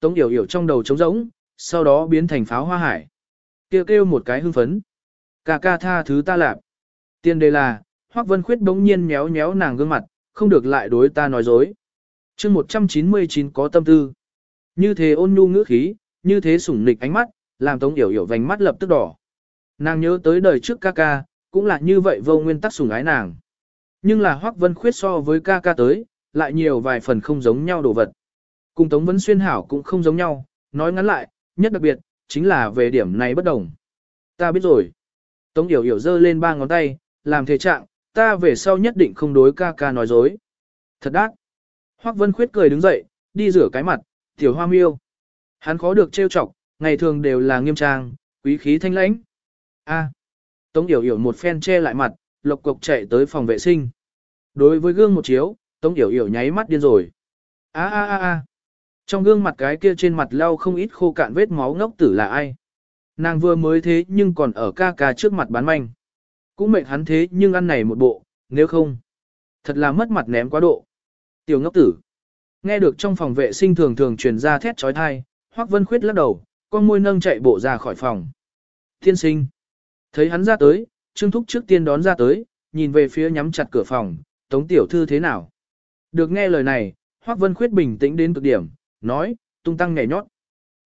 Tống Yểu Yểu trong đầu trống rỗng, sau đó biến thành pháo hoa hải. Kêu kêu một cái hưng phấn. Ca ca tha thứ ta lạp. Tiên đề là, Hoắc Vân Khuyết đống nhiên méo méo nàng gương mặt, không được lại đối ta nói dối. chương 199 có tâm tư. Như thế ôn nhu ngữ khí, như thế sủng nịch ánh mắt, làm Tống Yểu Yểu vành mắt lập tức đỏ. Nàng nhớ tới đời trước ca ca, cũng là như vậy vô nguyên tắc sủng ái nàng. Nhưng là Hoắc Vân Khuyết so với ca ca tới, lại nhiều vài phần không giống nhau đồ vật. Cùng Tống Vân Xuyên Hảo cũng không giống nhau, nói ngắn lại, nhất đặc biệt, chính là về điểm này bất đồng. Ta biết rồi. Tống Yểu Yểu giơ lên ba ngón tay, làm thế trạng, ta về sau nhất định không đối ca ca nói dối. Thật đắc. Hoắc Vân Khuyết cười đứng dậy, đi rửa cái mặt, tiểu hoa miêu. Hắn khó được trêu chọc, ngày thường đều là nghiêm trang, quý khí thanh lãnh. A. Tống Yểu Yểu một phen che lại mặt, lộc cộc chạy tới phòng vệ sinh. Đối với gương một chiếu, Tống Yểu Yểu nháy mắt điên rồi. A a a a. Trong gương mặt cái kia trên mặt lau không ít khô cạn vết máu ngốc tử là ai? Nàng vừa mới thế nhưng còn ở ca ca trước mặt bán manh. Cũng mệnh hắn thế nhưng ăn này một bộ, nếu không. Thật là mất mặt ném quá độ. Tiểu ngốc tử. Nghe được trong phòng vệ sinh thường thường truyền ra thét trói thai, Hoắc Vân Khuyết lắc đầu, con môi nâng chạy bộ ra khỏi phòng. Thiên sinh. Thấy hắn ra tới, Trương Thúc trước tiên đón ra tới, nhìn về phía nhắm chặt cửa phòng, Tống Tiểu Thư thế nào? Được nghe lời này, Hoắc Vân Khuyết bình tĩnh đến cực điểm, nói, tung tăng nhảy nhót.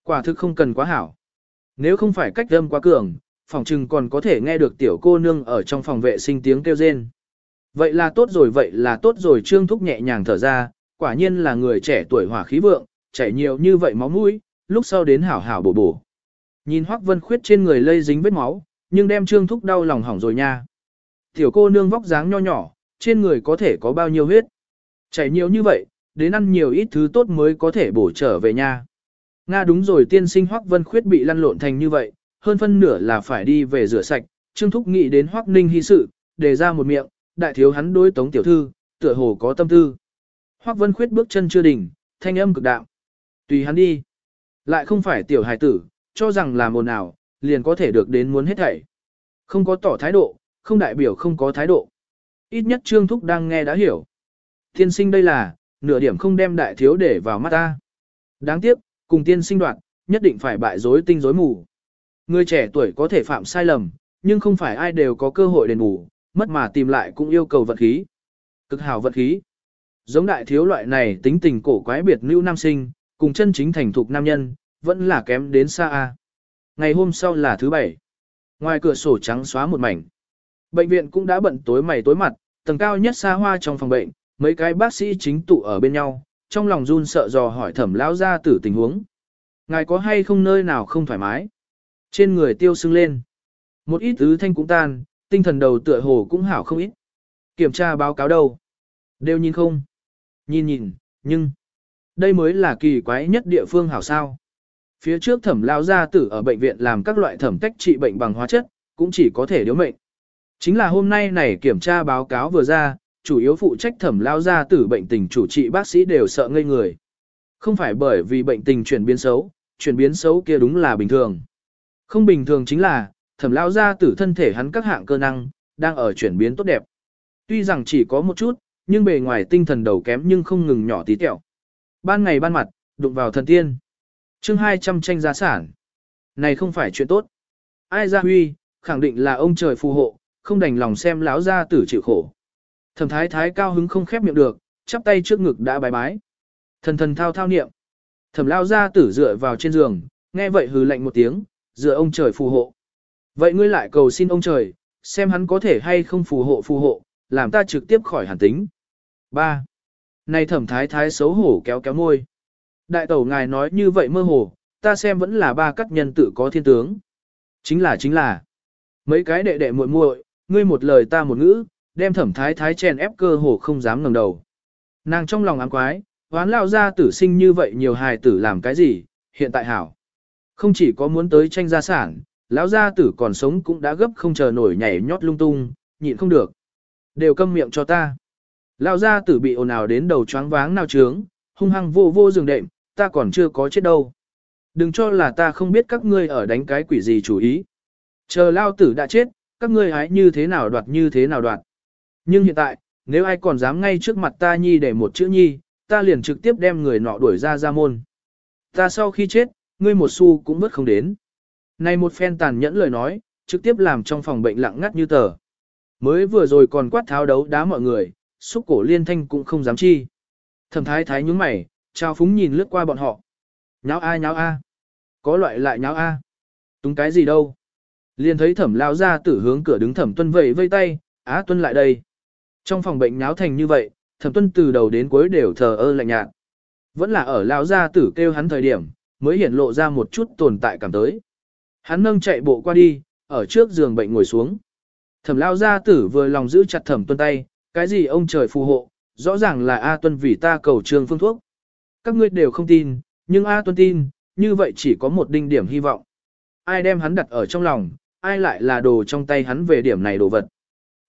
Quả thực không cần quá hảo. Nếu không phải cách âm quá cường, phòng trừng còn có thể nghe được tiểu cô nương ở trong phòng vệ sinh tiếng kêu rên. Vậy là tốt rồi vậy là tốt rồi Trương Thúc nhẹ nhàng thở ra, quả nhiên là người trẻ tuổi hỏa khí vượng, chảy nhiều như vậy máu mũi, lúc sau đến hảo hảo bổ bổ. Nhìn Hoắc Vân Khuyết trên người lây dính vết máu, nhưng đem Trương Thúc đau lòng hỏng rồi nha. Tiểu cô nương vóc dáng nho nhỏ, trên người có thể có bao nhiêu huyết. Chảy nhiều như vậy, đến ăn nhiều ít thứ tốt mới có thể bổ trở về nha. Nga đúng rồi tiên sinh Hoắc Vân Khuyết bị lăn lộn thành như vậy, hơn phân nửa là phải đi về rửa sạch, Trương Thúc nghĩ đến Hoắc Ninh hy sự, đề ra một miệng, đại thiếu hắn đối tống tiểu thư, tựa hồ có tâm tư. Hoắc Vân Khuyết bước chân chưa đỉnh, thanh âm cực đạo, Tùy hắn đi. Lại không phải tiểu hài tử, cho rằng làm ồn ào, liền có thể được đến muốn hết thảy. Không có tỏ thái độ, không đại biểu không có thái độ. Ít nhất Trương Thúc đang nghe đã hiểu. Tiên sinh đây là, nửa điểm không đem đại thiếu để vào mắt ta. Đáng tiếc, cùng tiên sinh đoạn, nhất định phải bại rối tinh rối mù. Người trẻ tuổi có thể phạm sai lầm, nhưng không phải ai đều có cơ hội đền bù, mất mà tìm lại cũng yêu cầu vận khí. Cực hào vận khí. Giống đại thiếu loại này tính tình cổ quái biệt nữ nam sinh, cùng chân chính thành thục nam nhân, vẫn là kém đến xa a. Ngày hôm sau là thứ bảy. Ngoài cửa sổ trắng xóa một mảnh. Bệnh viện cũng đã bận tối mày tối mặt, tầng cao nhất xa hoa trong phòng bệnh, mấy cái bác sĩ chính tụ ở bên nhau, trong lòng run sợ dò hỏi thẩm lão gia tử tình huống. Ngài có hay không nơi nào không thoải mái? Trên người tiêu sưng lên. Một ít tứ thanh cũng tan, tinh thần đầu tựa hồ cũng hảo không ít. Kiểm tra báo cáo đâu? Đều nhìn không? Nhìn nhìn, nhưng... Đây mới là kỳ quái nhất địa phương hảo sao. Phía trước thẩm lao gia tử ở bệnh viện làm các loại thẩm tách trị bệnh bằng hóa chất, cũng chỉ có thể điếu mệnh. Chính là hôm nay này kiểm tra báo cáo vừa ra, chủ yếu phụ trách thẩm lao gia tử bệnh tình chủ trị bác sĩ đều sợ ngây người. Không phải bởi vì bệnh tình chuyển biến xấu, chuyển biến xấu kia đúng là bình thường. Không bình thường chính là, thẩm lao gia tử thân thể hắn các hạng cơ năng, đang ở chuyển biến tốt đẹp. Tuy rằng chỉ có một chút, nhưng bề ngoài tinh thần đầu kém nhưng không ngừng nhỏ tí tẹo. Ban ngày ban mặt, đụng vào thần tiên. chương 200 tranh gia sản. Này không phải chuyện tốt. Ai ra huy, khẳng định là ông trời phù hộ, không đành lòng xem lão gia tử chịu khổ. Thẩm thái thái cao hứng không khép miệng được, chắp tay trước ngực đã bái bái. Thần thần thao thao niệm. Thẩm lao gia tử dựa vào trên giường, nghe vậy hừ lạnh một tiếng, dựa ông trời phù hộ. Vậy ngươi lại cầu xin ông trời, xem hắn có thể hay không phù hộ phù hộ, làm ta trực tiếp khỏi hàn tính. 3. Này thẩm thái thái xấu hổ kéo kéo môi. Đại tẩu ngài nói như vậy mơ hồ, ta xem vẫn là ba các nhân tự có thiên tướng. Chính là chính là. Mấy cái đệ đệ muội muội, ngươi một lời ta một ngữ, đem thẩm thái thái chèn ép cơ hồ không dám ngẩng đầu. Nàng trong lòng ám quái, hoán lao ra tử sinh như vậy nhiều hài tử làm cái gì, hiện tại hảo. Không chỉ có muốn tới tranh gia sản, lão gia tử còn sống cũng đã gấp không chờ nổi nhảy nhót lung tung, nhịn không được. Đều câm miệng cho ta. Lão gia tử bị ồn ào đến đầu choáng váng nào trướng, hung hăng vô vô giường đệm, ta còn chưa có chết đâu. Đừng cho là ta không biết các ngươi ở đánh cái quỷ gì chủ ý. Chờ lao tử đã chết, các ngươi hái như thế nào đoạt như thế nào đoạt. Nhưng hiện tại, nếu ai còn dám ngay trước mặt ta nhi để một chữ nhi, ta liền trực tiếp đem người nọ đuổi ra ra môn. Ta sau khi chết, ngươi một xu cũng mất không đến. Này một phen tàn nhẫn lời nói, trực tiếp làm trong phòng bệnh lặng ngắt như tờ. Mới vừa rồi còn quát tháo đấu đá mọi người, xúc cổ liên thanh cũng không dám chi. Thẩm thái thái nhúng mày, trao phúng nhìn lướt qua bọn họ. Nháo a nháo a. Có loại lại nháo a. Túng cái gì đâu. Liền thấy thẩm lao ra tử hướng cửa đứng thẩm tuân vẫy vây tay, á tuân lại đây. Trong phòng bệnh nháo thành như vậy, thẩm tuân từ đầu đến cuối đều thờ ơ lạnh nhạt. Vẫn là ở lao ra tử kêu hắn thời điểm, mới hiển lộ ra một chút tồn tại cảm tới. Hắn nâng chạy bộ qua đi, ở trước giường bệnh ngồi xuống. Thẩm lao gia tử vừa lòng giữ chặt thẩm tuân tay, cái gì ông trời phù hộ, rõ ràng là A tuân vì ta cầu trường phương thuốc. Các ngươi đều không tin, nhưng A tuân tin, như vậy chỉ có một đinh điểm hy vọng. Ai đem hắn đặt ở trong lòng, ai lại là đồ trong tay hắn về điểm này đồ vật.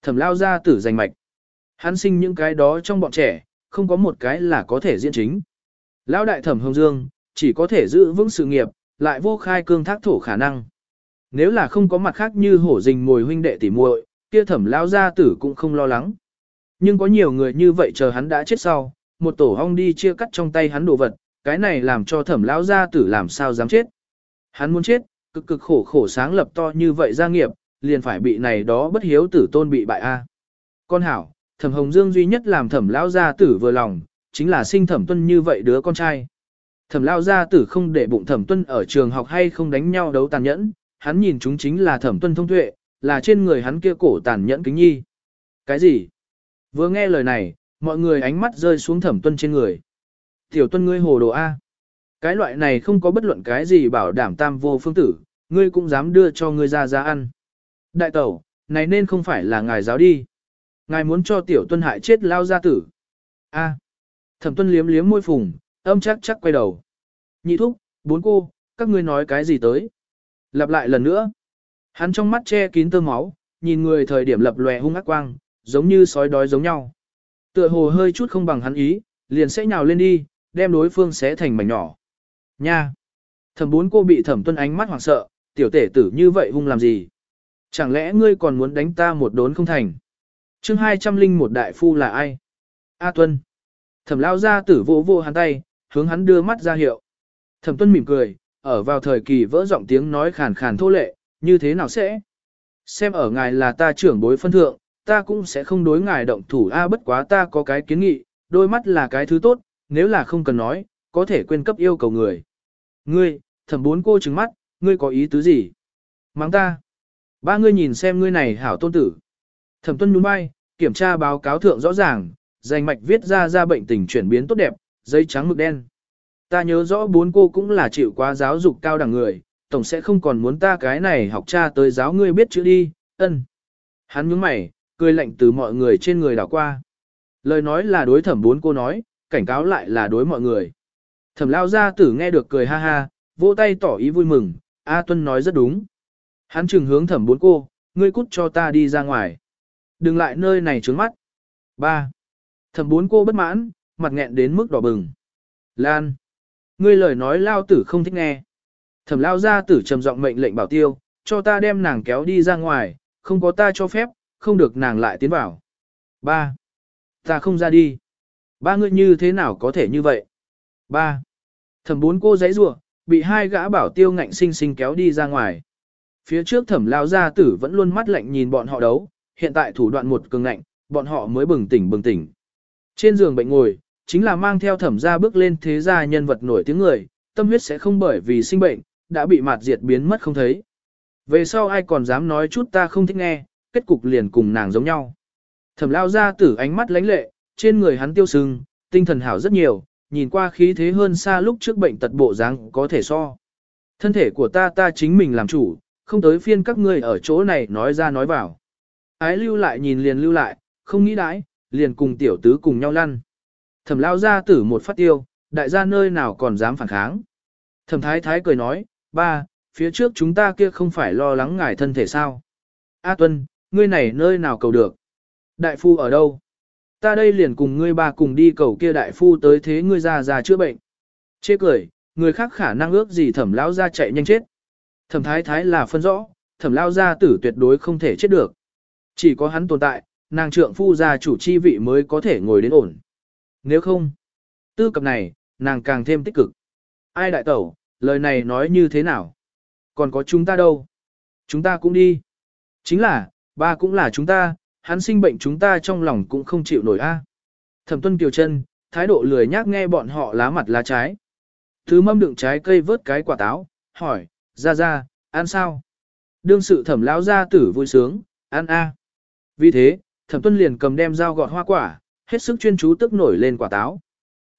Thẩm lao gia tử giành mạch. Hắn sinh những cái đó trong bọn trẻ, không có một cái là có thể diễn chính. Lão đại thẩm hồng dương, chỉ có thể giữ vững sự nghiệp, lại vô khai cương thác thổ khả năng. Nếu là không có mặt khác như hổ rình mồi huynh đệ tỉ muội, kia thẩm lao gia tử cũng không lo lắng. Nhưng có nhiều người như vậy chờ hắn đã chết sau, một tổ hong đi chia cắt trong tay hắn đồ vật, cái này làm cho thẩm lão gia tử làm sao dám chết. Hắn muốn chết, cực cực khổ khổ sáng lập to như vậy gia nghiệp, liền phải bị này đó bất hiếu tử tôn bị bại a. Con hảo, thẩm hồng dương duy nhất làm thẩm lão gia tử vừa lòng, chính là sinh thẩm tuân như vậy đứa con trai. Thẩm lão gia tử không để bụng thẩm tuân ở trường học hay không đánh nhau đấu tàn nhẫn, hắn nhìn chúng chính là thẩm tuân thông tuệ, là trên người hắn kia cổ tàn nhẫn kính nhi. Cái gì? Vừa nghe lời này, mọi người ánh mắt rơi xuống thẩm tuân trên người. Tiểu tuân ngươi hồ đồ A. Cái loại này không có bất luận cái gì bảo đảm tam vô phương tử, ngươi cũng dám đưa cho ngươi ra ra ăn. Đại tẩu, này nên không phải là ngài giáo đi. Ngài muốn cho tiểu tuân hại chết lao gia tử. A. Thẩm tuân liếm liếm môi phùng, âm chắc chắc quay đầu. Nhị thúc, bốn cô, các ngươi nói cái gì tới? Lặp lại lần nữa. Hắn trong mắt che kín tơ máu, nhìn người thời điểm lập lòe hung ác quang, giống như sói đói giống nhau. Tựa hồ hơi chút không bằng hắn ý, liền sẽ nhào lên đi, đem đối phương xé thành mảnh nhỏ. Nha! Thẩm bốn cô bị thẩm tuân ánh mắt hoảng sợ, tiểu tể tử như vậy hung làm gì? Chẳng lẽ ngươi còn muốn đánh ta một đốn không thành? Chương hai trăm linh một đại phu là ai? A tuân! Thẩm lao ra tử vỗ vô hắn tay, hướng hắn đưa mắt ra hiệu. Thẩm tuân mỉm cười, ở vào thời kỳ vỡ giọng tiếng nói khàn khàn thô lệ, như thế nào sẽ? Xem ở ngài là ta trưởng bối phân thượng, ta cũng sẽ không đối ngài động thủ a bất quá ta có cái kiến nghị, đôi mắt là cái thứ tốt, nếu là không cần nói, có thể quên cấp yêu cầu người. Ngươi, thẩm bốn cô trừng mắt, ngươi có ý tứ gì? Mang ta. Ba ngươi nhìn xem ngươi này hảo tôn tử. Thẩm tuân nhún bay, kiểm tra báo cáo thượng rõ ràng, danh mạch viết ra ra bệnh tình chuyển biến tốt đẹp, giấy trắng mực đen. Ta nhớ rõ bốn cô cũng là chịu quá giáo dục cao đẳng người, tổng sẽ không còn muốn ta cái này học cha tới giáo ngươi biết chữ đi, ân. Hắn nhướng mày, cười lạnh từ mọi người trên người đảo qua. Lời nói là đối thẩm bốn cô nói, cảnh cáo lại là đối mọi người. Thẩm lao gia tử nghe được cười ha ha, vỗ tay tỏ ý vui mừng, A Tuân nói rất đúng. Hắn trừng hướng thẩm bốn cô, ngươi cút cho ta đi ra ngoài. Đừng lại nơi này trướng mắt. 3. Thẩm bốn cô bất mãn, mặt nghẹn đến mức đỏ bừng. Lan. Ngươi lời nói lao tử không thích nghe. Thẩm lao gia tử trầm giọng mệnh lệnh bảo tiêu, cho ta đem nàng kéo đi ra ngoài, không có ta cho phép, không được nàng lại tiến vào. Ba. Ta không ra đi. Ba ngươi như thế nào có thể như vậy? Ba. Thẩm bốn cô giấy rủa bị hai gã bảo tiêu ngạnh sinh sinh kéo đi ra ngoài. Phía trước thẩm lao gia tử vẫn luôn mắt lạnh nhìn bọn họ đấu, hiện tại thủ đoạn một cường ngạnh, bọn họ mới bừng tỉnh bừng tỉnh. Trên giường bệnh ngồi, chính là mang theo thẩm gia bước lên thế gia nhân vật nổi tiếng người, tâm huyết sẽ không bởi vì sinh bệnh, đã bị mạt diệt biến mất không thấy. Về sau ai còn dám nói chút ta không thích nghe, kết cục liền cùng nàng giống nhau. Thẩm lao ra tử ánh mắt lánh lệ, trên người hắn tiêu sưng, tinh thần hảo rất nhiều, nhìn qua khí thế hơn xa lúc trước bệnh tật bộ dáng có thể so. Thân thể của ta ta chính mình làm chủ, không tới phiên các ngươi ở chỗ này nói ra nói vào. Ái lưu lại nhìn liền lưu lại, không nghĩ đãi, liền cùng tiểu tứ cùng nhau lăn. Thẩm lao ra tử một phát tiêu, đại gia nơi nào còn dám phản kháng. Thẩm thái thái cười nói, ba, phía trước chúng ta kia không phải lo lắng ngài thân thể sao. A Tuân, ngươi này nơi nào cầu được? Đại phu ở đâu? Ta đây liền cùng ngươi ba cùng đi cầu kia đại phu tới thế ngươi ra ra chữa bệnh. Chê cười, người khác khả năng ước gì thẩm lão ra chạy nhanh chết. Thẩm thái thái là phân rõ, thẩm lao gia tử tuyệt đối không thể chết được. Chỉ có hắn tồn tại, nàng trượng phu gia chủ chi vị mới có thể ngồi đến ổn. Nếu không, tư cập này, nàng càng thêm tích cực. Ai đại tẩu, lời này nói như thế nào? Còn có chúng ta đâu? Chúng ta cũng đi. Chính là, ba cũng là chúng ta, hắn sinh bệnh chúng ta trong lòng cũng không chịu nổi a. Thẩm tuân kiều chân, thái độ lười nhác nghe bọn họ lá mặt lá trái. Thứ mâm đựng trái cây vớt cái quả táo, hỏi, ra ra, ăn sao? Đương sự thẩm lão gia tử vui sướng, ăn a. Vì thế, thẩm tuân liền cầm đem dao gọt hoa quả, hết sức chuyên chú tức nổi lên quả táo.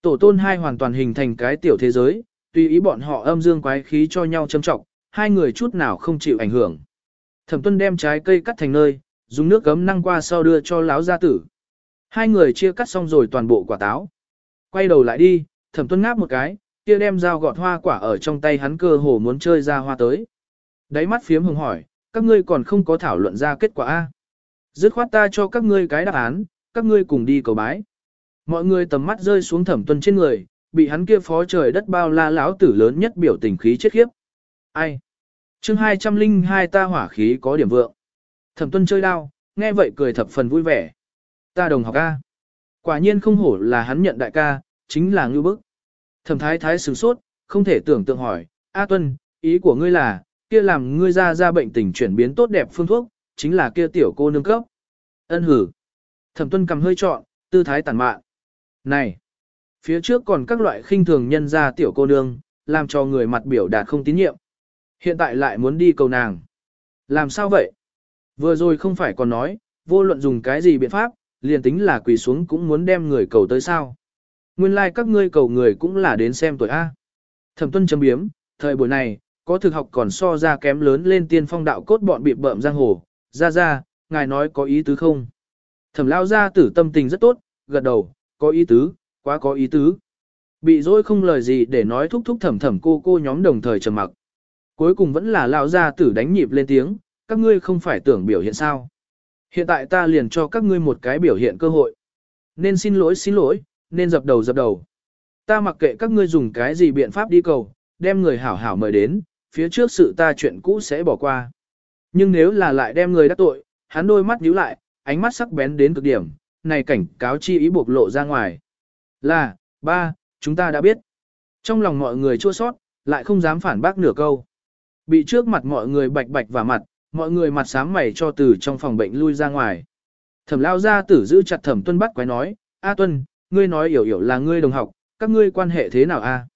Tổ tôn hai hoàn toàn hình thành cái tiểu thế giới, tùy ý bọn họ âm dương quái khí cho nhau châm trọng, hai người chút nào không chịu ảnh hưởng. Thẩm tuân đem trái cây cắt thành nơi, dùng nước gấm năng qua sau đưa cho lão gia tử. Hai người chia cắt xong rồi toàn bộ quả táo. Quay đầu lại đi, thẩm tuân ngáp một cái, kia đem dao gọt hoa quả ở trong tay hắn cơ hồ muốn chơi ra hoa tới. Đáy mắt phiếm hồng hỏi, các ngươi còn không có thảo luận ra kết quả A. Dứt khoát ta cho các ngươi cái đáp án, các ngươi cùng đi cầu bái. Mọi người tầm mắt rơi xuống thẩm tuân trên người, bị hắn kia phó trời đất bao la lão tử lớn nhất biểu tình khí chết khiếp. Ai? chương 202 ta hỏa khí có điểm vượng. Thẩm tuân chơi đao, nghe vậy cười thập phần vui vẻ. Ta đồng học A. Quả nhiên không hổ là hắn nhận đại ca, chính là ngư bức. Thẩm thái thái sửng sốt, không thể tưởng tượng hỏi, A tuân, ý của ngươi là, kia làm ngươi ra ra bệnh tình chuyển biến tốt đẹp phương thuốc, chính là kia tiểu cô nương cấp. Ân hử. Thẩm tuân cầm hơi trọn, tư thái tàn mạn. Này! Phía trước còn các loại khinh thường nhân ra tiểu cô nương, làm cho người mặt biểu đạt không tín nhiệm. Hiện tại lại muốn đi cầu nàng. Làm sao vậy? Vừa rồi không phải còn nói, vô luận dùng cái gì biện pháp, liền tính là quỳ xuống cũng muốn đem người cầu tới sao. Nguyên lai like các ngươi cầu người cũng là đến xem tuổi A. Thẩm tuân chấm biếm, thời buổi này, có thực học còn so ra kém lớn lên tiên phong đạo cốt bọn bị bợm giang hồ, ra ra, ngài nói có ý tứ không? Thẩm lao ra tử tâm tình rất tốt, gật đầu, có ý tứ, quá có ý tứ. Bị dối không lời gì để nói thúc thúc thẩm thẩm cô cô nhóm đồng thời trầm mặc. Cuối cùng vẫn là lao ra tử đánh nhịp lên tiếng, các ngươi không phải tưởng biểu hiện sao. Hiện tại ta liền cho các ngươi một cái biểu hiện cơ hội. Nên xin lỗi xin lỗi, nên dập đầu dập đầu. Ta mặc kệ các ngươi dùng cái gì biện pháp đi cầu, đem người hảo hảo mời đến, phía trước sự ta chuyện cũ sẽ bỏ qua. Nhưng nếu là lại đem người đắc tội, hắn đôi mắt nhíu lại, ánh mắt sắc bén đến cực điểm, này cảnh cáo chi ý bộc lộ ra ngoài. Là, ba, chúng ta đã biết. Trong lòng mọi người chua sót, lại không dám phản bác nửa câu. Bị trước mặt mọi người bạch bạch và mặt, mọi người mặt sám mày cho từ trong phòng bệnh lui ra ngoài. Thẩm lao ra tử giữ chặt thẩm tuân bắt quái nói, A tuân, ngươi nói hiểu hiểu là ngươi đồng học, các ngươi quan hệ thế nào a?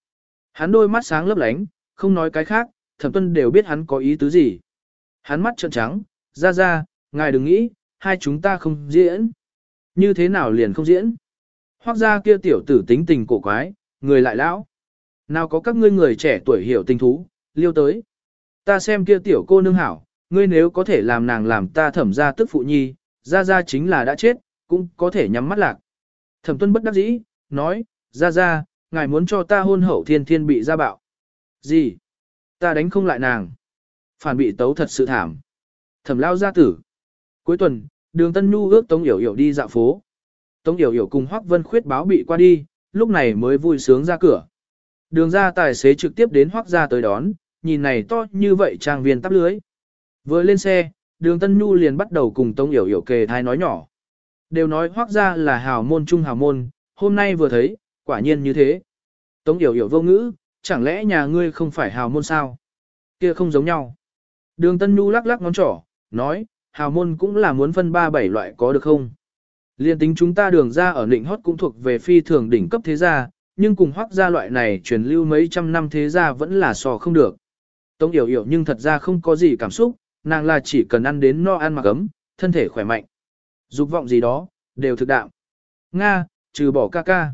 Hắn đôi mắt sáng lấp lánh, không nói cái khác, thẩm tuân đều biết hắn có ý tứ gì. Hắn mắt trợn trắng, ra ra, ngài đừng nghĩ, hai chúng ta không diễn. Như thế nào liền không diễn? Hoác ra kia tiểu tử tính tình cổ quái, người lại lão. Nào có các ngươi người trẻ tuổi hiểu tình thú, liêu tới. Ta xem kia tiểu cô nương hảo, ngươi nếu có thể làm nàng làm ta thẩm ra tức phụ nhi, ra ra chính là đã chết, cũng có thể nhắm mắt lạc. Thẩm tuân bất đắc dĩ, nói, ra ra, ngài muốn cho ta hôn hậu thiên thiên bị ra bạo. Gì? Ta đánh không lại nàng. Phản bị tấu thật sự thảm. Thẩm lao gia tử. Cuối tuần, đường Tân Nhu ước Tống Yểu Yểu đi dạo phố. Tống Yểu Yểu cùng Hoắc Vân Khuyết báo bị qua đi, lúc này mới vui sướng ra cửa. Đường ra tài xế trực tiếp đến Hoắc ra tới đón, nhìn này to như vậy trang viên tắp lưới. Vừa lên xe, đường Tân Nhu liền bắt đầu cùng Tống Yểu Yểu kề thai nói nhỏ. Đều nói Hoắc ra là hào môn trung hào môn, hôm nay vừa thấy, quả nhiên như thế. Tống Yểu Yểu vô ngữ, chẳng lẽ nhà ngươi không phải hào môn sao? Kia không giống nhau. Đường Tân Nhu lắc lắc ngón trỏ, nói, hào môn cũng là muốn phân ba bảy loại có được không? Liên tính chúng ta đường ra ở nịnh hót cũng thuộc về phi thường đỉnh cấp thế gia, nhưng cùng hoác gia loại này truyền lưu mấy trăm năm thế gia vẫn là sò không được. Tống yểu yểu nhưng thật ra không có gì cảm xúc, nàng là chỉ cần ăn đến no ăn mặc ấm, thân thể khỏe mạnh. Dục vọng gì đó, đều thực đạo. Nga, trừ bỏ ca ca.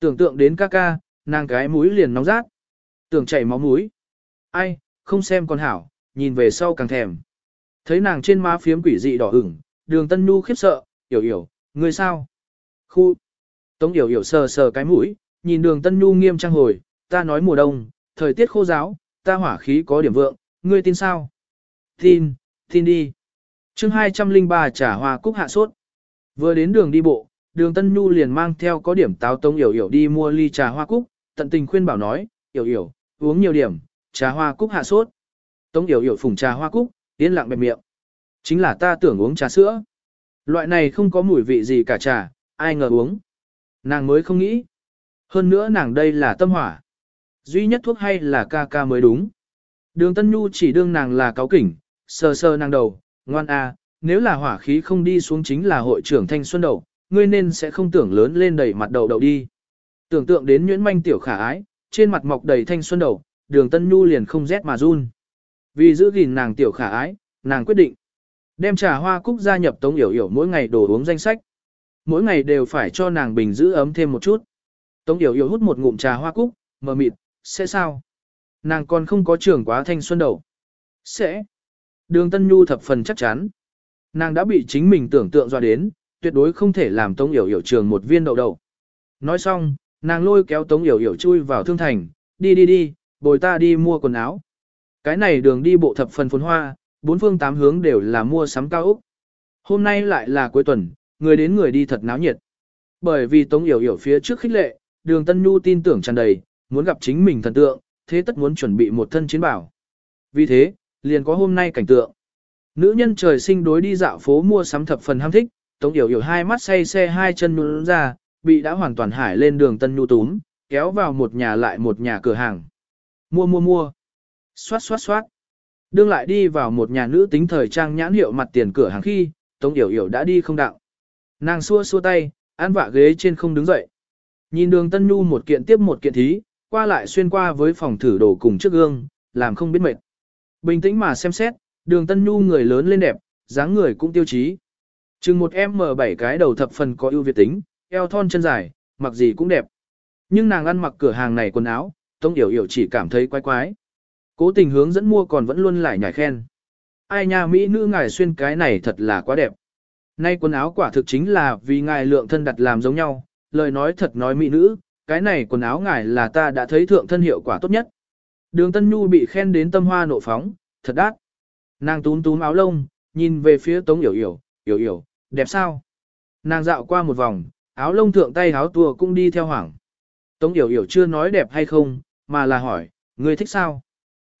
Tưởng tượng đến ca ca, nàng cái mũi liền nóng rát. Tưởng chảy máu mũi. Ai, không xem con hảo, nhìn về sau càng thèm. Thấy nàng trên má phiếm quỷ dị đỏ ửng, đường tân Nu khiếp sợ, hiểu hiểu, người sao? Khu. Tống hiểu hiểu sờ sờ cái mũi, nhìn đường tân Nu nghiêm trang hồi, ta nói mùa đông, thời tiết khô giáo, ta hỏa khí có điểm vượng, ngươi tin sao? Tin, tin đi. chương 203 trả hoa cúc hạ sốt. Vừa đến đường đi bộ, đường Tân Nhu liền mang theo có điểm táo tông hiểu hiểu đi mua ly trà hoa cúc, tận tình khuyên bảo nói, hiểu hiểu, uống nhiều điểm, trà hoa cúc hạ sốt. Tống yểu yểu phùng trà hoa cúc, yên lặng bẹp miệng. Chính là ta tưởng uống trà sữa. Loại này không có mùi vị gì cả trà, ai ngờ uống. Nàng mới không nghĩ. Hơn nữa nàng đây là tâm hỏa. Duy nhất thuốc hay là ca ca mới đúng. Đường Tân Nhu chỉ đương nàng là cáo kỉnh, sờ sờ nàng đầu, ngoan a, nếu là hỏa khí không đi xuống chính là hội trưởng thanh xuân đầu, ngươi nên sẽ không tưởng lớn lên đầy mặt đầu đầu đi. Tưởng tượng đến nhuyễn manh tiểu khả ái, trên mặt mọc đầy thanh xuân đầu, đường Tân Nhu liền không rét mà run. Vì giữ gìn nàng tiểu khả ái, nàng quyết định. Đem trà hoa cúc gia nhập tống yểu yểu mỗi ngày đồ uống danh sách. Mỗi ngày đều phải cho nàng bình giữ ấm thêm một chút. Tống yểu yểu hút một ngụm trà hoa cúc, mờ mịt, sẽ sao? Nàng còn không có trưởng quá thanh xuân đầu. Sẽ. Đường Tân Nhu thập phần chắc chắn. Nàng đã bị chính mình tưởng tượng dọa đến, tuyệt đối không thể làm Tống Yểu Yểu trường một viên đậu đậu. Nói xong, nàng lôi kéo Tống Yểu Yểu chui vào thương thành, đi đi đi, bồi ta đi mua quần áo. Cái này đường đi bộ thập phần phồn hoa, bốn phương tám hướng đều là mua sắm cao ốc. Hôm nay lại là cuối tuần, người đến người đi thật náo nhiệt. Bởi vì Tống Yểu Yểu phía trước khích lệ, đường Tân Nhu tin tưởng tràn đầy, muốn gặp chính mình thần tượng, thế tất muốn chuẩn bị một thân chiến bảo. Vì thế, liền có hôm nay cảnh tượng. Nữ nhân trời sinh đối đi dạo phố mua sắm thập phần ham thích, Tống Yểu Yểu hai mắt say xe hai chân nhún ra, bị đã hoàn toàn hải lên đường Tân Nhu túm, kéo vào một nhà lại một nhà cửa hàng. Mua mua mua. Xoát xoát xoát. Đương lại đi vào một nhà nữ tính thời trang nhãn hiệu mặt tiền cửa hàng khi, Tống Yểu Yểu đã đi không đạo. Nàng xua xua tay, an vạ ghế trên không đứng dậy. Nhìn đường Tân Nhu một kiện tiếp một kiện thí, qua lại xuyên qua với phòng thử đồ cùng trước gương, làm không biết mệt. Bình tĩnh mà xem xét, đường Tân Nhu người lớn lên đẹp, dáng người cũng tiêu chí. Chừng một em m bảy cái đầu thập phần có ưu việt tính, eo thon chân dài, mặc gì cũng đẹp. Nhưng nàng ăn mặc cửa hàng này quần áo, Tống Yểu Yểu chỉ cảm thấy quái quái. Cố tình hướng dẫn mua còn vẫn luôn lại nhảy khen. Ai nha Mỹ nữ ngài xuyên cái này thật là quá đẹp. Nay quần áo quả thực chính là vì ngài lượng thân đặt làm giống nhau, lời nói thật nói Mỹ nữ, cái này quần áo ngài là ta đã thấy thượng thân hiệu quả tốt nhất. Đường Tân Nhu bị khen đến tâm hoa nộ phóng, thật đắt. Nàng túm túm áo lông, nhìn về phía Tống Yểu Yểu, Yểu Yểu, đẹp sao? Nàng dạo qua một vòng, áo lông thượng tay áo tua cũng đi theo hoảng. Tống Yểu Yểu chưa nói đẹp hay không, mà là hỏi, ngươi thích sao?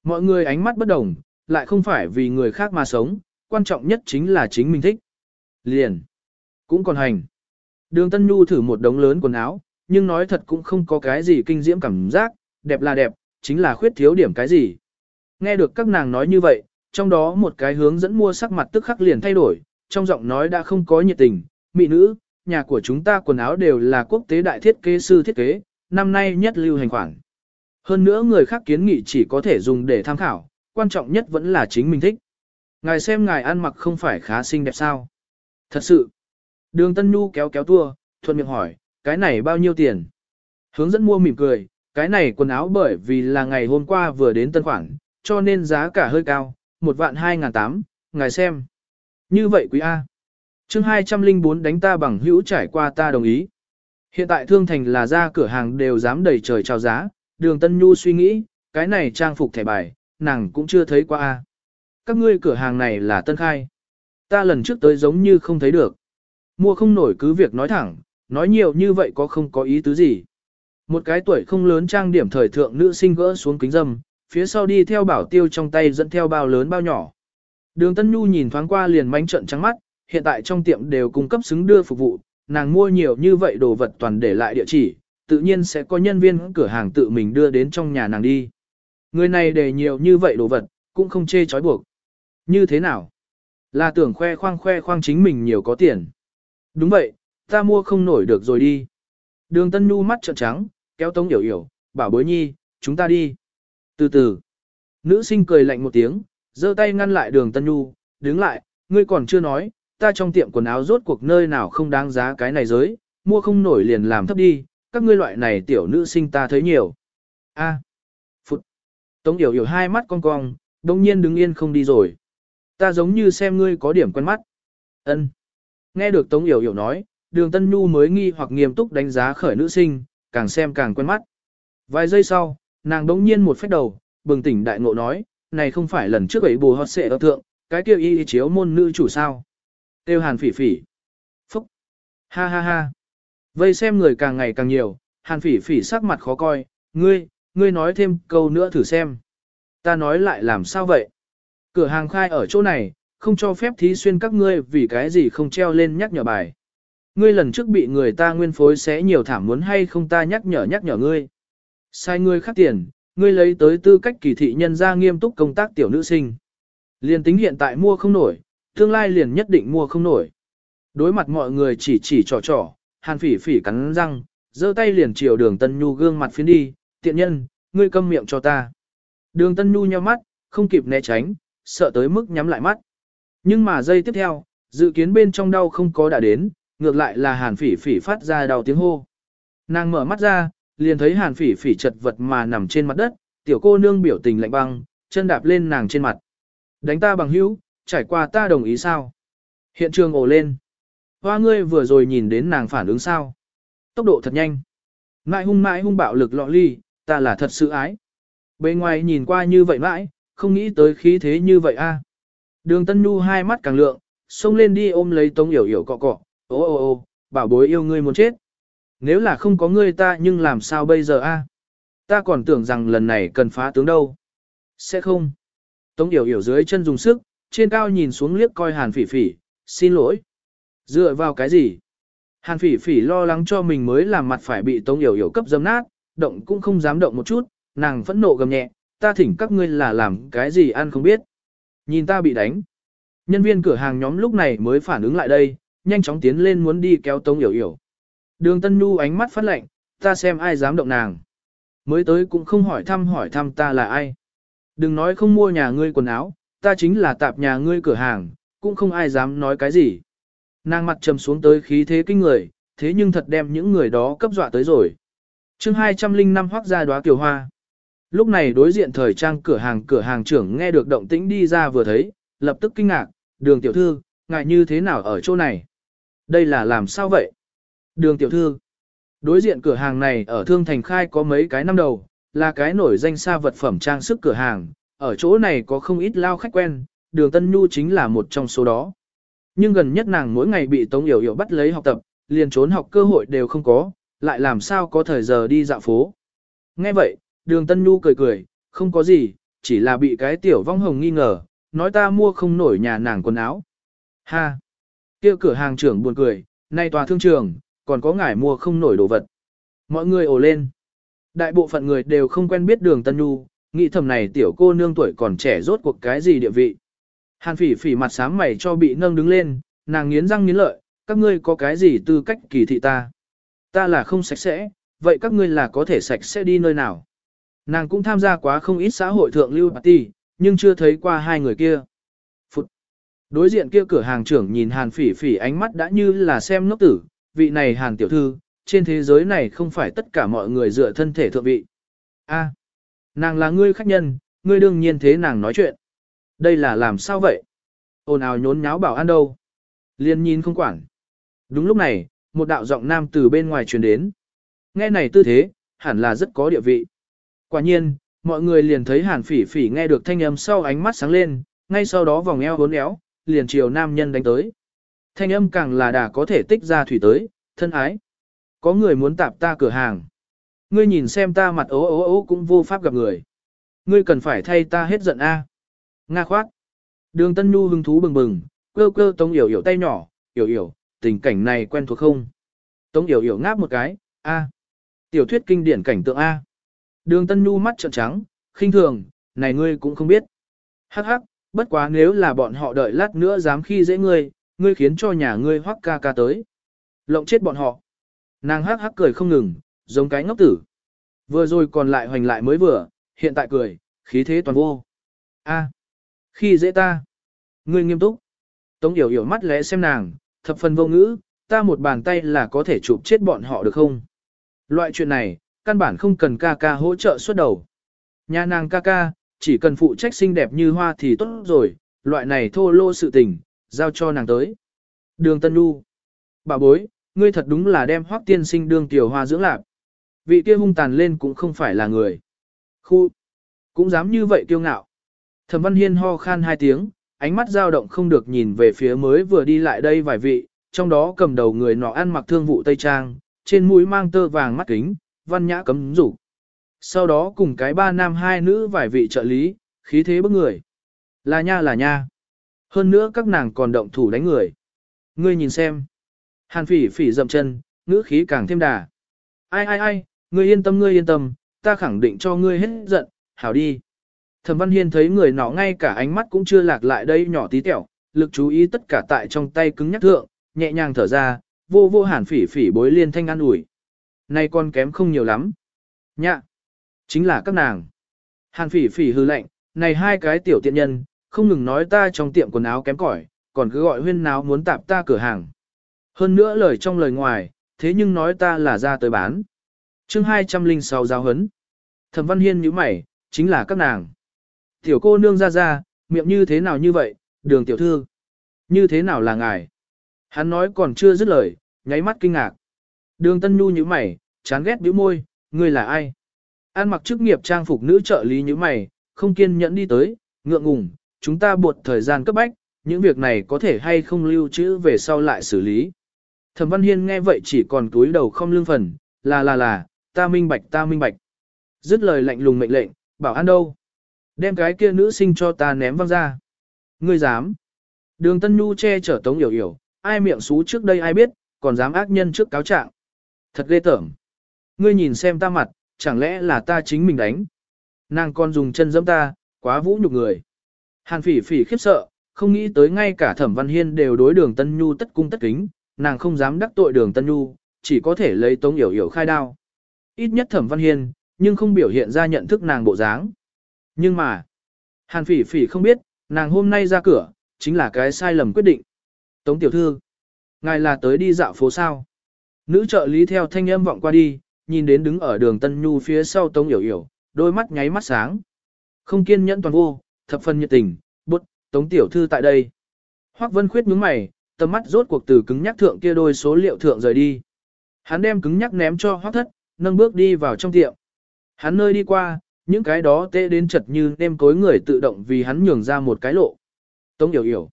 Mọi người ánh mắt bất đồng, lại không phải vì người khác mà sống, quan trọng nhất chính là chính mình thích. Liền. Cũng còn hành. Đường Tân Nhu thử một đống lớn quần áo, nhưng nói thật cũng không có cái gì kinh diễm cảm giác, đẹp là đẹp, chính là khuyết thiếu điểm cái gì. Nghe được các nàng nói như vậy, trong đó một cái hướng dẫn mua sắc mặt tức khắc liền thay đổi, trong giọng nói đã không có nhiệt tình, mỹ nữ, nhà của chúng ta quần áo đều là quốc tế đại thiết kế sư thiết kế, năm nay nhất lưu hành khoản. Hơn nữa người khác kiến nghị chỉ có thể dùng để tham khảo, quan trọng nhất vẫn là chính mình thích. Ngài xem ngài ăn mặc không phải khá xinh đẹp sao. Thật sự. Đường Tân Nhu kéo kéo tua, thuận miệng hỏi, cái này bao nhiêu tiền? Hướng dẫn mua mỉm cười, cái này quần áo bởi vì là ngày hôm qua vừa đến tân khoản, cho nên giá cả hơi cao, một vạn hai ngàn tám, ngài xem. Như vậy quý A. chương 204 đánh ta bằng hữu trải qua ta đồng ý. Hiện tại thương thành là ra cửa hàng đều dám đầy trời chào giá, đường Tân Nhu suy nghĩ, cái này trang phục thẻ bài, nàng cũng chưa thấy qua A. Các ngươi cửa hàng này là tân khai. Ta lần trước tới giống như không thấy được. Mua không nổi cứ việc nói thẳng, nói nhiều như vậy có không có ý tứ gì. Một cái tuổi không lớn trang điểm thời thượng nữ sinh gỡ xuống kính dâm, phía sau đi theo bảo tiêu trong tay dẫn theo bao lớn bao nhỏ. Đường Tân Nhu nhìn thoáng qua liền mánh trận trắng mắt, hiện tại trong tiệm đều cung cấp xứng đưa phục vụ, nàng mua nhiều như vậy đồ vật toàn để lại địa chỉ, tự nhiên sẽ có nhân viên cửa hàng tự mình đưa đến trong nhà nàng đi. Người này để nhiều như vậy đồ vật, cũng không chê chói buộc. Như thế nào? Là tưởng khoe khoang khoe khoang chính mình nhiều có tiền. Đúng vậy, ta mua không nổi được rồi đi. Đường Tân Nhu mắt trợn trắng, kéo Tống Yểu Yểu, bảo bối nhi, chúng ta đi. Từ từ, nữ sinh cười lạnh một tiếng, giơ tay ngăn lại đường Tân Nhu, đứng lại, ngươi còn chưa nói, ta trong tiệm quần áo rốt cuộc nơi nào không đáng giá cái này giới, mua không nổi liền làm thấp đi, các ngươi loại này tiểu nữ sinh ta thấy nhiều. A. À. Phụt. Tống Yểu Yểu hai mắt cong cong, đông nhiên đứng yên không đi rồi. Ta giống như xem ngươi có điểm quen mắt. Ân. Nghe được Tống Yểu Yểu nói, đường Tân Nhu mới nghi hoặc nghiêm túc đánh giá khởi nữ sinh, càng xem càng quen mắt. Vài giây sau, nàng đống nhiên một phép đầu, bừng tỉnh đại ngộ nói, này không phải lần trước ấy bù hót xệ ở thượng, cái kia y chiếu môn nữ chủ sao. Tiêu hàn phỉ phỉ. Phúc. Ha ha ha. Vây xem người càng ngày càng nhiều, hàn phỉ phỉ sắc mặt khó coi, ngươi, ngươi nói thêm câu nữa thử xem. Ta nói lại làm sao vậy? Cửa hàng khai ở chỗ này, không cho phép thí xuyên các ngươi vì cái gì không treo lên nhắc nhở bài. Ngươi lần trước bị người ta nguyên phối sẽ nhiều thảm muốn hay không ta nhắc nhở nhắc nhở ngươi. Sai ngươi khắc tiền, ngươi lấy tới tư cách kỳ thị nhân ra nghiêm túc công tác tiểu nữ sinh. Liền tính hiện tại mua không nổi, tương lai liền nhất định mua không nổi. Đối mặt mọi người chỉ chỉ trò trò, hàn phỉ phỉ cắn răng, giơ tay liền chiều đường Tân Nhu gương mặt phiến đi, tiện nhân, ngươi câm miệng cho ta. Đường Tân Nhu nheo mắt, không kịp né tránh, sợ tới mức nhắm lại mắt. Nhưng mà giây tiếp theo, dự kiến bên trong đau không có đã đến, ngược lại là hàn phỉ phỉ phát ra đau tiếng hô. Nàng mở mắt ra, liền thấy hàn phỉ phỉ chật vật mà nằm trên mặt đất, tiểu cô nương biểu tình lạnh băng, chân đạp lên nàng trên mặt. Đánh ta bằng hữu, trải qua ta đồng ý sao? Hiện trường ồ lên. Hoa ngươi vừa rồi nhìn đến nàng phản ứng sao? Tốc độ thật nhanh. Mãi hung mãi hung bạo lực lọ ly, ta là thật sự ái. Bề ngoài nhìn qua như vậy mãi, không nghĩ tới khí thế như vậy a. Đường Tân Nhu hai mắt càng lượng, xông lên đi ôm lấy Tống Yểu Yểu cọ cọ, ô ô ô, bảo bối yêu ngươi muốn chết. Nếu là không có ngươi ta nhưng làm sao bây giờ a? Ta còn tưởng rằng lần này cần phá tướng đâu. Sẽ không. Tống Yểu Yểu dưới chân dùng sức, trên cao nhìn xuống liếc coi Hàn Phỉ Phỉ, xin lỗi. Dựa vào cái gì? Hàn Phỉ Phỉ lo lắng cho mình mới làm mặt phải bị Tống Yểu Yểu cấp dâm nát, động cũng không dám động một chút, nàng phẫn nộ gầm nhẹ, ta thỉnh các ngươi là làm cái gì ăn không biết. Nhìn ta bị đánh. Nhân viên cửa hàng nhóm lúc này mới phản ứng lại đây, nhanh chóng tiến lên muốn đi kéo Tống Yểu Yểu. Đường Tân Nhu ánh mắt phát lạnh, ta xem ai dám động nàng. Mới tới cũng không hỏi thăm hỏi thăm ta là ai. Đừng nói không mua nhà ngươi quần áo, ta chính là tạp nhà ngươi cửa hàng, cũng không ai dám nói cái gì. Nàng mặt trầm xuống tới khí thế kinh người, thế nhưng thật đem những người đó cấp dọa tới rồi. chương 205 hoác ra đóa kiều hoa. Lúc này đối diện thời trang cửa hàng cửa hàng trưởng nghe được động tĩnh đi ra vừa thấy, lập tức kinh ngạc, đường tiểu thư, ngại như thế nào ở chỗ này? Đây là làm sao vậy? Đường tiểu thư, đối diện cửa hàng này ở Thương Thành Khai có mấy cái năm đầu, là cái nổi danh xa vật phẩm trang sức cửa hàng, ở chỗ này có không ít lao khách quen, đường Tân Nhu chính là một trong số đó. Nhưng gần nhất nàng mỗi ngày bị Tống Yểu Yểu bắt lấy học tập, liền trốn học cơ hội đều không có, lại làm sao có thời giờ đi dạo phố. Nghe vậy, đường Tân Nhu cười cười, không có gì, chỉ là bị cái tiểu vong hồng nghi ngờ, nói ta mua không nổi nhà nàng quần áo. Ha! kia cửa hàng trưởng buồn cười, nay tòa thương trường, còn có ngải mua không nổi đồ vật. Mọi người ồ lên. Đại bộ phận người đều không quen biết đường Tân Nhu, nghĩ thầm này tiểu cô nương tuổi còn trẻ rốt cuộc cái gì địa vị. Hàn phỉ phỉ mặt sám mày cho bị nâng đứng lên, nàng nghiến răng nghiến lợi, các ngươi có cái gì tư cách kỳ thị ta. Ta là không sạch sẽ, vậy các ngươi là có thể sạch sẽ đi nơi nào. Nàng cũng tham gia quá không ít xã hội thượng lưu party, nhưng chưa thấy qua hai người kia. Phụt. Đối diện kia cửa hàng trưởng nhìn hàn phỉ phỉ ánh mắt đã như là xem ngốc tử, vị này hàn tiểu thư, trên thế giới này không phải tất cả mọi người dựa thân thể thượng vị. A, nàng là ngươi khách nhân, ngươi đương nhiên thế nàng nói chuyện. Đây là làm sao vậy? Ồn ào nhốn nháo bảo ăn đâu? Liên nhìn không quản. Đúng lúc này, một đạo giọng nam từ bên ngoài truyền đến. Nghe này tư thế, hẳn là rất có địa vị. Quả nhiên, mọi người liền thấy hàn phỉ phỉ nghe được thanh âm sau ánh mắt sáng lên, ngay sau đó vòng eo hốn éo, liền chiều nam nhân đánh tới. Thanh âm càng là đà có thể tích ra thủy tới, thân ái. Có người muốn tạp ta cửa hàng. Ngươi nhìn xem ta mặt ố ố ố cũng vô pháp gặp người. Ngươi cần phải thay ta hết giận a. Nga khoát. Đường Tân Nhu hứng thú bừng bừng, cơ cơ Tống Yểu Yểu tay nhỏ, Yểu Yểu, tình cảnh này quen thuộc không? Tống Yểu Yểu ngáp một cái, a. Tiểu thuyết kinh điển cảnh tượng a. Đường Tân Nhu mắt trợn trắng, khinh thường, này ngươi cũng không biết. Hắc hắc, bất quá nếu là bọn họ đợi lát nữa dám khi dễ ngươi, ngươi khiến cho nhà ngươi hoắc ca ca tới. Lộng chết bọn họ. Nàng hắc hắc cười không ngừng, giống cái ngốc tử. Vừa rồi còn lại hoành lại mới vừa, hiện tại cười, khí thế toàn vô. A, khi dễ ta. Ngươi nghiêm túc. Tống yểu yểu mắt lẽ xem nàng, thập phần vô ngữ, ta một bàn tay là có thể chụp chết bọn họ được không? Loại chuyện này, căn bản không cần ca ca hỗ trợ xuất đầu. Nhà nàng ca ca, chỉ cần phụ trách xinh đẹp như hoa thì tốt rồi, loại này thô lô sự tình, giao cho nàng tới. Đường Tân Nhu. Bà bối, ngươi thật đúng là đem hoác tiên sinh đương tiểu hoa dưỡng lạc. Vị kia hung tàn lên cũng không phải là người. Khu. Cũng dám như vậy kiêu ngạo. Thẩm Văn Hiên ho khan hai tiếng, ánh mắt dao động không được nhìn về phía mới vừa đi lại đây vài vị, trong đó cầm đầu người nọ ăn mặc thương vụ Tây Trang, trên mũi mang tơ vàng mắt kính, văn nhã cấm rủ. Sau đó cùng cái ba nam hai nữ vài vị trợ lý, khí thế bức người. Là nha là nha. Hơn nữa các nàng còn động thủ đánh người. Ngươi nhìn xem. Hàn phỉ phỉ dậm chân, ngữ khí càng thêm đà. Ai ai ai, ngươi yên tâm ngươi yên tâm, ta khẳng định cho ngươi hết giận, hảo đi. Thẩm Văn Hiên thấy người nọ ngay cả ánh mắt cũng chưa lạc lại đây nhỏ tí tẹo, lực chú ý tất cả tại trong tay cứng nhắc thượng, nhẹ nhàng thở ra, vô vô hàn phỉ phỉ bối liên thanh an ủi. Này con kém không nhiều lắm. Nhạ, chính là các nàng. Hàn phỉ phỉ hư lệnh, này hai cái tiểu tiện nhân, không ngừng nói ta trong tiệm quần áo kém cỏi, còn cứ gọi huyên náo muốn tạp ta cửa hàng. Hơn nữa lời trong lời ngoài, thế nhưng nói ta là ra tới bán. chương 206 giáo hấn. Thẩm Văn Hiên nhíu mày, chính là các nàng. Tiểu cô nương ra ra, miệng như thế nào như vậy, đường tiểu thư. Như thế nào là ngài? Hắn nói còn chưa dứt lời, nháy mắt kinh ngạc. Đường Tân Nhu như mày, chán ghét bĩu môi, ngươi là ai? An mặc chức nghiệp trang phục nữ trợ lý như mày, không kiên nhẫn đi tới, ngượng ngùng, chúng ta buộc thời gian cấp bách, những việc này có thể hay không lưu trữ về sau lại xử lý. Thẩm Văn Hiên nghe vậy chỉ còn túi đầu không lương phần, là là là, ta minh bạch ta minh bạch. Dứt lời lạnh lùng mệnh lệnh, bảo an đâu? Đem cái kia nữ sinh cho ta ném văng ra. Ngươi dám. Đường Tân Nhu che chở Tống Yểu Yểu, ai miệng xú trước đây ai biết, còn dám ác nhân trước cáo trạng. Thật ghê tởm. Ngươi nhìn xem ta mặt, chẳng lẽ là ta chính mình đánh. Nàng con dùng chân giẫm ta, quá vũ nhục người. Hàn phỉ phỉ khiếp sợ, không nghĩ tới ngay cả thẩm văn hiên đều đối đường Tân Nhu tất cung tất kính, nàng không dám đắc tội đường Tân Nhu, chỉ có thể lấy tống yểu yểu khai đao. Ít nhất thẩm văn hiên, nhưng không biểu hiện ra nhận thức nàng bộ dáng. Nhưng mà, hàn phỉ phỉ không biết, nàng hôm nay ra cửa, chính là cái sai lầm quyết định. Tống tiểu thư, ngài là tới đi dạo phố sao. Nữ trợ lý theo thanh âm vọng qua đi, nhìn đến đứng ở đường Tân Nhu phía sau Tống Yểu Yểu, đôi mắt nháy mắt sáng. Không kiên nhẫn toàn vô, thập phần nhiệt tình, bút, Tống tiểu thư tại đây. Hoắc Vân Khuyết nhướng mày, tầm mắt rốt cuộc từ cứng nhắc thượng kia đôi số liệu thượng rời đi. Hắn đem cứng nhắc ném cho Hoắc Thất, nâng bước đi vào trong tiệm. Hắn nơi đi qua, những cái đó tê đến chật như nêm cối người tự động vì hắn nhường ra một cái lộ. Tống Yểu Yểu.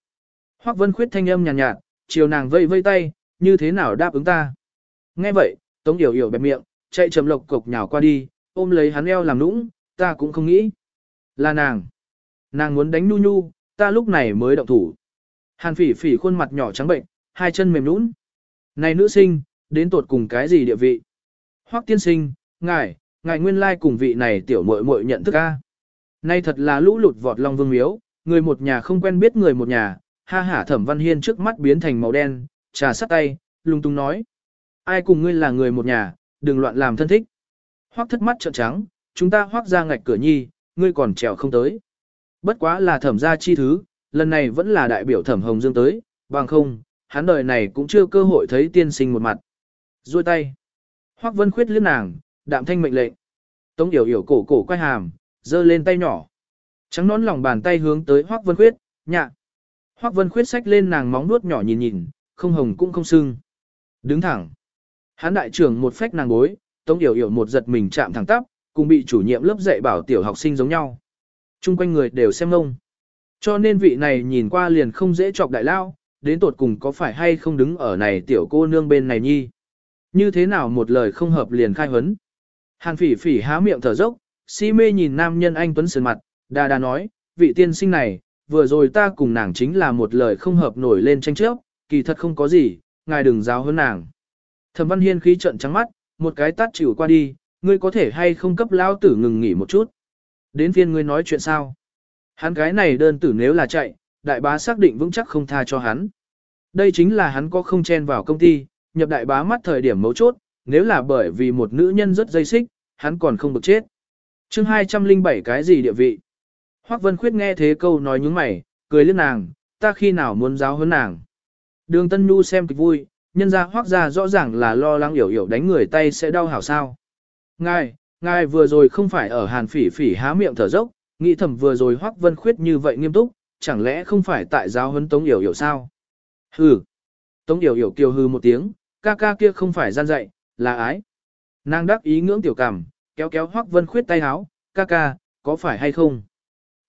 Hoắc Vân Khuyết thanh âm nhàn nhạt, nhạt, chiều nàng vây vây tay, như thế nào đáp ứng ta. Nghe vậy, Tống Yểu Yểu bẹp miệng, chạy chầm lộc cục nhào qua đi, ôm lấy hắn eo làm nũng, ta cũng không nghĩ. Là nàng. Nàng muốn đánh nu nhu, ta lúc này mới động thủ. Hàn phỉ phỉ khuôn mặt nhỏ trắng bệnh, hai chân mềm nũng. Này nữ sinh, đến tột cùng cái gì địa vị? Hoắc tiên sinh, ngài, ngài nguyên lai cùng vị này tiểu muội muội nhận thức a. Nay thật là lũ lụt vọt long vương miếu, người một nhà không quen biết người một nhà, ha hả thẩm văn hiên trước mắt biến thành màu đen, trà sắt tay, lung tung nói. Ai cùng ngươi là người một nhà, đừng loạn làm thân thích. Hoắc thất mắt trợn trắng, chúng ta hoắc ra ngạch cửa nhi, ngươi còn trèo không tới. Bất quá là thẩm gia chi thứ, lần này vẫn là đại biểu thẩm hồng dương tới, bằng không, hắn đời này cũng chưa cơ hội thấy tiên sinh một mặt. Rồi tay. Hoắc vân khuyết liếc nàng, đạm thanh mệnh lệnh. Tống yểu yểu cổ cổ quay hàm, giơ lên tay nhỏ. Trắng nón lòng bàn tay hướng tới Hoắc vân khuyết, nhạ. Hoắc vân khuyết xách lên nàng móng nuốt nhỏ nhìn nhìn, không hồng cũng không sưng. Đứng thẳng. Hắn đại trưởng một phách nàng bối, Tống Yểu Yểu một giật mình chạm thẳng tắp, cùng bị chủ nhiệm lớp dạy bảo tiểu học sinh giống nhau. Trung quanh người đều xem ngông. Cho nên vị này nhìn qua liền không dễ chọc đại lao, đến tột cùng có phải hay không đứng ở này tiểu cô nương bên này nhi. Như thế nào một lời không hợp liền khai huấn. Hàn phỉ phỉ há miệng thở dốc, si mê nhìn nam nhân anh Tuấn sườn mặt, đà đà nói, vị tiên sinh này, vừa rồi ta cùng nàng chính là một lời không hợp nổi lên tranh chấp, kỳ thật không có gì, ngài đừng giáo hơn nàng. Thẩm Văn Hiên khí trận trắng mắt, một cái tát chịu qua đi, ngươi có thể hay không cấp lao tử ngừng nghỉ một chút. Đến phiên ngươi nói chuyện sao? Hắn cái này đơn tử nếu là chạy, đại bá xác định vững chắc không tha cho hắn. Đây chính là hắn có không chen vào công ty, nhập đại bá mắt thời điểm mấu chốt, nếu là bởi vì một nữ nhân rất dây xích, hắn còn không bực chết. chương 207 cái gì địa vị? Hoác Vân Khuyết nghe thế câu nói nhúng mày, cười lên nàng, ta khi nào muốn giáo hơn nàng. Đường Tân Nhu xem kịch vui, nhân ra hoác ra rõ ràng là lo lắng hiểu hiểu đánh người tay sẽ đau hảo sao. Ngài, ngài vừa rồi không phải ở hàn phỉ phỉ há miệng thở dốc, nghĩ thầm vừa rồi hoác vân khuyết như vậy nghiêm túc, chẳng lẽ không phải tại giáo huấn tống hiểu hiểu sao? Hừ. Tống hiểu hiểu kiều hừ một tiếng, ca ca kia không phải gian dạy, là ái. Nàng đắc ý ngưỡng tiểu cảm, kéo kéo hoắc vân khuyết tay háo, ca ca, có phải hay không?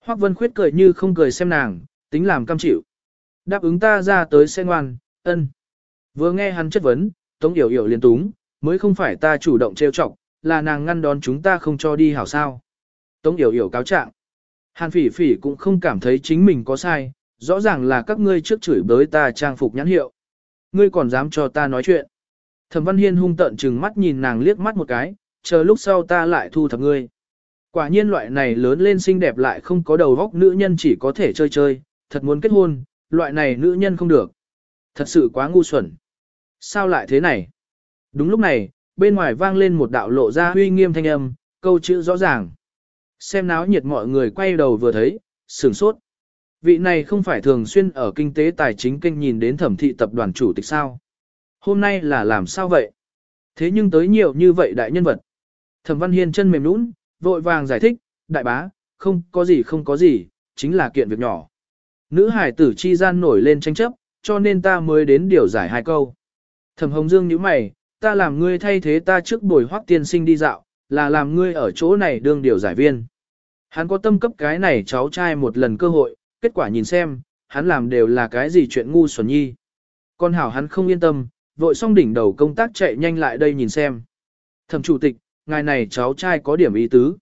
hoắc vân khuyết cười như không cười xem nàng, tính làm cam chịu. Đáp ứng ta ra tới xe ngoan, ân. Vừa nghe hắn chất vấn, Tống Yểu Yểu liền túng, mới không phải ta chủ động trêu chọc, là nàng ngăn đón chúng ta không cho đi hảo sao. Tống Yểu Yểu cáo trạng. Hàn phỉ phỉ cũng không cảm thấy chính mình có sai, rõ ràng là các ngươi trước chửi bới ta trang phục nhãn hiệu. Ngươi còn dám cho ta nói chuyện. Thẩm Văn Hiên hung tợn chừng mắt nhìn nàng liếc mắt một cái, chờ lúc sau ta lại thu thập ngươi. Quả nhiên loại này lớn lên xinh đẹp lại không có đầu óc nữ nhân chỉ có thể chơi chơi, thật muốn kết hôn, loại này nữ nhân không được. Thật sự quá ngu xuẩn. Sao lại thế này? Đúng lúc này, bên ngoài vang lên một đạo lộ ra huy nghiêm thanh âm, câu chữ rõ ràng. Xem náo nhiệt mọi người quay đầu vừa thấy, sửng sốt. Vị này không phải thường xuyên ở kinh tế tài chính kênh nhìn đến thẩm thị tập đoàn chủ tịch sao. Hôm nay là làm sao vậy? Thế nhưng tới nhiều như vậy đại nhân vật. Thẩm Văn Hiên chân mềm nũng, vội vàng giải thích, đại bá, không có gì không có gì, chính là kiện việc nhỏ. Nữ hải tử chi gian nổi lên tranh chấp, cho nên ta mới đến điều giải hai câu. Thẩm Hồng Dương nhíu mày, ta làm ngươi thay thế ta trước buổi hoác tiên sinh đi dạo, là làm ngươi ở chỗ này đương điều giải viên. Hắn có tâm cấp cái này cháu trai một lần cơ hội, kết quả nhìn xem, hắn làm đều là cái gì chuyện ngu xuẩn nhi. Con hảo hắn không yên tâm, vội xong đỉnh đầu công tác chạy nhanh lại đây nhìn xem. Thẩm chủ tịch, ngài này cháu trai có điểm ý tứ.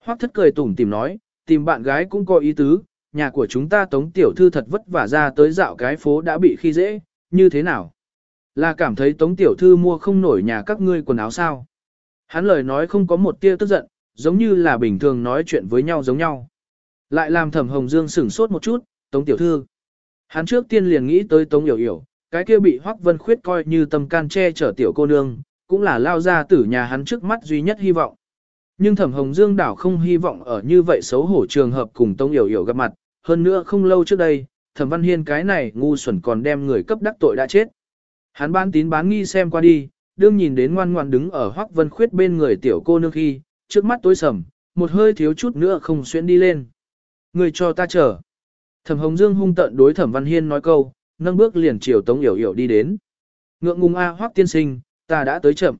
Hoắc thất cười tủm tìm nói, tìm bạn gái cũng có ý tứ, nhà của chúng ta tống tiểu thư thật vất vả ra tới dạo cái phố đã bị khi dễ, như thế nào? Là cảm thấy tống tiểu thư mua không nổi nhà các ngươi quần áo sao? Hắn lời nói không có một tia tức giận, giống như là bình thường nói chuyện với nhau giống nhau. Lại làm thẩm hồng dương sửng sốt một chút, tống tiểu thư. Hắn trước tiên liền nghĩ tới tống hiểu hiểu, cái kia bị hoắc vân khuyết coi như tâm can che chở tiểu cô nương, cũng là lao ra tử nhà hắn trước mắt duy nhất hy vọng. Nhưng thẩm hồng dương đảo không hy vọng ở như vậy xấu hổ trường hợp cùng tống Yểu Yểu gặp mặt, hơn nữa không lâu trước đây, thẩm văn hiên cái này ngu xuẩn còn đem người cấp đắc tội đã chết. Hắn bán tín bán nghi xem qua đi, đương nhìn đến ngoan ngoan đứng ở hoắc vân khuyết bên người tiểu cô nương khi, trước mắt tối sầm, một hơi thiếu chút nữa không xuyên đi lên. Người cho ta chờ. Thẩm Hồng Dương hung tận đối Thẩm Văn Hiên nói câu, nâng bước liền chiều Tống Yểu Yểu đi đến. Ngượng ngùng a Hoắc tiên sinh, ta đã tới chậm.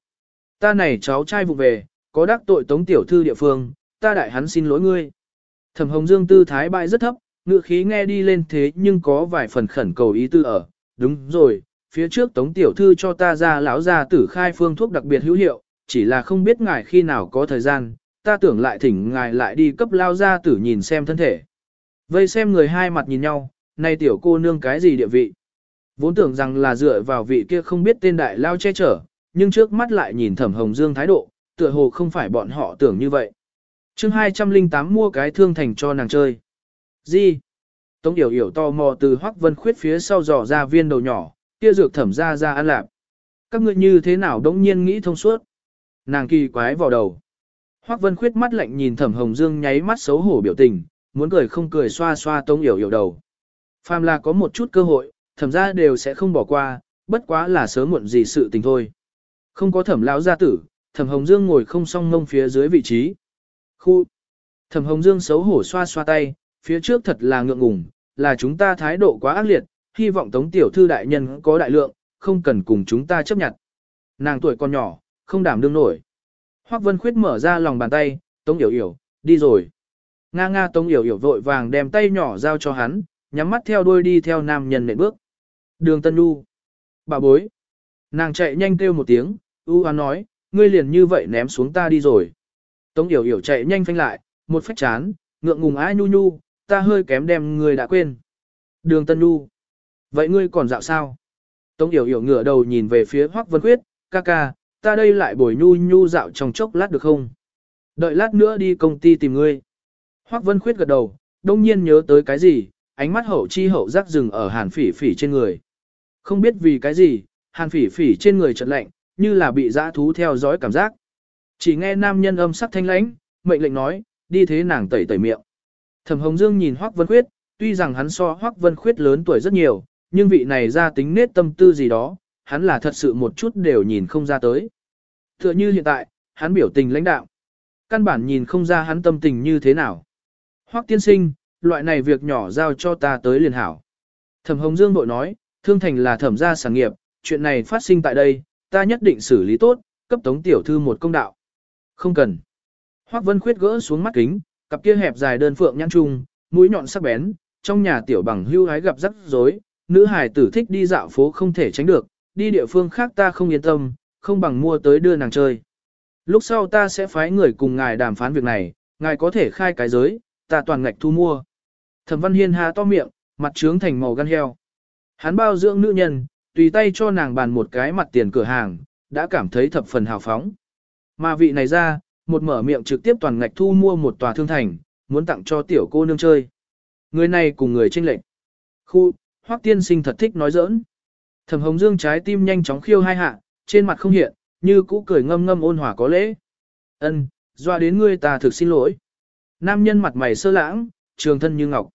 Ta này cháu trai vụ về, có đắc tội Tống tiểu thư địa phương, ta đại hắn xin lỗi ngươi. Thẩm Hồng Dương tư thái bại rất thấp, ngựa khí nghe đi lên thế nhưng có vài phần khẩn cầu ý tư ở. Đúng rồi, phía trước Tống tiểu thư cho ta ra lão ra tử khai phương thuốc đặc biệt hữu hiệu, chỉ là không biết ngài khi nào có thời gian, ta tưởng lại thỉnh ngài lại đi cấp lao ra tử nhìn xem thân thể. Vây xem người hai mặt nhìn nhau, nay tiểu cô nương cái gì địa vị. Vốn tưởng rằng là dựa vào vị kia không biết tên đại lao che chở, nhưng trước mắt lại nhìn thẩm hồng dương thái độ, tựa hồ không phải bọn họ tưởng như vậy. chương 208 mua cái thương thành cho nàng chơi. Gì? Tống Yểu Yểu to mò từ Hoắc Vân Khuyết phía sau dò ra viên đầu nhỏ, kia dược thẩm ra ra ăn lạp. Các ngươi như thế nào đống nhiên nghĩ thông suốt? Nàng kỳ quái vào đầu. Hoắc Vân Khuyết mắt lạnh nhìn Thẩm Hồng Dương nháy mắt xấu hổ biểu tình, muốn cười không cười xoa xoa Tống Yểu Yểu đầu. Phàm là có một chút cơ hội, thẩm ra đều sẽ không bỏ qua, bất quá là sớm muộn gì sự tình thôi. Không có thẩm lão gia tử, thẩm Hồng Dương ngồi không song ngông phía dưới vị trí. Khu. Thẩm Hồng Dương xấu hổ xoa xoa tay, phía trước thật là ngượng ngùng, là chúng ta thái độ quá ác liệt, hy vọng Tống tiểu thư đại nhân có đại lượng, không cần cùng chúng ta chấp nhận. Nàng tuổi còn nhỏ, không đảm đương nổi. Hoắc Vân Khuyết mở ra lòng bàn tay, Tống Yểu Yểu, đi rồi. Nga nga Tống Yểu Yểu vội vàng đem tay nhỏ giao cho hắn, nhắm mắt theo đuôi đi theo nam nhân nệm bước. Đường Tân Nhu. Bà bối. Nàng chạy nhanh kêu một tiếng, u hoán nói, ngươi liền như vậy ném xuống ta đi rồi. Tống Yểu Yểu chạy nhanh phanh lại, một phách chán, ngượng ngùng ai nhu nhu, ta hơi kém đem ngươi đã quên. Đường Tân Nhu. Vậy ngươi còn dạo sao? Tống Yểu Yểu ngửa đầu nhìn về phía Hoắc Vân Khuyết, ca ca, ta đây lại bồi nhu nhu dạo trong chốc lát được không? Đợi lát nữa đi công ty tìm ngươi. Hoắc Vân Khuyết gật đầu, đông nhiên nhớ tới cái gì, ánh mắt hậu chi hậu giác dừng ở hàn phỉ phỉ trên người. Không biết vì cái gì, hàn phỉ phỉ trên người chợt lạnh, như là bị dã thú theo dõi cảm giác. Chỉ nghe nam nhân âm sắc thanh lãnh, mệnh lệnh nói, đi thế nàng tẩy tẩy miệng. Thẩm Hồng Dương nhìn Hoắc Vân Khuyết, tuy rằng hắn so Hoắc Vân Khuyết lớn tuổi rất nhiều, nhưng vị này ra tính nết tâm tư gì đó, hắn là thật sự một chút đều nhìn không ra tới. Tựa như hiện tại, hắn biểu tình lãnh đạo. Căn bản nhìn không ra hắn tâm tình như thế nào. Hoắc tiên sinh, loại này việc nhỏ giao cho ta tới liền hảo. Thẩm Hồng Dương bội nói, thương thành là thẩm gia sản nghiệp, chuyện này phát sinh tại đây, ta nhất định xử lý tốt, cấp tống tiểu thư một công đạo. Không cần. Hoắc Vân Khuyết gỡ xuống mắt kính, cặp kia hẹp dài đơn phượng nhăn trung, mũi nhọn sắc bén, trong nhà tiểu bằng hưu hái gặp rắc rối, nữ hài tử thích đi dạo phố không thể tránh được, đi địa phương khác ta không yên tâm, không bằng mua tới đưa nàng chơi. Lúc sau ta sẽ phái người cùng ngài đàm phán việc này, ngài có thể khai cái giới, ta toàn ngạch thu mua. Thẩm Văn Hiên há to miệng, mặt trướng thành màu gan heo. Hắn bao dưỡng nữ nhân, tùy tay cho nàng bàn một cái mặt tiền cửa hàng, đã cảm thấy thập phần hào phóng. Mà vị này ra, một mở miệng trực tiếp toàn ngạch thu mua một tòa thương thành, muốn tặng cho tiểu cô nương chơi. Người này cùng người tranh lệnh. Khu, Hoắc tiên sinh thật thích nói giỡn. Thẩm Hồng Dương trái tim nhanh chóng khiêu hai hạ, trên mặt không hiện, như cũ cười ngâm ngâm ôn hòa có lễ. Ân, doa đến ngươi ta thực xin lỗi. Nam nhân mặt mày sơ lãng, trường thân như ngọc.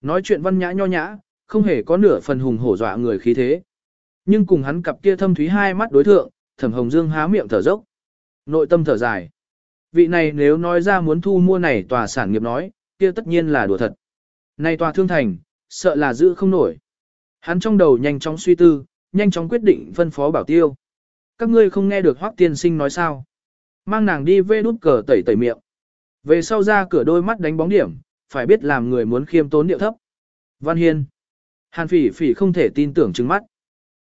Nói chuyện văn nhã nho nhã, không hề có nửa phần hùng hổ dọa người khí thế. Nhưng cùng hắn cặp kia thâm thúy hai mắt đối thượng, Thẩm Hồng Dương há miệng thở dốc. Nội tâm thở dài. Vị này nếu nói ra muốn thu mua này tòa sản nghiệp nói, kia tất nhiên là đùa thật. Này tòa thương thành, sợ là giữ không nổi. Hắn trong đầu nhanh chóng suy tư, nhanh chóng quyết định phân phó bảo tiêu. Các ngươi không nghe được Hoắc tiên sinh nói sao? Mang nàng đi vê nút cờ tẩy tẩy miệng. Về sau ra cửa đôi mắt đánh bóng điểm, phải biết làm người muốn khiêm tốn điệu thấp. Văn Hiên. Hàn phỉ phỉ không thể tin tưởng trừng mắt.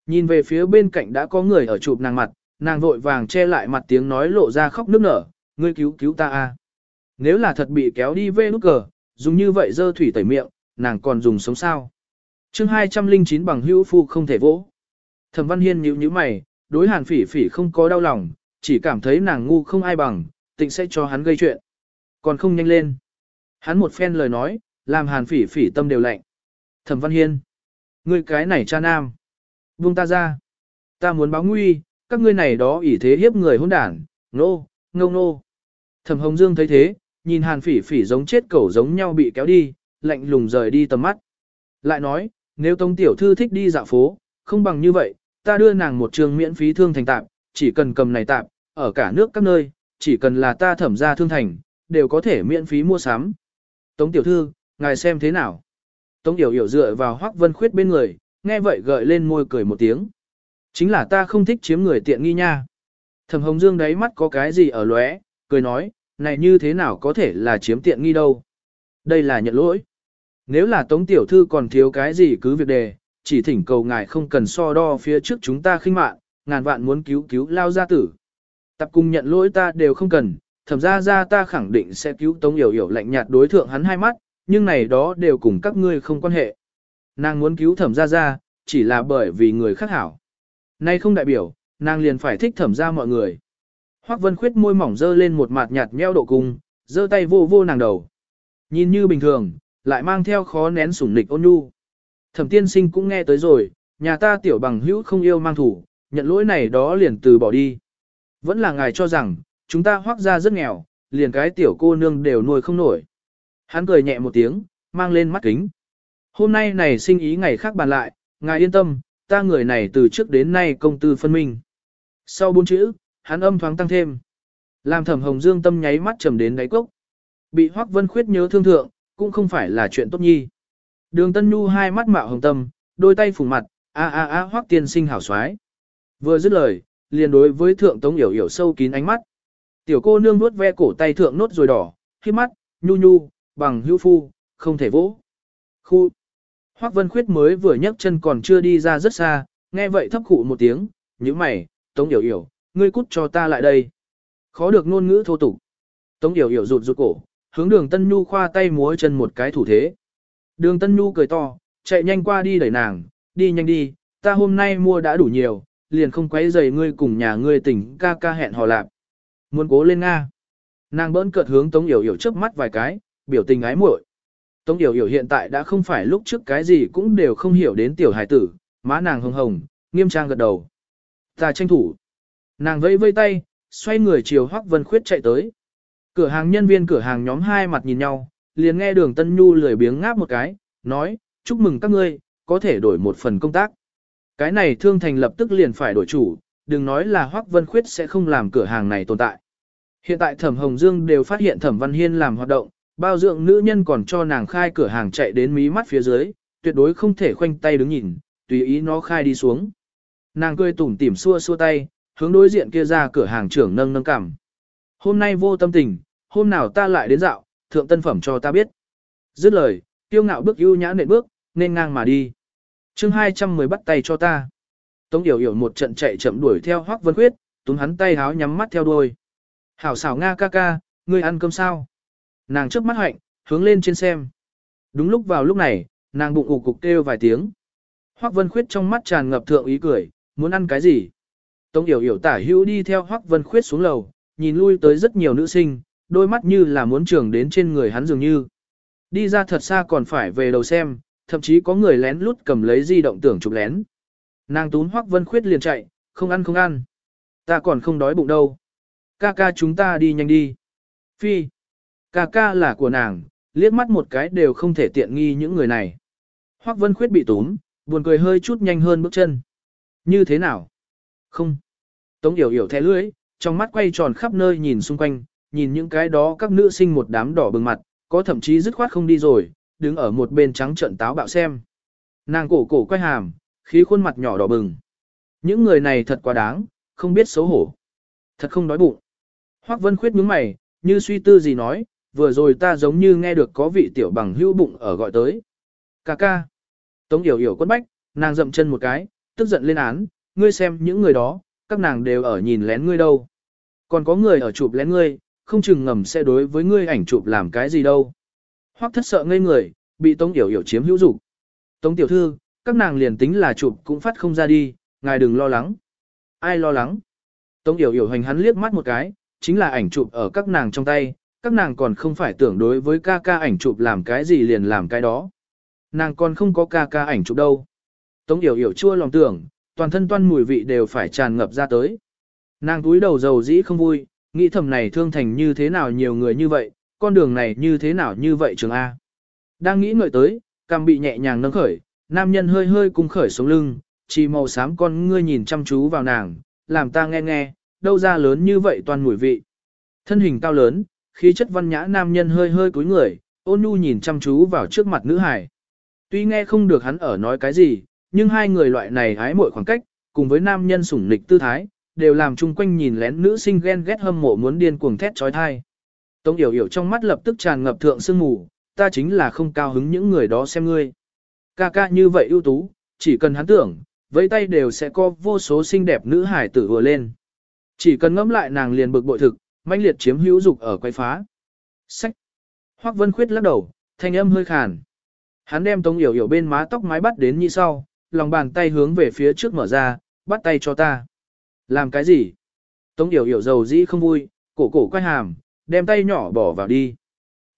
Nhìn về phía bên cạnh đã có người ở chụp nàng mặt, nàng vội vàng che lại mặt tiếng nói lộ ra khóc nức nở, ngươi cứu cứu ta a. Nếu là thật bị kéo đi về nút cờ, dùng như vậy dơ thủy tẩy miệng, nàng còn dùng sống sao. chương 209 bằng hữu phu không thể vỗ. Thẩm Văn Hiên nhíu nhíu mày, đối hàn phỉ phỉ không có đau lòng, chỉ cảm thấy nàng ngu không ai bằng, tịnh sẽ cho hắn gây chuyện. Còn không nhanh lên. Hắn một phen lời nói, làm hàn phỉ phỉ tâm đều lạnh. Thẩm Văn Hiên. Ngươi cái này cha nam. Buông ta ra. Ta muốn báo nguy, các ngươi này đó ỷ thế hiếp người hỗn đản, nô, ngô nô. Thẩm Hồng Dương thấy thế, nhìn hàn phỉ phỉ giống chết cẩu giống nhau bị kéo đi, lạnh lùng rời đi tầm mắt. Lại nói, nếu Tông Tiểu Thư thích đi dạo phố, không bằng như vậy, ta đưa nàng một trường miễn phí thương thành tạp, chỉ cần cầm này tạp, ở cả nước các nơi, chỉ cần là ta thẩm ra thương thành, đều có thể miễn phí mua sắm. Tống Tiểu Thư, ngài xem thế nào? Tống Yểu Yểu dựa vào Hoắc Vân Khuyết bên người, nghe vậy gợi lên môi cười một tiếng. Chính là ta không thích chiếm người tiện nghi nha. Thẩm Hồng Dương đáy mắt có cái gì ở lóe, cười nói, này như thế nào có thể là chiếm tiện nghi đâu. Đây là nhận lỗi. Nếu là Tống Tiểu Thư còn thiếu cái gì cứ việc đề, chỉ thỉnh cầu ngài không cần so đo phía trước chúng ta khinh mạn, ngàn vạn muốn cứu cứu lao gia tử. Tập cùng nhận lỗi ta đều không cần, thẩm ra ra ta khẳng định sẽ cứu Tống Yểu Yểu lạnh nhạt đối thượng hắn hai mắt, nhưng này đó đều cùng các ngươi không quan hệ. Nàng muốn cứu thẩm ra ra, chỉ là bởi vì người khác hảo. Nay không đại biểu, nàng liền phải thích thẩm ra mọi người. Hoắc Vân Khuyết môi mỏng dơ lên một mặt nhạt nheo độ cung, dơ tay vô vô nàng đầu. Nhìn như bình thường, lại mang theo khó nén sủng nịch ôn nhu. Thẩm tiên sinh cũng nghe tới rồi, nhà ta tiểu bằng hữu không yêu mang thủ, nhận lỗi này đó liền từ bỏ đi. Vẫn là ngài cho rằng, chúng ta hoác ra rất nghèo, liền cái tiểu cô nương đều nuôi không nổi. Hắn cười nhẹ một tiếng, mang lên mắt kính. Hôm nay này sinh ý ngày khác bàn lại, ngài yên tâm, ta người này từ trước đến nay công tư phân minh. Sau bốn chữ, hắn âm thoáng tăng thêm. Làm thẩm hồng dương tâm nháy mắt trầm đến đáy cốc. Bị hoác vân khuyết nhớ thương thượng, cũng không phải là chuyện tốt nhi. Đường Tân Nhu hai mắt mạo hồng tâm, đôi tay phủ mặt, a a a hoắc tiên sinh hảo soái Vừa dứt lời, liền đối với thượng tống yểu yểu sâu kín ánh mắt. Tiểu cô nương nuốt ve cổ tay thượng nốt rồi đỏ, khi mắt, nhu nhu, bằng hữu phu, không thể vỗ. Khu. Hoắc Vân Khuyết mới vừa nhấc chân còn chưa đi ra rất xa, nghe vậy thấp khụ một tiếng, như mày, tống yểu yểu, ngươi cút cho ta lại đây. Khó được ngôn ngữ thô tục. Tống yểu yểu rụt rụt cổ, hướng đường Tân Nhu khoa tay múa chân một cái thủ thế. Đường Tân Nhu cười to, chạy nhanh qua đi đẩy nàng, đi nhanh đi, ta hôm nay mua đã đủ nhiều, liền không quấy giày ngươi cùng nhà ngươi tỉnh ca ca hẹn hò lạp. Muốn cố lên Nga. Nàng bỡn cợt hướng Tống Yểu Yểu chớp mắt vài cái, biểu tình ái muội. Tống Yểu Yểu hiện tại đã không phải lúc trước cái gì cũng đều không hiểu đến tiểu hải tử, má nàng hồng hồng, nghiêm trang gật đầu. Ta tranh thủ. Nàng vẫy vây tay, xoay người chiều Hoắc Vân Khuyết chạy tới. Cửa hàng nhân viên cửa hàng nhóm hai mặt nhìn nhau, liền nghe đường Tân Nhu lười biếng ngáp một cái, nói, chúc mừng các ngươi, có thể đổi một phần công tác. Cái này thương thành lập tức liền phải đổi chủ, đừng nói là Hoắc Vân Khuyết sẽ không làm cửa hàng này tồn tại. Hiện tại Thẩm Hồng Dương đều phát hiện Thẩm Văn Hiên làm hoạt động, bao dưỡng nữ nhân còn cho nàng khai cửa hàng chạy đến mí mắt phía dưới, tuyệt đối không thể khoanh tay đứng nhìn, tùy ý nó khai đi xuống. Nàng cười tủm tỉm xua xua tay, hướng đối diện kia ra cửa hàng trưởng nâng nâng cằm. Hôm nay vô tâm tình, hôm nào ta lại đến dạo, thượng tân phẩm cho ta biết. Dứt lời, tiêu ngạo bước ưu nhã nện bước, nên ngang mà đi. chương 210 bắt tay cho ta. Tống Điều Yểu một trận chạy chậm đuổi theo Hoắc Vân Khuyết, túm hắn tay háo nhắm mắt theo đuôi. Hảo xảo Nga ca ca, ngươi ăn cơm sao? Nàng trước mắt hạnh, hướng lên trên xem. Đúng lúc vào lúc này, nàng bụng ủ cục kêu vài tiếng. Hoắc Vân Khuyết trong mắt tràn ngập thượng ý cười, muốn ăn cái gì? Tống Yểu Yểu tả hữu đi theo Hoắc Vân Khuyết xuống lầu, nhìn lui tới rất nhiều nữ sinh, đôi mắt như là muốn trường đến trên người hắn dường như. Đi ra thật xa còn phải về đầu xem, thậm chí có người lén lút cầm lấy di động tưởng chụp lén. Nàng tún Hoắc Vân Khuyết liền chạy, không ăn không ăn. Ta còn không đói bụng đâu. Ca ca chúng ta đi nhanh đi. Phi. Ca ca là của nàng, liếc mắt một cái đều không thể tiện nghi những người này. Hoắc Vân Khuyết bị túm, buồn cười hơi chút nhanh hơn bước chân. Như thế nào? Không. Tống Yểu Yểu thẻ lưỡi, trong mắt quay tròn khắp nơi nhìn xung quanh, nhìn những cái đó các nữ sinh một đám đỏ bừng mặt, có thậm chí dứt khoát không đi rồi, đứng ở một bên trắng trận táo bạo xem. Nàng cổ cổ quay hàm, khí khuôn mặt nhỏ đỏ bừng. Những người này thật quá đáng, không biết xấu hổ. Thật không đói bụng. Hoắc Vân Khuyết nhướng mày, như suy tư gì nói, vừa rồi ta giống như nghe được có vị tiểu bằng hữu bụng ở gọi tới. Cà ca. Tống Yểu Yểu quất bách, nàng dậm chân một cái, tức giận lên án, ngươi xem những người đó, các nàng đều ở nhìn lén ngươi đâu. Còn có người ở chụp lén ngươi, không chừng ngầm sẽ đối với ngươi ảnh chụp làm cái gì đâu. Hoắc thất sợ ngây người, bị Tống Yểu Yểu chiếm hữu dục. Tống tiểu thư, các nàng liền tính là chụp cũng phát không ra đi, ngài đừng lo lắng. Ai lo lắng? Tống Yểu Yểu hành hắn liếc mắt một cái, chính là ảnh chụp ở các nàng trong tay, các nàng còn không phải tưởng đối với ca ca ảnh chụp làm cái gì liền làm cái đó. Nàng còn không có ca ca ảnh chụp đâu. Tống Yểu Yểu chua lòng tưởng, toàn thân toan mùi vị đều phải tràn ngập ra tới. Nàng túi đầu dầu dĩ không vui, nghĩ thầm này thương thành như thế nào nhiều người như vậy, con đường này như thế nào như vậy trường A. Đang nghĩ ngợi tới, cằm bị nhẹ nhàng nâng khởi, nam nhân hơi hơi cung khởi sống lưng, chỉ màu xám con ngươi nhìn chăm chú vào nàng, làm ta nghe nghe, đâu ra lớn như vậy toàn mùi vị. Thân hình cao lớn, khí chất văn nhã nam nhân hơi hơi cúi người, ôn nhu nhìn chăm chú vào trước mặt nữ hải. Tuy nghe không được hắn ở nói cái gì, nhưng hai người loại này hái muội khoảng cách, cùng với nam nhân sủng nịch tư thái, đều làm chung quanh nhìn lén nữ sinh ghen ghét hâm mộ muốn điên cuồng thét trói thai. Tống Yểu Yểu trong mắt lập tức tràn ngập thượng sương mù, ta chính là không cao hứng những người đó xem ngươi. Ca ca như vậy ưu tú, chỉ cần hắn tưởng, với tay đều sẽ có vô số xinh đẹp nữ hải tử vừa lên. Chỉ cần ngẫm lại nàng liền bực bội thực, mãnh liệt chiếm hữu dục ở quay phá. Sách. Hoắc Vân Khuyết lắc đầu, thanh âm hơi khàn. Hắn đem Tống Yểu Yểu bên má tóc mái bắt đến như sau, lòng bàn tay hướng về phía trước mở ra, bắt tay cho ta. Làm cái gì? Tống Yểu Yểu dầu dĩ không vui, cổ cổ quay hàm, đem tay nhỏ bỏ vào đi.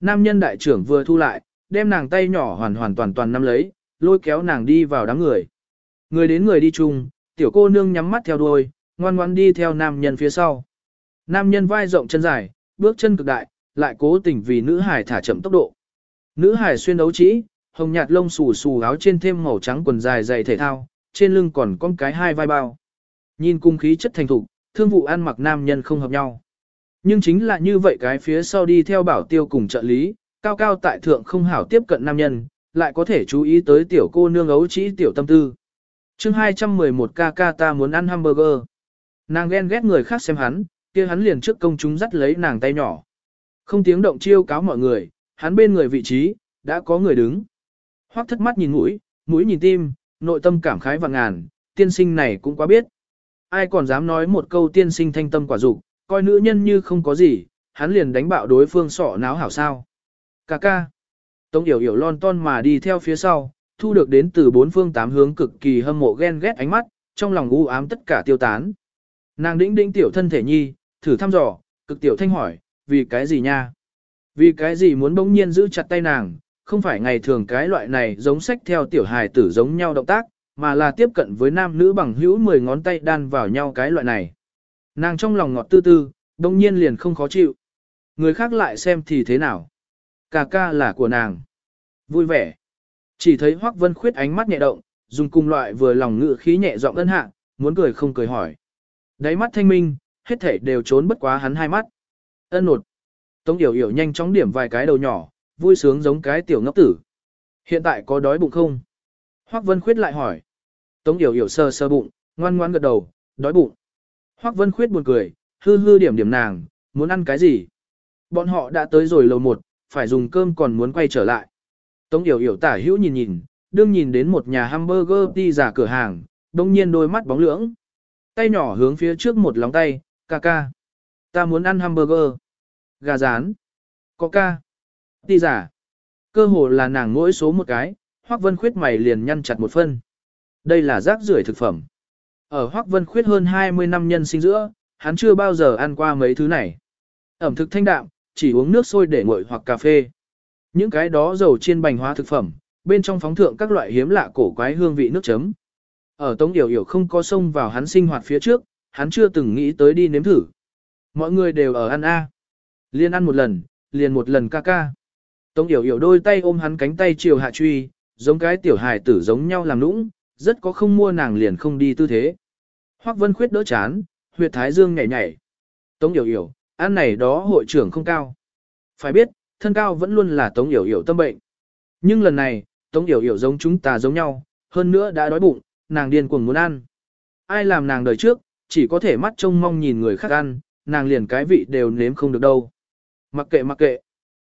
Nam nhân đại trưởng vừa thu lại, đem nàng tay nhỏ hoàn hoàn toàn toàn nắm lấy, lôi kéo nàng đi vào đám người. Người đến người đi chung, tiểu cô nương nhắm mắt theo đuôi, ngoan ngoan đi theo nam nhân phía sau. Nam nhân vai rộng chân dài, bước chân cực đại, lại cố tình vì nữ hải thả chậm tốc độ. Nữ hải xuyên đấu trĩ, hồng nhạt lông xù xù áo trên thêm màu trắng quần dài dày thể thao, trên lưng còn con cái hai vai bao. Nhìn cung khí chất thành thục, thương vụ ăn mặc nam nhân không hợp nhau. Nhưng chính là như vậy cái phía sau đi theo bảo tiêu cùng trợ lý, cao cao tại thượng không hảo tiếp cận nam nhân, lại có thể chú ý tới tiểu cô nương ấu trĩ tiểu tâm tư. chương 211 ca ca ta muốn ăn hamburger. Nàng ghen ghét người khác xem hắn, kia hắn liền trước công chúng dắt lấy nàng tay nhỏ. Không tiếng động chiêu cáo mọi người, hắn bên người vị trí, đã có người đứng. Hoắc thất mắt nhìn mũi, mũi nhìn tim, nội tâm cảm khái và ngàn, tiên sinh này cũng quá biết. Ai còn dám nói một câu tiên sinh thanh tâm quả dục, coi nữ nhân như không có gì, hắn liền đánh bạo đối phương sọ náo hảo sao. Cà ca. Tống yểu yểu lon ton mà đi theo phía sau, thu được đến từ bốn phương tám hướng cực kỳ hâm mộ ghen ghét ánh mắt, trong lòng u ám tất cả tiêu tán. Nàng đĩnh đĩnh tiểu thân thể nhi, thử thăm dò, cực tiểu thanh hỏi, vì cái gì nha? Vì cái gì muốn bỗng nhiên giữ chặt tay nàng, không phải ngày thường cái loại này giống sách theo tiểu hài tử giống nhau động tác, mà là tiếp cận với nam nữ bằng hữu 10 ngón tay đan vào nhau cái loại này. Nàng trong lòng ngọt tư tư, bỗng nhiên liền không khó chịu. Người khác lại xem thì thế nào? Cà ca là của nàng. Vui vẻ. Chỉ thấy Hoắc Vân Khuyết ánh mắt nhẹ động, dùng cùng loại vừa lòng ngự khí nhẹ giọng ân hạ, muốn cười không cười hỏi. Đáy mắt thanh minh, hết thể đều trốn bất quá hắn hai mắt. Ân nột. Tống Yểu Yểu nhanh chóng điểm vài cái đầu nhỏ, vui sướng giống cái tiểu ngốc tử. Hiện tại có đói bụng không? Hoắc Vân Khuyết lại hỏi. Tống Yểu Yểu sơ sơ bụng, ngoan ngoan gật đầu, đói bụng. Hoắc Vân Khuyết buồn cười, hư hư điểm điểm nàng, muốn ăn cái gì? Bọn họ đã tới rồi lầu một, phải dùng cơm còn muốn quay trở lại. Tống Yểu Yểu tả hữu nhìn nhìn, đương nhìn đến một nhà hamburger đi giả cửa hàng, đông nhiên đôi mắt bóng lưỡng. Tay nhỏ hướng phía trước một lóng tay, ca ca. Ta muốn ăn hamburger. Gà rán. Coca. Đi giả. Cơ hồ là nàng mỗi số một cái, Hoắc Vân Khuyết mày liền nhăn chặt một phân. Đây là rác rưởi thực phẩm. Ở Hoắc Vân Khuyết hơn 20 năm nhân sinh giữa, hắn chưa bao giờ ăn qua mấy thứ này. Ẩm thực thanh đạm, chỉ uống nước sôi để nguội hoặc cà phê. Những cái đó dầu chiên bánh hóa thực phẩm, bên trong phóng thượng các loại hiếm lạ cổ quái hương vị nước chấm. Ở Tống Yểu Yểu không có sông vào hắn sinh hoạt phía trước, hắn chưa từng nghĩ tới đi nếm thử. Mọi người đều ở ăn A. Liên ăn một lần, liền một lần ca ca. Tống Yểu Yểu đôi tay ôm hắn cánh tay chiều hạ truy, giống cái tiểu hài tử giống nhau làm nũng, rất có không mua nàng liền không đi tư thế. Hoắc Vân Khuyết đỡ chán, huyệt thái dương nhảy nhảy. Tống Yểu Yểu, ăn này đó hội trưởng không cao. Phải biết, thân cao vẫn luôn là Tống Yểu Yểu tâm bệnh. Nhưng lần này, Tống Yểu Yểu giống chúng ta giống nhau, hơn nữa đã đói bụng, nàng điên cuồng muốn ăn. Ai làm nàng đời trước, chỉ có thể mắt trông mong nhìn người khác ăn, nàng liền cái vị đều nếm không được đâu. Mặc kệ mặc kệ.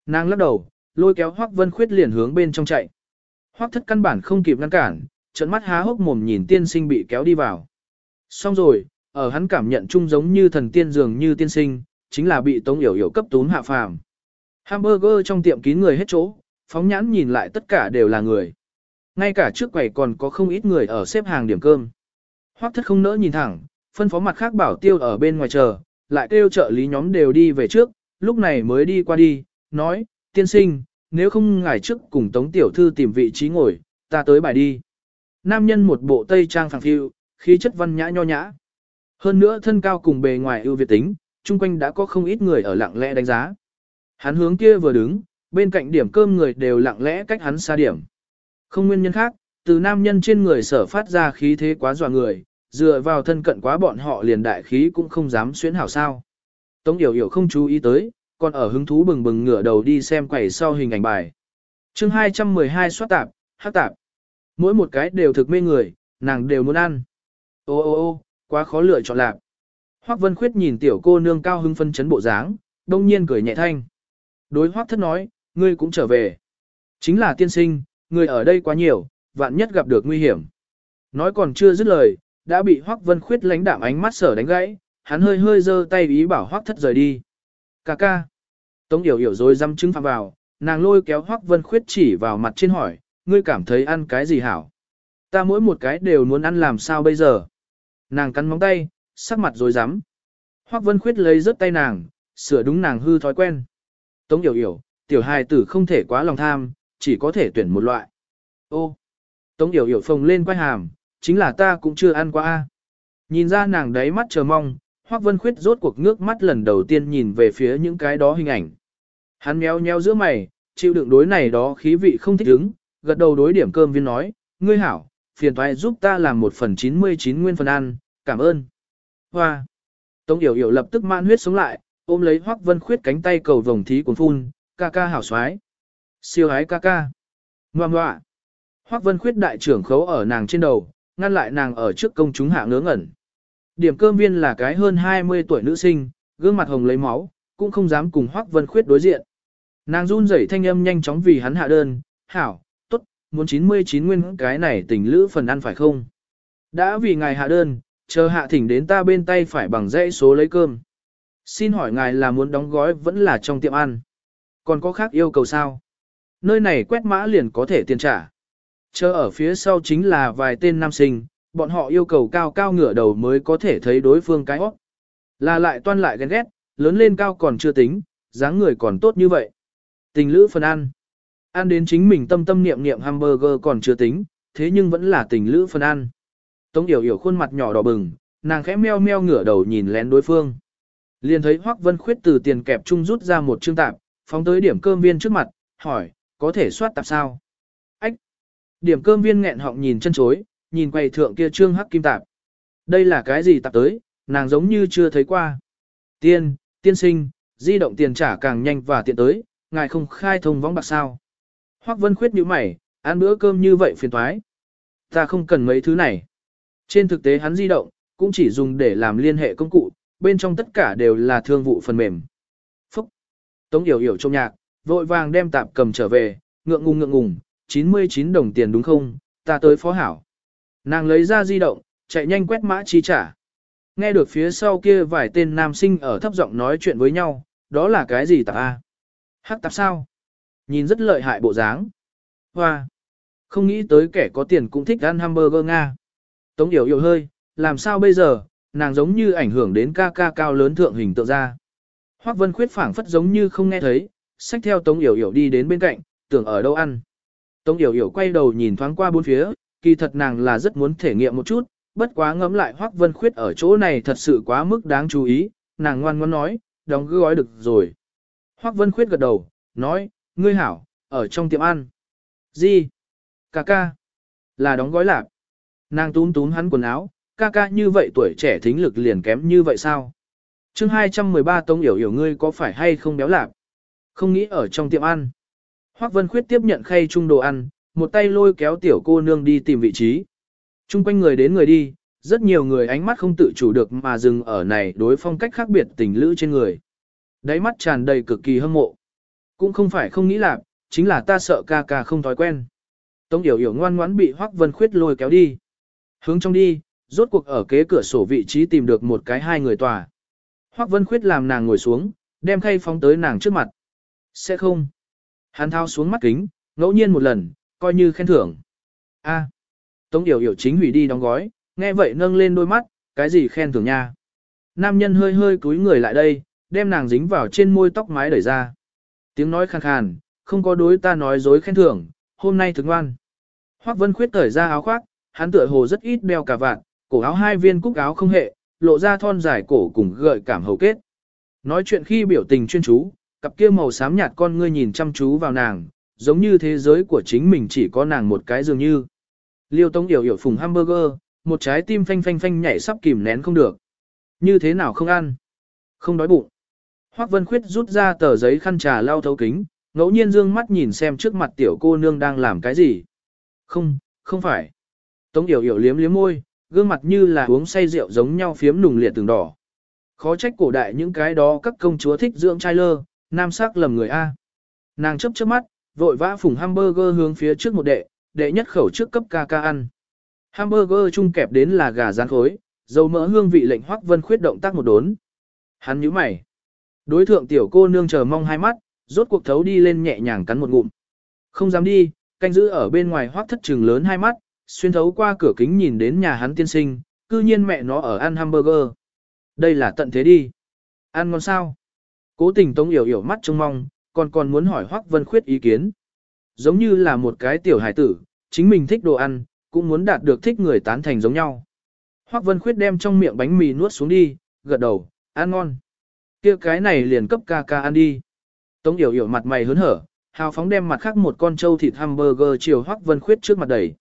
Nàng lắc đầu, lôi kéo Hoắc Vân Khuyết liền hướng bên trong chạy. Hoắc thất căn bản không kịp ngăn cản, trận mắt há hốc mồm nhìn tiên sinh bị kéo đi vào. Xong rồi, ở hắn cảm nhận chung giống như thần tiên dường như tiên sinh, chính là bị Tống Yểu Yểu cấp tún hạ phàm. Hamburger trong tiệm kín người hết chỗ, phóng nhãn nhìn lại tất cả đều là người. Ngay cả trước quầy còn có không ít người ở xếp hàng điểm cơm. Hoắc thất không nỡ nhìn thẳng, phân phó mặt khác bảo tiêu ở bên ngoài chờ, lại kêu trợ lý nhóm đều đi về trước, lúc này mới đi qua đi, nói, tiên sinh, nếu không ngài trước cùng tống tiểu thư tìm vị trí ngồi, ta tới bài đi. Nam nhân một bộ tây trang phẳng phiu, khí chất văn nhã nho nhã. Hơn nữa thân cao cùng bề ngoài ưu việt tính, chung quanh đã có không ít người ở lặng lẽ đánh giá. Hắn hướng kia vừa đứng, bên cạnh điểm cơm người đều lặng lẽ cách hắn xa điểm. Không nguyên nhân khác, từ nam nhân trên người sở phát ra khí thế quá dọa người, dựa vào thân cận quá bọn họ liền đại khí cũng không dám xuyến hảo sao. Tống Yểu Yểu không chú ý tới, còn ở hứng thú bừng bừng ngửa đầu đi xem quẩy sau hình ảnh bài. chương 212 soát tạp, hát tạp. Mỗi một cái đều thực mê người, nàng đều muốn ăn. Ô ô ô, quá khó lựa chọn lạc. Hoác Vân Khuyết nhìn tiểu cô nương cao hưng phân chấn bộ dáng, đông nhiên cười nhẹ thanh. Đối Hoác Thất nói, ngươi cũng trở về. Chính là tiên sinh, người ở đây quá nhiều, vạn nhất gặp được nguy hiểm. Nói còn chưa dứt lời, đã bị Hoác Vân Khuyết lánh đạm ánh mắt sở đánh gãy, hắn hơi hơi giơ tay ý bảo Hoác Thất rời đi. Cà ca. Tống Yểu Yểu rồi dăm chứng phạm vào, nàng lôi kéo Hoác Vân Khuyết chỉ vào mặt trên hỏi, ngươi cảm thấy ăn cái gì hảo? Ta mỗi một cái đều muốn ăn làm sao bây giờ? Nàng cắn móng tay, sắc mặt rồi dám. Hoác Vân Khuyết lấy rớt tay nàng, sửa đúng nàng hư thói quen. Tống Yểu Yểu, tiểu hài tử không thể quá lòng tham, chỉ có thể tuyển một loại. Ô, Tống Yểu Yểu phồng lên quay hàm, chính là ta cũng chưa ăn qua a. Nhìn ra nàng đáy mắt chờ mong, Hoắc Vân Khuyết rốt cuộc ngước mắt lần đầu tiên nhìn về phía những cái đó hình ảnh. Hắn méo méo giữa mày, chịu đựng đối này đó khí vị không thích ứng, gật đầu đối điểm cơm viên nói, ngươi hảo, phiền thoại giúp ta làm một phần 99 nguyên phần ăn, cảm ơn. Hoa! Tống Yểu Yểu lập tức man huyết sống lại, ôm lấy Hoắc Vân Khuyết cánh tay cầu vồng thí cuốn phun, ca ca hảo xoái. Siêu hái ca ca. Ngoan ngoạ. Hoắc Vân Khuyết đại trưởng khấu ở nàng trên đầu, ngăn lại nàng ở trước công chúng hạ ngớ ngẩn. Điểm cơm viên là cái hơn 20 tuổi nữ sinh, gương mặt hồng lấy máu, cũng không dám cùng Hoắc Vân Khuyết đối diện. Nàng run rẩy thanh âm nhanh chóng vì hắn hạ đơn, hảo, tốt, muốn 99 nguyên cái này tình lữ phần ăn phải không? Đã vì ngài hạ đơn, chờ hạ thỉnh đến ta bên tay phải bằng dãy số lấy cơm. Xin hỏi ngài là muốn đóng gói vẫn là trong tiệm ăn? Còn có khác yêu cầu sao? Nơi này quét mã liền có thể tiền trả. Chờ ở phía sau chính là vài tên nam sinh, bọn họ yêu cầu cao cao ngửa đầu mới có thể thấy đối phương cái hót. Là lại toan lại ghen ghét, lớn lên cao còn chưa tính, dáng người còn tốt như vậy. Tình lữ phần ăn. Ăn đến chính mình tâm tâm niệm niệm hamburger còn chưa tính, thế nhưng vẫn là tình lữ phần ăn. Tống Yểu Yểu khuôn mặt nhỏ đỏ bừng, nàng khẽ meo meo ngửa đầu nhìn lén đối phương. Liền thấy Hoắc Vân Khuyết từ tiền kẹp chung rút ra một chương tạp, phóng tới điểm cơm viên trước mặt, hỏi, có thể soát tạp sao? Ách! Điểm cơm viên nghẹn họng nhìn chân chối, nhìn quầy thượng kia trương hắc kim tạp. Đây là cái gì tạp tới, nàng giống như chưa thấy qua. Tiên, tiên sinh, di động tiền trả càng nhanh và tiện tới, ngài không khai thông võng bạc sao. Hoắc Vân Khuyết nhíu mày, ăn bữa cơm như vậy phiền toái. Ta không cần mấy thứ này. Trên thực tế hắn di động, cũng chỉ dùng để làm liên hệ công cụ, bên trong tất cả đều là thương vụ phần mềm. Phúc! Tống Yểu Yểu trong nhạc, vội vàng đem tạp cầm trở về, ngượng ngùng ngượng ngùng, 99 đồng tiền đúng không, ta tới phó hảo. Nàng lấy ra di động, chạy nhanh quét mã chi trả. Nghe được phía sau kia vài tên nam sinh ở thấp giọng nói chuyện với nhau, đó là cái gì tạp A? Hắc tạp sao? Nhìn rất lợi hại bộ dáng. Hoa! Không nghĩ tới kẻ có tiền cũng thích ăn hamburger Nga. Tống Yểu Yểu hơi, làm sao bây giờ, nàng giống như ảnh hưởng đến ca ca cao lớn thượng hình tượng ra. Hoắc Vân Khuyết phảng phất giống như không nghe thấy, xách theo Tống Yểu Yểu đi đến bên cạnh, tưởng ở đâu ăn. Tống Yểu Yểu quay đầu nhìn thoáng qua bốn phía, kỳ thật nàng là rất muốn thể nghiệm một chút, bất quá ngẫm lại Hoắc Vân Khuyết ở chỗ này thật sự quá mức đáng chú ý, nàng ngoan ngoãn nói, đóng gói được rồi. Hoắc Vân Khuyết gật đầu, nói, ngươi hảo, ở trong tiệm ăn. Gì? Ca ca. Là đóng gói lạc. Nàng túm túm hắn quần áo, ca ca như vậy tuổi trẻ thính lực liền kém như vậy sao? chương 213 Tông Yểu Yểu ngươi có phải hay không béo lạc? Không nghĩ ở trong tiệm ăn. Hoắc Vân Khuyết tiếp nhận khay chung đồ ăn, một tay lôi kéo tiểu cô nương đi tìm vị trí. Trung quanh người đến người đi, rất nhiều người ánh mắt không tự chủ được mà dừng ở này đối phong cách khác biệt tình lữ trên người. Đáy mắt tràn đầy cực kỳ hâm mộ. Cũng không phải không nghĩ lạc, chính là ta sợ ca ca không thói quen. Tống Yểu Yểu ngoan ngoãn bị Hoắc Vân Khuyết lôi kéo đi. Hướng trong đi, rốt cuộc ở kế cửa sổ vị trí tìm được một cái hai người tòa. Hoắc Vân Khuyết làm nàng ngồi xuống, đem khay phóng tới nàng trước mặt. Sẽ không. Hắn thao xuống mắt kính, ngẫu nhiên một lần, coi như khen thưởng. A. Tống Yểu Yểu chính hủy đi đóng gói, nghe vậy nâng lên đôi mắt, cái gì khen thưởng nha. Nam nhân hơi hơi cúi người lại đây, đem nàng dính vào trên môi tóc mái đẩy ra. Tiếng nói khàn khàn, không có đối ta nói dối khen thưởng, hôm nay thức ngoan. Hoắc Vân Khuyết cởi ra áo khoác, hắn tựa hồ rất ít đeo cà vạt, cổ áo hai viên cúc áo không hệ, lộ ra thon dài cổ cùng gợi cảm hầu kết. Nói chuyện khi biểu tình chuyên chú, cặp kia màu xám nhạt con ngươi nhìn chăm chú vào nàng, giống như thế giới của chính mình chỉ có nàng một cái dường như. Liêu Tống hiểu hiểu phùng hamburger, một trái tim phanh phanh phanh nhảy sắp kìm nén không được. Như thế nào không ăn? Không đói bụng. Hoắc Vân Khuyết rút ra tờ giấy khăn trà lau thấu kính, ngẫu nhiên dương mắt nhìn xem trước mặt tiểu cô nương đang làm cái gì. Không, không phải. Tống Yểu Yểu liếm liếm môi, gương mặt như là uống say rượu giống nhau phiếm nùng liệt từng đỏ. Khó trách cổ đại những cái đó các công chúa thích dưỡng trai lơ, nam sắc lầm người A. Nàng chấp chớp mắt, vội vã phùng hamburger hướng phía trước một đệ, đệ nhất khẩu trước cấp ca ca ăn. Hamburger chung kẹp đến là gà rán khối, dầu mỡ hương vị lệnh hoắc vân khuyết động tác một đốn. Hắn nhíu mày. Đối thượng tiểu cô nương chờ mong hai mắt, rốt cuộc thấu đi lên nhẹ nhàng cắn một ngụm. Không dám đi, canh giữ ở bên ngoài hoắc thất trừng lớn hai mắt, xuyên thấu qua cửa kính nhìn đến nhà hắn tiên sinh, cư nhiên mẹ nó ở ăn hamburger. Đây là tận thế đi. Ăn ngon sao? Cố tình tống yểu yểu mắt trông mong, còn còn muốn hỏi hoắc vân khuyết ý kiến. Giống như là một cái tiểu hải tử, chính mình thích đồ ăn, cũng muốn đạt được thích người tán thành giống nhau. Hoắc Vân Khuyết đem trong miệng bánh mì nuốt xuống đi, gật đầu, ăn ngon. Kia cái này liền cấp ca ca ăn đi. Tống Yểu Yểu mặt mày hớn hở, hào phóng đem mặt khác một con trâu thịt hamburger chiều Hoắc Vân Khuyết trước mặt đẩy.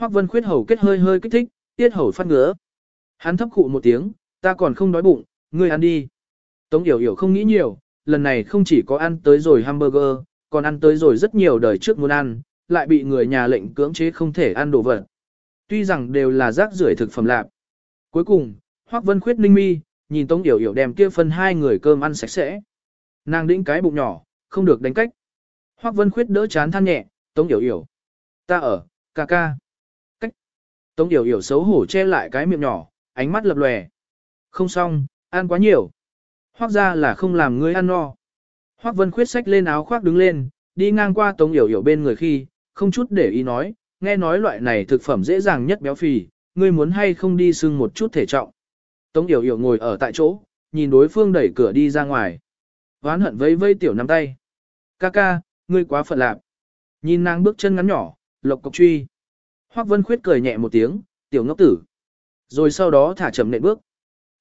Hoắc Vân Khuyết hầu kết hơi hơi kích thích, tiết hầu phát ngứa. Hắn thấp khụ một tiếng, ta còn không đói bụng, ngươi ăn đi. Tống Yểu Yểu không nghĩ nhiều, lần này không chỉ có ăn tới rồi hamburger, còn ăn tới rồi rất nhiều đời trước muốn ăn, lại bị người nhà lệnh cưỡng chế không thể ăn đồ vật. Tuy rằng đều là rác rưởi thực phẩm lạp. Cuối cùng, Hoắc Vân Khuyết ninh mi, nhìn Tống Yểu Yểu đem kia phân hai người cơm ăn sạch sẽ. Nàng đĩnh cái bụng nhỏ, không được đánh cách. Hoắc Vân Khuyết đỡ chán than nhẹ, Tống Yểu Yểu. Ta ở, ca ca. Tống Yểu Yểu xấu hổ che lại cái miệng nhỏ, ánh mắt lập lòe. Không xong, ăn quá nhiều. Hoác ra là không làm ngươi ăn no. Hoắc Vân Khuyết xách lên áo khoác đứng lên, đi ngang qua Tống Yểu Yểu bên người khi, không chút để ý nói, nghe nói loại này thực phẩm dễ dàng nhất béo phì, ngươi muốn hay không đi sưng một chút thể trọng. Tống Yểu Yểu ngồi ở tại chỗ, nhìn đối phương đẩy cửa đi ra ngoài. Ván hận vây vây tiểu nắm tay. Ca ca, ngươi quá phận lạc. Nhìn nàng bước chân ngắn nhỏ, lộc cộc truy. Hoắc Vân Khuyết cười nhẹ một tiếng, tiểu ngốc tử. Rồi sau đó thả chậm nện bước.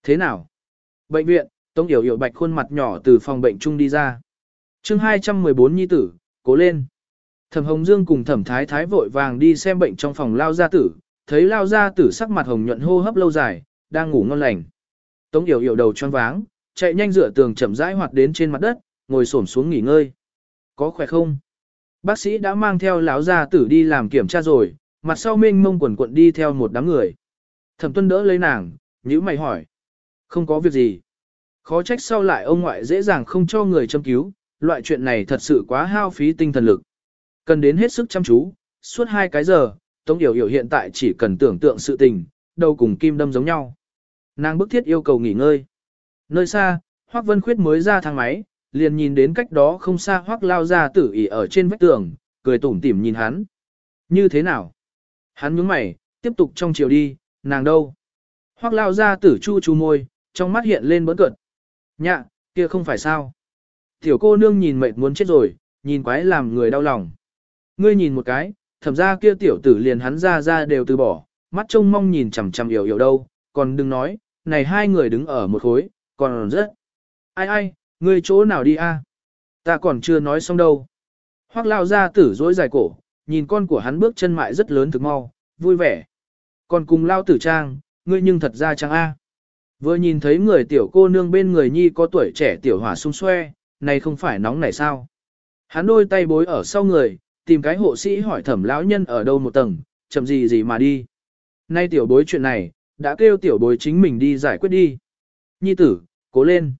Thế nào? Bệnh viện, Tống Yểu Yểu bạch khuôn mặt nhỏ từ phòng bệnh chung đi ra. chương 214 nhi tử, cố lên. Thẩm Hồng Dương cùng Thẩm Thái Thái vội vàng đi xem bệnh trong phòng lao gia tử, thấy lao gia tử sắc mặt hồng nhuận hô hấp lâu dài, đang ngủ ngon lành. Tống Yểu Yểu đầu choáng váng, chạy nhanh dựa tường chậm rãi hoạt đến trên mặt đất, ngồi xổm xuống nghỉ ngơi. Có khỏe không? Bác sĩ đã mang theo lão gia tử đi làm kiểm tra rồi, mặt sau mênh mông quần quận đi theo một đám người. Thẩm Tuân đỡ lấy nàng, nhữ mày hỏi. Không có việc gì. Khó trách sau lại ông ngoại dễ dàng không cho người châm cứu, loại chuyện này thật sự quá hao phí tinh thần lực. Cần đến hết sức chăm chú, suốt hai cái giờ, Tống Yểu Yểu hiện tại chỉ cần tưởng tượng sự tình, đầu cùng kim đâm giống nhau. Nàng bức thiết yêu cầu nghỉ ngơi. Nơi xa, Hoắc Vân Khuyết mới ra thang máy, liền nhìn đến cách đó không xa Hoắc lao ra tử ỉ ở trên vách tường, cười tủm tỉm nhìn hắn. Như thế nào? Hắn nhướng mày, tiếp tục trong chiều đi, nàng đâu? Hoắc lao ra tử chu chu môi, trong mắt hiện lên bỡn cợt. Nhạ, kia không phải sao. Tiểu cô nương nhìn mệt muốn chết rồi, nhìn quái làm người đau lòng. Ngươi nhìn một cái, thẩm ra kia tiểu tử liền hắn ra ra đều từ bỏ, mắt trông mong nhìn chằm chằm hiểu hiểu đâu, còn đừng nói, này hai người đứng ở một khối, còn rất. Ai ai, ngươi chỗ nào đi a? Ta còn chưa nói xong đâu. Hoắc lao ra tử dối dài cổ, nhìn con của hắn bước chân mại rất lớn thực mau, vui vẻ. Còn cùng lao tử trang, ngươi nhưng thật ra trang A. Vừa nhìn thấy người tiểu cô nương bên người nhi có tuổi trẻ tiểu hỏa sung xoe, này không phải nóng này sao. Hắn đôi tay bối ở sau người, tìm cái hộ sĩ hỏi thẩm lão nhân ở đâu một tầng, chậm gì gì mà đi. Nay tiểu bối chuyện này, đã kêu tiểu bối chính mình đi giải quyết đi. Nhi tử, cố lên.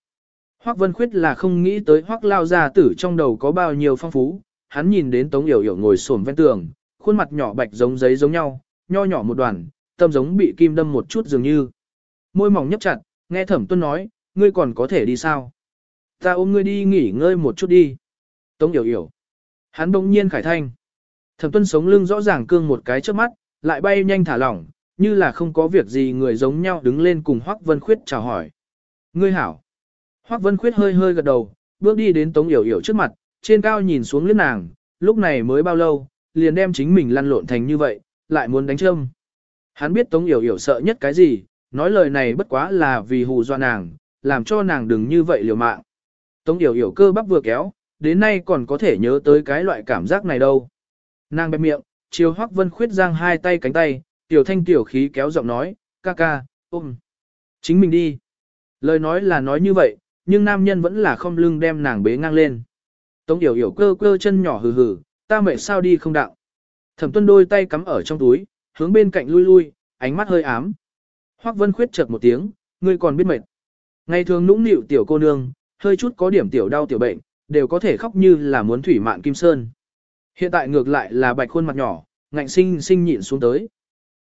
Hoắc Vân Khuyết là không nghĩ tới Hoắc lao gia tử trong đầu có bao nhiêu phong phú, hắn nhìn đến Tống Yểu Yểu ngồi xổm ven tường, khuôn mặt nhỏ bạch giống giấy giống nhau, nho nhỏ một đoàn, tâm giống bị kim đâm một chút dường như. Môi mỏng nhấp chặt, nghe Thẩm Tuân nói, ngươi còn có thể đi sao? Ta ôm ngươi đi nghỉ ngơi một chút đi. Tống Yểu Yểu. Hắn bỗng nhiên khải thanh. Thẩm Tuân sống lưng rõ ràng cương một cái trước mắt, lại bay nhanh thả lỏng, như là không có việc gì người giống nhau đứng lên cùng Hoắc Vân Khuyết chào hỏi. Ngươi hảo. Hoắc Vân Khuyết hơi hơi gật đầu, bước đi đến Tống Yểu Yểu trước mặt, trên cao nhìn xuống liếc nàng, lúc này mới bao lâu, liền đem chính mình lăn lộn thành như vậy, lại muốn đánh châm. Hắn biết Tống Yểu Yểu sợ nhất cái gì, nói lời này bất quá là vì hù dọa nàng, làm cho nàng đừng như vậy liều mạng. Tống Yểu Yểu cơ bắp vừa kéo, đến nay còn có thể nhớ tới cái loại cảm giác này đâu. Nàng bẹp miệng, chiều Hoắc Vân Khuyết giang hai tay cánh tay, tiểu thanh tiểu khí kéo giọng nói, ca ca, ôm. Chính mình đi. Lời nói là nói như vậy, nhưng nam nhân vẫn là không lưng đem nàng bế ngang lên. Tống Yểu Yểu cơ cơ chân nhỏ hừ hừ, ta mệt sao đi không đạo. Thẩm Tuân đôi tay cắm ở trong túi, hướng bên cạnh lui lui, ánh mắt hơi ám. Hoắc Vân Khuyết chợt một tiếng, ngươi còn biết mệt. Ngày thường nũng nịu tiểu cô nương, hơi chút có điểm tiểu đau tiểu bệnh, đều có thể khóc như là muốn thủy mạn kim sơn. Hiện tại ngược lại là bạch khuôn mặt nhỏ, ngạnh sinh sinh nhịn xuống tới.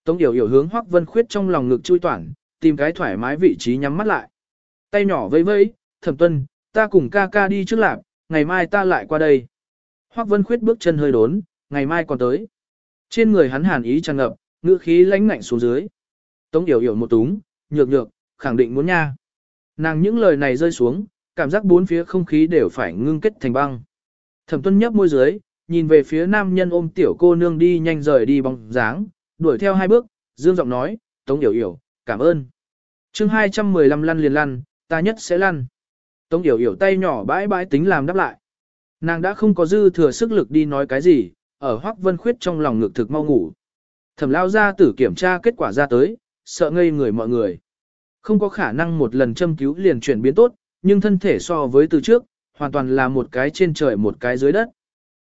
Tống Yểu Yểu hướng Hoắc Vân Khuyết trong lòng ngực chui toản, tìm cái thoải mái vị trí nhắm mắt lại. Tay nhỏ vẫy vẫy, "Thẩm Tuân, ta cùng ca ca đi trước lạc, ngày mai ta lại qua đây." Hoắc Vân Khuyết bước chân hơi đốn, "Ngày mai còn tới." Trên người hắn hàn ý tràn ngập, ngữ khí lãnh ngạnh xuống dưới. Tống Yểu Yểu một túng, nhược nhược, khẳng định muốn nha. Nàng những lời này rơi xuống, cảm giác bốn phía không khí đều phải ngưng kết thành băng. Thẩm Tuân nhấp môi dưới, nhìn về phía nam nhân ôm tiểu cô nương đi nhanh rời đi bóng dáng, đuổi theo hai bước, dương giọng nói, Tống Yểu Yểu, cảm ơn. chương 215 lăn liền lăn, ta nhất sẽ lăn. Tống Yểu Yểu tay nhỏ bãi bãi tính làm đáp lại. Nàng đã không có dư thừa sức lực đi nói cái gì, ở Hoắc Vân Khuyết trong lòng ngực thực mau ngủ. Thẩm lao ra tử kiểm tra kết quả ra tới, sợ ngây người mọi người. Không có khả năng một lần châm cứu liền chuyển biến tốt, nhưng thân thể so với từ trước, hoàn toàn là một cái trên trời một cái dưới đất.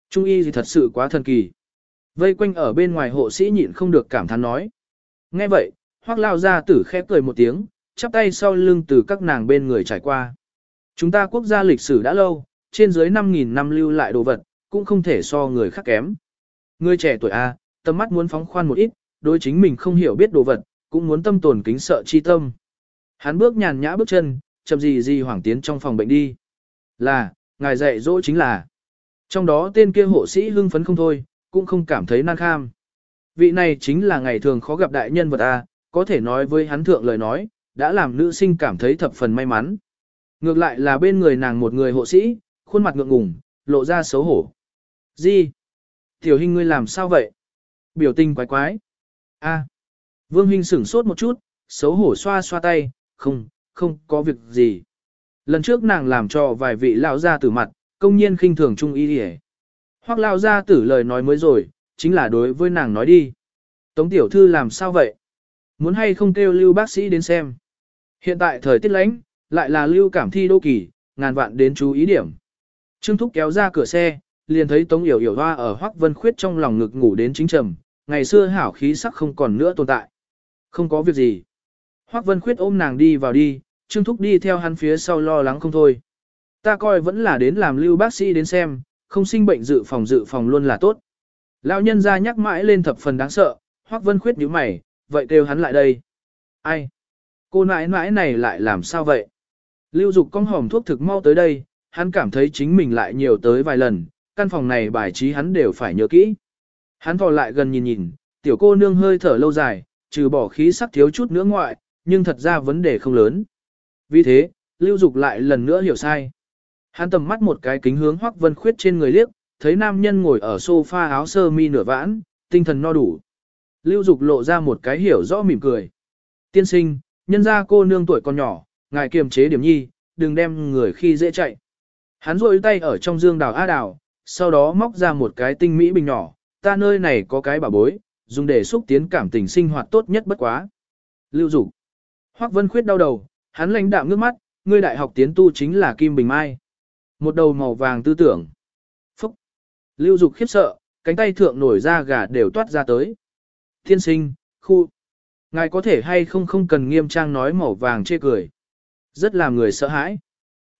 Trung y gì thật sự quá thần kỳ. Vây quanh ở bên ngoài hộ sĩ nhịn không được cảm thán nói. Nghe vậy, Hoắc lao ra tử khẽ cười một tiếng, chắp tay sau lưng từ các nàng bên người trải qua. Chúng ta quốc gia lịch sử đã lâu, trên dưới 5.000 năm lưu lại đồ vật, cũng không thể so người khác kém. Người trẻ tuổi A, tâm mắt muốn phóng khoan một ít, đối chính mình không hiểu biết đồ vật, cũng muốn tâm tồn kính sợ chi tâm. Hắn bước nhàn nhã bước chân, chậm gì gì hoảng tiến trong phòng bệnh đi. Là, ngài dạy dỗ chính là. Trong đó tên kia hộ sĩ hưng phấn không thôi, cũng không cảm thấy nan kham. Vị này chính là ngày thường khó gặp đại nhân vật A, có thể nói với hắn thượng lời nói, đã làm nữ sinh cảm thấy thập phần may mắn. Ngược lại là bên người nàng một người hộ sĩ, khuôn mặt ngượng ngùng, lộ ra xấu hổ. Gì? Tiểu hình ngươi làm sao vậy? Biểu tình quái quái. A. Vương Hinh sửng sốt một chút, xấu hổ xoa xoa tay, không, không có việc gì. Lần trước nàng làm cho vài vị lão gia tử mặt, công nhiên khinh thường trung y đi Hoặc lão gia tử lời nói mới rồi, chính là đối với nàng nói đi. Tống tiểu thư làm sao vậy? Muốn hay không kêu lưu bác sĩ đến xem. Hiện tại thời tiết lạnh, lại là lưu cảm thi đô kỳ, ngàn vạn đến chú ý điểm. Trương Thúc kéo ra cửa xe, liền thấy Tống Yểu Yểu hoa ở Hoắc Vân Khuyết trong lòng ngực ngủ đến chính trầm, ngày xưa hảo khí sắc không còn nữa tồn tại. Không có việc gì. Hoắc Vân Khuyết ôm nàng đi vào đi, Trương Thúc đi theo hắn phía sau lo lắng không thôi. Ta coi vẫn là đến làm lưu bác sĩ đến xem, không sinh bệnh dự phòng dự phòng luôn là tốt. Lão nhân ra nhắc mãi lên thập phần đáng sợ, Hoắc Vân Khuyết nhíu mày, vậy kêu hắn lại đây. Ai? Cô nãi nãi này lại làm sao vậy? Lưu Dục con hòm thuốc thực mau tới đây, hắn cảm thấy chính mình lại nhiều tới vài lần, căn phòng này bài trí hắn đều phải nhớ kỹ. Hắn thò lại gần nhìn nhìn, tiểu cô nương hơi thở lâu dài, trừ bỏ khí sắc thiếu chút nữa ngoại, nhưng thật ra vấn đề không lớn. Vì thế, Lưu Dục lại lần nữa hiểu sai. Hắn tầm mắt một cái kính hướng Hoắc Vân Khuyết trên người liếc, thấy nam nhân ngồi ở sofa áo sơ mi nửa vãn, tinh thần no đủ. Lưu Dục lộ ra một cái hiểu rõ mỉm cười. Tiên sinh, nhân gia cô nương tuổi còn nhỏ, ngài kiềm chế điểm nhi, đừng đem người khi dễ chạy. Hắn rôi tay ở trong dương đào á đào, sau đó móc ra một cái tinh mỹ bình nhỏ, ta nơi này có cái bảo bối, dùng để xúc tiến cảm tình sinh hoạt tốt nhất bất quá. Lưu Dục Hoắc Vân Khuyết đau đầu, hắn lãnh đạm ngước mắt, ngươi đại học tiến tu chính là Kim Bình Mai. Một đầu màu vàng tư tưởng. Phúc. Lưu Dục khiếp sợ, cánh tay thượng nổi ra gà đều toát ra tới. Thiên sinh, khu. Ngài có thể hay không không cần nghiêm trang nói màu vàng chê cười. Rất làm người sợ hãi.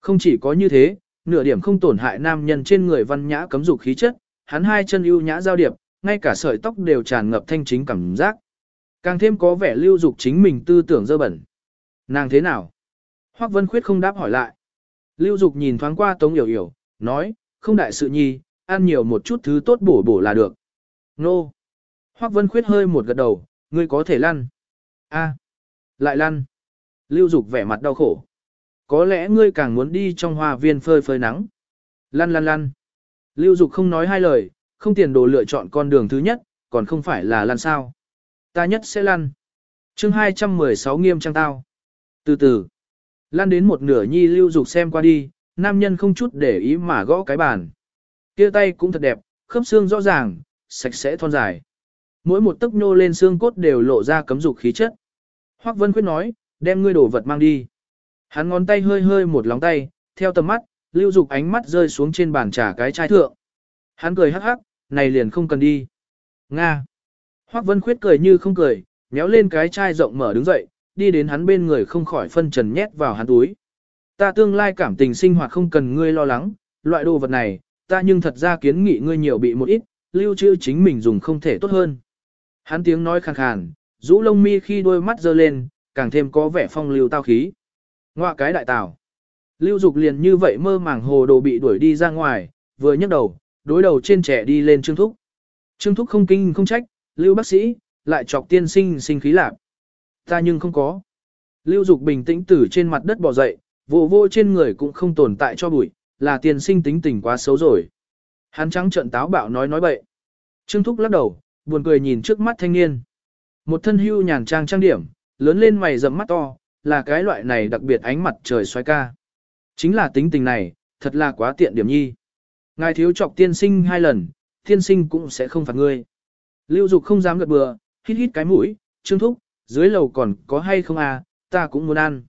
Không chỉ có như thế, nửa điểm không tổn hại nam nhân trên người văn nhã cấm dục khí chất, hắn hai chân ưu nhã giao điệp, ngay cả sợi tóc đều tràn ngập thanh chính cảm giác. Càng thêm có vẻ lưu dục chính mình tư tưởng dơ bẩn. Nàng thế nào? Hoắc Vân Khuyết không đáp hỏi lại. Lưu Dục nhìn thoáng qua Tống Yểu Yểu, nói, không đại sự nhi, ăn nhiều một chút thứ tốt bổ bổ là được. Nô. Hoắc Vân Khuyết hơi một gật đầu, ngươi có thể lăn. A. Lại lăn. Lưu Dục vẻ mặt đau khổ. Có lẽ ngươi càng muốn đi trong hoa viên phơi phơi nắng. Lăn lăn lăn. Lưu Dục không nói hai lời, không tiền đồ lựa chọn con đường thứ nhất, còn không phải là lăn sao. Ta nhất sẽ lăn. chương 216 nghiêm trang tao. Từ từ. Lan đến một nửa nhi lưu dục xem qua đi, nam nhân không chút để ý mà gõ cái bàn. kia tay cũng thật đẹp, khớp xương rõ ràng, sạch sẽ thon dài. Mỗi một tấc nhô lên xương cốt đều lộ ra cấm dục khí chất. Hoắc Vân Khuyết nói, đem ngươi đồ vật mang đi. Hắn ngón tay hơi hơi một lóng tay, theo tầm mắt, lưu dục ánh mắt rơi xuống trên bàn trà cái chai thượng. Hắn cười hắc hắc, này liền không cần đi. Nga. Hoắc Vân Khuyết cười như không cười, méo lên cái chai rộng mở đứng dậy, đi đến hắn bên người không khỏi phân trần nhét vào hắn túi. Ta tương lai cảm tình sinh hoạt không cần ngươi lo lắng, loại đồ vật này, ta nhưng thật ra kiến nghị ngươi nhiều bị một ít, lưu trữ chính mình dùng không thể tốt hơn. Hắn tiếng nói khàn khàn, rũ lông mi khi đôi mắt dơ lên, càng thêm có vẻ phong lưu tao khí. Ngoạ cái đại tảo. Lưu Dục liền như vậy mơ màng hồ đồ bị đuổi đi ra ngoài, vừa nhấc đầu, đối đầu trên trẻ đi lên Trương Thúc. Trương Thúc không kinh không trách, Lưu bác sĩ, lại chọc tiên sinh sinh khí lạc. Ta nhưng không có. Lưu Dục bình tĩnh từ trên mặt đất bò dậy, vô vô trên người cũng không tồn tại cho bụi, là tiền sinh tính tình quá xấu rồi. Hắn trắng trợn táo bạo nói nói bậy. Trương Thúc lắc đầu, buồn cười nhìn trước mắt thanh niên. Một thân hưu nhàn trang trang điểm, lớn lên mày rậm mắt to, là cái loại này đặc biệt ánh mặt trời xoay ca. Chính là tính tình này, thật là quá tiện điểm nhi. Ngài thiếu chọc tiên sinh hai lần, tiên sinh cũng sẽ không phạt ngươi. Lưu Dục không dám gật bừa, hít hít cái mũi, Trương Thúc, dưới lầu còn có hay không à, ta cũng muốn ăn.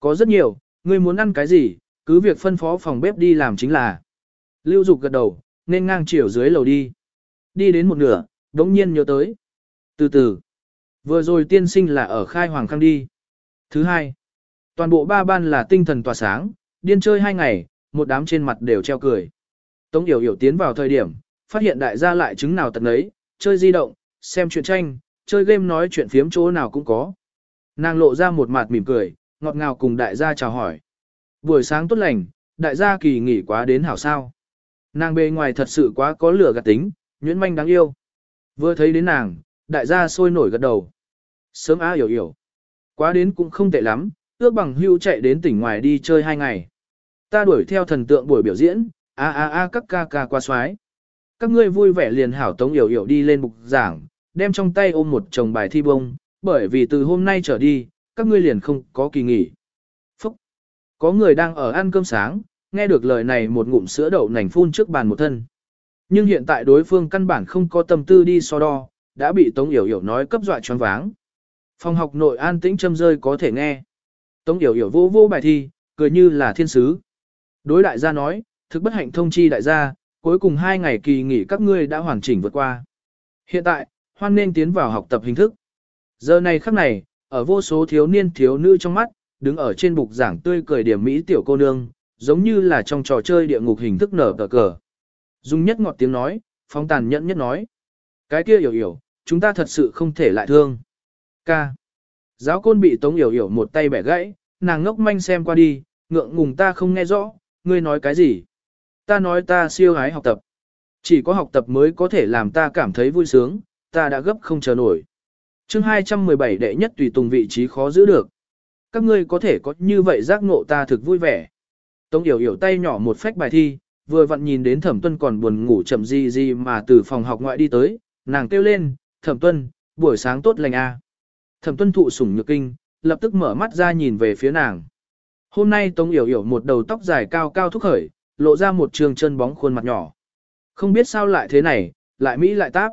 Có rất nhiều, ngươi muốn ăn cái gì, cứ việc phân phó phòng bếp đi làm chính là. Lưu Dục gật đầu, nên ngang chiều dưới lầu đi. Đi đến một nửa, đống nhiên nhớ tới. Từ từ, vừa rồi tiên sinh là ở khai hoàng khang đi. Thứ hai, toàn bộ ba ban là tinh thần tỏa sáng, điên chơi hai ngày, một đám trên mặt đều treo cười. Tống Yểu Yểu tiến vào thời điểm, phát hiện đại gia lại chứng nào tận ấy, chơi di động, xem truyện tranh, chơi game nói chuyện phiếm chỗ nào cũng có. Nàng lộ ra một mặt mỉm cười, ngọt ngào cùng đại gia chào hỏi. Buổi sáng tốt lành, đại gia kỳ nghỉ quá đến hảo sao. Nàng bề ngoài thật sự quá có lửa gạt tính, nhuyễn manh đáng yêu. Vừa thấy đến nàng, đại gia sôi nổi gật đầu. Sớm á hiểu hiểu. Quá đến cũng không tệ lắm, ước bằng hưu chạy đến tỉnh ngoài đi chơi hai ngày. Ta đuổi theo thần tượng buổi biểu diễn, a a a các ca ca qua xoái. Các ngươi vui vẻ liền hảo tống hiểu hiểu đi lên bục giảng, đem trong tay ôm một chồng bài thi bông, bởi vì từ hôm nay trở đi, các ngươi liền không có kỳ nghỉ. Phúc! Có người đang ở ăn cơm sáng, nghe được lời này một ngụm sữa đậu nành phun trước bàn một thân. Nhưng hiện tại đối phương căn bản không có tâm tư đi so đo, đã bị Tống Yểu Yểu nói cấp dọa choáng váng. Phòng học nội an tĩnh châm rơi có thể nghe. Tống Yểu Yểu vô vô bài thi, cười như là thiên sứ. Đối đại gia nói, thực bất hạnh thông chi đại gia, cuối cùng hai ngày kỳ nghỉ các ngươi đã hoàn chỉnh vượt qua. Hiện tại, hoan nên tiến vào học tập hình thức. Giờ này khắc này, ở vô số thiếu niên thiếu nữ trong mắt, đứng ở trên bục giảng tươi cười điểm mỹ tiểu cô nương, giống như là trong trò chơi địa ngục hình thức nở cờ cờ. Dung nhất ngọt tiếng nói, phong tàn nhẫn nhất nói. Cái kia hiểu hiểu, chúng ta thật sự không thể lại thương. Ca. Giáo côn bị tống hiểu hiểu một tay bẻ gãy, nàng ngốc manh xem qua đi, ngượng ngùng ta không nghe rõ, ngươi nói cái gì. Ta nói ta siêu hái học tập. Chỉ có học tập mới có thể làm ta cảm thấy vui sướng, ta đã gấp không chờ nổi. chương 217 đệ nhất tùy tùng vị trí khó giữ được. Các ngươi có thể có như vậy giác ngộ ta thực vui vẻ. Tống Yểu Yểu tay nhỏ một phách bài thi, vừa vặn nhìn đến Thẩm Tuân còn buồn ngủ chậm gì gì mà từ phòng học ngoại đi tới, nàng kêu lên, Thẩm Tuân, buổi sáng tốt lành a. À. Thẩm Tuân thụ sủng nhược kinh, lập tức mở mắt ra nhìn về phía nàng. Hôm nay Tống Yểu Yểu một đầu tóc dài cao cao thúc khởi, lộ ra một trường chân bóng khuôn mặt nhỏ. Không biết sao lại thế này, lại Mỹ lại táp.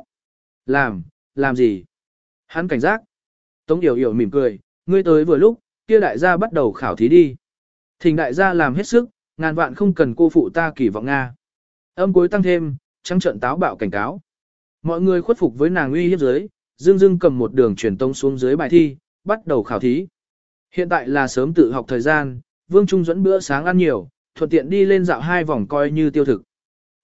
Làm, làm gì? Hắn cảnh giác. Tống Yểu Yểu mỉm cười, ngươi tới vừa lúc, kia đại gia bắt đầu khảo thí đi. Thỉnh đại gia làm hết sức, ngàn vạn không cần cô phụ ta kỳ vọng Nga. Âm cuối tăng thêm, trắng trận táo bạo cảnh cáo. Mọi người khuất phục với nàng uy hiếp dưới, Dương Dương cầm một đường truyền tông xuống dưới bài thi, bắt đầu khảo thí. Hiện tại là sớm tự học thời gian, Vương Trung dẫn bữa sáng ăn nhiều, thuận tiện đi lên dạo hai vòng coi như tiêu thực.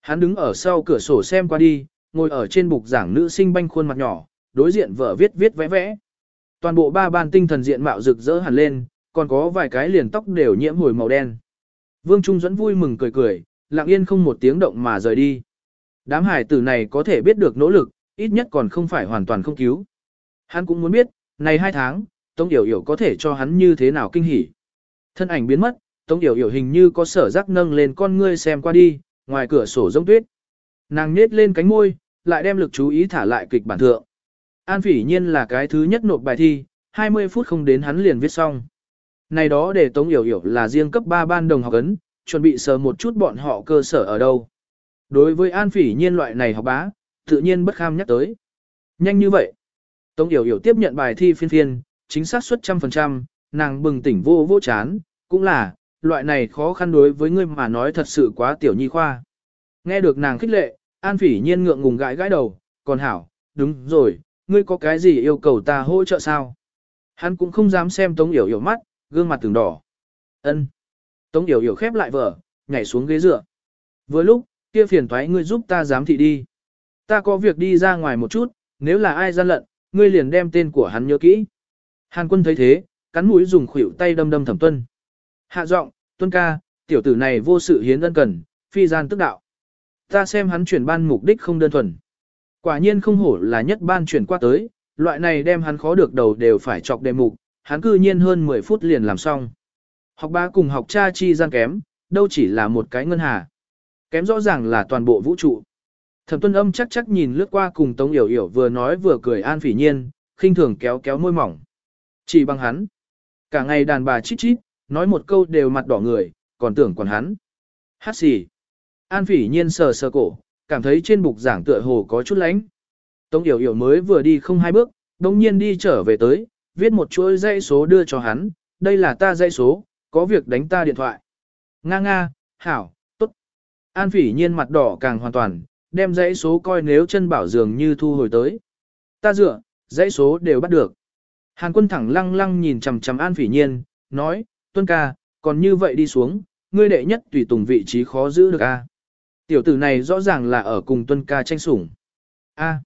Hắn đứng ở sau cửa sổ xem qua đi, ngồi ở trên bục giảng nữ sinh banh khuôn mặt nhỏ, đối diện vợ viết viết vẽ vẽ. Toàn bộ ba ban tinh thần diện mạo rực rỡ hẳn lên, còn có vài cái liền tóc đều nhiễm hồi màu đen. Vương Trung dẫn vui mừng cười cười, lặng yên không một tiếng động mà rời đi. Đám hải tử này có thể biết được nỗ lực, ít nhất còn không phải hoàn toàn không cứu. Hắn cũng muốn biết, này hai tháng, Tống Yểu Yểu có thể cho hắn như thế nào kinh hỉ. Thân ảnh biến mất, Tống Yểu Yểu hình như có sở giác nâng lên con ngươi xem qua đi, ngoài cửa sổ rông tuyết. Nàng nhếch lên cánh môi, lại đem lực chú ý thả lại kịch bản thượng. An phỉ nhiên là cái thứ nhất nộp bài thi, 20 phút không đến hắn liền viết xong. Này đó để Tống Yểu Yểu là riêng cấp 3 ban đồng học ấn, chuẩn bị sờ một chút bọn họ cơ sở ở đâu. Đối với An phỉ nhiên loại này học bá, tự nhiên bất kham nhắc tới. Nhanh như vậy. Tống Yểu Yểu tiếp nhận bài thi phiên phiên, chính xác suất trăm phần trăm, nàng bừng tỉnh vô vô chán, cũng là, loại này khó khăn đối với ngươi mà nói thật sự quá tiểu nhi khoa. Nghe được nàng khích lệ, An phỉ nhiên ngượng ngùng gãi gãi đầu, còn hảo, đúng rồi, ngươi có cái gì yêu cầu ta hỗ trợ sao? Hắn cũng không dám xem Tống Yểu Yểu mắt, gương mặt từng đỏ. Ân. Tống Yểu Yểu khép lại vở, nhảy xuống ghế dựa. Vừa lúc, kia phiền thoái ngươi giúp ta giám thị đi. Ta có việc đi ra ngoài một chút, nếu là ai gian lận, ngươi liền đem tên của hắn nhớ kỹ. Hàn quân thấy thế, cắn mũi dùng khuỷu tay đâm đâm thẩm tuân. Hạ giọng, tuân ca, tiểu tử này vô sự hiến ân cần, phi gian tức đạo. Ta xem hắn chuyển ban mục đích không đơn thuần. Quả nhiên không hổ là nhất ban chuyển qua tới, loại này đem hắn khó được đầu đều phải chọc đề mục, hắn cư nhiên hơn 10 phút liền làm xong. Học ba cùng học cha chi gian kém, đâu chỉ là một cái ngân hà. Kém rõ ràng là toàn bộ vũ trụ. Thẩm tuân âm chắc chắc nhìn lướt qua cùng Tống Yểu Yểu vừa nói vừa cười an phỉ nhiên, khinh thường kéo kéo môi mỏng. Chỉ bằng hắn. Cả ngày đàn bà chít chít, nói một câu đều mặt đỏ người, còn tưởng còn hắn. Hát gì? An phỉ nhiên sờ sờ cổ, cảm thấy trên bục giảng tựa hồ có chút lánh. Tống Yểu Yểu mới vừa đi không hai bước, đồng nhiên đi trở về tới, viết một chuỗi dãy số đưa cho hắn, đây là ta dãy số, có việc đánh ta điện thoại. Nga nga, hảo. An phỉ nhiên mặt đỏ càng hoàn toàn, đem dãy số coi nếu chân bảo dường như thu hồi tới. Ta dựa, dãy số đều bắt được. Hàn quân thẳng lăng lăng nhìn chằm chằm An phỉ nhiên, nói, tuân ca, còn như vậy đi xuống, ngươi đệ nhất tùy tùng vị trí khó giữ được a. Tiểu tử này rõ ràng là ở cùng tuân ca tranh sủng. A.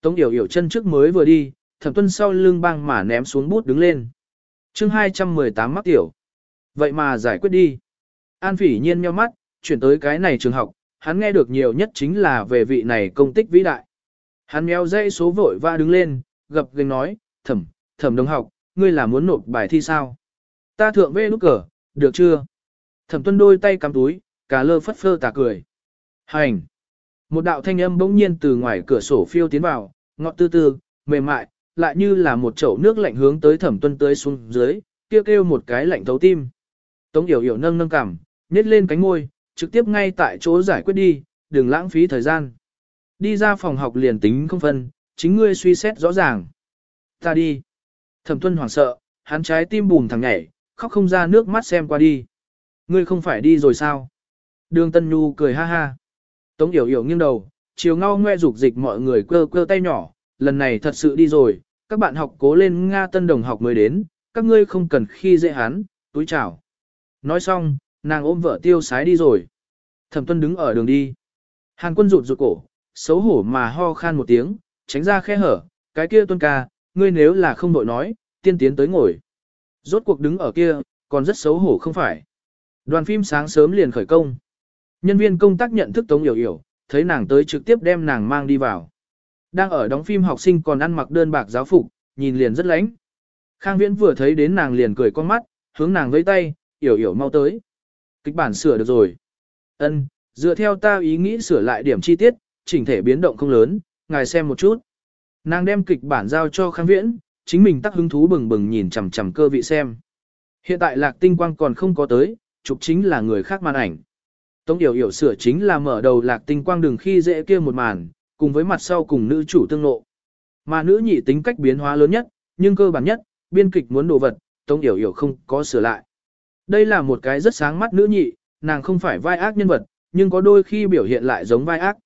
Tống Yểu Yểu chân trước mới vừa đi, thẩm tuân sau lưng băng mà ném xuống bút đứng lên. chương 218 mắc tiểu. Vậy mà giải quyết đi. An phỉ nhiên nheo mắt, chuyển tới cái này trường học, hắn nghe được nhiều nhất chính là về vị này công tích vĩ đại. Hắn mèo dây số vội và đứng lên, gập gành nói, thẩm, thẩm đồng học, ngươi là muốn nộp bài thi sao? Ta thượng vê nút cờ, được chưa? Thẩm tuân đôi tay cắm túi, cả lơ phất phơ tà cười. Hành! Một đạo thanh âm bỗng nhiên từ ngoài cửa sổ phiêu tiến vào, ngọt tư tư, mềm mại, lại như là một chậu nước lạnh hướng tới thẩm tuân tới xuống dưới, kêu kêu một cái lạnh thấu tim. Tống yểu yểu nâng nâng cằm, nhét lên cánh môi, trực tiếp ngay tại chỗ giải quyết đi, đừng lãng phí thời gian. Đi ra phòng học liền tính không phân, chính ngươi suy xét rõ ràng. Ta đi. Thẩm tuân hoảng sợ, hắn trái tim bùm thằng nhảy, khóc không ra nước mắt xem qua đi. Ngươi không phải đi rồi sao? Đường Tân Nhu cười ha ha. Tống Yểu Yểu nghiêng đầu, chiều ngao ngoe dục dịch mọi người quơ quơ tay nhỏ, lần này thật sự đi rồi, các bạn học cố lên Nga tân đồng học mới đến, các ngươi không cần khi dễ hắn, túi chào. Nói xong, nàng ôm vợ tiêu sái đi rồi. Thẩm tuân đứng ở đường đi. Hàn quân rụt rụt cổ, xấu hổ mà ho khan một tiếng, tránh ra khe hở, cái kia tuân ca, ngươi nếu là không đội nói, tiên tiến tới ngồi. Rốt cuộc đứng ở kia, còn rất xấu hổ không phải. Đoàn phim sáng sớm liền khởi công. Nhân viên công tác nhận thức Tống Yểu Yểu, thấy nàng tới trực tiếp đem nàng mang đi vào. Đang ở đóng phim học sinh còn ăn mặc đơn bạc giáo phục, nhìn liền rất lánh, Khang Viễn vừa thấy đến nàng liền cười con mắt, hướng nàng vẫy tay, yểu yểu mau tới. Kịch bản sửa được rồi. Ân, dựa theo ta ý nghĩ sửa lại điểm chi tiết, chỉnh thể biến động không lớn, ngài xem một chút. Nàng đem kịch bản giao cho Khang Viễn, chính mình tắc hứng thú bừng bừng nhìn chằm chằm cơ vị xem. Hiện tại lạc tinh quang còn không có tới, chụp chính là người khác màn ảnh. Tống Điểu Yểu sửa chính là mở đầu lạc tinh quang đường khi dễ kia một màn, cùng với mặt sau cùng nữ chủ tương lộ, Mà nữ nhị tính cách biến hóa lớn nhất, nhưng cơ bản nhất, biên kịch muốn đồ vật, Tống Điểu Yểu không có sửa lại. Đây là một cái rất sáng mắt nữ nhị, nàng không phải vai ác nhân vật, nhưng có đôi khi biểu hiện lại giống vai ác.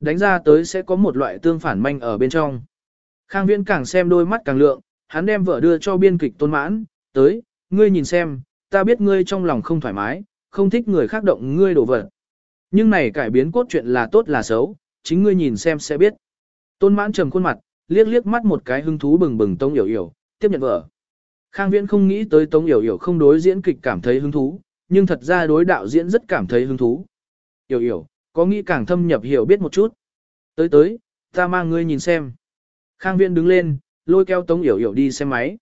Đánh ra tới sẽ có một loại tương phản manh ở bên trong. Khang Viễn càng xem đôi mắt càng lượng, hắn đem vợ đưa cho biên kịch tôn mãn, tới, ngươi nhìn xem, ta biết ngươi trong lòng không thoải mái, không thích người khác động ngươi đổ vật. Nhưng này cải biến cốt truyện là tốt là xấu, chính ngươi nhìn xem sẽ biết. Tôn mãn trầm khuôn mặt, liếc liếc mắt một cái hứng thú bừng bừng tông hiểu hiểu, tiếp nhận vợ. Khang Viễn không nghĩ tới Tống Yểu Yểu không đối diễn kịch cảm thấy hứng thú, nhưng thật ra đối đạo diễn rất cảm thấy hứng thú. Yểu Yểu, có nghĩ càng thâm nhập hiểu biết một chút. Tới tới, ta mang ngươi nhìn xem. Khang Viễn đứng lên, lôi kéo Tống Yểu Yểu đi xem máy.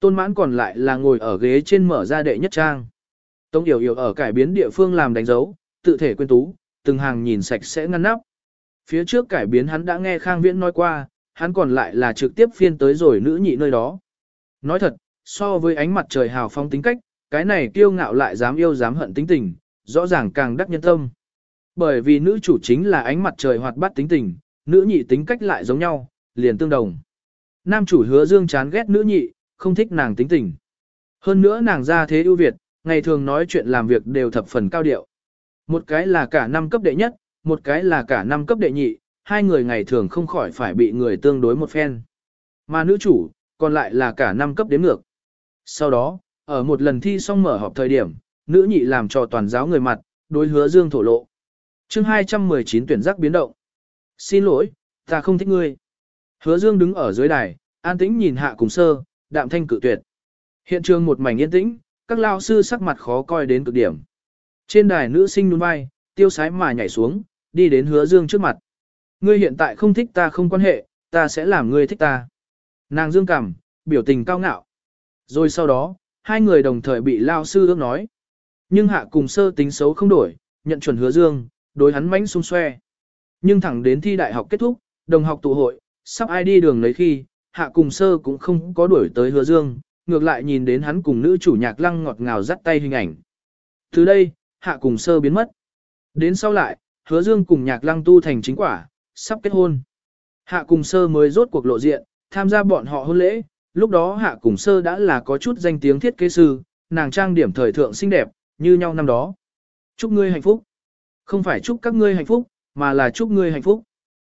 Tôn mãn còn lại là ngồi ở ghế trên mở ra đệ nhất trang. Tống Yểu Yểu ở cải biến địa phương làm đánh dấu, tự thể quên tú, từng hàng nhìn sạch sẽ ngăn nắp. Phía trước cải biến hắn đã nghe Khang Viễn nói qua, hắn còn lại là trực tiếp phiên tới rồi nữ nhị nơi đó. Nói thật, so với ánh mặt trời hào phong tính cách, cái này kiêu ngạo lại dám yêu dám hận tính tình, rõ ràng càng đắc nhân tâm. Bởi vì nữ chủ chính là ánh mặt trời hoạt bát tính tình, nữ nhị tính cách lại giống nhau, liền tương đồng. Nam chủ hứa dương chán ghét nữ nhị, không thích nàng tính tình. Hơn nữa nàng ra thế ưu việt, ngày thường nói chuyện làm việc đều thập phần cao điệu. Một cái là cả năm cấp đệ nhất, một cái là cả năm cấp đệ nhị, hai người ngày thường không khỏi phải bị người tương đối một phen. Mà nữ chủ, còn lại là cả năm cấp đếm ngược. Sau đó, ở một lần thi xong mở họp thời điểm, nữ nhị làm cho toàn giáo người mặt, đối hứa dương thổ lộ. chương 219 tuyển giác biến động. Xin lỗi, ta không thích ngươi. Hứa dương đứng ở dưới đài, an tĩnh nhìn hạ cùng sơ, đạm thanh cự tuyệt. Hiện trường một mảnh yên tĩnh, các lao sư sắc mặt khó coi đến cực điểm. Trên đài nữ sinh nhún vai, tiêu sái mà nhảy xuống, đi đến hứa dương trước mặt. Ngươi hiện tại không thích ta không quan hệ, ta sẽ làm ngươi thích ta. Nàng dương cảm, biểu tình cao ngạo. Rồi sau đó, hai người đồng thời bị lao sư ước nói. Nhưng hạ cùng sơ tính xấu không đổi, nhận chuẩn hứa dương, đối hắn mánh xung xoe. Nhưng thẳng đến thi đại học kết thúc, đồng học tụ hội, sắp ai đi đường lấy khi, hạ cùng sơ cũng không có đuổi tới hứa dương, ngược lại nhìn đến hắn cùng nữ chủ nhạc lăng ngọt ngào dắt tay hình ảnh. Từ đây, hạ cùng sơ biến mất. Đến sau lại, hứa dương cùng nhạc lăng tu thành chính quả, sắp kết hôn. Hạ cùng sơ mới rốt cuộc lộ diện, tham gia bọn họ hôn lễ, lúc đó hạ cùng sơ đã là có chút danh tiếng thiết kế sư, nàng trang điểm thời thượng xinh đẹp, như nhau năm đó. Chúc ngươi hạnh phúc. Không phải chúc các ngươi hạnh phúc, mà là chúc ngươi hạnh phúc.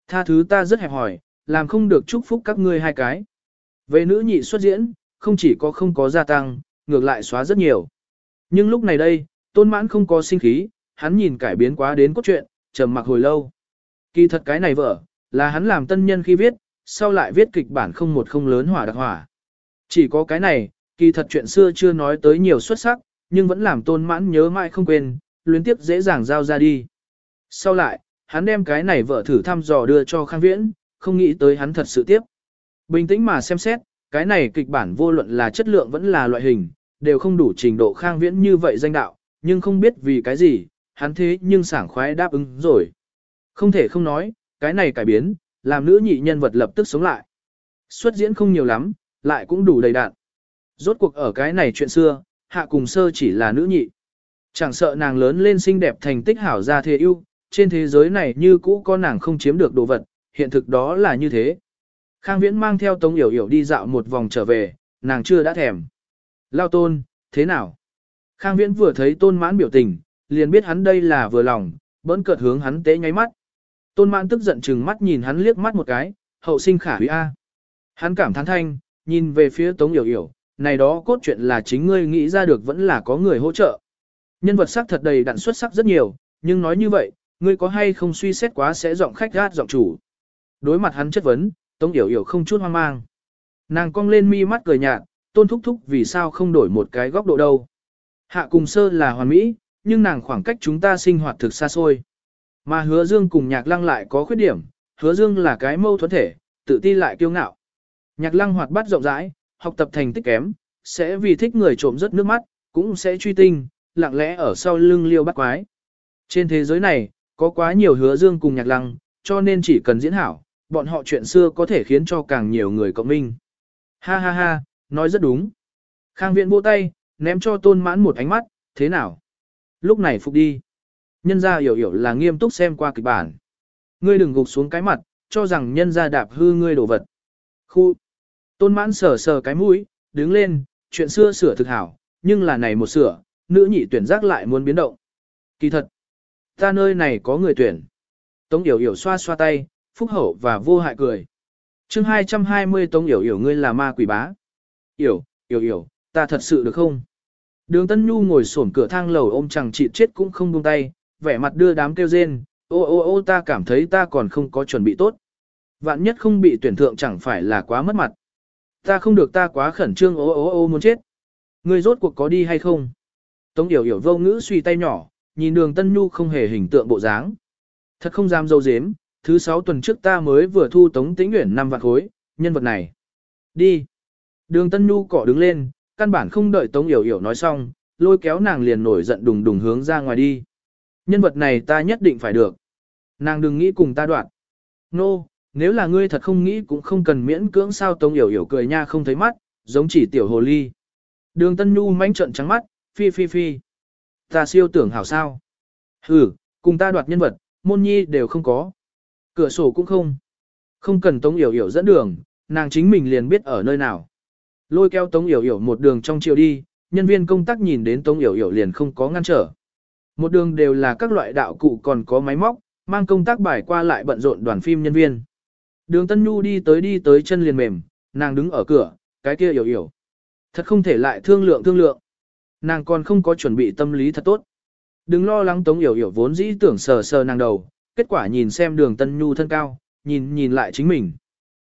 Tha thứ ta rất hẹp hỏi, làm không được chúc phúc các ngươi hai cái. Về nữ nhị xuất diễn, không chỉ có không có gia tăng, ngược lại xóa rất nhiều. Nhưng lúc này đây, tôn mãn không có sinh khí, hắn nhìn cải biến quá đến cốt truyện, trầm mặc hồi lâu. Kỳ thật cái này vợ, là hắn làm tân nhân khi viết, sau lại viết kịch bản không một không lớn hỏa đặc hỏa. Chỉ có cái này, kỳ thật chuyện xưa chưa nói tới nhiều xuất sắc, nhưng vẫn làm tôn mãn nhớ mãi không quên, luyến tiếp dễ dàng giao ra đi. Sau lại, hắn đem cái này vợ thử thăm dò đưa cho Khang Viễn, không nghĩ tới hắn thật sự tiếp. Bình tĩnh mà xem xét, cái này kịch bản vô luận là chất lượng vẫn là loại hình, đều không đủ trình độ Khang Viễn như vậy danh đạo, nhưng không biết vì cái gì, hắn thế nhưng sảng khoái đáp ứng rồi. Không thể không nói, cái này cải biến, làm nữ nhị nhân vật lập tức sống lại. Xuất diễn không nhiều lắm, lại cũng đủ đầy đạn. Rốt cuộc ở cái này chuyện xưa, hạ cùng sơ chỉ là nữ nhị. Chẳng sợ nàng lớn lên xinh đẹp thành tích hảo ra thế yêu, trên thế giới này như cũ có nàng không chiếm được đồ vật, hiện thực đó là như thế. Khang Viễn mang theo Tống Yểu Yểu đi dạo một vòng trở về, nàng chưa đã thèm. Lao tôn, thế nào? Khang Viễn vừa thấy tôn mãn biểu tình, liền biết hắn đây là vừa lòng, bỡn cợt hướng hắn tế nháy mắt. Tôn mãn tức giận chừng mắt nhìn hắn liếc mắt một cái, hậu sinh khả hủy A. Hắn cảm thán thanh, nhìn về phía Tống Yểu Yểu, này đó cốt truyện là chính ngươi nghĩ ra được vẫn là có người hỗ trợ. Nhân vật sắc thật đầy đặn xuất sắc rất nhiều, nhưng nói như vậy, ngươi có hay không suy xét quá sẽ giọng khách gát giọng chủ. Đối mặt hắn chất vấn, Tống Yểu Yểu không chút hoang mang. Nàng cong lên mi mắt cười nhạt, tôn thúc thúc vì sao không đổi một cái góc độ đâu. Hạ cùng sơ là hoàn mỹ, nhưng nàng khoảng cách chúng ta sinh hoạt thực xa xôi. Mà hứa dương cùng nhạc lăng lại có khuyết điểm, hứa dương là cái mâu thuẫn thể, tự ti lại kiêu ngạo. Nhạc lăng hoạt bát rộng rãi, học tập thành tích kém, sẽ vì thích người trộm rất nước mắt, cũng sẽ truy tinh, lặng lẽ ở sau lưng liêu bắt quái. Trên thế giới này, có quá nhiều hứa dương cùng nhạc lăng, cho nên chỉ cần diễn hảo, bọn họ chuyện xưa có thể khiến cho càng nhiều người cộng minh. Ha ha ha, nói rất đúng. Khang viện vỗ tay, ném cho tôn mãn một ánh mắt, thế nào? Lúc này phục đi. Nhân gia hiểu hiểu là nghiêm túc xem qua kịch bản. Ngươi đừng gục xuống cái mặt, cho rằng nhân gia đạp hư ngươi đồ vật. Khu. Tôn mãn sờ sờ cái mũi, đứng lên, chuyện xưa sửa thực hảo, nhưng là này một sửa, nữ nhị tuyển giác lại muốn biến động. Kỳ thật, ta nơi này có người tuyển. Tống Yểu Yểu xoa xoa tay, phúc hậu và vô hại cười. chương 220 Tống Yểu Yểu ngươi là ma quỷ bá. Yểu, Yểu Yểu, ta thật sự được không? Đường Tân Nhu ngồi xổm cửa thang lầu ôm chẳng chị chết cũng không buông tay, vẻ mặt đưa đám kêu rên, ô ô ô ta cảm thấy ta còn không có chuẩn bị tốt. Vạn nhất không bị tuyển thượng chẳng phải là quá mất mặt. Ta không được ta quá khẩn trương ô ô ô muốn chết. Ngươi rốt cuộc có đi hay không? Tống Yểu Yểu vô ngữ suy tay nhỏ, nhìn đường Tân Nhu không hề hình tượng bộ dáng. Thật không dám dâu dếm, thứ sáu tuần trước ta mới vừa thu Tống Tĩnh Uyển năm vạn khối, nhân vật này. Đi. Đường Tân Nhu cỏ đứng lên, căn bản không đợi Tống Yểu Yểu nói xong, lôi kéo nàng liền nổi giận đùng đùng hướng ra ngoài đi. Nhân vật này ta nhất định phải được. Nàng đừng nghĩ cùng ta đoạn. Nô, no, nếu là ngươi thật không nghĩ cũng không cần miễn cưỡng sao Tống Yểu Yểu cười nha không thấy mắt, giống chỉ tiểu hồ ly. Đường Tân Nhu mánh trận trắng mắt, phi phi phi. Ta siêu tưởng hảo sao. Ừ, cùng ta đoạt nhân vật, môn nhi đều không có. Cửa sổ cũng không. Không cần Tống Yểu Yểu dẫn đường, nàng chính mình liền biết ở nơi nào. Lôi kéo Tống Yểu Yểu một đường trong chiều đi, nhân viên công tác nhìn đến Tống Yểu Yểu liền không có ngăn trở. Một đường đều là các loại đạo cụ còn có máy móc, mang công tác bài qua lại bận rộn đoàn phim nhân viên. Đường Tân Nhu đi tới đi tới chân liền mềm, nàng đứng ở cửa, cái kia hiểu hiểu, Thật không thể lại thương lượng thương lượng. Nàng còn không có chuẩn bị tâm lý thật tốt. Đừng lo lắng Tống Yểu Yểu vốn dĩ tưởng sờ sờ nàng đầu, kết quả nhìn xem đường Tân Nhu thân cao, nhìn nhìn lại chính mình.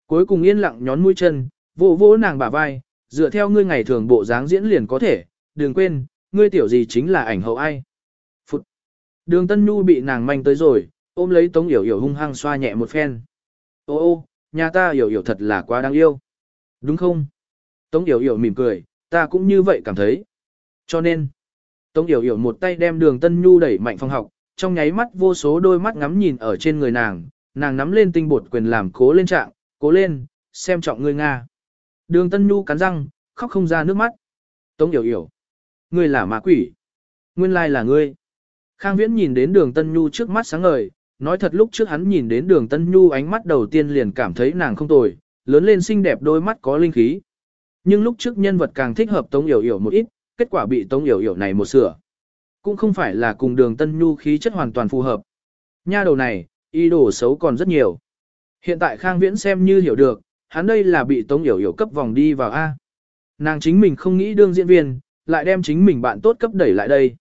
Cuối cùng yên lặng nhón mũi chân, vỗ vỗ nàng bả vai, dựa theo ngươi ngày thường bộ dáng diễn liền có thể, đừng quên, ngươi tiểu gì chính là ảnh hậu ai. Đường Tân Nhu bị nàng manh tới rồi, ôm lấy Tống Yểu Yểu hung hăng xoa nhẹ một phen. Ô ô, nhà ta Yểu Yểu thật là quá đáng yêu. Đúng không? Tống Yểu Yểu mỉm cười, ta cũng như vậy cảm thấy. Cho nên, Tống Yểu Yểu một tay đem đường Tân Nhu đẩy mạnh phòng học, trong nháy mắt vô số đôi mắt ngắm nhìn ở trên người nàng, nàng nắm lên tinh bột quyền làm cố lên trạng, cố lên, xem trọng ngươi Nga. Đường Tân Nhu cắn răng, khóc không ra nước mắt. Tống Yểu Yểu, ngươi là ma quỷ. Nguyên lai là ngươi. Khang Viễn nhìn đến đường Tân Nhu trước mắt sáng ngời, nói thật lúc trước hắn nhìn đến đường Tân Nhu ánh mắt đầu tiên liền cảm thấy nàng không tồi, lớn lên xinh đẹp đôi mắt có linh khí. Nhưng lúc trước nhân vật càng thích hợp Tống Yểu Yểu một ít, kết quả bị Tống Yểu Yểu này một sửa. Cũng không phải là cùng đường Tân Nhu khí chất hoàn toàn phù hợp. Nha đầu này, ý đồ xấu còn rất nhiều. Hiện tại Khang Viễn xem như hiểu được, hắn đây là bị Tống Yểu Yểu cấp vòng đi vào A. Nàng chính mình không nghĩ đương diễn viên, lại đem chính mình bạn tốt cấp đẩy lại đây.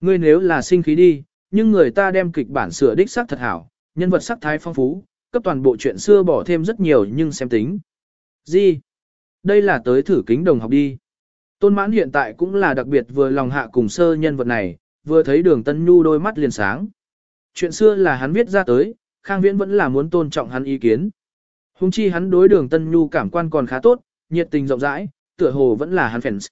Ngươi nếu là sinh khí đi, nhưng người ta đem kịch bản sửa đích sắc thật hảo, nhân vật sắc thái phong phú, cấp toàn bộ chuyện xưa bỏ thêm rất nhiều nhưng xem tính. Gì? Đây là tới thử kính đồng học đi. Tôn mãn hiện tại cũng là đặc biệt vừa lòng hạ cùng sơ nhân vật này, vừa thấy đường tân nhu đôi mắt liền sáng. Chuyện xưa là hắn viết ra tới, Khang Viễn vẫn là muốn tôn trọng hắn ý kiến. Hùng chi hắn đối đường tân nhu cảm quan còn khá tốt, nhiệt tình rộng rãi, tựa hồ vẫn là hắn fans.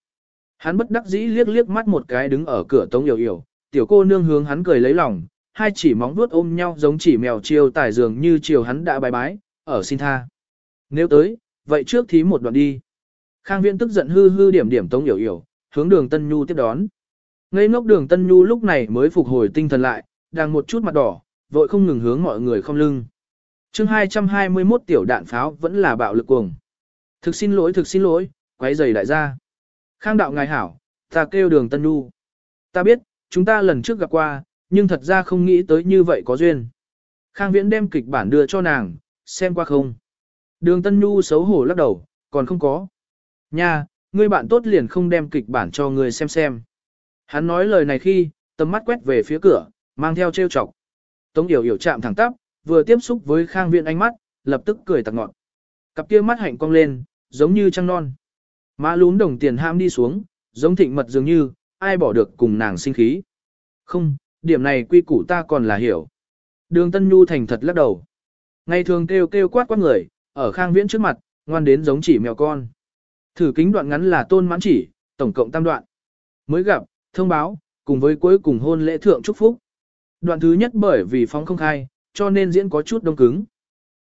Hắn bất đắc dĩ liếc liếc mắt một cái đứng ở cửa tống yểu yểu, tiểu cô nương hướng hắn cười lấy lòng, hai chỉ móng vuốt ôm nhau giống chỉ mèo chiều tải giường như chiều hắn đã bài bái, ở xin tha. Nếu tới, vậy trước thí một đoạn đi. Khang Viễn tức giận hư hư điểm điểm Tống Yểu Yểu, hướng đường Tân Nhu tiếp đón. Ngây ngốc đường Tân Nhu lúc này mới phục hồi tinh thần lại, đang một chút mặt đỏ, vội không ngừng hướng mọi người không lưng. chương 221 tiểu đạn pháo vẫn là bạo lực cuồng. Thực xin lỗi thực xin lỗi, quấy giày đại gia. Khang đạo ngài hảo, ta kêu đường Tân Nhu. Ta biết, chúng ta lần trước gặp qua, nhưng thật ra không nghĩ tới như vậy có duyên. Khang Viễn đem kịch bản đưa cho nàng, xem qua không. Đường Tân Nhu xấu hổ lắc đầu, còn không có. Nha, ngươi bạn tốt liền không đem kịch bản cho ngươi xem xem. Hắn nói lời này khi, tầm mắt quét về phía cửa, mang theo trêu chọc. Tống Yểu Yểu chạm thẳng tắp, vừa tiếp xúc với Khang Viễn ánh mắt, lập tức cười tặc ngọn. Cặp kia mắt hạnh cong lên, giống như trăng non. Má lún đồng tiền ham đi xuống, giống thịnh mật dường như, ai bỏ được cùng nàng sinh khí. Không, điểm này quy củ ta còn là hiểu. Đường Tân Nhu thành thật lắc đầu. Ngày thường kêu kêu quát quát người, ở Khang Viễn trước mặt, Ngoan đến giống chỉ mèo con. Thử kính đoạn ngắn là tôn mãn chỉ, tổng cộng tam đoạn. Mới gặp, thông báo, cùng với cuối cùng hôn lễ thượng chúc phúc. Đoạn thứ nhất bởi vì phóng không khai, cho nên diễn có chút đông cứng.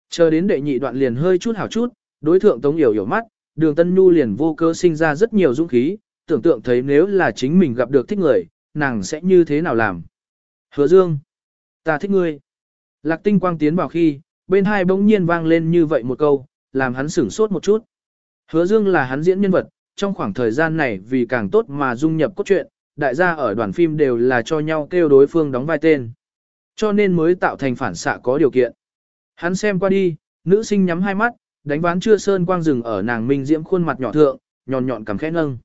Chờ đến đệ nhị đoạn liền hơi chút hảo chút, đối thượng Tống Yểu Yểu mắt, đường Tân Nhu liền vô cơ sinh ra rất nhiều dũng khí, tưởng tượng thấy nếu là chính mình gặp được thích người, nàng sẽ như thế nào làm. Hứa Dương, ta thích ngươi. Lạc tinh quang tiến vào khi, bên hai bỗng nhiên vang lên như vậy một câu, làm hắn sửng sốt một chút. Hứa Dương là hắn diễn nhân vật, trong khoảng thời gian này vì càng tốt mà dung nhập cốt truyện, đại gia ở đoàn phim đều là cho nhau kêu đối phương đóng vai tên. Cho nên mới tạo thành phản xạ có điều kiện. Hắn xem qua đi, nữ sinh nhắm hai mắt, đánh ván chưa sơn quang rừng ở nàng minh diễm khuôn mặt nhỏ thượng, nhọn nhọn cằm khẽ nâng.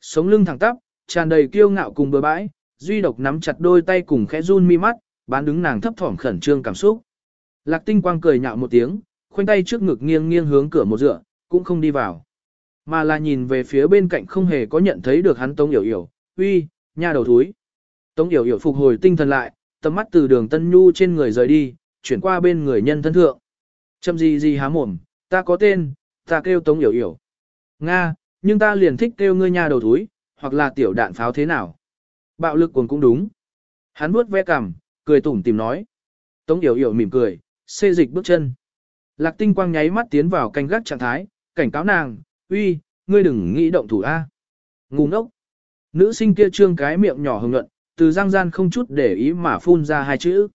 Sống lưng thẳng tắp, tràn đầy kiêu ngạo cùng bừa bãi, duy độc nắm chặt đôi tay cùng khẽ run mi mắt, bán đứng nàng thấp thỏm khẩn trương cảm xúc. Lạc tinh quang cười nhạo một tiếng, khoanh tay trước ngực nghiêng nghiêng hướng cửa một dựa, cũng không đi vào. Mà là nhìn về phía bên cạnh không hề có nhận thấy được hắn Tống Yểu Yểu, uy, nha đầu thúi. Tống Yểu Yểu phục hồi tinh thần lại, tầm mắt từ đường Tân Nhu trên người rời đi, chuyển qua bên người nhân thân thượng. Châm gì gì há mồm, ta có tên, ta kêu Tống Yểu Yểu. Nga, nhưng ta liền thích kêu ngươi nhà đầu thúi, hoặc là tiểu đạn pháo thế nào. Bạo lực cuồng cũng đúng. Hắn vuốt ve cằm, cười tủm tìm nói. Tống Yểu Yểu mỉm cười, xê dịch bước chân. Lạc tinh quang nháy mắt tiến vào canh gác trạng thái, cảnh cáo nàng, uy, ngươi đừng nghĩ động thủ A. Ngu ngốc. Nữ sinh kia trương cái miệng nhỏ hồng nhuận, từ răng gian không chút để ý mà phun ra hai chữ.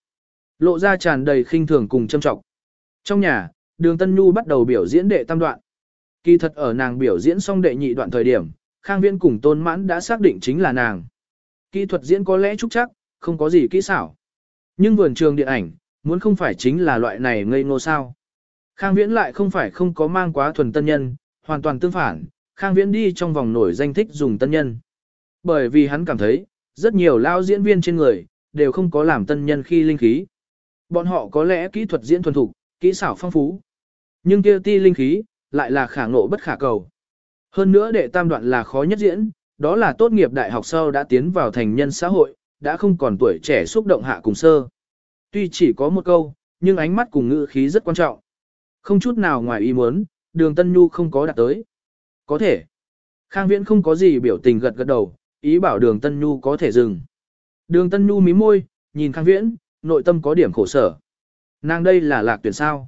Lộ ra tràn đầy khinh thường cùng châm trọng. Trong nhà, đường Tân Nhu bắt đầu biểu diễn đệ tam đoạn. Kỳ thật ở nàng biểu diễn xong đệ nhị đoạn thời điểm, Khang Viễn cùng Tôn Mãn đã xác định chính là nàng. Kỹ thuật diễn có lẽ trúc chắc, không có gì kỹ xảo. Nhưng vườn trường điện ảnh, muốn không phải chính là loại này ngây ngô sao. Khang Viễn lại không phải không có mang quá thuần tân nhân, hoàn toàn tương phản, Khang Viễn đi trong vòng nổi danh thích dùng tân nhân. Bởi vì hắn cảm thấy, rất nhiều lao diễn viên trên người, đều không có làm tân nhân khi linh khí. Bọn họ có lẽ kỹ thuật diễn thuần thục, kỹ xảo phong phú. Nhưng kia ti linh khí, lại là khả ngộ bất khả cầu. Hơn nữa đệ tam đoạn là khó nhất diễn, đó là tốt nghiệp đại học sau đã tiến vào thành nhân xã hội, đã không còn tuổi trẻ xúc động hạ cùng sơ. Tuy chỉ có một câu, nhưng ánh mắt cùng ngữ khí rất quan trọng. Không chút nào ngoài ý muốn, đường Tân Nhu không có đạt tới. Có thể. Khang Viễn không có gì biểu tình gật gật đầu, ý bảo đường Tân Nhu có thể dừng. Đường Tân Nhu mí môi, nhìn Khang Viễn, nội tâm có điểm khổ sở. Nàng đây là lạc tuyển sao.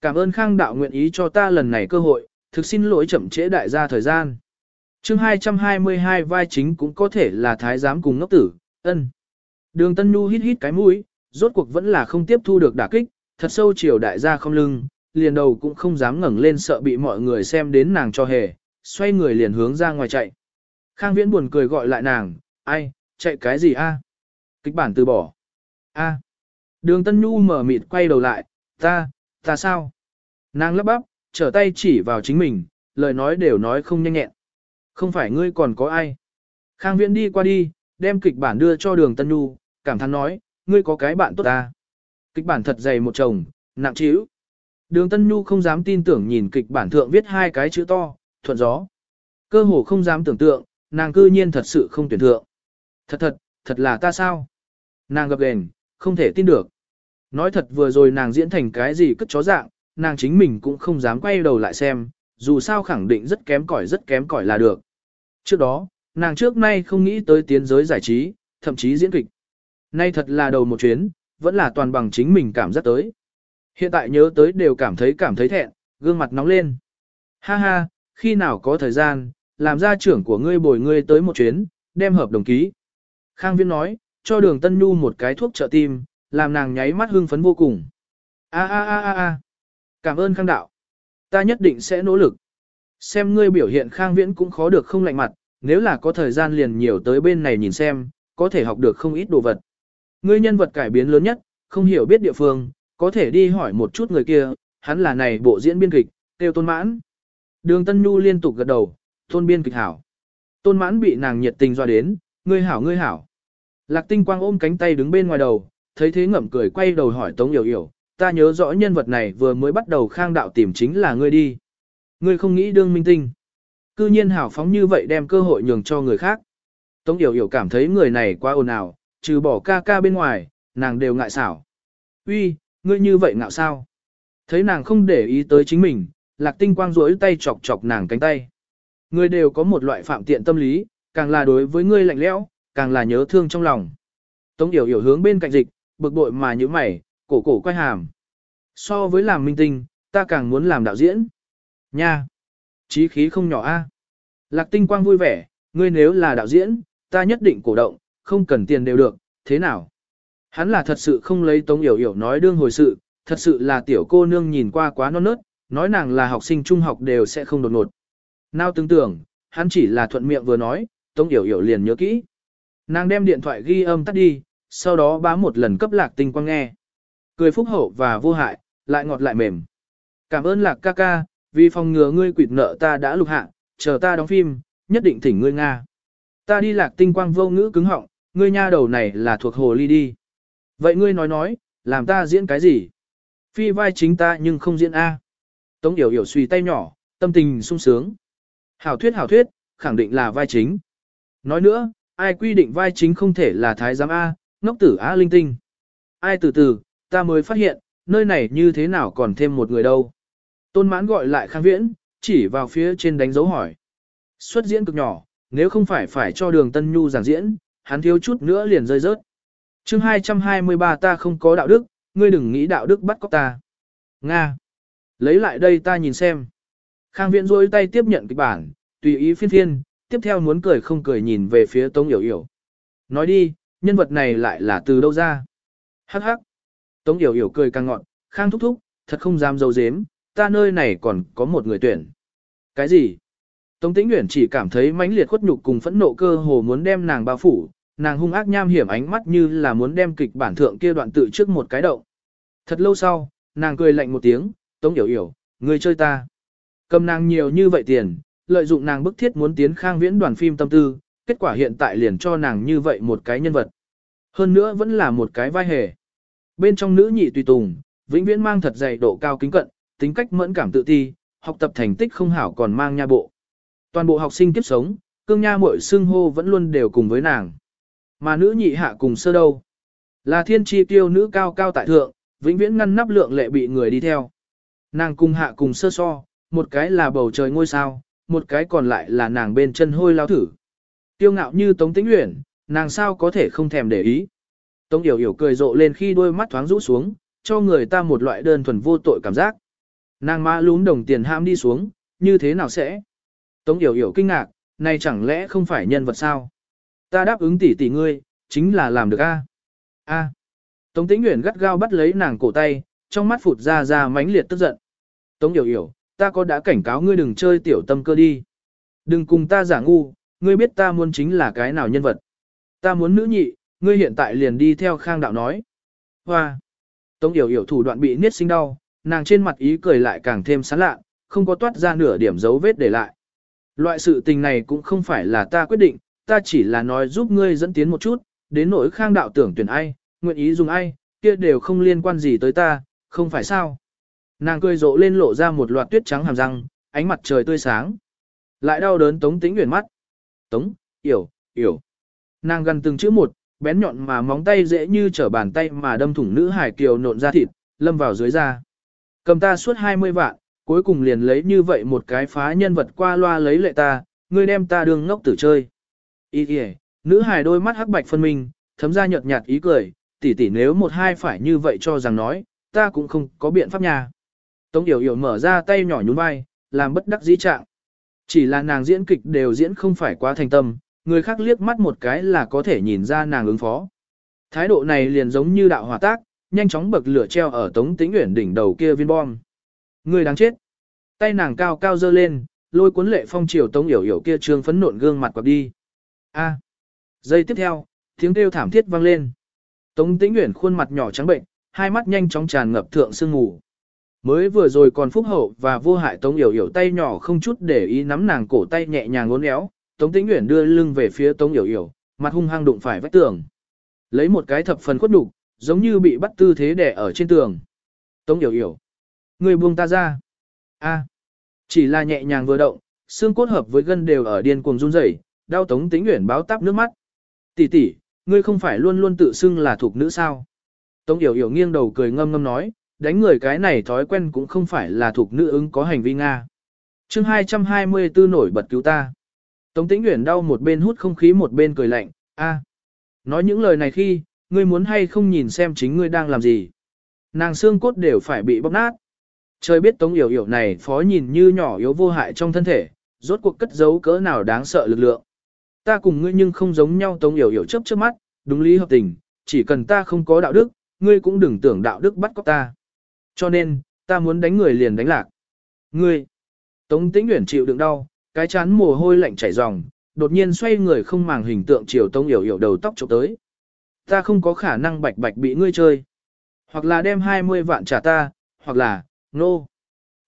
Cảm ơn Khang đạo nguyện ý cho ta lần này cơ hội, thực xin lỗi chậm trễ đại gia thời gian. chương 222 vai chính cũng có thể là thái giám cùng ngốc tử, ân. Đường Tân Nhu hít hít cái mũi, rốt cuộc vẫn là không tiếp thu được đả kích, thật sâu chiều đại gia không lưng, liền đầu cũng không dám ngẩng lên sợ bị mọi người xem đến nàng cho hề, xoay người liền hướng ra ngoài chạy. Khang Viễn buồn cười gọi lại nàng, ai, chạy cái gì a? Kịch bản từ bỏ. a. Đường Tân Nhu mở mịt quay đầu lại, ta, ta sao? Nàng lắp bắp, trở tay chỉ vào chính mình, lời nói đều nói không nhanh nhẹn. Không phải ngươi còn có ai? Khang Viễn đi qua đi, đem kịch bản đưa cho đường Tân Nhu, cảm thán nói, ngươi có cái bạn tốt ta. Kịch bản thật dày một chồng, nặng trĩu. Đường Tân Nhu không dám tin tưởng nhìn kịch bản thượng viết hai cái chữ to, thuận gió. Cơ hồ không dám tưởng tượng, nàng cư nhiên thật sự không tuyển thượng. Thật thật, thật là ta sao? Nàng gặp gền, không thể tin được. Nói thật vừa rồi nàng diễn thành cái gì cất chó dạng, nàng chính mình cũng không dám quay đầu lại xem, dù sao khẳng định rất kém cỏi rất kém cỏi là được. Trước đó, nàng trước nay không nghĩ tới tiến giới giải trí, thậm chí diễn kịch. Nay thật là đầu một chuyến, vẫn là toàn bằng chính mình cảm giác tới. Hiện tại nhớ tới đều cảm thấy cảm thấy thẹn, gương mặt nóng lên. Ha ha, khi nào có thời gian, làm gia trưởng của ngươi bồi ngươi tới một chuyến, đem hợp đồng ký. Khang Viễn nói, cho đường Tân Nhu một cái thuốc trợ tim, làm nàng nháy mắt hưng phấn vô cùng. A a a a a. Cảm ơn Khang Đạo. Ta nhất định sẽ nỗ lực. Xem ngươi biểu hiện Khang Viễn cũng khó được không lạnh mặt, nếu là có thời gian liền nhiều tới bên này nhìn xem, có thể học được không ít đồ vật. Ngươi nhân vật cải biến lớn nhất, không hiểu biết địa phương, có thể đi hỏi một chút người kia, hắn là này bộ diễn biên kịch, tiêu tôn mãn. Đường Tân Nhu liên tục gật đầu, tôn biên kịch hảo. Tôn mãn bị nàng nhiệt tình doa đến, ngươi hảo ngươi hảo. Lạc tinh quang ôm cánh tay đứng bên ngoài đầu, thấy thế ngậm cười quay đầu hỏi Tống Yểu Yểu, ta nhớ rõ nhân vật này vừa mới bắt đầu khang đạo tìm chính là ngươi đi. Ngươi không nghĩ đương minh tinh. Cư nhiên hảo phóng như vậy đem cơ hội nhường cho người khác. Tống Yểu Yểu cảm thấy người này quá ồn ào, trừ bỏ ca ca bên ngoài, nàng đều ngại xảo. Uy, ngươi như vậy ngạo sao? Thấy nàng không để ý tới chính mình, lạc tinh quang rỗi tay chọc chọc nàng cánh tay. Người đều có một loại phạm tiện tâm lý, càng là đối với ngươi lạnh lẽo, càng là nhớ thương trong lòng. Tống Yểu Yểu hướng bên cạnh dịch, bực bội mà như mày, cổ cổ quay hàm. So với làm minh tinh, ta càng muốn làm đạo diễn. Nha! Chí khí không nhỏ a. Lạc tinh quang vui vẻ, ngươi nếu là đạo diễn, ta nhất định cổ động, không cần tiền đều được, thế nào? Hắn là thật sự không lấy Tống Yểu Yểu nói đương hồi sự, thật sự là tiểu cô nương nhìn qua quá non nớt, nói nàng là học sinh trung học đều sẽ không đột ngột. Nào tưởng tưởng, hắn chỉ là thuận miệng vừa nói, Tống Yểu Yểu liền nhớ kỹ. Nàng đem điện thoại ghi âm tắt đi, sau đó bám một lần cấp lạc tinh quang nghe. Cười phúc hậu và vô hại, lại ngọt lại mềm. Cảm ơn lạc ca ca, vì phòng ngừa ngươi quỵt nợ ta đã lục hạ, chờ ta đóng phim, nhất định thỉnh ngươi Nga. Ta đi lạc tinh quang vô ngữ cứng họng, ngươi nha đầu này là thuộc hồ ly đi. Vậy ngươi nói nói, làm ta diễn cái gì? Phi vai chính ta nhưng không diễn A. Tống Yểu Yểu suy tay nhỏ, tâm tình sung sướng. Hảo thuyết hảo thuyết, khẳng định là vai chính. Nói nữa, ai quy định vai chính không thể là thái giám A, ngốc tử á linh tinh. Ai từ từ, ta mới phát hiện, nơi này như thế nào còn thêm một người đâu. Tôn mãn gọi lại khang viễn, chỉ vào phía trên đánh dấu hỏi. Xuất diễn cực nhỏ, nếu không phải phải cho đường Tân Nhu giảng diễn, hắn thiếu chút nữa liền rơi rớt. chương 223 ta không có đạo đức, ngươi đừng nghĩ đạo đức bắt cóc ta. Nga. Lấy lại đây ta nhìn xem. Khang viễn rôi tay tiếp nhận kịch bản, tùy ý phiên phiên, tiếp theo muốn cười không cười nhìn về phía Tống Yểu Yểu. Nói đi, nhân vật này lại là từ đâu ra? Hắc hắc. Tống Yểu Yểu cười càng ngọn, Khang thúc thúc, thật không dám dâu dếm, ta nơi này còn có một người tuyển. Cái gì? Tống Tĩnh Uyển chỉ cảm thấy mãnh liệt khuất nhục cùng phẫn nộ cơ hồ muốn đem nàng bao phủ, nàng hung ác nham hiểm ánh mắt như là muốn đem kịch bản thượng kia đoạn tự trước một cái động. Thật lâu sau, nàng cười lạnh một tiếng, Tống Yểu Yểu, người chơi ta. Cầm nàng nhiều như vậy tiền, lợi dụng nàng bức thiết muốn tiến khang viễn đoàn phim tâm tư, kết quả hiện tại liền cho nàng như vậy một cái nhân vật. Hơn nữa vẫn là một cái vai hề. Bên trong nữ nhị tùy tùng, vĩnh viễn mang thật dày độ cao kính cận, tính cách mẫn cảm tự ti, học tập thành tích không hảo còn mang nha bộ. Toàn bộ học sinh kiếp sống, cương nha muội xưng hô vẫn luôn đều cùng với nàng. Mà nữ nhị hạ cùng sơ đâu. Là thiên tri tiêu nữ cao cao tại thượng, vĩnh viễn ngăn nắp lượng lệ bị người đi theo. Nàng cùng hạ cùng sơ so, một cái là bầu trời ngôi sao, một cái còn lại là nàng bên chân hôi lao thử. Tiêu ngạo như Tống Tĩnh Uyển, nàng sao có thể không thèm để ý. Tống Yểu Yểu cười rộ lên khi đôi mắt thoáng rũ xuống, cho người ta một loại đơn thuần vô tội cảm giác. Nàng má lún đồng tiền ham đi xuống, như thế nào sẽ? Tống Yểu Yểu kinh ngạc, này chẳng lẽ không phải nhân vật sao? Ta đáp ứng tỷ tỷ ngươi, chính là làm được a. A. Tống Tĩnh Uyển gắt gao bắt lấy nàng cổ tay, trong mắt phụt ra ra mãnh liệt tức giận. Tống Yểu Yểu, ta có đã cảnh cáo ngươi đừng chơi tiểu tâm cơ đi. Đừng cùng ta giả ngu, ngươi biết ta muốn chính là cái nào nhân vật. Ta muốn nữ nhị, ngươi hiện tại liền đi theo khang đạo nói. Hoa! Tống Yểu Yểu thủ đoạn bị niết sinh đau, nàng trên mặt ý cười lại càng thêm sán lạ, không có toát ra nửa điểm dấu vết để lại. Loại sự tình này cũng không phải là ta quyết định, ta chỉ là nói giúp ngươi dẫn tiến một chút, đến nỗi khang đạo tưởng tuyển ai, nguyện ý dùng ai, kia đều không liên quan gì tới ta, không phải sao. Nàng cười rộ lên lộ ra một loạt tuyết trắng hàm răng, ánh mặt trời tươi sáng. Lại đau đớn Tống Tĩnh nguyện mắt. Tống, yểu, yểu. Nàng gần từng chữ một, bén nhọn mà móng tay dễ như trở bàn tay mà đâm thủng nữ hải kiều nộn ra thịt, lâm vào dưới da. Cầm ta suốt 20 vạn, cuối cùng liền lấy như vậy một cái phá nhân vật qua loa lấy lệ ta, ngươi đem ta đường ngốc tử chơi. Ý kìa, nữ hải đôi mắt hắc bạch phân minh, thấm ra nhợt nhạt ý cười, tỷ tỷ nếu một hai phải như vậy cho rằng nói, ta cũng không có biện pháp nhà. Tống Yểu Yểu mở ra tay nhỏ nhún vai, làm bất đắc dĩ trạng. Chỉ là nàng diễn kịch đều diễn không phải quá thành tâm, người khác liếc mắt một cái là có thể nhìn ra nàng ứng phó. Thái độ này liền giống như đạo hỏa tác, nhanh chóng bậc lửa treo ở Tống Tĩnh Uyển đỉnh đầu kia viên bom. Người đáng chết. Tay nàng cao cao dơ lên, lôi cuốn lệ phong chiều Tống Yểu Yểu kia trương phấn nộn gương mặt quặp đi. A. Giây tiếp theo, tiếng kêu thảm thiết vang lên. Tống Tĩnh Uyển khuôn mặt nhỏ trắng bệnh, hai mắt nhanh chóng tràn ngập thượng sương ngủ. Mới vừa rồi còn phúc hậu và vô hại Tống Yểu Yểu tay nhỏ không chút để ý nắm nàng cổ tay nhẹ nhàng ngốn éo, Tống Tĩnh Uyển đưa lưng về phía Tống Yểu Yểu, mặt hung hăng đụng phải vách tường. Lấy một cái thập phần khuất đục, giống như bị bắt tư thế đè ở trên tường. Tống Yểu Yểu, người buông ta ra. A, chỉ là nhẹ nhàng vừa động, xương cốt hợp với gân đều ở điên cuồng run rẩy, đau Tống Tĩnh Uyển báo táp nước mắt. Tỷ tỷ, ngươi không phải luôn luôn tự xưng là thuộc nữ sao? Tống Yểu Yểu nghiêng đầu cười ngâm ngâm nói, đánh người cái này thói quen cũng không phải là thuộc nữ ứng có hành vi Nga. chương 224 nổi bật cứu ta. Tống tĩnh nguyện đau một bên hút không khí một bên cười lạnh, a Nói những lời này khi, ngươi muốn hay không nhìn xem chính ngươi đang làm gì. Nàng xương cốt đều phải bị bóc nát. Trời biết tống yểu yểu này phó nhìn như nhỏ yếu vô hại trong thân thể, rốt cuộc cất giấu cỡ nào đáng sợ lực lượng. Ta cùng ngươi nhưng không giống nhau tống yểu yểu chớp trước mắt, đúng lý hợp tình, chỉ cần ta không có đạo đức, ngươi cũng đừng tưởng đạo đức bắt cóc ta. Cho nên, ta muốn đánh người liền đánh lạc. Ngươi, Tống Tĩnh Uyển chịu đựng đau, cái chán mồ hôi lạnh chảy ròng, đột nhiên xoay người không màng hình tượng chiều Tống Yểu Yểu đầu tóc chụp tới. Ta không có khả năng bạch bạch bị ngươi chơi. Hoặc là đem 20 vạn trả ta, hoặc là, nô. No.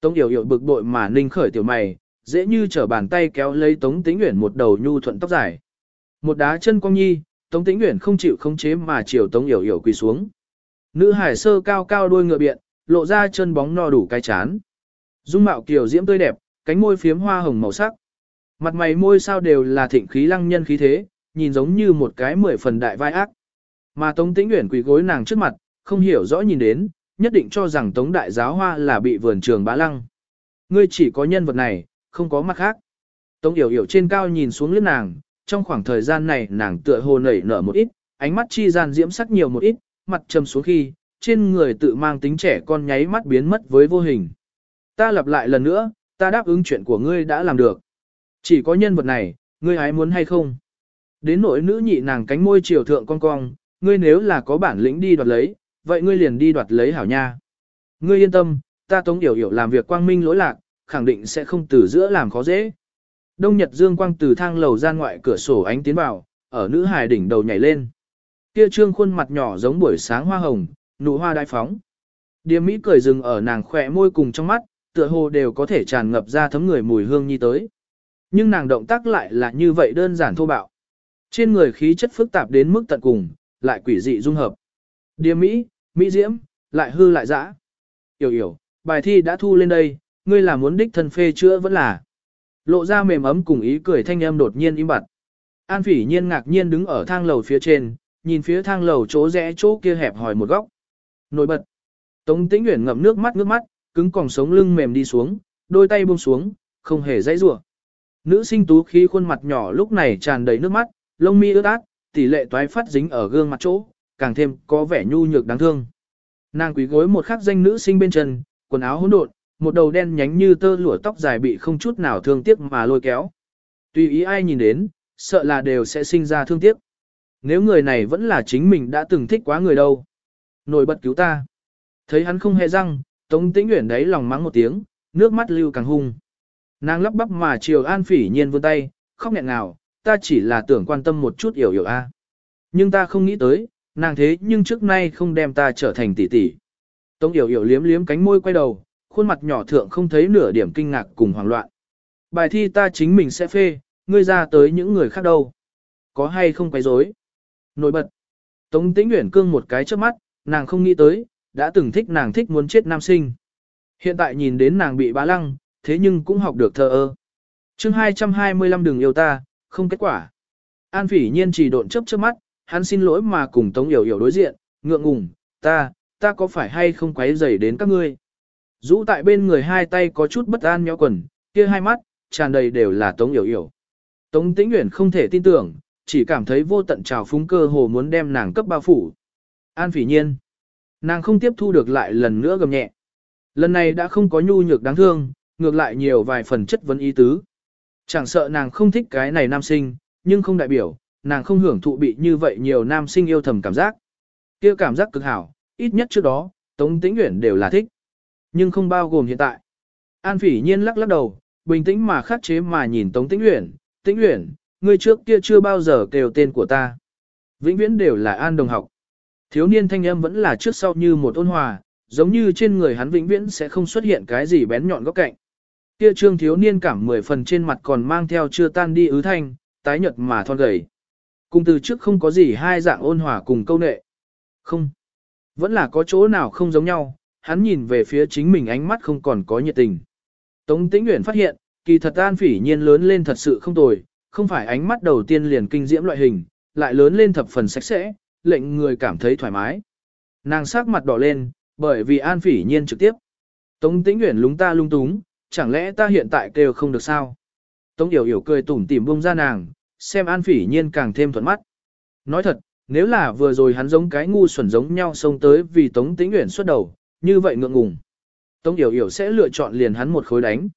Tống Yểu Yểu bực bội mà ninh khởi tiểu mày, dễ như trở bàn tay kéo lấy Tống Tĩnh Uyển một đầu nhu thuận tóc dài. Một đá chân cong nhi, Tống Tĩnh Uyển không chịu khống chế mà chiều Tống Yểu Yểu quỳ xuống. Nữ hải sơ cao cao đuôi ngựa biện, lộ ra chân bóng no đủ cái chán. Dung mạo kiều diễm tươi đẹp, cánh môi phiếm hoa hồng màu sắc. Mặt mày môi sao đều là thịnh khí lăng nhân khí thế, nhìn giống như một cái mười phần đại vai ác. Mà Tống Tĩnh Uyển quỳ gối nàng trước mặt, không hiểu rõ nhìn đến, nhất định cho rằng Tống Đại Giáo Hoa là bị vườn trường bá lăng. Ngươi chỉ có nhân vật này, không có mặt khác. Tống Yểu Yểu trên cao nhìn xuống liếc nàng, trong khoảng thời gian này nàng tựa hồ nảy nở một ít, ánh mắt chi gian diễm sắc nhiều một ít, mặt trầm xuống khi, trên người tự mang tính trẻ con nháy mắt biến mất với vô hình. Ta lặp lại lần nữa, ta đáp ứng chuyện của ngươi đã làm được. Chỉ có nhân vật này, ngươi hái muốn hay không? Đến nỗi nữ nhị nàng cánh môi chiều thượng con cong, ngươi nếu là có bản lĩnh đi đoạt lấy, vậy ngươi liền đi đoạt lấy hảo nha. Ngươi yên tâm, ta tống hiểu hiểu làm việc quang minh lỗi lạc, khẳng định sẽ không từ giữa làm khó dễ. Đông Nhật Dương quang từ thang lầu ra ngoại cửa sổ ánh tiến vào, ở nữ hài đỉnh đầu nhảy lên. Kia trương khuôn mặt nhỏ giống buổi sáng hoa hồng, nụ hoa đại phóng. Điềm Mỹ cười dừng ở nàng khỏe môi cùng trong mắt, tựa hồ đều có thể tràn ngập ra thấm người mùi hương nhi tới. Nhưng nàng động tác lại là như vậy đơn giản thô bạo. Trên người khí chất phức tạp đến mức tận cùng, lại quỷ dị dung hợp. Điềm Mỹ, Mỹ Diễm, lại hư lại dã. Yểu yểu, bài thi đã thu lên đây, ngươi là muốn đích thân phê chữa vẫn là. Lộ ra mềm ấm cùng ý cười thanh âm đột nhiên im bặt. An phỉ nhiên ngạc nhiên đứng ở thang lầu phía trên, nhìn phía thang lầu chỗ rẽ chỗ kia hẹp hỏi một góc. Nổi bật. Tống Tĩnh Uyển ngậm nước mắt nước mắt, cứng còng sống lưng mềm đi xuống, đôi tay buông xuống, không hề dãy rủa. Nữ sinh tú khí khuôn mặt nhỏ lúc này tràn đầy nước mắt, lông mi ướt át, tỷ lệ toái phát dính ở gương mặt chỗ, càng thêm có vẻ nhu nhược đáng thương. Nàng quý gối một khắc danh nữ sinh bên chân, quần áo hỗn độn, một đầu đen nhánh như tơ lụa tóc dài bị không chút nào thương tiếc mà lôi kéo. Tùy ý ai nhìn đến, sợ là đều sẽ sinh ra thương tiếc. Nếu người này vẫn là chính mình đã từng thích quá người đâu. Nổi bật cứu ta. Thấy hắn không hề răng, Tống Tĩnh Uyển đấy lòng mắng một tiếng, nước mắt lưu càng hung. Nàng lắp bắp mà chiều An Phỉ Nhiên vươn tay, khóc nghẹn ngào, ta chỉ là tưởng quan tâm một chút hiểu hiểu a. Nhưng ta không nghĩ tới, nàng thế nhưng trước nay không đem ta trở thành tỷ tỷ. Tống Yểu Yểu liếm liếm cánh môi quay đầu, khuôn mặt nhỏ thượng không thấy nửa điểm kinh ngạc cùng hoảng loạn. Bài thi ta chính mình sẽ phê, ngươi ra tới những người khác đâu. Có hay không quấy rối? Nổi bật. Tống Tĩnh Uyển cương một cái trước mắt, nàng không nghĩ tới, đã từng thích nàng thích muốn chết nam sinh. Hiện tại nhìn đến nàng bị bá lăng, thế nhưng cũng học được thờ ơ. chương 225 đừng yêu ta, không kết quả. An phỉ nhiên chỉ độn chấp trước mắt, hắn xin lỗi mà cùng Tống Yểu Yểu đối diện, ngượng ngùng, ta, ta có phải hay không quấy rầy đến các ngươi. Dũ tại bên người hai tay có chút bất an nhéo quần, kia hai mắt, tràn đầy đều là Tống Yểu Yểu. Tống Tĩnh Uyển không thể tin tưởng, chỉ cảm thấy vô tận trào phúng cơ hồ muốn đem nàng cấp bao phủ. An phỉ nhiên. Nàng không tiếp thu được lại lần nữa gầm nhẹ. Lần này đã không có nhu nhược đáng thương, ngược lại nhiều vài phần chất vấn ý tứ. Chẳng sợ nàng không thích cái này nam sinh, nhưng không đại biểu, nàng không hưởng thụ bị như vậy nhiều nam sinh yêu thầm cảm giác. kia cảm giác cực hảo, ít nhất trước đó, Tống Tĩnh Uyển đều là thích. Nhưng không bao gồm hiện tại. An phỉ nhiên lắc lắc đầu, bình tĩnh mà khắc chế mà nhìn Tống Tĩnh Uyển, Tĩnh Uyển, ngươi trước kia chưa bao giờ kêu tên của ta. Vĩnh viễn đều là An đồng học. Thiếu niên thanh âm vẫn là trước sau như một ôn hòa, giống như trên người hắn vĩnh viễn sẽ không xuất hiện cái gì bén nhọn góc cạnh. Kia trương thiếu niên cảm mười phần trên mặt còn mang theo chưa tan đi ứ thanh, tái nhợt mà thon gầy. Cùng từ trước không có gì hai dạng ôn hòa cùng câu nệ. Không. Vẫn là có chỗ nào không giống nhau, hắn nhìn về phía chính mình ánh mắt không còn có nhiệt tình. Tống Tĩnh Uyển phát hiện, kỳ thật An Phỉ Nhiên lớn lên thật sự không tồi, không phải ánh mắt đầu tiên liền kinh diễm loại hình, lại lớn lên thập phần sạch sẽ, lệnh người cảm thấy thoải mái. Nàng sắc mặt đỏ lên, Bởi vì An Phỉ Nhiên trực tiếp. Tống Tĩnh Uyển lúng ta lung túng, chẳng lẽ ta hiện tại kêu không được sao? Tống Điểu Yểu cười tủm tỉm buông ra nàng, xem An Phỉ Nhiên càng thêm thuận mắt. Nói thật, nếu là vừa rồi hắn giống cái ngu xuẩn giống nhau xông tới vì Tống Tĩnh Uyển xuất đầu, như vậy ngượng ngùng. Tống Điểu Yểu sẽ lựa chọn liền hắn một khối đánh.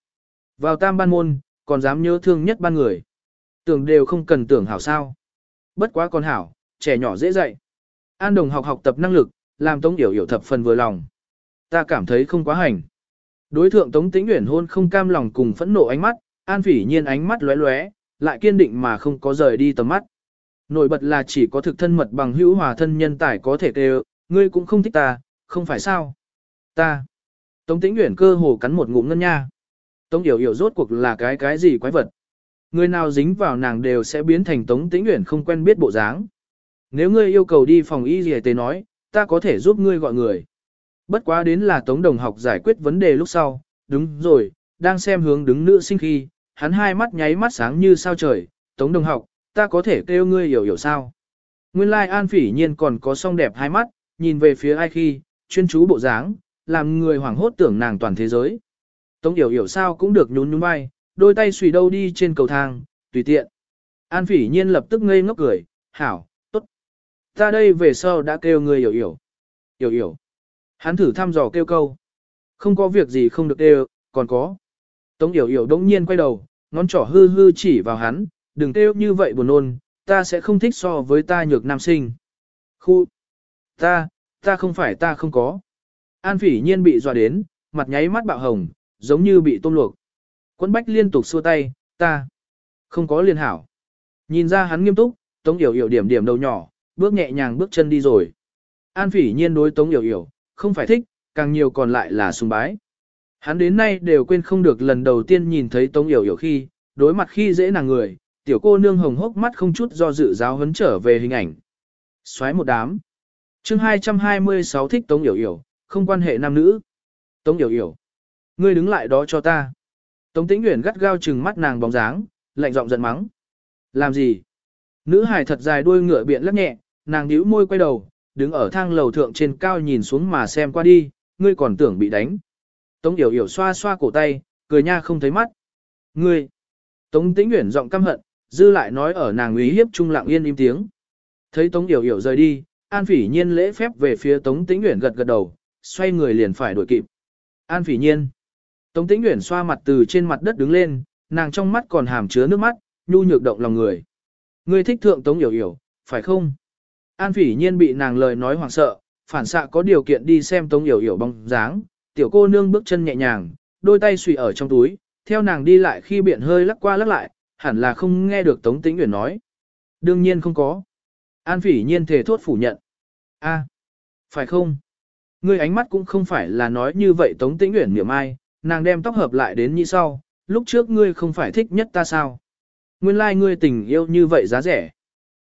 Vào tam ban môn, còn dám nhớ thương nhất ban người. Tưởng đều không cần tưởng hảo sao. Bất quá con hảo, trẻ nhỏ dễ dạy. An đồng học học tập năng lực, làm Tống Yểu Yểu thập phần vừa lòng. Ta cảm thấy không quá hành. Đối thượng Tống Tĩnh Uyển hôn không cam lòng cùng phẫn nộ ánh mắt, An Phỉ Nhiên ánh mắt lóe lóe, lại kiên định mà không có rời đi tầm mắt. Nổi bật là chỉ có thực thân mật bằng hữu hòa thân nhân tài có thể kêu, ngươi cũng không thích ta, không phải sao? Ta. Tống Tĩnh Uyển cơ hồ cắn một ngụm ngân nha. Tống Yểu Yểu rốt cuộc là cái cái gì quái vật? Người nào dính vào nàng đều sẽ biến thành Tống Tĩnh Uyển không quen biết bộ dáng. Nếu ngươi yêu cầu đi phòng y gì tế nói, ta có thể giúp ngươi gọi người. Bất quá đến là Tống Đồng học giải quyết vấn đề lúc sau, đúng rồi, đang xem hướng đứng nữ sinh khi, hắn hai mắt nháy mắt sáng như sao trời, Tống Đồng học, ta có thể kêu ngươi hiểu hiểu sao. Nguyên lai like An Phỉ Nhiên còn có song đẹp hai mắt, nhìn về phía ai khi, chuyên chú bộ dáng, làm người hoảng hốt tưởng nàng toàn thế giới. Tống hiểu hiểu sao cũng được nhún nhún vai, đôi tay xùy đâu đi trên cầu thang, tùy tiện. An Phỉ Nhiên lập tức ngây ngốc cười, hảo. Ta đây về sau đã kêu người hiểu hiểu hiểu hiểu Hắn thử thăm dò kêu câu. Không có việc gì không được kêu, còn có. Tống hiểu hiểu đống nhiên quay đầu, ngón trỏ hư hư chỉ vào hắn, đừng kêu như vậy buồn nôn, ta sẽ không thích so với ta nhược nam sinh. Khu. Ta, ta không phải ta không có. An phỉ nhiên bị dọa đến, mặt nháy mắt bạo hồng, giống như bị tôm luộc. Quân bách liên tục xua tay, ta không có liên hảo. Nhìn ra hắn nghiêm túc, Tống Yểu Yểu điểm điểm đầu nhỏ, bước nhẹ nhàng bước chân đi rồi. An phỉ nhiên đối Tống hiểu hiểu, không phải thích, càng nhiều còn lại là sùng bái. Hắn đến nay đều quên không được lần đầu tiên nhìn thấy Tống hiểu hiểu khi, đối mặt khi dễ nàng người, tiểu cô nương hồng hốc mắt không chút do dự giáo hấn trở về hình ảnh. Xoáy một đám. chương 226 thích Tống hiểu hiểu, không quan hệ nam nữ. Tống hiểu hiểu. Ngươi đứng lại đó cho ta. Tống Tĩnh Uyển gắt gao chừng mắt nàng bóng dáng, lạnh giọng giận mắng. Làm gì? Nữ hải thật dài đuôi ngựa biện lắc nhẹ, nàng nhíu môi quay đầu, đứng ở thang lầu thượng trên cao nhìn xuống mà xem qua đi, ngươi còn tưởng bị đánh. Tống Yểu Yểu xoa xoa cổ tay, cười nha không thấy mắt. Ngươi! Tống Tĩnh Uyển giọng căm hận, dư lại nói ở nàng uy hiếp trung lặng yên im tiếng. Thấy Tống Yểu Yểu rời đi, An Phỉ Nhiên lễ phép về phía Tống Tĩnh Uyển gật gật đầu, xoay người liền phải đuổi kịp. An Phỉ Nhiên. Tống Tĩnh Uyển xoa mặt từ trên mặt đất đứng lên, nàng trong mắt còn hàm chứa nước mắt, nhu nhược động lòng người. Ngươi thích thượng Tống Yểu Yểu, phải không? An Phỉ Nhiên bị nàng lời nói hoảng sợ, phản xạ có điều kiện đi xem Tống Yểu Yểu bóng dáng, tiểu cô nương bước chân nhẹ nhàng, đôi tay xùy ở trong túi, theo nàng đi lại khi biển hơi lắc qua lắc lại, hẳn là không nghe được Tống Tĩnh Uyển nói. Đương nhiên không có. An phỉ nhiên thể thốt phủ nhận. a phải không? Ngươi ánh mắt cũng không phải là nói như vậy Tống Tĩnh Uyển niệm ai, nàng đem tóc hợp lại đến như sau, lúc trước ngươi không phải thích nhất ta sao? Nguyên lai like ngươi tình yêu như vậy giá rẻ.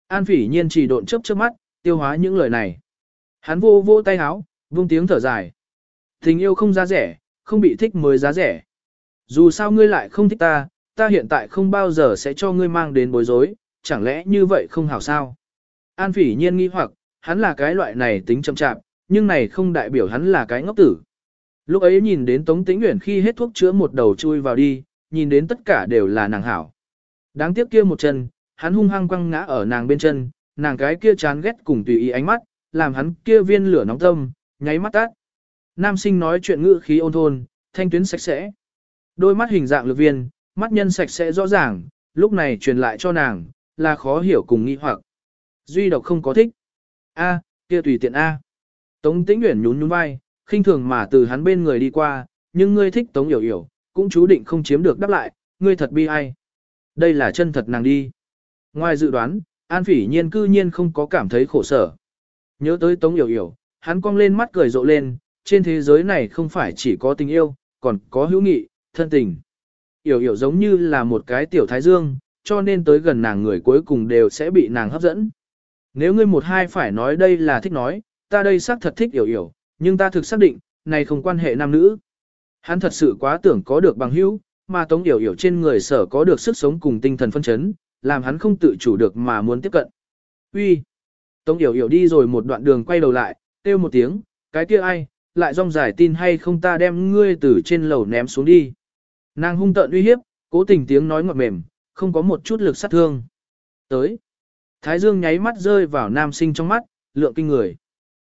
An phỉ nhiên chỉ độn chớp chớp mắt, tiêu hóa những lời này. Hắn vô vô tay háo, vung tiếng thở dài. Tình yêu không giá rẻ, không bị thích mới giá rẻ. Dù sao ngươi lại không thích ta, ta hiện tại không bao giờ sẽ cho ngươi mang đến bối rối, chẳng lẽ như vậy không hảo sao? An phỉ nhiên nghi hoặc, hắn là cái loại này tính chậm chạp, nhưng này không đại biểu hắn là cái ngốc tử. Lúc ấy nhìn đến Tống Tĩnh Uyển khi hết thuốc chữa một đầu chui vào đi, nhìn đến tất cả đều là nàng hảo. Đáng tiếc kia một chân, hắn hung hăng quăng ngã ở nàng bên chân, nàng cái kia chán ghét cùng tùy ý ánh mắt, làm hắn kia viên lửa nóng tâm, nháy mắt tắt. Nam sinh nói chuyện ngữ khí ôn thôn, thanh tuyến sạch sẽ. Đôi mắt hình dạng lực viên, mắt nhân sạch sẽ rõ ràng, lúc này truyền lại cho nàng, là khó hiểu cùng nghi hoặc. Duy độc không có thích. A, kia tùy tiện A. Tống tĩnh nguyện nhún nhún vai, khinh thường mà từ hắn bên người đi qua, nhưng ngươi thích tống hiểu hiểu, cũng chú định không chiếm được đáp lại, ngươi thật bi ai. Đây là chân thật nàng đi. Ngoài dự đoán, An Phỉ Nhiên cư nhiên không có cảm thấy khổ sở. Nhớ tới Tống Yểu Yểu, hắn cong lên mắt cười rộ lên, trên thế giới này không phải chỉ có tình yêu, còn có hữu nghị, thân tình. Yểu Yểu giống như là một cái tiểu thái dương, cho nên tới gần nàng người cuối cùng đều sẽ bị nàng hấp dẫn. Nếu ngươi một hai phải nói đây là thích nói, ta đây xác thật thích Yểu Yểu, nhưng ta thực xác định, này không quan hệ nam nữ. Hắn thật sự quá tưởng có được bằng hữu, mà Tống Yểu Yểu trên người sở có được sức sống cùng tinh thần phân chấn, làm hắn không tự chủ được mà muốn tiếp cận. Uy, Tống Yểu Yểu đi rồi một đoạn đường quay đầu lại, kêu một tiếng, cái kia ai, lại rong giải tin hay không ta đem ngươi từ trên lầu ném xuống đi. Nàng hung tợn uy hiếp, cố tình tiếng nói ngọt mềm, không có một chút lực sát thương. Tới. Thái dương nháy mắt rơi vào nam sinh trong mắt, lượng kinh người.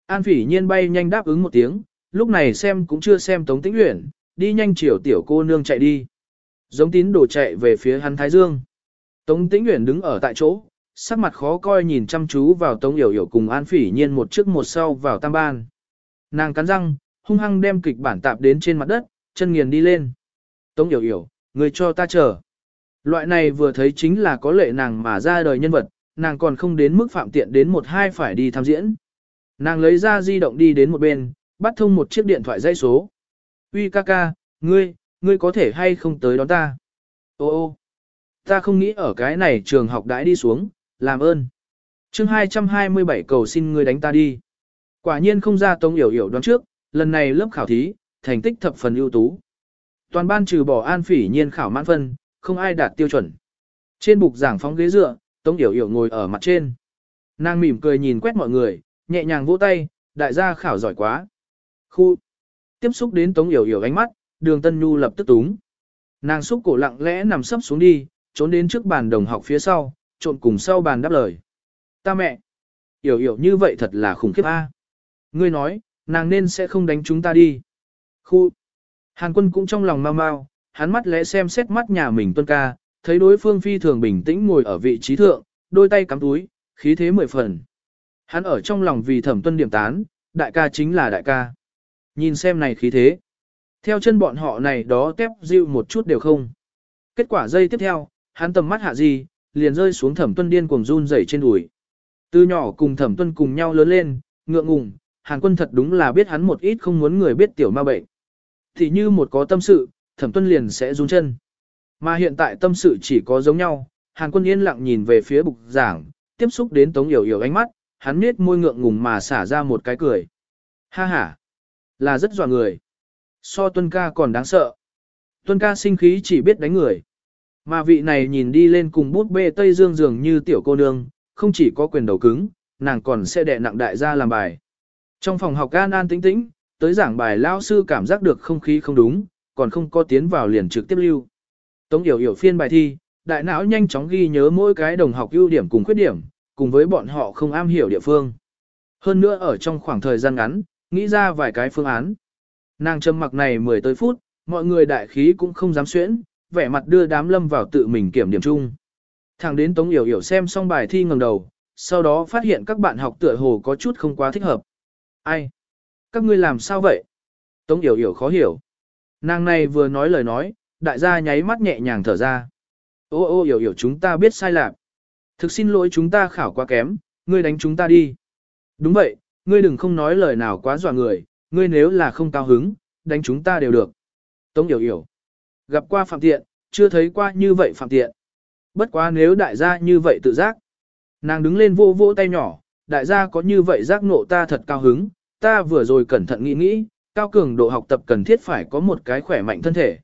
An phỉ nhiên bay nhanh đáp ứng một tiếng, lúc này xem cũng chưa xem Tống Tĩnh Uyển, đi nhanh chiều tiểu cô nương chạy đi. Giống tín đồ chạy về phía hắn Thái Dương. Tống Tĩnh Uyển đứng ở tại chỗ, sắc mặt khó coi nhìn chăm chú vào Tống Yểu Yểu cùng An Phỉ Nhiên một trước một sau vào tam ban. Nàng cắn răng, hung hăng đem kịch bản tạp đến trên mặt đất, chân nghiền đi lên. Tống Yểu Yểu, người cho ta chờ. Loại này vừa thấy chính là có lệ nàng mà ra đời nhân vật, nàng còn không đến mức phạm tiện đến một hai phải đi tham diễn. Nàng lấy ra di động đi đến một bên, bắt thông một chiếc điện thoại dây số. Uy ca ca, ngươi, ngươi có thể hay không tới đón ta? Ô ô, ta không nghĩ ở cái này trường học đãi đi xuống, làm ơn. chương 227 cầu xin ngươi đánh ta đi. Quả nhiên không ra tống hiểu hiểu đoán trước, lần này lớp khảo thí, thành tích thập phần ưu tú. Toàn ban trừ bỏ an phỉ nhiên khảo mãn phân, không ai đạt tiêu chuẩn. Trên bục giảng phóng ghế dựa, Tống hiểu hiểu ngồi ở mặt trên. Nàng mỉm cười nhìn quét mọi người, nhẹ nhàng vỗ tay, đại gia khảo giỏi quá. Khu. Tiếp xúc đến Tống Yểu Yểu ánh mắt, đường Tân Nhu lập tức túng. Nàng xúc cổ lặng lẽ nằm sấp xuống đi, trốn đến trước bàn đồng học phía sau, trộn cùng sau bàn đáp lời. Ta mẹ. Yểu Yểu như vậy thật là khủng khiếp a. Ngươi nói, nàng nên sẽ không đánh chúng ta đi. Khu. Hàn quân cũng trong lòng mau mau, hắn mắt lẽ xem xét mắt nhà mình tuân ca, thấy đối phương phi thường bình tĩnh ngồi ở vị trí thượng, đôi tay cắm túi, khí thế mười phần. Hắn ở trong lòng vì thẩm tuân điểm tán, đại ca chính là đại ca. Nhìn xem này khí thế. Theo chân bọn họ này đó tép dịu một chút đều không. Kết quả dây tiếp theo, hắn tầm mắt hạ gì, liền rơi xuống thẩm tuân điên cuồng run rẩy trên đùi. Từ nhỏ cùng thẩm tuân cùng nhau lớn lên, ngượng ngùng, hàng quân thật đúng là biết hắn một ít không muốn người biết tiểu ma bệnh. Thì như một có tâm sự, thẩm tuân liền sẽ run chân. Mà hiện tại tâm sự chỉ có giống nhau, hàng quân yên lặng nhìn về phía bục giảng, tiếp xúc đến tống yểu yểu ánh mắt, hắn nết môi ngượng ngùng mà xả ra một cái cười. Ha ha, là rất dọa người. So tuân ca còn đáng sợ. Tuân ca sinh khí chỉ biết đánh người. Mà vị này nhìn đi lên cùng bút bê Tây Dương dường như tiểu cô nương, không chỉ có quyền đầu cứng, nàng còn sẽ đè nặng đại gia làm bài. Trong phòng học an an tĩnh tĩnh, tới giảng bài lao sư cảm giác được không khí không đúng, còn không có tiến vào liền trực tiếp lưu. Tống yểu yểu phiên bài thi, đại não nhanh chóng ghi nhớ mỗi cái đồng học ưu điểm cùng khuyết điểm, cùng với bọn họ không am hiểu địa phương. Hơn nữa ở trong khoảng thời gian ngắn, nghĩ ra vài cái phương án. Nàng châm mặc này 10 tới phút, mọi người đại khí cũng không dám xuyễn, vẻ mặt đưa đám lâm vào tự mình kiểm điểm chung. Thằng đến Tống Yểu Yểu xem xong bài thi ngẩng đầu, sau đó phát hiện các bạn học tựa hồ có chút không quá thích hợp. Ai? Các ngươi làm sao vậy? Tống Yểu Yểu khó hiểu. Nàng này vừa nói lời nói, đại gia nháy mắt nhẹ nhàng thở ra. Ô ô Yểu Yểu chúng ta biết sai lạc. Thực xin lỗi chúng ta khảo quá kém, ngươi đánh chúng ta đi. Đúng vậy, ngươi đừng không nói lời nào quá dọa người, ngươi nếu là không cao hứng, đánh chúng ta đều được. Tống Yểu Yểu. Gặp qua phạm tiện, chưa thấy qua như vậy phạm tiện. Bất quá nếu đại gia như vậy tự giác. Nàng đứng lên vô vô tay nhỏ, đại gia có như vậy giác nộ ta thật cao hứng, ta vừa rồi cẩn thận nghĩ nghĩ, cao cường độ học tập cần thiết phải có một cái khỏe mạnh thân thể.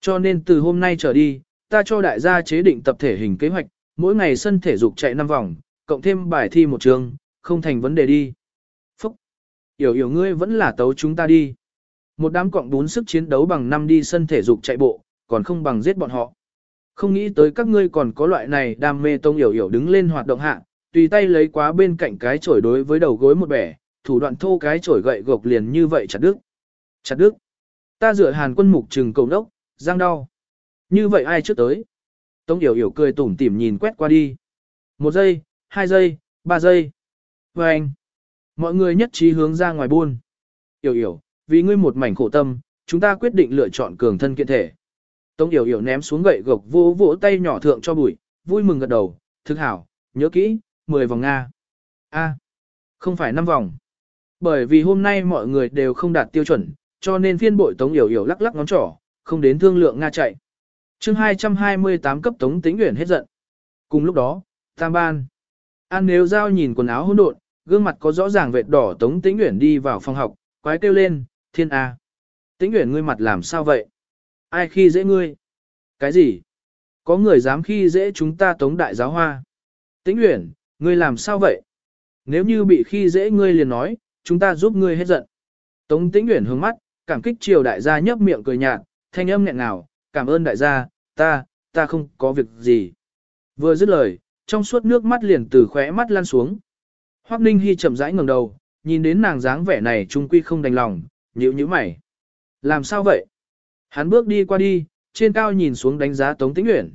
Cho nên từ hôm nay trở đi, ta cho đại gia chế định tập thể hình kế hoạch, mỗi ngày sân thể dục chạy 5 vòng, cộng thêm bài thi một trường, không thành vấn đề đi. Yểu yểu ngươi vẫn là tấu chúng ta đi. Một đám cọng bún sức chiến đấu bằng năm đi sân thể dục chạy bộ, còn không bằng giết bọn họ. Không nghĩ tới các ngươi còn có loại này đam mê tông yểu yểu đứng lên hoạt động hạ, tùy tay lấy quá bên cạnh cái chổi đối với đầu gối một bẻ, thủ đoạn thô cái chổi gậy gộc liền như vậy chặt đứt. Chặt đứt. Ta dựa hàn quân mục trừng cầu đốc, giang đau. Như vậy ai trước tới? Tống Yểu Yểu cười tủm tỉm nhìn quét qua đi. Một giây, hai giây, ba giây. Và anh. Mọi người nhất trí hướng ra ngoài buôn. Yểu Yểu, vì ngươi một mảnh khổ tâm, chúng ta quyết định lựa chọn cường thân kiện thể. Tống Yểu Yểu ném xuống gậy gộc vỗ vỗ tay nhỏ thượng cho bụi, vui mừng gật đầu, thực hảo, nhớ kỹ, 10 vòng Nga. A, không phải 5 vòng. Bởi vì hôm nay mọi người đều không đạt tiêu chuẩn, cho nên phiên bội Tống Yểu Yểu lắc lắc ngón trỏ, không đến thương lượng Nga chạy chương 228 cấp Tống tính nguyện hết giận. Cùng lúc đó, tam ban. An nếu giao nhìn quần áo hỗn độn, gương mặt có rõ ràng vệt đỏ Tống Tĩnh Uyển đi vào phòng học, quái kêu lên, thiên A. Tĩnh Uyển ngươi mặt làm sao vậy? Ai khi dễ ngươi? Cái gì? Có người dám khi dễ chúng ta Tống Đại Giáo Hoa. Tĩnh Uyển, ngươi làm sao vậy? Nếu như bị khi dễ ngươi liền nói, chúng ta giúp ngươi hết giận. Tống Tĩnh Uyển hướng mắt, cảm kích Triều đại gia nhấp miệng cười nhạt, thanh âm nghẹn ngào, cảm ơn đại gia, ta, ta không có việc gì. Vừa dứt lời, trong suốt nước mắt liền từ khóe mắt lan xuống. Hoắc Ninh Hi chậm rãi ngẩng đầu, nhìn đến nàng dáng vẻ này trung quy không đành lòng, nhíu nhíu mày. Làm sao vậy? Hắn bước đi qua đi, trên cao nhìn xuống đánh giá Tống Tĩnh Uyển.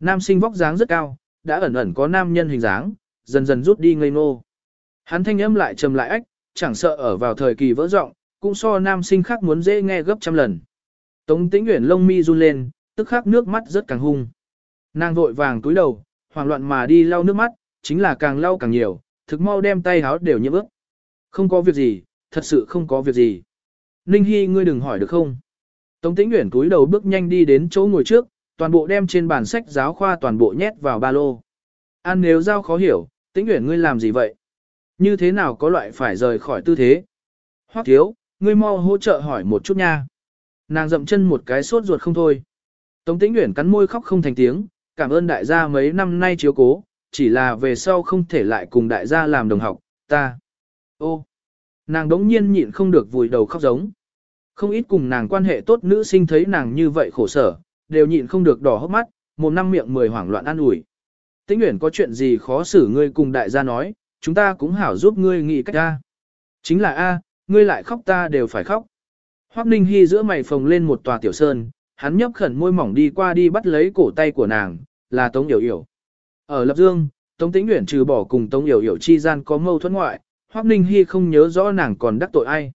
Nam sinh vóc dáng rất cao, đã ẩn ẩn có nam nhân hình dáng, dần dần rút đi ngây ngô. Hắn thanh âm lại trầm lại ách, chẳng sợ ở vào thời kỳ vỡ rộng, cũng so nam sinh khác muốn dễ nghe gấp trăm lần. Tống Tĩnh Uyển lông mi run lên, tức khắc nước mắt rất càng hung. Nàng vội vàng túi đầu, hoảng loạn mà đi lau nước mắt, chính là càng lau càng nhiều, thực mau đem tay háo đều nhiễm ướt. Không có việc gì, thật sự không có việc gì. Ninh Hi ngươi đừng hỏi được không? Tống Tĩnh Uyển túi đầu bước nhanh đi đến chỗ ngồi trước, toàn bộ đem trên bản sách giáo khoa toàn bộ nhét vào ba lô. An nếu giao khó hiểu, Tĩnh Uyển ngươi làm gì vậy? Như thế nào có loại phải rời khỏi tư thế? Hoắc thiếu, ngươi mau hỗ trợ hỏi một chút nha. Nàng dậm chân một cái sốt ruột không thôi. Tống Tĩnh Uyển cắn môi khóc không thành tiếng, cảm ơn đại gia mấy năm nay chiếu cố, chỉ là về sau không thể lại cùng đại gia làm đồng học, ta. Ô, nàng đống nhiên nhịn không được vùi đầu khóc giống. Không ít cùng nàng quan hệ tốt nữ sinh thấy nàng như vậy khổ sở, đều nhịn không được đỏ hốc mắt, một năm miệng mười hoảng loạn an ủi. Tĩnh Uyển có chuyện gì khó xử ngươi cùng đại gia nói, chúng ta cũng hảo giúp ngươi nghĩ cách ra Chính là a, ngươi lại khóc ta đều phải khóc. Hoắc Ninh Hi giữa mày phồng lên một tòa tiểu sơn, hắn nhấp khẩn môi mỏng đi qua đi bắt lấy cổ tay của nàng, là Tống Yểu Yểu. Ở Lập Dương, Tống Tĩnh Uyển trừ bỏ cùng Tống Yểu Yểu chi gian có mâu thuẫn ngoại, Hoắc Ninh Hi không nhớ rõ nàng còn đắc tội ai.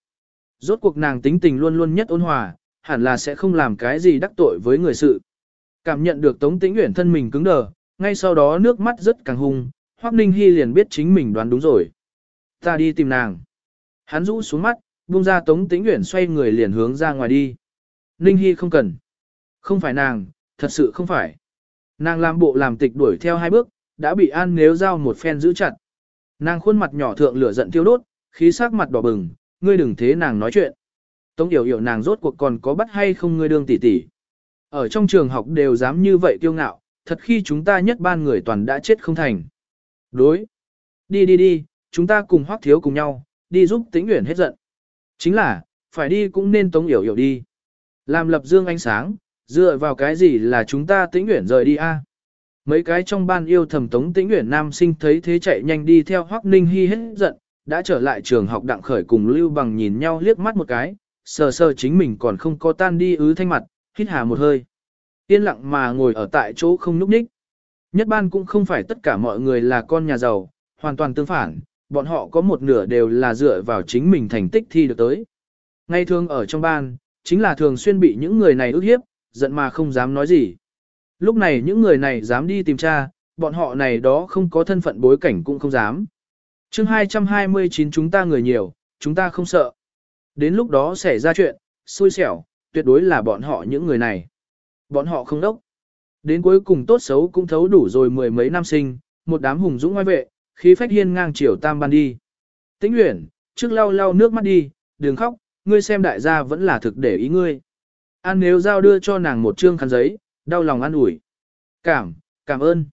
Rốt cuộc nàng tính tình luôn luôn nhất ôn hòa, hẳn là sẽ không làm cái gì đắc tội với người sự. Cảm nhận được Tống Tĩnh Uyển thân mình cứng đờ, ngay sau đó nước mắt rất càng hung, Hoắc Ninh Hi liền biết chính mình đoán đúng rồi. Ta đi tìm nàng. Hắn rũ xuống mắt, buông ra Tống Tĩnh Uyển xoay người liền hướng ra ngoài đi. Ninh Hi không cần. Không phải nàng, thật sự không phải. Nàng làm bộ làm tịch đuổi theo hai bước, đã bị An Nếu Giao một phen giữ chặt. Nàng khuôn mặt nhỏ thượng lửa giận thiêu đốt, khí sắc mặt đỏ bừng, ngươi đừng thế nàng nói chuyện. Tống Yểu Yểu nàng rốt cuộc còn có bắt hay không ngươi đương tỷ tỷ. Ở trong trường học đều dám như vậy kiêu ngạo, thật khi chúng ta nhất ban người toàn đã chết không thành. Đối. Đi đi đi, chúng ta cùng hoác thiếu cùng nhau, đi giúp tĩnh uyển hết giận. Chính là, phải đi cũng nên Tống Yểu Yểu đi. Làm lập dương ánh sáng, dựa vào cái gì là chúng ta tĩnh nguyện rời đi a? Mấy cái trong ban yêu thầm Tống Tĩnh nguyện nam sinh thấy thế chạy nhanh đi theo Hoắc Ninh Hi hết giận, đã trở lại trường học đặng khởi cùng Lưu Bằng nhìn nhau liếc mắt một cái, sờ sờ chính mình còn không có tan đi ứ thanh mặt, hít hà một hơi. Yên lặng mà ngồi ở tại chỗ không núp ních. Nhất ban cũng không phải tất cả mọi người là con nhà giàu, hoàn toàn tương phản, bọn họ có một nửa đều là dựa vào chính mình thành tích thi được tới. Ngay thường ở trong ban, chính là thường xuyên bị những người này ức hiếp, giận mà không dám nói gì. Lúc này những người này dám đi tìm cha, bọn họ này đó không có thân phận bối cảnh cũng không dám. chương 229 chúng ta người nhiều, chúng ta không sợ. Đến lúc đó xảy ra chuyện, xui xẻo, tuyệt đối là bọn họ những người này. Bọn họ không đốc. Đến cuối cùng tốt xấu cũng thấu đủ rồi mười mấy năm sinh, một đám hùng dũng ngoài vệ, khí phách hiên ngang chiều tam ban đi. Tĩnh Uyển, trước lau lau nước mắt đi, đừng khóc, ngươi xem đại gia vẫn là thực để ý ngươi. An nếu giao đưa cho nàng một trương khăn giấy, đau lòng an ủi. Cảm, cảm ơn.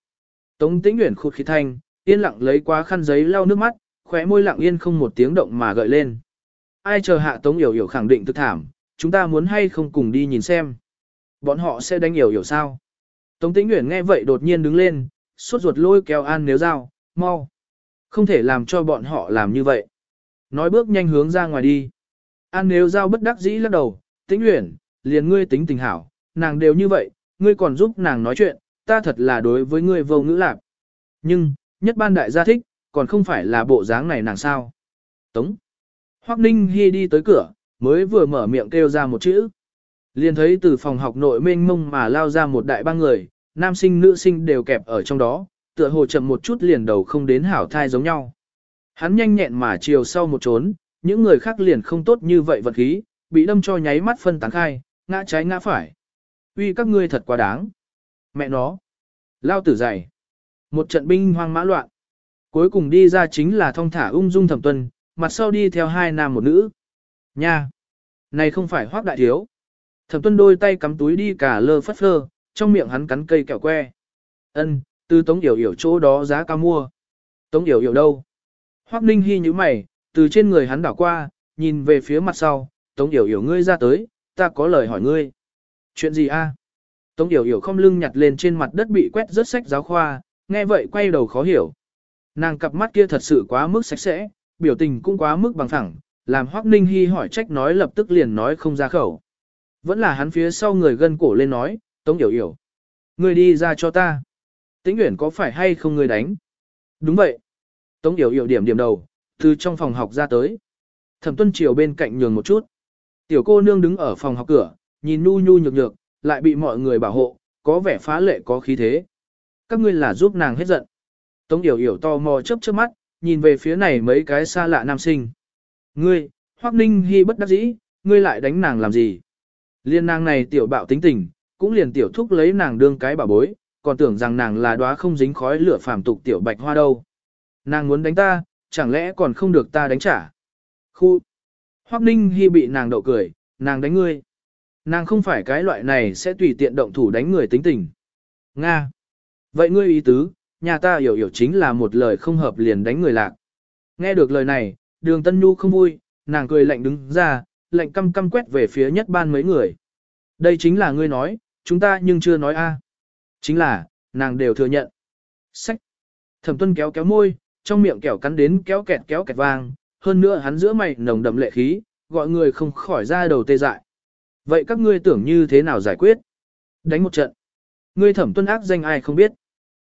Tống Tĩnh Uyển khụt khí thanh, yên lặng lấy quá khăn giấy lau nước mắt, khóe môi lặng yên không một tiếng động mà gợi lên. Ai chờ hạ Tống Yểu Yểu khẳng định thực thảm, chúng ta muốn hay không cùng đi nhìn xem. Bọn họ sẽ đánh Yểu Yểu sao? Tống Tĩnh Uyển nghe vậy đột nhiên đứng lên, suốt ruột lôi kéo An nếu Giao, mau. Không thể làm cho bọn họ làm như vậy. Nói bước nhanh hướng ra ngoài đi. An nếu Giao bất đắc dĩ lắc đầu, Tĩnh Uyển, liền ngươi tính tình hảo, nàng đều như vậy, ngươi còn giúp nàng nói chuyện, ta thật là đối với ngươi vô ngữ lạc. Nhưng, nhất ban đại gia thích, còn không phải là bộ dáng này nàng sao. Tống. Hoắc Ninh Hi đi tới cửa, mới vừa mở miệng kêu ra một chữ. Liền thấy từ phòng học nội mênh mông mà lao ra một đại ba người, nam sinh nữ sinh đều kẹp ở trong đó, tựa hồ chậm một chút liền đầu không đến hảo thai giống nhau. Hắn nhanh nhẹn mà chiều sau một trốn, những người khác liền không tốt như vậy vật khí, bị đâm cho nháy mắt phân tán khai, ngã trái ngã phải. Uy các ngươi thật quá đáng. Mẹ nó. Lao tử dày. Một trận binh hoang mã loạn. Cuối cùng đi ra chính là thong thả ung dung thẩm tuân, mặt sau đi theo hai nam một nữ. Nha. Này không phải hoác đại thiếu. Thẩm tuân đôi tay cắm túi đi cả lơ phất phơ, trong miệng hắn cắn cây kẹo que. Ân, từ tống yểu yểu chỗ đó giá cao mua. Tống yểu yểu đâu? Hoác ninh hy như mày, từ trên người hắn đảo qua, nhìn về phía mặt sau, Tống Yểu Yểu ngươi ra tới, ta có lời hỏi ngươi. Chuyện gì a? Tống Yểu Yểu không lưng nhặt lên trên mặt đất bị quét rớt sách giáo khoa, nghe vậy quay đầu khó hiểu. Nàng cặp mắt kia thật sự quá mức sạch sẽ, biểu tình cũng quá mức bằng phẳng, làm Hoắc Ninh Hi hỏi trách nói lập tức liền nói không ra khẩu. Vẫn là hắn phía sau người gân cổ lên nói, Tống Yểu Yểu. Ngươi đi ra cho ta. Tĩnh Uyển có phải hay không ngươi đánh? Đúng vậy. Tống Yểu Yểu điểm điểm đầu, từ trong phòng học ra tới. Thẩm Tuân Triều bên cạnh nhường một chút. Tiểu cô nương đứng ở phòng học cửa, nhìn nu nhu nhược nhược, lại bị mọi người bảo hộ, có vẻ phá lệ có khí thế. Các ngươi là giúp nàng hết giận. Tống Yểu Yểu to mò chớp chớp mắt, nhìn về phía này mấy cái xa lạ nam sinh. Ngươi, Hoắc Ninh Hi bất đắc dĩ, ngươi lại đánh nàng làm gì? Liên nàng này tiểu bạo tính tình, cũng liền tiểu thúc lấy nàng đương cái bảo bối, còn tưởng rằng nàng là đóa không dính khói lửa phàm tục tiểu bạch hoa đâu. Nàng muốn đánh ta, chẳng lẽ còn không được ta đánh trả? Khu! Hoắc Ninh Hi bị nàng đậu cười, nàng đánh ngươi. Nàng không phải cái loại này sẽ tùy tiện động thủ đánh người tính tình. Nga! Vậy ngươi ý tứ, nhà ta hiểu hiểu chính là một lời không hợp liền đánh người lạc. Nghe được lời này, đường Tân Nhu không vui, nàng cười lạnh đứng ra, lạnh căm căm quét về phía nhất ban mấy người. Đây chính là ngươi nói, chúng ta nhưng chưa nói a. Chính là, nàng đều thừa nhận. Sách. Thẩm tuân kéo kéo môi, trong miệng kẹo cắn đến kéo kẹt kéo kẹt vang, hơn nữa hắn giữa mày nồng đậm lệ khí, gọi người không khỏi ra đầu tê dại. Vậy các ngươi tưởng như thế nào giải quyết? Đánh một trận. Ngươi thẩm tuân ác danh ai không biết.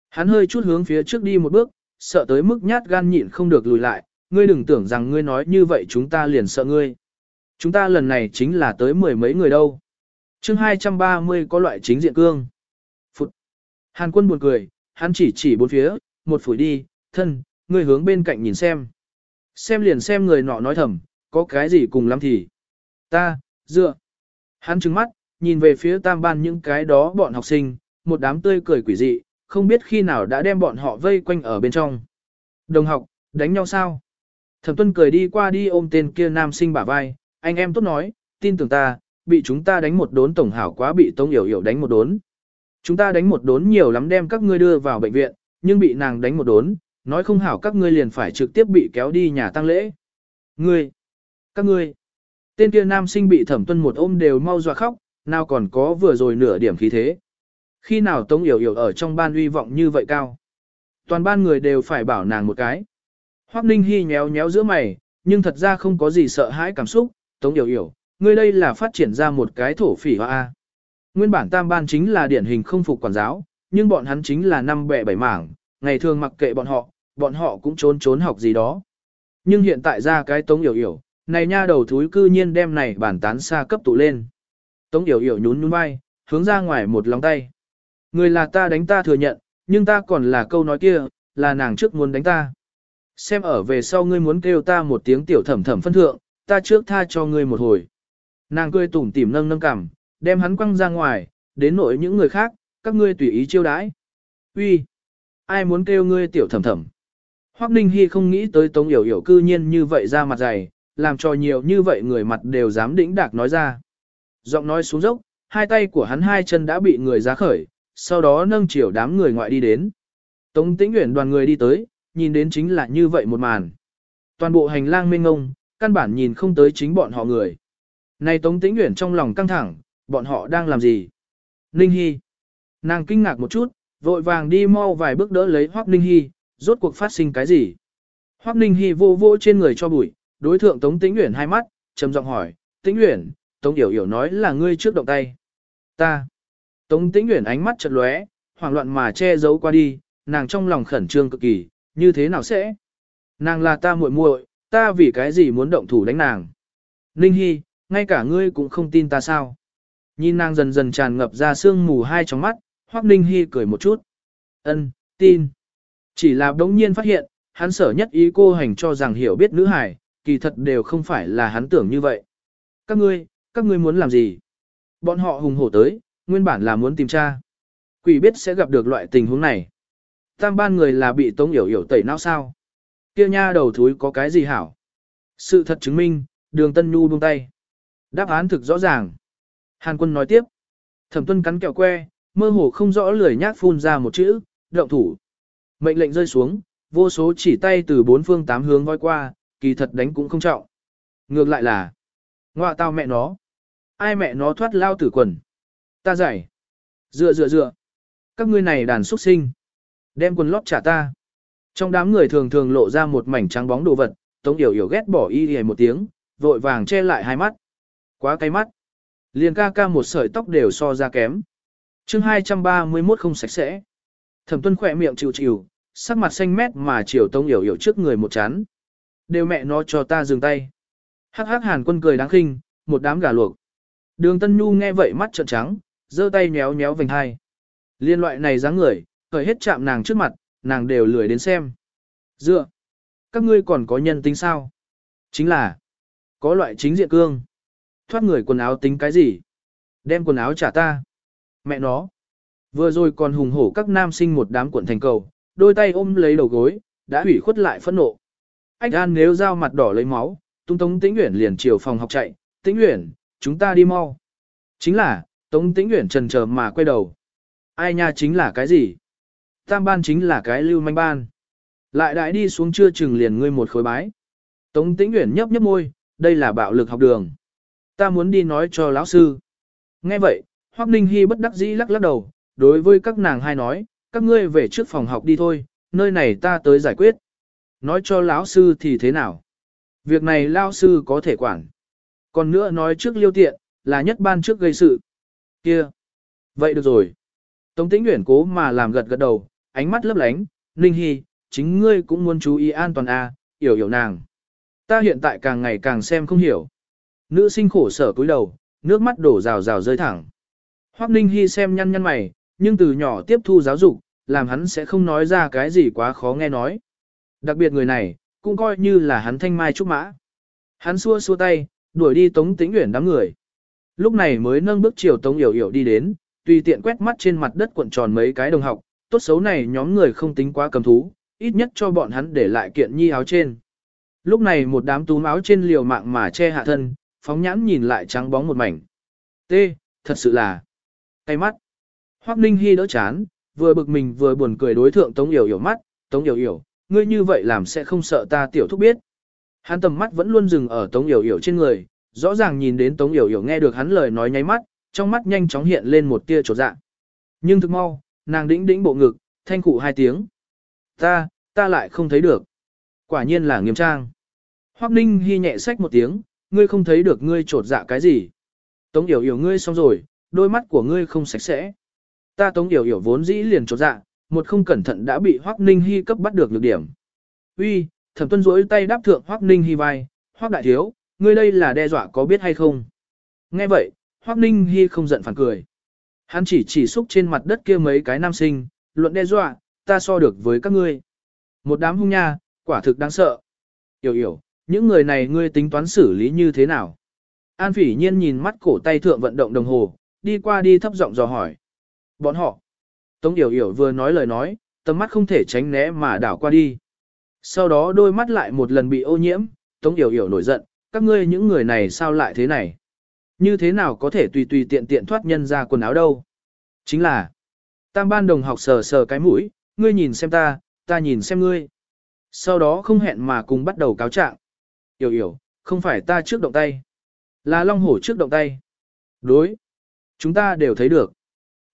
Hắn hơi chút hướng phía trước đi một bước, sợ tới mức nhát gan nhịn không được lùi lại, ngươi đừng tưởng rằng ngươi nói như vậy chúng ta liền sợ ngươi. Chúng ta lần này chính là tới mười mấy người đâu. chương 230 có loại chính diện cương. Phụt. Hàn quân buồn cười, hắn chỉ chỉ bốn phía, một phủi đi, thân, ngươi hướng bên cạnh nhìn xem. Xem liền xem người nọ nói thầm, có cái gì cùng lắm thì. Ta, dựa. Hắn trừng mắt, nhìn về phía tam ban những cái đó bọn học sinh, một đám tươi cười quỷ dị, không biết khi nào đã đem bọn họ vây quanh ở bên trong. Đồng học, đánh nhau sao? Thẩm tuân cười đi qua đi ôm tên kia nam sinh bả vai, anh em tốt nói, tin tưởng ta, bị chúng ta đánh một đốn tổng hảo quá bị tông hiểu hiểu đánh một đốn. Chúng ta đánh một đốn nhiều lắm đem các ngươi đưa vào bệnh viện, nhưng bị nàng đánh một đốn, nói không hảo các ngươi liền phải trực tiếp bị kéo đi nhà tăng lễ. Ngươi, các ngươi, tên kia nam sinh bị thẩm tuân một ôm đều mau dọa khóc, nào còn có vừa rồi nửa điểm khí thế. Khi nào Tống Yểu Yểu ở trong ban uy vọng như vậy cao? Toàn ban người đều phải bảo nàng một cái. Hoắc Ninh Hi nhéo nhéo giữa mày, nhưng thật ra không có gì sợ hãi cảm xúc, Tống Yểu Yểu, ngươi đây là phát triển ra một cái thổ phỉ hoa A. Nguyên bản tam ban chính là điển hình không phục quản giáo, nhưng bọn hắn chính là năm bẻ bảy mảng, ngày thường mặc kệ bọn họ, bọn họ cũng trốn trốn học gì đó. Nhưng hiện tại ra cái Tống Yểu Yểu, này nha đầu thúi cư nhiên đem này bản tán xa cấp tụ lên. Tống Yểu Yểu nhún nhún vai, hướng ra ngoài một lòng tay. Người là ta đánh ta thừa nhận, nhưng ta còn là câu nói kia, là nàng trước muốn đánh ta. Xem ở về sau ngươi muốn kêu ta một tiếng tiểu thẩm thẩm phân thượng, ta trước tha cho ngươi một hồi. Nàng cười tủm tỉm nâng nâng cằm, đem hắn quăng ra ngoài, đến nội những người khác, các ngươi tùy ý chiêu đãi. Uy, ai muốn kêu ngươi tiểu thẩm thẩm? Hoắc Ninh Hi không nghĩ tới Tống Yểu Yểu cư nhiên như vậy ra mặt dày, làm cho nhiều như vậy người mặt đều dám đĩnh đạc nói ra. Giọng nói xuống dốc, hai tay của hắn hai chân đã bị người giá khởi, sau đó nâng chiều đám người ngoại đi đến. Tống Tĩnh Uyển đoàn người đi tới, nhìn đến chính là như vậy một màn. Toàn bộ hành lang mênh ngông, căn bản nhìn không tới chính bọn họ người. Này Tống Tĩnh Uyển trong lòng căng thẳng, bọn họ đang làm gì? Ninh Hy. Nàng kinh ngạc một chút, vội vàng đi mau vài bước đỡ lấy Hoắc Ninh Hy, rốt cuộc phát sinh cái gì? Hoắc Ninh Hi vô vô trên người cho bụi, đối thượng Tống Tĩnh Uyển hai mắt, trầm giọng hỏi, Tĩnh Uyển, Tống Yểu Yểu nói là ngươi trước động tay. Ta. Tống Tĩnh Uyển ánh mắt chợt lóe, hoảng loạn mà che giấu qua đi, nàng trong lòng khẩn trương cực kỳ, như thế nào sẽ? Nàng là ta muội muội, ta vì cái gì muốn động thủ đánh nàng? Ninh Hi, ngay cả ngươi cũng không tin ta sao? Nhìn nàng dần dần tràn ngập ra sương mù hai trong mắt, Hoắc Ninh Hi cười một chút. Ân, tin. Chỉ là đống nhiên phát hiện, hắn sở nhất ý cô hành cho rằng hiểu biết nữ hải, kỳ thật đều không phải là hắn tưởng như vậy. Các ngươi, các ngươi muốn làm gì? Bọn họ hùng hổ tới, nguyên bản là muốn tìm tra. Quỷ biết sẽ gặp được loại tình huống này. Tam ban người là bị Tống hiểu hiểu tẩy não sao? Kia nha đầu thúi có cái gì hảo? Sự thật chứng minh, đường Tân Nhu buông tay. Đáp án thực rõ ràng. Hàn quân nói tiếp. Thẩm tuân cắn kẹo que, mơ hồ không rõ lười nhác phun ra một chữ, động thủ. Mệnh lệnh rơi xuống, vô số chỉ tay từ bốn phương tám hướng voi qua, kỳ thật đánh cũng không trọng. Ngược lại là, ngoạ tao mẹ nó. Ai mẹ nó thoát lao tử quần. Ta giải. Dựa dựa dựa. Các ngươi này đàn xuất sinh. Đem quần lót trả ta. Trong đám người thường thường lộ ra một mảnh trắng bóng đồ vật, Tống Yểu Yểu ghét bỏ y hề một tiếng, vội vàng che lại hai mắt. Quá cay mắt. Liền ca ca một sợi tóc đều so ra kém. chương 231 không sạch sẽ. Thẩm tuân khỏe miệng chịu chịu, sắc mặt xanh mét mà chiều tông Yểu Yểu trước người một chán. Đều mẹ nó cho ta dừng tay. Hắc hắc hàn quân cười đáng khinh, một đám gà luộc. Đường Tân Nhu nghe vậy mắt trợn trắng, giơ tay nhéo nhéo vành hai. Liên loại này dáng người, khởi hết chạm nàng trước mặt, nàng đều lười đến xem. Dựa, các ngươi còn có nhân tính sao? Chính là, có loại chính diện cương. Thoát người quần áo tính cái gì? Đem quần áo trả ta. Mẹ nó. Vừa rồi còn hùng hổ các nam sinh một đám cuộn thành cầu, đôi tay ôm lấy đầu gối, đã hủy khuất lại phẫn nộ. Anh An nếu dao mặt đỏ lấy máu, tung tống tĩnh Uyển liền chiều phòng học chạy, tĩnh Uyển, chúng ta đi mau. Chính là, tống tĩnh Uyển trần chờ mà quay đầu. Ai nha chính là cái gì? Tam ban chính là cái lưu manh ban. Lại đại đi xuống chưa chừng liền ngươi một khối bái. Tống tĩnh Uyển nhấp nhấp môi, đây là bạo lực học đường. Ta muốn đi nói cho lão sư. Nghe vậy, Hoắc Ninh Hi bất đắc dĩ lắc lắc đầu, đối với các nàng hai nói, các ngươi về trước phòng học đi thôi, nơi này ta tới giải quyết. Nói cho lão sư thì thế nào? Việc này lão sư có thể quản. Còn nữa nói trước liêu tiện, là nhất ban trước gây sự. Kia. Vậy được rồi. Tống tĩnh nguyện cố mà làm gật gật đầu, ánh mắt lấp lánh, Ninh Hy, chính ngươi cũng muốn chú ý an toàn a, à, hiểu hiểu nàng. Ta hiện tại càng ngày càng xem không hiểu. Nữ sinh khổ sở cúi đầu, nước mắt đổ rào rào rơi thẳng. Hoắc Ninh Hy xem nhăn nhăn mày, nhưng từ nhỏ tiếp thu giáo dục, làm hắn sẽ không nói ra cái gì quá khó nghe nói. Đặc biệt người này, cũng coi như là hắn thanh mai trúc mã. Hắn xua xua tay, đuổi đi Tống Tĩnh Uyển đám người. Lúc này mới nâng bước chiều Tống Yểu Yểu đi đến, tùy tiện quét mắt trên mặt đất cuộn tròn mấy cái đồng học, tốt xấu này nhóm người không tính quá cầm thú, ít nhất cho bọn hắn để lại kiện nhi áo trên. Lúc này một đám túm áo trên liều mạng mà che hạ thân, phóng nhãn nhìn lại trắng bóng một mảnh. T, thật sự là tay mắt. Hoắc Ninh Hi đỡ chán, vừa bực mình vừa buồn cười đối thượng Tống Yểu Yểu mắt, Tống Yểu Yểu, ngươi như vậy làm sẽ không sợ ta tiểu thúc biết. Hắn tầm mắt vẫn luôn dừng ở Tống Yểu Yểu trên người, rõ ràng nhìn đến Tống Yểu Yểu nghe được hắn lời nói nháy mắt, trong mắt nhanh chóng hiện lên một tia trột dạ. Nhưng thực mau, nàng đĩnh đĩnh bộ ngực, thanh cụ hai tiếng. Ta, ta lại không thấy được. Quả nhiên là nghiêm trang. Hoắc Ninh Hi nhẹ sách một tiếng, ngươi không thấy được ngươi trột dạ cái gì. Tống Yểu Yểu ngươi xong rồi, đôi mắt của ngươi không sạch sẽ. Ta Tống Yểu Yểu vốn dĩ liền trột dạ, một không cẩn thận đã bị Hoắc Ninh Hi cấp bắt được nhược điểm. Uy, Thẩm Tuân duỗi tay đáp thượng Hoắc Ninh Hi vai, Hoắc đại thiếu, ngươi đây là đe dọa có biết hay không? Nghe vậy, Hoắc Ninh Hi không giận phản cười. Hắn chỉ chỉ xúc trên mặt đất kia mấy cái nam sinh, luận đe dọa, ta so được với các ngươi. Một đám hung nha, quả thực đáng sợ. Yểu yểu, những người này ngươi tính toán xử lý như thế nào? An phỉ nhiên nhìn mắt cổ tay thượng vận động đồng hồ, đi qua đi thấp giọng dò hỏi. Bọn họ. Tống Yểu Yểu vừa nói lời nói, tầm mắt không thể tránh né mà đảo qua đi. Sau đó đôi mắt lại một lần bị ô nhiễm, Tống Yểu Yểu nổi giận, các ngươi những người này sao lại thế này? Như thế nào có thể tùy tùy tiện tiện thoát nhân ra quần áo đâu? Chính là, tam ban đồng học sờ sờ cái mũi, ngươi nhìn xem ta, ta nhìn xem ngươi. Sau đó không hẹn mà cùng bắt đầu cáo trạng. Yểu yểu, không phải ta trước động tay. Là Long Hổ trước động tay. Đối. Chúng ta đều thấy được.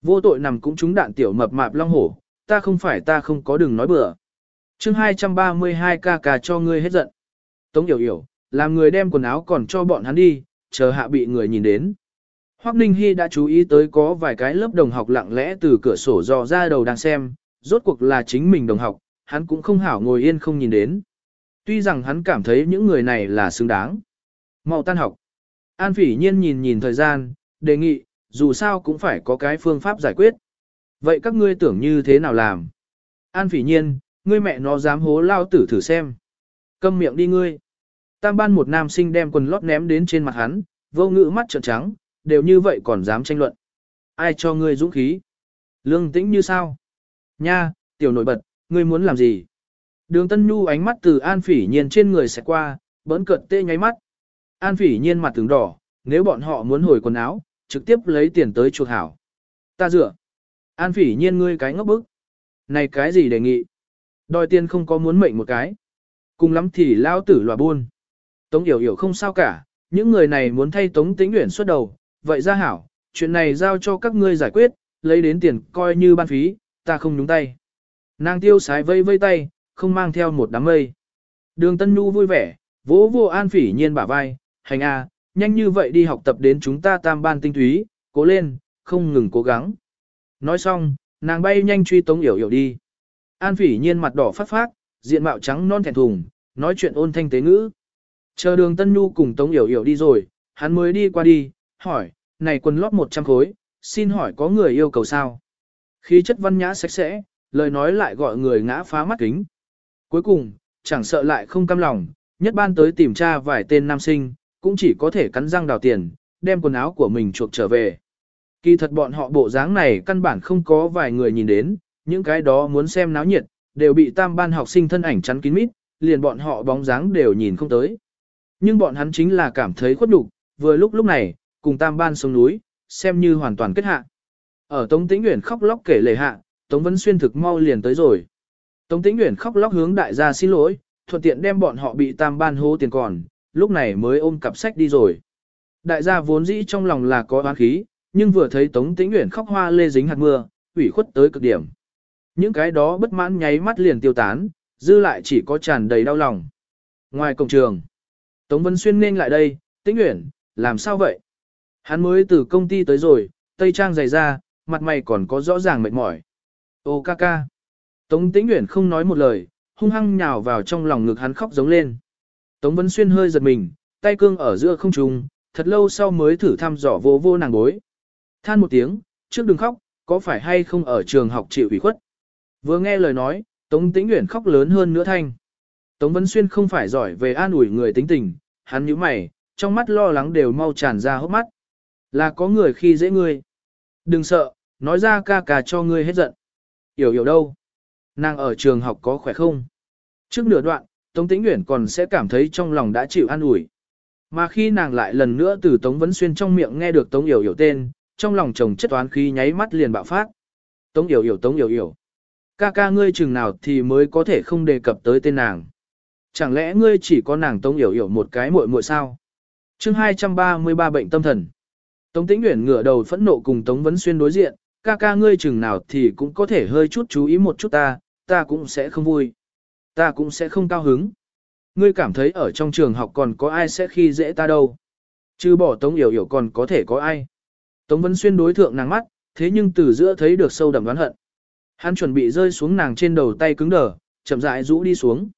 Vô tội nằm cũng trúng đạn tiểu mập mạp Long Hổ, ta không phải ta không có đừng nói bừa. chương 232 ca ca cho ngươi hết giận. Tống Yểu Yểu, làm người đem quần áo còn cho bọn hắn đi, chờ hạ bị người nhìn đến. Hoắc Ninh Hy đã chú ý tới có vài cái lớp đồng học lặng lẽ từ cửa sổ dò ra đầu đang xem, rốt cuộc là chính mình đồng học, hắn cũng không hảo ngồi yên không nhìn đến. Tuy rằng hắn cảm thấy những người này là xứng đáng. Mau tan học. An phỉ nhiên nhìn nhìn thời gian, đề nghị, dù sao cũng phải có cái phương pháp giải quyết. Vậy các ngươi tưởng như thế nào làm? An phỉ nhiên, ngươi mẹ nó dám hố lao tử thử xem. Câm miệng đi ngươi. Tam ban một nam sinh đem quần lót ném đến trên mặt hắn, vô ngữ mắt trợn trắng, đều như vậy còn dám tranh luận. Ai cho ngươi dũng khí? Lương tĩnh như sao? Nha, tiểu nổi bật, ngươi muốn làm gì? Đường Tân Nhu ánh mắt từ An Phỉ Nhiên trên người sẽ qua, bỡn cợt tê nháy mắt. An Phỉ Nhiên mặt tướng đỏ, nếu bọn họ muốn hồi quần áo, trực tiếp lấy tiền tới chuộc hảo. Ta dựa. An Phỉ Nhiên ngươi cái ngốc bức. Này cái gì đề nghị? Đòi tiền không có muốn mệnh một cái. Cùng lắm thì lao tử lòa buôn. Tống Yểu Yểu không sao cả, những người này muốn thay Tống Tĩnh Uyển xuất đầu, vậy ra hảo, chuyện này giao cho các ngươi giải quyết, lấy đến tiền coi như ban phí, ta không nhúng tay. Nàng tiêu sái vây vây tay, không mang theo một đám mây. Đường Tân Nhu vui vẻ, vỗ vô an phỉ nhiên bả vai, hành a, nhanh như vậy đi học tập đến chúng ta tam ban tinh túy, cố lên, không ngừng cố gắng. Nói xong, nàng bay nhanh truy Tống Yểu Yểu đi. An phỉ nhiên mặt đỏ phát phát, diện mạo trắng non thẹn thùng, nói chuyện ôn thanh tế ngữ. Chờ đường Tân Nhu cùng Tống Yểu Yểu đi rồi, hắn mới đi qua đi, hỏi, này quần lót 100 khối, xin hỏi có người yêu cầu sao? Khí chất văn nhã sạch sẽ, lời nói lại gọi người ngã phá mắt kính. Cuối cùng, chẳng sợ lại không cam lòng, nhất ban tới tìm tra vài tên nam sinh, cũng chỉ có thể cắn răng đào tiền, đem quần áo của mình chuộc trở về. Kỳ thật bọn họ bộ dáng này căn bản không có vài người nhìn đến, những cái đó muốn xem náo nhiệt, đều bị tam ban học sinh thân ảnh chắn kín mít, liền bọn họ bóng dáng đều nhìn không tới. Nhưng bọn hắn chính là cảm thấy khuất nhục, vừa lúc lúc này, cùng tam ban xuống núi, xem như hoàn toàn kết hạ. Ở Tống Tĩnh Uyển khóc lóc kể lệ hạ, Tống Vân Xuyên thực mau liền tới rồi. Tống Tĩnh Uyển khóc lóc hướng đại gia xin lỗi, thuận tiện đem bọn họ bị tam ban hố tiền còn, lúc này mới ôm cặp sách đi rồi. Đại gia vốn dĩ trong lòng là có oán khí, nhưng vừa thấy Tống Tĩnh Uyển khóc hoa lê dính hạt mưa, ủy khuất tới cực điểm. Những cái đó bất mãn nháy mắt liền tiêu tán, dư lại chỉ có tràn đầy đau lòng. Ngoài cổng trường, Tống Vân Xuyên nên lại đây, Tĩnh Uyển, làm sao vậy? Hắn mới từ công ty tới rồi, tây trang dày ra, mặt mày còn có rõ ràng mệt mỏi. Ô ca ca. Tống Tĩnh Uyển không nói một lời, hung hăng nhào vào trong lòng ngực hắn khóc giống lên. Tống Vân Xuyên hơi giật mình, tay cương ở giữa không trùng. thật lâu sau mới thử thăm dò vô vô nàng bối. Than một tiếng, trước đừng khóc, có phải hay không ở trường học chịu ủy khuất. Vừa nghe lời nói, Tống Tĩnh Uyển khóc lớn hơn nữa thanh. Tống Vân Xuyên không phải giỏi về an ủi người tính tình, hắn nhíu mày, trong mắt lo lắng đều mau tràn ra hốc mắt. Là có người khi dễ ngươi. Đừng sợ, nói ra ca ca cho ngươi hết giận. Yểu yểu đâu? Nàng ở trường học có khỏe không? Trước nửa đoạn, Tống Tĩnh Uyển còn sẽ cảm thấy trong lòng đã chịu an ủi. Mà khi nàng lại lần nữa từ Tống Vấn Xuyên trong miệng nghe được Tống Yểu Yểu tên, trong lòng chồng chất toán khí nháy mắt liền bạo phát. Tống Yểu Yểu Tống Yểu Yểu. Ca ca ngươi chừng nào thì mới có thể không đề cập tới tên nàng. Chẳng lẽ ngươi chỉ có nàng Tống Yểu Yểu một cái muội muội sao? chương 233 bệnh tâm thần. Tống Tĩnh Uyển ngửa đầu phẫn nộ cùng Tống Vấn Xuyên đối diện, ca ca ngươi chừng nào thì cũng có thể hơi chút chú ý một chút ta, ta cũng sẽ không vui. Ta cũng sẽ không cao hứng. Ngươi cảm thấy ở trong trường học còn có ai sẽ khi dễ ta đâu. Chứ bỏ Tống Yểu Yểu còn có thể có ai. Tống Vân Xuyên đối thượng nàng mắt, thế nhưng từ giữa thấy được sâu đậm đoán hận. Hắn chuẩn bị rơi xuống nàng trên đầu tay cứng đờ, chậm rãi rũ đi xuống.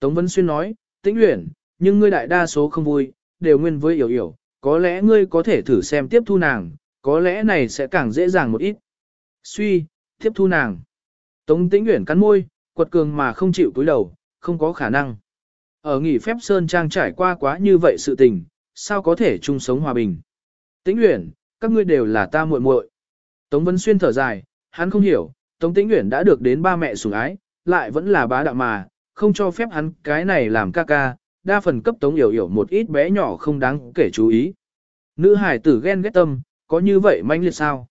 Tống Vân Xuyên nói, Tĩnh luyện, nhưng ngươi đại đa số không vui, đều nguyên với Yểu Yểu, có lẽ ngươi có thể thử xem tiếp thu nàng, có lẽ này sẽ càng dễ dàng một ít. Suy, tiếp thu nàng. Tống Tĩnh Uyển cắn môi, quật cường mà không chịu cúi đầu, không có khả năng. Ở nghỉ phép Sơn Trang trải qua quá như vậy sự tình, sao có thể chung sống hòa bình. Tĩnh Uyển, các ngươi đều là ta muội muội. Tống Vân Xuyên thở dài, hắn không hiểu, Tống Tĩnh Uyển đã được đến ba mẹ sủng ái, lại vẫn là bá đạo mà, không cho phép hắn cái này làm ca ca, đa phần cấp Tống Yểu Yểu một ít bé nhỏ không đáng kể chú ý. Nữ hải tử ghen ghét tâm, có như vậy manh liệt sao?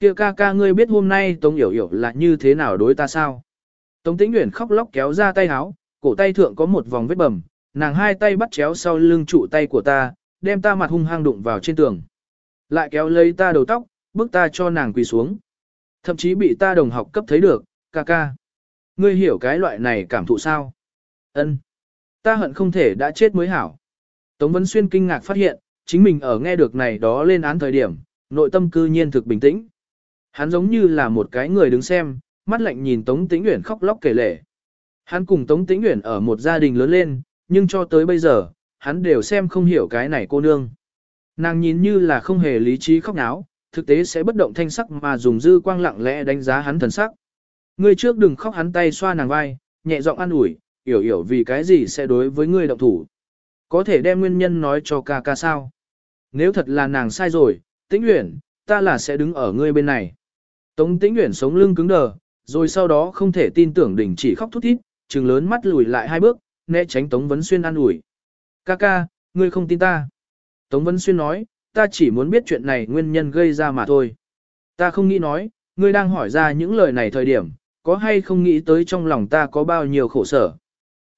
Kia ca ca ngươi biết hôm nay Tống Yểu Yểu là như thế nào đối ta sao? Tống Tĩnh Uyển khóc lóc kéo ra tay áo, cổ tay thượng có một vòng vết bầm, nàng hai tay bắt chéo sau lưng trụ tay của ta, đem ta mặt hung hăng đụng vào trên tường. Lại kéo lấy ta đầu tóc, bước ta cho nàng quỳ xuống. Thậm chí bị ta đồng học cấp thấy được, ca ca. Ngươi hiểu cái loại này cảm thụ sao? Ân, Ta hận không thể đã chết mới hảo. Tống Vân Xuyên kinh ngạc phát hiện, chính mình ở nghe được này đó lên án thời điểm, nội tâm cư nhiên thực bình tĩnh. Hắn giống như là một cái người đứng xem, mắt lạnh nhìn Tống Tĩnh Uyển khóc lóc kể lể. Hắn cùng Tống Tĩnh Uyển ở một gia đình lớn lên, nhưng cho tới bây giờ, hắn đều xem không hiểu cái này cô nương. Nàng nhìn như là không hề lý trí khóc náo, thực tế sẽ bất động thanh sắc mà dùng dư quang lặng lẽ đánh giá hắn thần sắc. Ngươi trước đừng khóc hắn tay xoa nàng vai, nhẹ giọng an ủi, hiểu hiểu vì cái gì sẽ đối với ngươi động thủ. Có thể đem nguyên nhân nói cho ca ca sao. Nếu thật là nàng sai rồi, tĩnh uyển, ta là sẽ đứng ở ngươi bên này. Tống tĩnh uyển sống lưng cứng đờ, rồi sau đó không thể tin tưởng đỉnh chỉ khóc thút thít, trừng lớn mắt lùi lại hai bước, né tránh Tống Vấn Xuyên an ủi. Ca ca, ngươi không tin ta. Tống Vấn Xuyên nói, ta chỉ muốn biết chuyện này nguyên nhân gây ra mà thôi. Ta không nghĩ nói, ngươi đang hỏi ra những lời này thời điểm, có hay không nghĩ tới trong lòng ta có bao nhiêu khổ sở.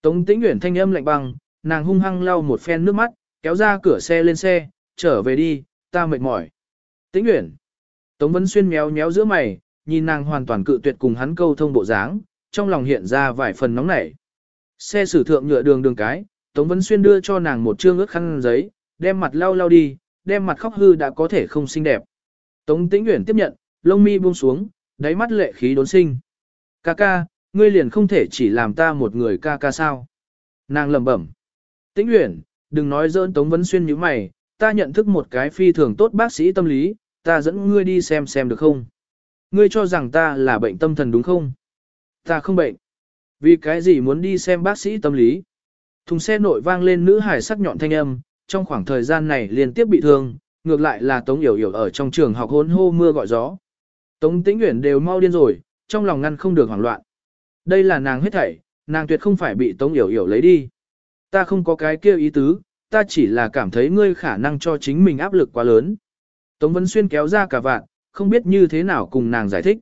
Tống tĩnh Uyển thanh âm lạnh băng, nàng hung hăng lau một phen nước mắt, kéo ra cửa xe lên xe, trở về đi, ta mệt mỏi. Tĩnh Uyển. Tống Vân Xuyên méo méo giữa mày, nhìn nàng hoàn toàn cự tuyệt cùng hắn câu thông bộ dáng, trong lòng hiện ra vài phần nóng nảy. Xe sử thượng nhựa đường đường cái, Tống Vân Xuyên đưa cho nàng một trương ướt khăn giấy, đem mặt lau lau đi, đem mặt khóc hư đã có thể không xinh đẹp. Tống Tĩnh Uyển tiếp nhận, lông mi buông xuống, đáy mắt lệ khí đốn sinh. Ca ca, ngươi liền không thể chỉ làm ta một người ca ca sao. Nàng lẩm bẩm. Tĩnh Uyển, đừng nói dỡn Tống Vân Xuyên như mày, ta nhận thức một cái phi thường tốt bác sĩ tâm lý, ta dẫn ngươi đi xem xem được không? Ngươi cho rằng ta là bệnh tâm thần đúng không? Ta không bệnh. Vì cái gì muốn đi xem bác sĩ tâm lý? Thùng xe nội vang lên nữ hải sắc nhọn thanh âm, trong khoảng thời gian này liên tiếp bị thương, ngược lại là Tống Yểu Yểu ở trong trường học hôn hô mưa gọi gió. Tống Tĩnh Uyển đều mau điên rồi, trong lòng ngăn không được hoảng loạn. Đây là nàng hết thảy, nàng tuyệt không phải bị Tống Yểu Yểu lấy đi. Ta không có cái kêu ý tứ, ta chỉ là cảm thấy ngươi khả năng cho chính mình áp lực quá lớn. Tống Vân Xuyên kéo ra cả vạn, không biết như thế nào cùng nàng giải thích.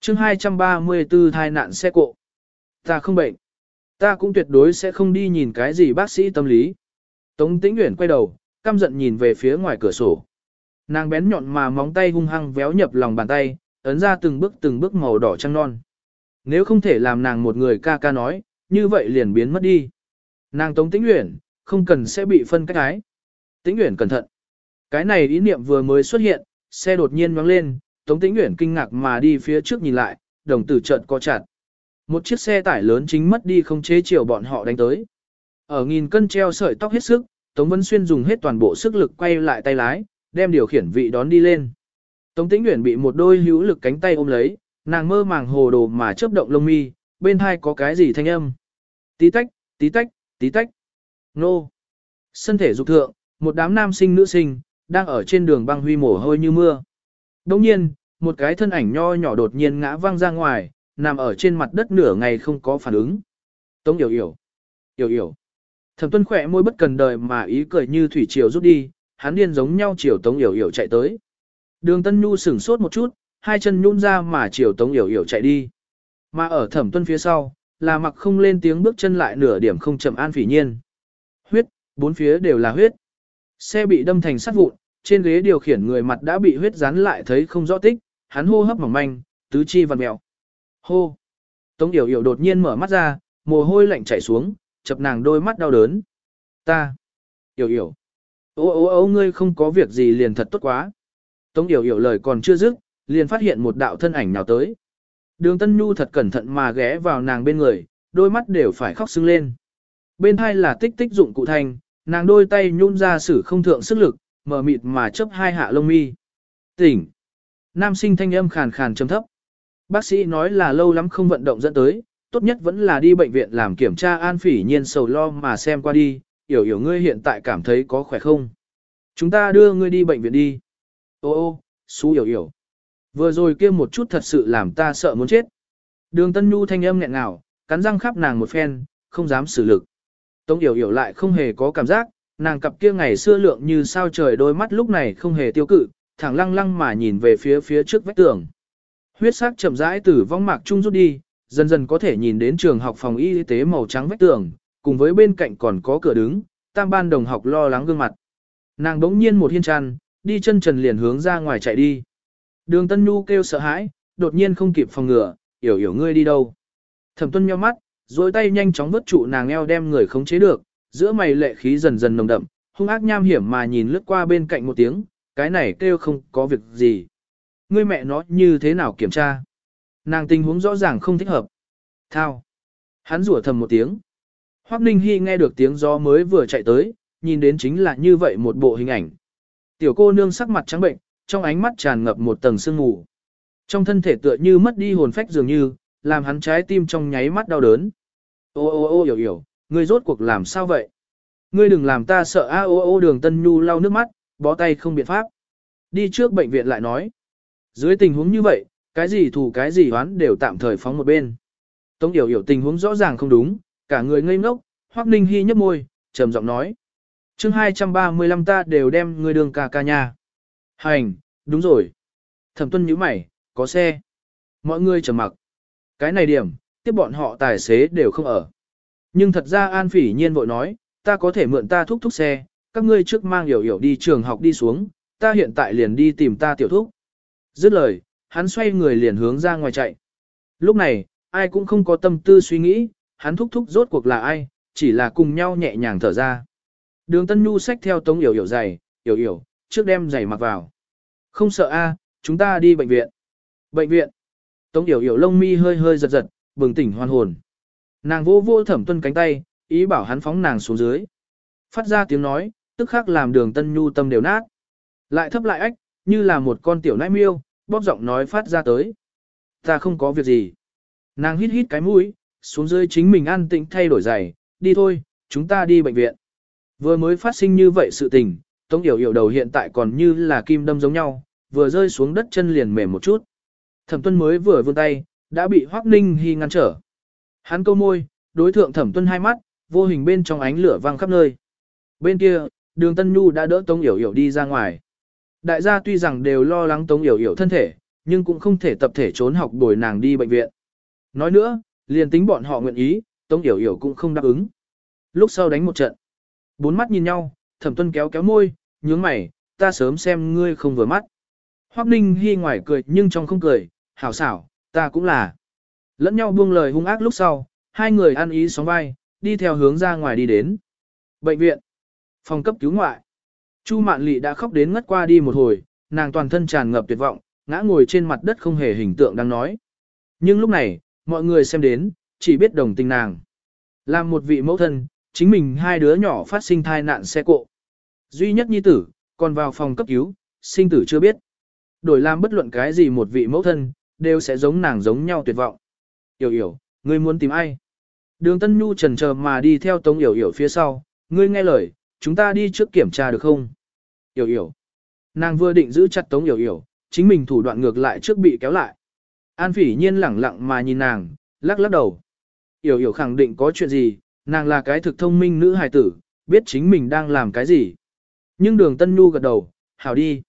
chương 234 thai nạn xe cộ. Ta không bệnh. Ta cũng tuyệt đối sẽ không đi nhìn cái gì bác sĩ tâm lý. Tống Tĩnh Uyển quay đầu, căm giận nhìn về phía ngoài cửa sổ. Nàng bén nhọn mà móng tay hung hăng véo nhập lòng bàn tay, ấn ra từng bước từng bước màu đỏ trăng non. Nếu không thể làm nàng một người ca ca nói, như vậy liền biến mất đi. Nàng Tống Tĩnh Uyển, không cần sẽ bị phân cách ái. Tĩnh Uyển cẩn thận. Cái này ý niệm vừa mới xuất hiện, xe đột nhiên nhoáng lên, Tống Tĩnh Uyển kinh ngạc mà đi phía trước nhìn lại, đồng tử chợt co chặt. Một chiếc xe tải lớn chính mất đi không chế chiều bọn họ đánh tới. Ở nghìn cân treo sợi tóc hết sức, Tống Vân Xuyên dùng hết toàn bộ sức lực quay lại tay lái, đem điều khiển vị đón đi lên. Tống Tĩnh Uyển bị một đôi hữu lực cánh tay ôm lấy, nàng mơ màng hồ đồ mà chớp động lông mi, bên hai có cái gì thanh âm. Tí tách, tí tách, tí tách. Nô. Sân thể dục thượng, một đám nam sinh nữ sinh, đang ở trên đường băng huy mồ hôi như mưa. Đồng nhiên, một cái thân ảnh nho nhỏ đột nhiên ngã văng ra ngoài, nằm ở trên mặt đất nửa ngày không có phản ứng. Tống yểu yểu. Yểu yểu. Thẩm tuân khỏe môi bất cần đời mà ý cười như thủy triều rút đi, hắn điên giống nhau chiều Tống Yểu Yểu chạy tới. Đường Tân Nhu sửng sốt một chút, hai chân nhún ra mà chiều Tống Yểu Yểu chạy đi. Mà ở thẩm tuân phía sau, là mặc không lên tiếng bước chân lại nửa điểm không chậm an phỉ nhiên. Huyết, bốn phía đều là huyết. Xe bị đâm thành sắt vụn, trên ghế điều khiển người mặt đã bị huyết dán lại thấy không rõ tích, hắn hô hấp mỏng manh, tứ chi vằn mèo. Hô. Tống Yểu Yểu đột nhiên mở mắt ra, mồ hôi lạnh chảy xuống, chập nàng đôi mắt đau đớn. Ta. Yểu Yểu. Ô ô ô ngươi không có việc gì liền thật tốt quá. Tống Yểu Yểu lời còn chưa dứt, liền phát hiện một đạo thân ảnh nào tới. Đường Tân Nhu thật cẩn thận mà ghé vào nàng bên người, đôi mắt đều phải khóc sưng lên. Bên hai là tích tích dụng cụ thành, nàng đôi tay nhún ra sử không thượng sức lực, mở mịt mà chấp hai hạ lông mi. Tỉnh. Nam sinh thanh âm khàn khàn trầm thấp. Bác sĩ nói là lâu lắm không vận động dẫn tới, tốt nhất vẫn là đi bệnh viện làm kiểm tra an phỉ nhiên sầu lo mà xem qua đi, hiểu hiểu ngươi hiện tại cảm thấy có khỏe không? Chúng ta đưa ngươi đi bệnh viện đi. Ô ô, xú hiểu hiểu. Vừa rồi kia một chút thật sự làm ta sợ muốn chết. Đường Tân Nhu thanh âm nghẹn ngào, cắn răng khắp nàng một phen, không dám xử lực. Tống Yểu Yểu lại không hề có cảm giác, nàng cặp kia ngày xưa lượng như sao trời đôi mắt lúc này không hề tiêu cự, thẳng lăng lăng mà nhìn về phía phía trước vách tường. Huyết sắc chậm rãi từ vong mạc trung rút đi, dần dần có thể nhìn đến trường học phòng y tế màu trắng vách tường, cùng với bên cạnh còn có cửa đứng, tam ban đồng học lo lắng gương mặt. Nàng đống nhiên một hiên tràn, đi chân trần liền hướng ra ngoài chạy đi. Đường Tân Nhu kêu sợ hãi, đột nhiên không kịp phòng ngừa, yểu yểu ngươi đi đâu. Thẩm tuân nheo mắt, dối tay nhanh chóng vớt trụ nàng eo đem người khống chế được, giữa mày lệ khí dần dần nồng đậm, hung ác nham hiểm mà nhìn lướt qua bên cạnh một tiếng, cái này kêu không có việc gì. Ngươi mẹ nó như thế nào kiểm tra? Nàng tình huống rõ ràng không thích hợp. Thao. Hắn rủa thầm một tiếng. Hoắc Ninh Hy nghe được tiếng gió mới vừa chạy tới, nhìn đến chính là như vậy một bộ hình ảnh. Tiểu cô nương sắc mặt trắng bệnh, trong ánh mắt tràn ngập một tầng sương mù. Trong thân thể tựa như mất đi hồn phách dường như, làm hắn trái tim trong nháy mắt đau đớn. Ô ô ô hiểu hiểu, ngươi rốt cuộc làm sao vậy? Ngươi đừng làm ta sợ a ô ô đường tân nhu lau nước mắt, bó tay không biện pháp. Đi trước bệnh viện lại nói. Dưới tình huống như vậy, cái gì thù cái gì hoán đều tạm thời phóng một bên. Tống Yểu Yểu tình huống rõ ràng không đúng, cả người ngây ngốc, Hoắc Ninh Hi nhấp môi, trầm giọng nói. chương 235 ta đều đem người đường ca ca nhà. Hành, đúng rồi. Thẩm tuân nhíu mày, có xe. Mọi người trầm mặc. Cái này điểm, tiếp bọn họ tài xế đều không ở. Nhưng thật ra An Phỉ Nhiên vội nói, ta có thể mượn ta thúc thúc xe, các ngươi trước mang hiểu hiểu đi trường học đi xuống, ta hiện tại liền đi tìm ta tiểu thúc. Dứt lời, hắn xoay người liền hướng ra ngoài chạy. Lúc này, ai cũng không có tâm tư suy nghĩ, hắn thúc thúc rốt cuộc là ai, chỉ là cùng nhau nhẹ nhàng thở ra. Đường Tân Nhu xách theo Tống Yểu Yểu giày, Yểu Yểu, trước đem giày mặc vào. Không sợ a, chúng ta đi bệnh viện. Bệnh viện. Tống Yểu Yểu lông mi hơi hơi giật giật, bừng tỉnh hoàn hồn. Nàng vô vô thẩm tuân cánh tay, ý bảo hắn phóng nàng xuống dưới. Phát ra tiếng nói, tức khắc làm đường Tân Nhu tâm đều nát. Lại thấp lại ách, như là một con tiểu nãi miêu, bóp giọng nói phát ra tới. Ta không có việc gì. Nàng hít hít cái mũi, xuống dưới chính mình an tĩnh thay đổi giày, đi thôi, chúng ta đi bệnh viện. Vừa mới phát sinh như vậy sự tình, Tống Yểu Yểu đầu hiện tại còn như là kim đâm giống nhau, vừa rơi xuống đất chân liền mềm một chút. Thẩm Tuân mới vừa vươn tay, đã bị Hoắc Ninh Hi ngăn trở. Hắn câu môi, đối thượng Thẩm Tuân hai mắt, vô hình bên trong ánh lửa vang khắp nơi. Bên kia, Đường Tân Nhu đã đỡ Tống Yểu Yểu đi ra ngoài. Đại gia tuy rằng đều lo lắng Tống Yểu Yểu thân thể, nhưng cũng không thể tập thể trốn học đuổi nàng đi bệnh viện. Nói nữa, liền tính bọn họ nguyện ý, Tống Yểu Yểu cũng không đáp ứng. Lúc sau đánh một trận, bốn mắt nhìn nhau, Thẩm Tuân kéo kéo môi, nhướng mày, ta sớm xem ngươi không vừa mắt. Hoắc Ninh Hi ngoài cười nhưng trong không cười, hảo xảo, ta cũng là. Lẫn nhau buông lời hung ác lúc sau, hai người ăn ý sóng vai, đi theo hướng ra ngoài đi đến. Bệnh viện, phòng cấp cứu ngoại. Chu Mạn Lị đã khóc đến ngất qua đi một hồi, nàng toàn thân tràn ngập tuyệt vọng, ngã ngồi trên mặt đất không hề hình tượng đang nói. Nhưng lúc này, mọi người xem đến, chỉ biết đồng tình nàng. Làm một vị mẫu thân, chính mình hai đứa nhỏ phát sinh thai nạn xe cộ. Duy nhất nhi tử, còn vào phòng cấp cứu, sinh tử chưa biết. Đổi làm bất luận cái gì một vị mẫu thân, đều sẽ giống nàng giống nhau tuyệt vọng. Yểu yểu, ngươi muốn tìm ai? Đường Tân Nhu trần chờ mà đi theo Tống Yểu Yểu phía sau, ngươi nghe lời, chúng ta đi trước kiểm tra được không? Yểu Yểu. Nàng vừa định giữ chặt Tống Yểu Yểu, chính mình thủ đoạn ngược lại trước bị kéo lại. An phỉ nhiên lẳng lặng mà nhìn nàng, lắc lắc đầu. Yểu Yểu khẳng định có chuyện gì, nàng là cái thực thông minh nữ hài tử, biết chính mình đang làm cái gì. Nhưng đường Tân Nhu gật đầu, hảo đi.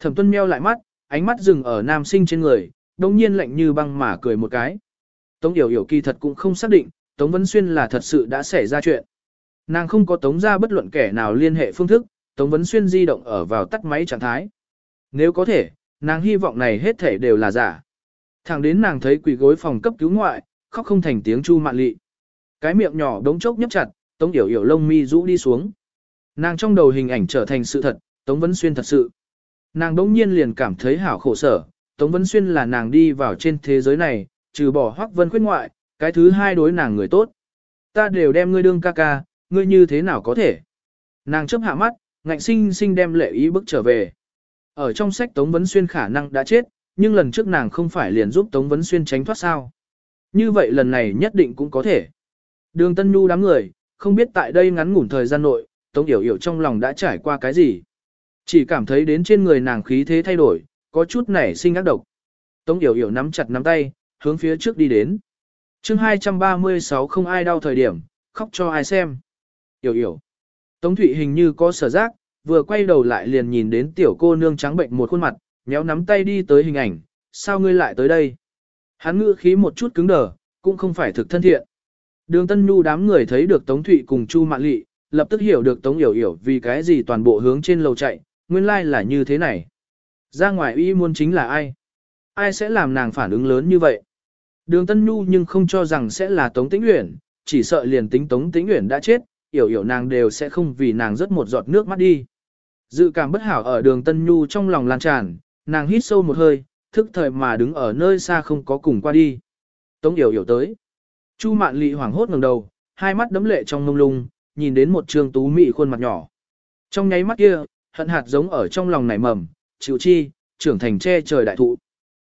Thẩm Tuân meo lại mắt, ánh mắt dừng ở nam sinh trên người, đồng nhiên lạnh như băng mà cười một cái. Tống Yểu Yểu kỳ thật cũng không xác định, Tống Vân Xuyên là thật sự đã xảy ra chuyện. Nàng không có tống ra bất luận kẻ nào liên hệ phương thức, Tống Vân Xuyên di động ở vào tắt máy trạng thái. Nếu có thể, nàng hy vọng này hết thể đều là giả. Thẳng đến nàng thấy quỷ gối phòng cấp cứu ngoại, khóc không thành tiếng chu mạn lị. Cái miệng nhỏ đống chốc nhấp chặt, Tống Yểu Yểu lông mi rũ đi xuống. Nàng trong đầu hình ảnh trở thành sự thật, Tống Vân Xuyên thật sự. Nàng đống nhiên liền cảm thấy hảo khổ sở, Tống Vân Xuyên là nàng đi vào trên thế giới này, trừ bỏ Hoắc Vân Khuyết ngoại, cái thứ hai đối nàng người tốt. Ta đều đem ngươi đương ca ca, ngươi như thế nào có thể? Nàng chớp hạ mắt, ngạnh sinh sinh đem lệ ý bước trở về. Ở trong sách Tống Vấn Xuyên khả năng đã chết, nhưng lần trước nàng không phải liền giúp Tống Vấn Xuyên tránh thoát sao. Như vậy lần này nhất định cũng có thể. Đường Tân Nhu đám người, không biết tại đây ngắn ngủn thời gian nội, Tống Yểu Yểu trong lòng đã trải qua cái gì. Chỉ cảm thấy đến trên người nàng khí thế thay đổi, có chút nảy sinh ác độc. Tống Yểu Yểu nắm chặt nắm tay, hướng phía trước đi đến. chương 236 không ai đau thời điểm, khóc cho ai xem. Yểu Yểu. Tống Thụy hình như có sở giác, vừa quay đầu lại liền nhìn đến tiểu cô nương trắng bệnh một khuôn mặt, nhéo nắm tay đi tới hình ảnh, sao ngươi lại tới đây? Hắn ngữ khí một chút cứng đờ, cũng không phải thực thân thiện. Đường Tân Nhu đám người thấy được Tống Thụy cùng Chu Mạn Lị, lập tức hiểu được Tống Yểu Yểu vì cái gì toàn bộ hướng trên lầu chạy, nguyên lai like là như thế này. Ra ngoài y muốn chính là ai? Ai sẽ làm nàng phản ứng lớn như vậy? Đường Tân Nhu nhưng không cho rằng sẽ là Tống Tĩnh Uyển, chỉ sợ liền tính Tống Tĩnh Uyển đã chết, Yểu Yểu nàng đều sẽ không vì nàng rớt một giọt nước mắt đi. Dự cảm bất hảo ở đường Tân Nhu trong lòng lan tràn, nàng hít sâu một hơi, thức thời mà đứng ở nơi xa không có cùng qua đi. Tống Yểu Yểu tới. Chu Mạn Lị hoảng hốt ngẩng đầu, hai mắt đấm lệ trong mông lung, nhìn đến một trường tú mị khuôn mặt nhỏ. Trong nháy mắt kia, hận hạt giống ở trong lòng nảy mầm, chịu chi, trưởng thành che trời đại thụ.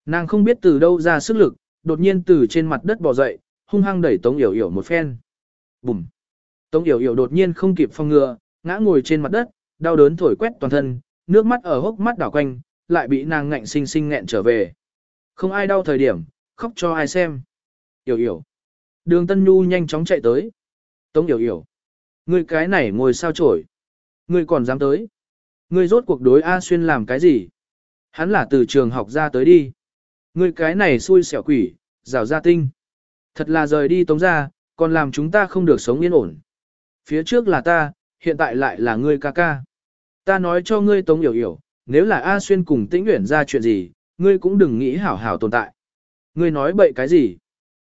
Nàng không biết từ đâu ra sức lực, đột nhiên từ trên mặt đất bò dậy, hung hăng đẩy Tống Yểu Yểu một phen. Bùm! Tống Yểu Yểu đột nhiên không kịp phòng ngừa, ngã ngồi trên mặt đất, đau đớn thổi quét toàn thân, nước mắt ở hốc mắt đảo quanh, lại bị nàng ngạnh sinh sinh nghẹn trở về. Không ai đau thời điểm, khóc cho ai xem. Yểu Yểu! Đường Tân Nhu nhanh chóng chạy tới. Tống Yểu Yểu! người cái này ngồi sao trổi? Ngươi còn dám tới? Ngươi rốt cuộc đối A Xuyên làm cái gì? Hắn là từ trường học ra tới đi. Ngươi cái này xui xẻo quỷ, rào ra tinh. Thật là rời đi tống ra, còn làm chúng ta không được sống yên ổn. phía trước là ta, hiện tại lại là ngươi ca ca. Ta nói cho ngươi Tống hiểu hiểu, nếu là A Xuyên cùng Tĩnh nguyện ra chuyện gì, ngươi cũng đừng nghĩ hảo hảo tồn tại. Ngươi nói bậy cái gì?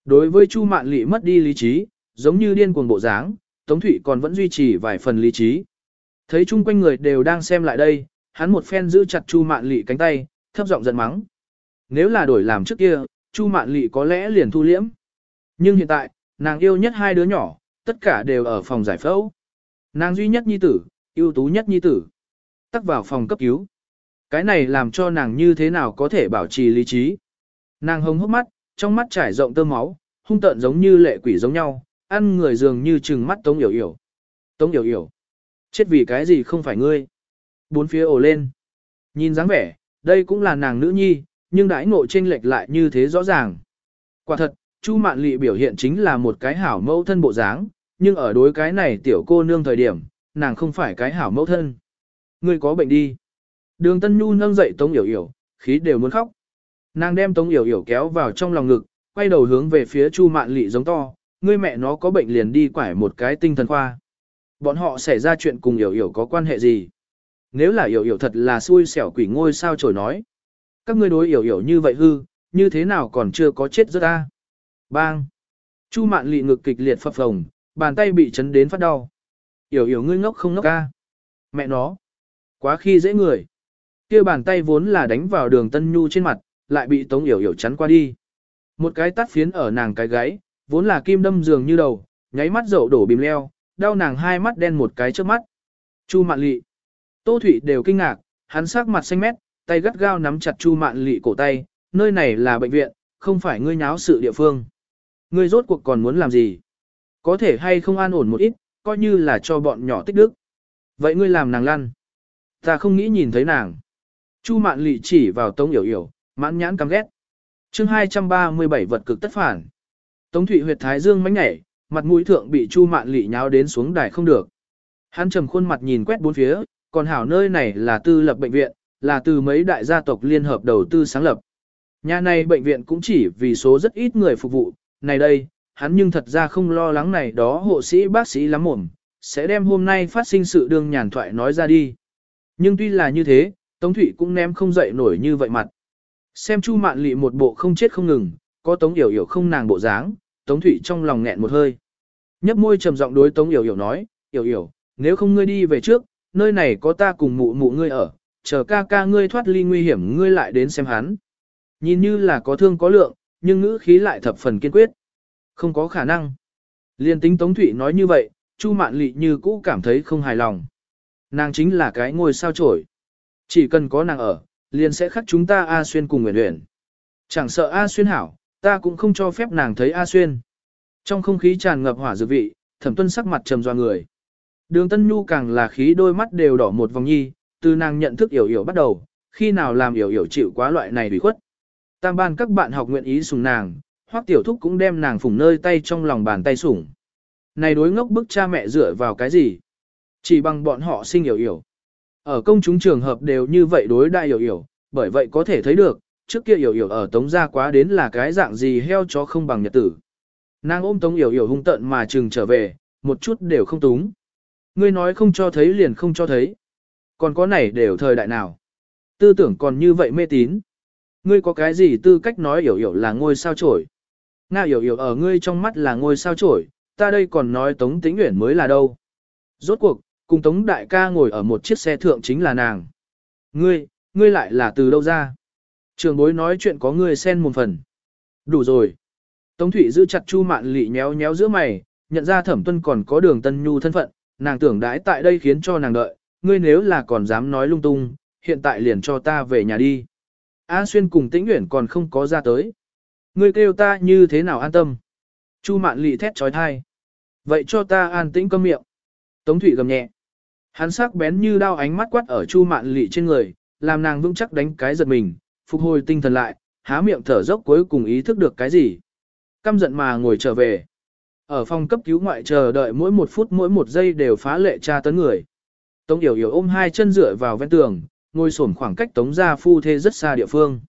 Đối với Chu Mạn Lị mất đi lý trí, giống như điên cuồng bộ dáng, Tống Thụy còn vẫn duy trì vài phần lý trí. Thấy chung quanh người đều đang xem lại đây, hắn một phen giữ chặt Chu Mạn Lệ cánh tay, thấp giọng giận mắng. Nếu là đổi làm trước kia, Chu Mạn Lệ có lẽ liền thu liễm. Nhưng hiện tại, nàng yêu nhất hai đứa nhỏ, tất cả đều ở phòng giải phẫu. Nàng duy nhất nhi tử, ưu tú nhất nhi tử. Tắc vào phòng cấp cứu. Cái này làm cho nàng như thế nào có thể bảo trì lý trí. Nàng hồng hốc mắt, trong mắt trải rộng tơ máu, hung tợn giống như lệ quỷ giống nhau, ăn người dường như trừng mắt Tống Yểu Yểu. Tống Yểu Yểu. Chết vì cái gì không phải ngươi. Bốn phía ồ lên. Nhìn dáng vẻ, đây cũng là nàng nữ nhi, nhưng đãi ngộ chênh lệch lại như thế rõ ràng. Quả thật, Chu Mạn Lị biểu hiện chính là một cái hảo mẫu thân bộ dáng, nhưng ở đối cái này tiểu cô nương thời điểm, nàng không phải cái hảo mẫu thân. Ngươi có bệnh đi. Đường Tân Nhu nâng dậy Tống Yểu Yểu, khí đều muốn khóc. Nàng đem Tống Yểu Yểu kéo vào trong lòng ngực, quay đầu hướng về phía Chu Mạn Lị giống to, ngươi mẹ nó có bệnh liền đi quải một cái tinh thần khoa. Bọn họ xảy ra chuyện cùng hiểu hiểu có quan hệ gì? Nếu là hiểu hiểu thật là xui xẻo quỷ ngôi sao trời nói. Các ngươi đối hiểu hiểu như vậy hư, như thế nào còn chưa có chết rất ta? Bang! Chu Mạn Lị ngực kịch liệt phập phồng, bàn tay bị chấn đến phát đau. hiểu hiểu ngươi ngốc không ngốc ca? Mẹ nó! Quá khi dễ người. kia bàn tay vốn là đánh vào đường Tân Nhu trên mặt, lại bị Tống hiểu hiểu chắn qua đi. Một cái tắt phiến ở nàng cái gáy, vốn là kim đâm giường như đầu, nháy mắt dậu đổ bìm leo, đau nàng hai mắt đen một cái trước mắt. Chu Mạn Lị. Tô Thụy đều kinh ngạc, hắn sắc mặt xanh mét, tay gắt gao nắm chặt Chu Mạn Lị cổ tay, nơi này là bệnh viện, không phải ngươi nháo sự địa phương. Ngươi rốt cuộc còn muốn làm gì? Có thể hay không an ổn một ít, coi như là cho bọn nhỏ tích đức. Vậy ngươi làm nàng lăn. Ta không nghĩ nhìn thấy nàng. Chu Mạn Lị chỉ vào Tống Yểu Yểu, mãn nhãn căm ghét. Chương 237 vật cực tất phản. Tống Thụy huyệt thái dương mánh nhảy, mặt mũi thượng bị Chu Mạn Lị nháo đến xuống đài không được. Hắn trầm khuôn mặt nhìn quét bốn phía, còn hảo nơi này là tư lập bệnh viện, là từ mấy đại gia tộc liên hợp đầu tư sáng lập. Nhà này bệnh viện cũng chỉ vì số rất ít người phục vụ, này đây, hắn nhưng thật ra không lo lắng này đó hộ sĩ bác sĩ lắm mồm, sẽ đem hôm nay phát sinh sự đương nhàn thoại nói ra đi. Nhưng tuy là như thế, Tống Thụy cũng ném không dậy nổi như vậy mặt. Xem Chu Mạn Lị một bộ không chết không ngừng, có Tống Yểu Yểu không nàng bộ dáng, Tống Thụy trong lòng nghẹn một hơi. Nhấp môi trầm giọng đối Tống Yểu Yểu nói, Yểu Yểu, nếu không ngươi đi về trước, nơi này có ta cùng mụ mụ ngươi ở, chờ ca ca ngươi thoát ly nguy hiểm ngươi lại đến xem hắn. Nhìn như là có thương có lượng, nhưng ngữ khí lại thập phần kiên quyết. Không có khả năng. Liên tính Tống Thụy nói như vậy, Chu Mạn Lị như cũ cảm thấy không hài lòng. Nàng chính là cái ngôi sao trổi. Chỉ cần có nàng ở, liền sẽ khắc chúng ta A Xuyên cùng Nguyễn Nguyễn. Chẳng sợ A Xuyên hảo, ta cũng không cho phép nàng thấy A Xuyên. Trong không khí tràn ngập hỏa dược vị, thẩm tuân sắc mặt trầm doa người. Đường Tân Nhu càng là khí đôi mắt đều đỏ một vòng nhi, từ nàng nhận thức hiểu hiểu bắt đầu, khi nào làm hiểu hiểu chịu quá loại này bị khuất. Tam ban các bạn học nguyện ý sùng nàng, hoặc tiểu thúc cũng đem nàng phủng nơi tay trong lòng bàn tay sủng. Này đối ngốc bức cha mẹ dựa vào cái gì? Chỉ bằng bọn họ sinh hiểu hiểu. Ở công chúng trường hợp đều như vậy đối đại hiểu hiểu, bởi vậy có thể thấy được, trước kia hiểu hiểu ở tống gia quá đến là cái dạng gì heo chó không bằng nhật tử. Nàng ôm tống hiểu hiểu hung tận mà chừng trở về, một chút đều không túng. Ngươi nói không cho thấy liền không cho thấy. Còn có này đều thời đại nào. Tư tưởng còn như vậy mê tín. Ngươi có cái gì tư cách nói hiểu hiểu là ngôi sao trổi. Nga hiểu hiểu ở ngươi trong mắt là ngôi sao trổi, ta đây còn nói Tống Tĩnh Uyển mới là đâu. Rốt cuộc, cùng Tống Đại ca ngồi ở một chiếc xe thượng chính là nàng. Ngươi, ngươi lại là từ đâu ra? Trường bối nói chuyện có người xen một phần. Đủ rồi. Tống Thụy giữ chặt Chu Mạn Lị nhéo nhéo giữa mày, nhận ra Thẩm Tuân còn có đường Tân Nhu thân phận, nàng tưởng đãi tại đây khiến cho nàng đợi, ngươi nếu là còn dám nói lung tung, hiện tại liền cho ta về nhà đi. A Xuyên cùng Tĩnh Uyển còn không có ra tới. Ngươi kêu ta như thế nào an tâm? Chu Mạn Lị thét trói thai. Vậy cho ta an tĩnh câm miệng. Tống Thụy gầm nhẹ. Hắn sắc bén như đao ánh mắt quát ở Chu Mạn Lị trên người, làm nàng vững chắc đánh cái giật mình, phục hồi tinh thần lại, há miệng thở dốc cuối cùng ý thức được cái gì. Căm giận mà ngồi trở về. Ở phòng cấp cứu ngoại chờ đợi mỗi một phút mỗi một giây đều phá lệ tra tấn người. Tống Yểu Yểu ôm hai chân dựa vào ven tường, ngồi xổm khoảng cách Tống gia phu thê rất xa địa phương.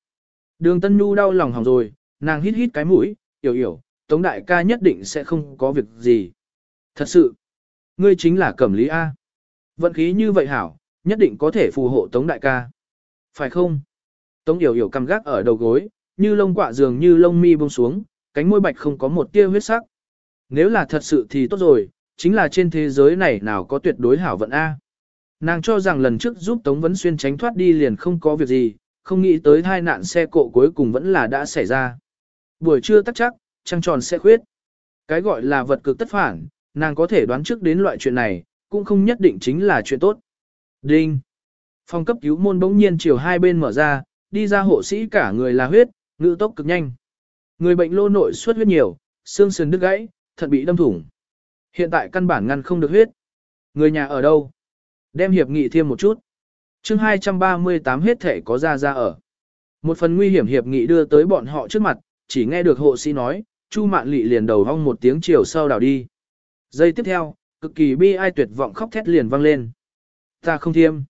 Đường Tân Nhu đau lòng hỏng rồi, nàng hít hít cái mũi, Yểu Yểu, Tống đại ca nhất định sẽ không có việc gì. Thật sự, ngươi chính là cẩm lý A. Vận khí như vậy hảo, nhất định có thể phù hộ Tống đại ca. Phải không? Tống yểu yểu cằm gác ở đầu gối, như lông quạ dường như lông mi buông xuống, cánh môi bạch không có một tia huyết sắc. Nếu là thật sự thì tốt rồi, chính là trên thế giới này nào có tuyệt đối hảo vận A. Nàng cho rằng lần trước giúp Tống Vấn Xuyên tránh thoát đi liền không có việc gì, không nghĩ tới tai nạn xe cộ cuối cùng vẫn là đã xảy ra. Buổi trưa tắc chắc, trăng tròn sẽ khuyết. Cái gọi là vật cực tất phản, nàng có thể đoán trước đến loại chuyện này, cũng không nhất định chính là chuyện tốt. Đinh! Phòng cấp cứu môn bỗng nhiên chiều hai bên mở ra, đi ra hộ sĩ cả người là huyết, ngữ tốc cực nhanh. Người bệnh lô nội xuất huyết nhiều, xương sườn đứt gãy, thận bị đâm thủng. Hiện tại căn bản ngăn không được huyết. Người nhà ở đâu? Đem hiệp nghị thêm một chút. chương 238 hết thể có ra ra ở. Một phần nguy hiểm hiệp nghị đưa tới bọn họ trước mặt, chỉ nghe được hộ sĩ nói, Chu Mạn Lị liền đầu hong một tiếng chiều sau đảo đi. Giây tiếp theo, cực kỳ bi ai tuyệt vọng khóc thét liền vang lên. Ta không thiêm.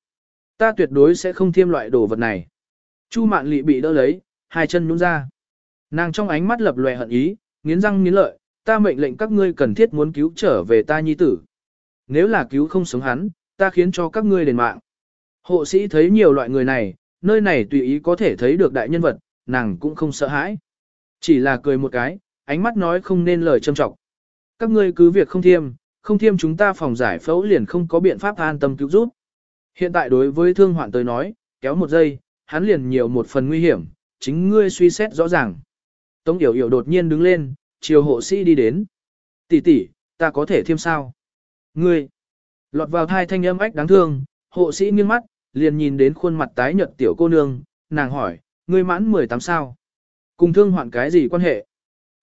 Ta tuyệt đối sẽ không thiêm loại đồ vật này. Chu Mạn Lệ bị đỡ lấy, hai chân nhún ra. Nàng trong ánh mắt lập lòe hận ý, nghiến răng nghiến lợi, ta mệnh lệnh các ngươi cần thiết muốn cứu trở về ta nhi tử. Nếu là cứu không sống hắn, ta khiến cho các ngươi đền mạng. Hộ sĩ thấy nhiều loại người này, nơi này tùy ý có thể thấy được đại nhân vật, nàng cũng không sợ hãi. Chỉ là cười một cái, ánh mắt nói không nên lời châm trọng. Các ngươi cứ việc không thiêm, không thiêm chúng ta phòng giải phẫu liền không có biện pháp an tâm cứu giúp. Hiện tại đối với thương hoạn tới nói, kéo một giây, hắn liền nhiều một phần nguy hiểm, chính ngươi suy xét rõ ràng. Tống Yểu Yểu đột nhiên đứng lên, chiều hộ sĩ đi đến. Tỷ tỷ, ta có thể thêm sao? Ngươi! Lọt vào thai thanh âm ách đáng thương, hộ sĩ nghiêng mắt, liền nhìn đến khuôn mặt tái nhợt tiểu cô nương, nàng hỏi, ngươi mãn 18 sao? Cùng thương hoạn cái gì quan hệ?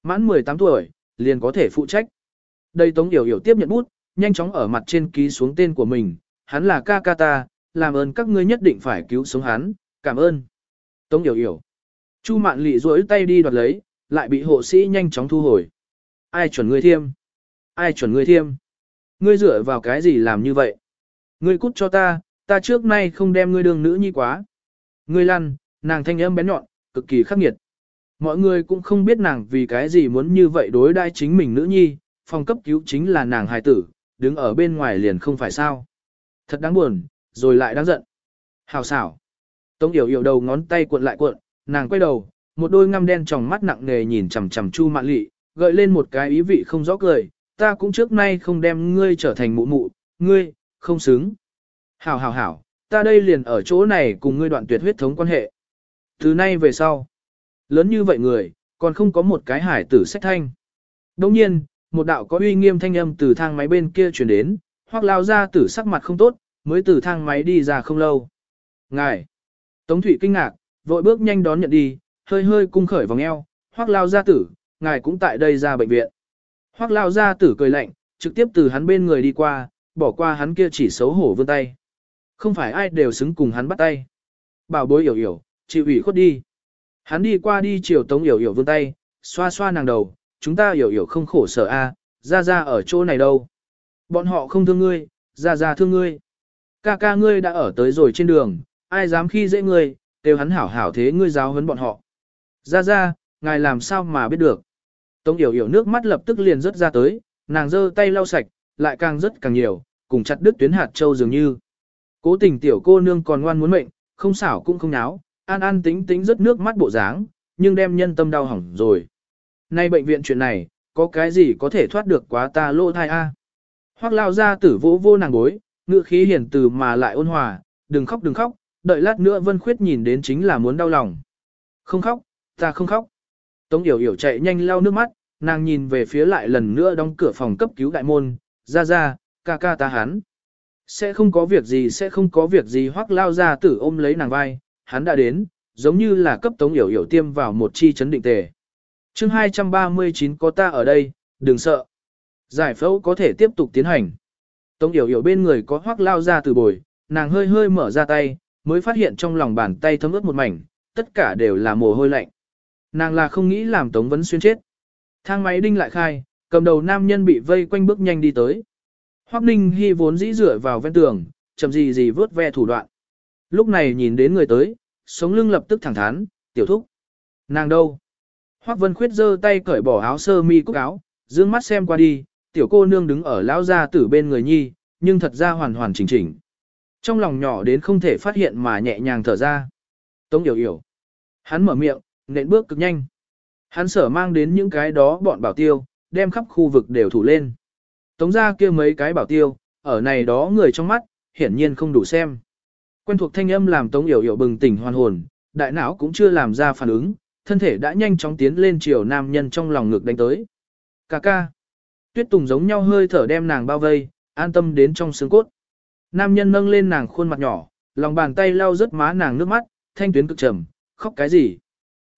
Mãn 18 tuổi, liền có thể phụ trách. Đây Tống Yểu Yểu tiếp nhận bút, nhanh chóng ở mặt trên ký xuống tên của mình, hắn là ca ca ta, làm ơn các ngươi nhất định phải cứu sống hắn, cảm ơn. Tống Yểu Yểu. Chu Mạn Lị duỗi tay đi đoạt lấy, lại bị hộ sĩ nhanh chóng thu hồi. Ai chuẩn ngươi thiêm? Ai chuẩn ngươi thiêm? Ngươi dựa vào cái gì làm như vậy? Ngươi cút cho ta, ta trước nay không đem ngươi đường nữ nhi quá. Ngươi lăn, nàng thanh âm bén nhọn, cực kỳ khắc nghiệt. Mọi người cũng không biết nàng vì cái gì muốn như vậy đối đai chính mình nữ nhi, phòng cấp cứu chính là nàng hài tử, đứng ở bên ngoài liền không phải sao. Thật đáng buồn, rồi lại đáng giận. Hào xảo. Tống yểu yểu đầu ngón tay cuộn lại cuộn, nàng quay đầu, một đôi ngăm đen tròng mắt nặng nề nhìn chằm chằm Chu Mạn Lị, gợi lên một cái ý vị không rõ cười, ta cũng trước nay không đem ngươi trở thành mụ mụ, ngươi, không xứng. Hảo hảo hảo, ta đây liền ở chỗ này cùng ngươi đoạn tuyệt huyết thống quan hệ. Từ nay về sau, lớn như vậy người, còn không có một cái hải tử sách thanh. Đồng nhiên, một đạo có uy nghiêm thanh âm từ thang máy bên kia truyền đến, hoặc lao ra tử sắc mặt không tốt, mới từ thang máy đi ra không lâu. Ngài! Tống Thụy kinh ngạc, vội bước nhanh đón nhận đi, hơi hơi cung khởi vòng eo, hoác lao gia tử, ngài cũng tại đây ra bệnh viện. Hoác lao gia tử cười lạnh, trực tiếp từ hắn bên người đi qua, bỏ qua hắn kia chỉ xấu hổ vươn tay. Không phải ai đều xứng cùng hắn bắt tay. Bảo bối hiểu hiểu, chịu ủy khuất đi. Hắn đi qua đi chiều tống hiểu hiểu vươn tay, xoa xoa nàng đầu, chúng ta hiểu hiểu không khổ sở a, ra ra ở chỗ này đâu. Bọn họ không thương ngươi, ra ra thương ngươi. Ca ca ngươi đã ở tới rồi trên đường, ai dám khi dễ ngươi, đều hắn hảo hảo thế ngươi giáo huấn bọn họ. Ra ra, ngài làm sao mà biết được. Tống yểu yểu nước mắt lập tức liền rớt ra tới, nàng giơ tay lau sạch, lại càng rớt càng nhiều, cùng chặt đứt tuyến hạt châu dường như. Cố tình tiểu cô nương còn ngoan muốn mệnh, không xảo cũng không náo, an an tính tính rớt nước mắt bộ dáng, nhưng đem nhân tâm đau hỏng rồi. Nay bệnh viện chuyện này, có cái gì có thể thoát được quá ta lô thai a? Hoắc lao ra tử vỗ vô nàng bối, ngựa khí hiền từ mà lại ôn hòa, đừng khóc đừng khóc, đợi lát nữa Vân Khuyết nhìn đến chính là muốn đau lòng. Không khóc, ta không khóc. Tống Yểu Yểu chạy nhanh lau nước mắt, nàng nhìn về phía lại lần nữa đóng cửa phòng cấp cứu đại môn, ra ra, ca ca ta hắn. Sẽ không có việc gì sẽ không có việc gì hoắc lao ra tử ôm lấy nàng vai, hắn đã đến, giống như là cấp Tống Yểu Yểu tiêm vào một chi chấn định tề. chương 239 có ta ở đây, đừng sợ. Giải phẫu có thể tiếp tục tiến hành. Tống Yểu Yểu bên người có hoắc lao ra từ bồi, nàng hơi hơi mở ra tay, mới phát hiện trong lòng bàn tay thấm ướt một mảnh, tất cả đều là mồ hôi lạnh. Nàng là không nghĩ làm Tống Vấn Xuyên chết. Thang máy đinh lại khai, cầm đầu nam nhân bị vây quanh bước nhanh đi tới. Hoắc Ninh Hi vốn dĩ dựa vào ven tường, chậm gì gì vớt ve thủ đoạn. Lúc này nhìn đến người tới, sống lưng lập tức thẳng thắn, tiểu thúc. Nàng đâu? Hoắc Vân Khuyết giơ tay cởi bỏ áo sơ mi cúc áo, dương mắt xem qua đi, tiểu cô nương đứng ở lão gia tử bên người nhi, nhưng thật ra hoàn hoàn chỉnh chỉnh. Trong lòng nhỏ đến không thể phát hiện mà nhẹ nhàng thở ra. Tống yểu yểu. Hắn mở miệng, nện bước cực nhanh. Hắn sở mang đến những cái đó bọn bảo tiêu, đem khắp khu vực đều thủ lên. Tống ra kia mấy cái bảo tiêu, ở này đó người trong mắt, hiển nhiên không đủ xem. Quen thuộc thanh âm làm Tống Yểu Yểu bừng tỉnh hoàn hồn, đại não cũng chưa làm ra phản ứng, thân thể đã nhanh chóng tiến lên chiều nam nhân trong lòng ngực đánh tới. Cà ca. Tuyết Tùng giống nhau hơi thở đem nàng bao vây, an tâm đến trong xương cốt. Nam nhân nâng lên nàng khuôn mặt nhỏ, lòng bàn tay lau rớt má nàng nước mắt, thanh tuyến cực trầm, khóc cái gì?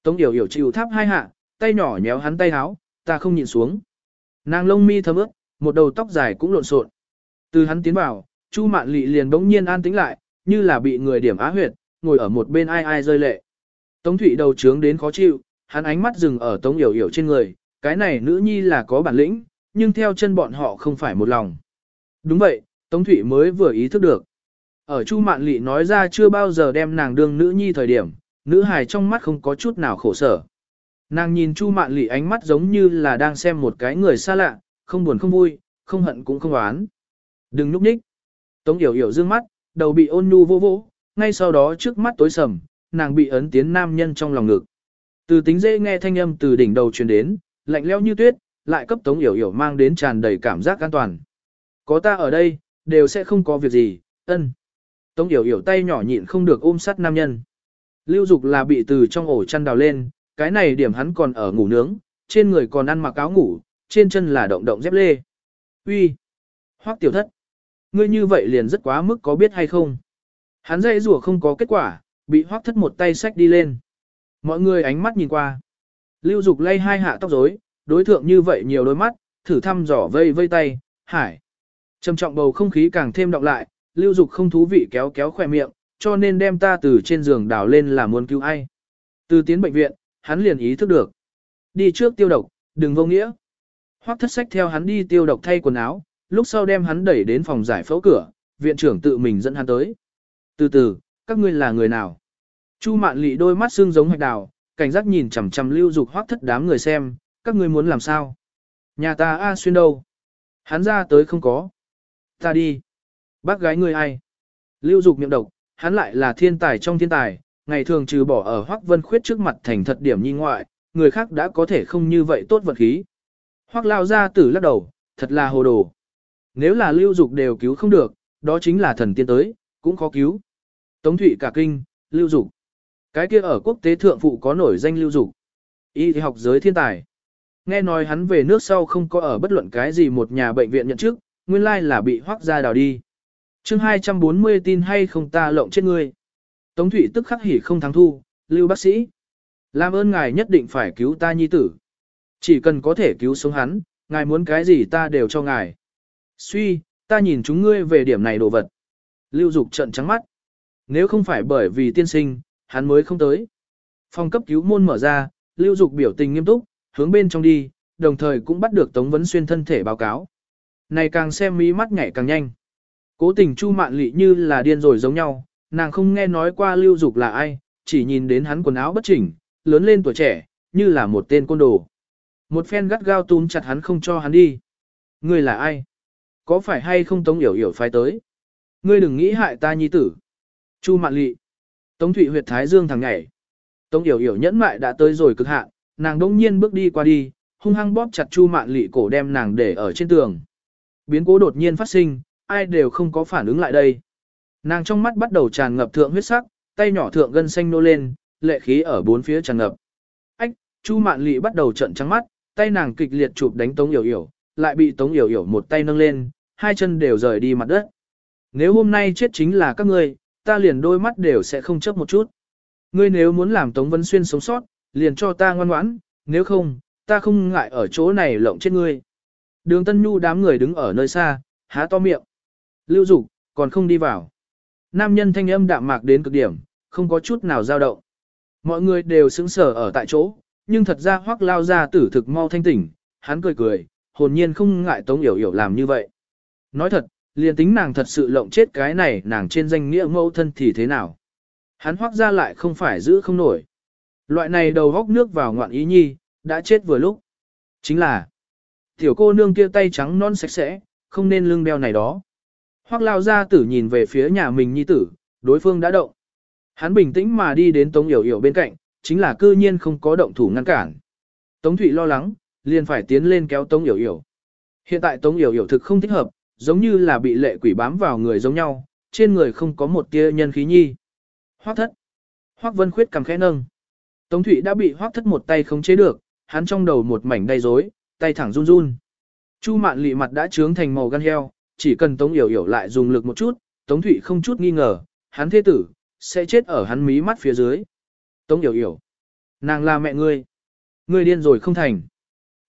Tống Yểu Yểu chịu tháp hai hạ, tay nhỏ nhéo hắn tay háo, ta không nhìn xuống. Nàng lông mi thấm ướt, một đầu tóc dài cũng lộn xộn. Từ hắn tiến vào, Chu Mạn Lị liền bỗng nhiên an tĩnh lại, như là bị người điểm á huyệt, ngồi ở một bên ai ai rơi lệ. Tống Thụy đầu trướng đến khó chịu, hắn ánh mắt dừng ở Tống Yểu Yểu trên người, cái này nữ nhi là có bản lĩnh, nhưng theo chân bọn họ không phải một lòng. Đúng vậy, Tống Thụy mới vừa ý thức được. Ở Chu Mạn Lị nói ra chưa bao giờ đem nàng đương nữ nhi thời điểm, nữ hài trong mắt không có chút nào khổ sở. Nàng nhìn Chu Mạn Lị ánh mắt giống như là đang xem một cái người xa lạ, không buồn không vui, không hận cũng không oán. Đừng núp nhích. Tống Yểu Yểu dương mắt, đầu bị ôn nhu vô vỗ, ngay sau đó trước mắt tối sầm, nàng bị ấn tiến nam nhân trong lòng ngực. Từ tính dễ nghe thanh âm từ đỉnh đầu truyền đến, lạnh lẽo như tuyết, lại cấp Tống Yểu Yểu mang đến tràn đầy cảm giác an toàn. Có ta ở đây, đều sẽ không có việc gì, ân. Tống Yểu Yểu tay nhỏ nhịn không được ôm sát nam nhân. Lưu Dục là bị từ trong ổ chăn đào lên, cái này điểm hắn còn ở ngủ nướng, trên người còn ăn mặc áo ngủ, trên chân là động động dép lê. Uy, Hoắc tiểu thất, ngươi như vậy liền rất quá mức có biết hay không? Hắn dãy rủa không có kết quả, bị Hoắc thất một tay xách đi lên. Mọi người ánh mắt nhìn qua. Lưu Dục lay hai hạ tóc rối, đối thượng như vậy nhiều đôi mắt, thử thăm dò vây vây tay, hải. Trầm trọng bầu không khí càng thêm đọng lại, Lưu Dục không thú vị kéo kéo khỏe miệng, cho nên đem ta từ trên giường đào lên là muốn cứu ai. Từ tiến bệnh viện, hắn liền ý thức được. Đi trước tiêu độc, đừng vô nghĩa. Hoắc thất sách theo hắn đi tiêu độc thay quần áo, lúc sau đem hắn đẩy đến phòng giải phẫu cửa, viện trưởng tự mình dẫn hắn tới. Từ từ, các ngươi là người nào? Chu mạn lị đôi mắt xương giống hạch đào, cảnh giác nhìn chằm chằm lưu dục hoắc thất đám người xem, các ngươi muốn làm sao? Nhà ta A xuyên đâu? Hắn ra tới không có. Ta đi. Bác gái ngươi ai? Lưu dục miệng độc, hắn lại là thiên tài trong thiên tài, ngày thường trừ bỏ ở Hoắc Vân Khuyết trước mặt thành thật điểm nhi ngoại, người khác đã có thể không như vậy tốt vật khí. Hoắc lao ra tử lắc đầu, thật là hồ đồ. Nếu là lưu dục đều cứu không được, đó chính là thần tiên tới, cũng khó cứu. Tống Thụy cả kinh, lưu dục. Cái kia ở quốc tế thượng phụ có nổi danh lưu dục. Y học giới thiên tài. Nghe nói hắn về nước sau không có ở bất luận cái gì một nhà bệnh viện nhận chức nguyên lai là bị hoác ra đào đi. chương 240 tin hay không ta lộng chết ngươi. Tống Thụy tức khắc hỉ không thắng thu, lưu bác sĩ. Làm ơn ngài nhất định phải cứu ta nhi tử. Chỉ cần có thể cứu sống hắn, ngài muốn cái gì ta đều cho ngài. Suy, ta nhìn chúng ngươi về điểm này đồ vật. Lưu Dục trận trắng mắt. Nếu không phải bởi vì tiên sinh, hắn mới không tới. Phòng cấp cứu môn mở ra, Lưu Dục biểu tình nghiêm túc, hướng bên trong đi, đồng thời cũng bắt được Tống Vấn Xuyên thân thể báo cáo. Này càng xem mí mắt nhảy càng nhanh. Cố tình Chu Mạn Lị như là điên rồi giống nhau, nàng không nghe nói qua Lưu Dục là ai, chỉ nhìn đến hắn quần áo bất chỉnh, lớn lên tuổi trẻ, như là một tên côn đồ. Một phen gắt gao túm chặt hắn không cho hắn đi. Ngươi là ai? Có phải hay không Tống Yểu Yểu phái tới? Ngươi đừng nghĩ hại ta nhi tử. Chu Mạn Lị. Tống Thụy huyệt thái dương thằng nhảy. Tống Yểu Yểu nhẫn mại đã tới rồi cực hạn, nàng đông nhiên bước đi qua đi, hung hăng bóp chặt Chu Mạn Lị cổ đem nàng để ở trên tường. Biến cố đột nhiên phát sinh, ai đều không có phản ứng lại đây. Nàng trong mắt bắt đầu tràn ngập thượng huyết sắc, tay nhỏ thượng gân xanh nô lên, lệ khí ở bốn phía tràn ngập. Ách, Chu Mạn Lệ bắt đầu trợn trắng mắt, tay nàng kịch liệt chụp đánh Tống Yểu Yểu, lại bị Tống Yểu Yểu một tay nâng lên, hai chân đều rời đi mặt đất. Nếu hôm nay chết chính là các ngươi, ta liền đôi mắt đều sẽ không chớp một chút. Ngươi nếu muốn làm Tống Vân Xuyên sống sót, liền cho ta ngoan ngoãn, nếu không, ta không ngại ở chỗ này lộng chết ngươi. Đường Tân Nhu đám người đứng ở nơi xa, há to miệng. Lưu Dục còn không đi vào. Nam nhân thanh âm đạm mạc đến cực điểm, không có chút nào dao động. Mọi người đều sững sờ ở tại chỗ, nhưng thật ra hoắc lao gia tử thực mau thanh tỉnh, hắn cười cười, hồn nhiên không ngại Tống Yểu Yểu làm như vậy. Nói thật, liền tính nàng thật sự lộng chết cái này nàng trên danh nghĩa mẫu thân thì thế nào. Hắn hoắc gia lại không phải giữ không nổi. Loại này đầu góc nước vào ngoạn ý nhi, đã chết vừa lúc. Chính là, Tiểu cô nương kia tay trắng non sạch sẽ, không nên lưng đeo này đó. Hoắc lao gia tử nhìn về phía nhà mình nhi tử, đối phương đã động. Hắn bình tĩnh mà đi đến Tống Yểu Yểu bên cạnh, chính là cư nhiên không có động thủ ngăn cản. Tống Thụy lo lắng, liền phải tiến lên kéo Tống Yểu Yểu. Hiện tại Tống Yểu Yểu thực không thích hợp, giống như là bị lệ quỷ bám vào người giống nhau, trên người không có một tia nhân khí nhi. Hoắc thất. Hoắc Vân Khuyết cầm khẽ nâng. Tống Thụy đã bị Hoắc thất một tay không chế được, hắn trong đầu một mảnh đầy rối, tay thẳng run run. Chu Mạn Lị mặt đã trướng thành màu gan heo, chỉ cần Tống Yểu Yểu lại dùng lực một chút, Tống Thụy không chút nghi ngờ, hắn thế tử, sẽ chết ở hắn mí mắt phía dưới. Tống Yểu Yểu, nàng là mẹ ngươi. Ngươi điên rồi không thành.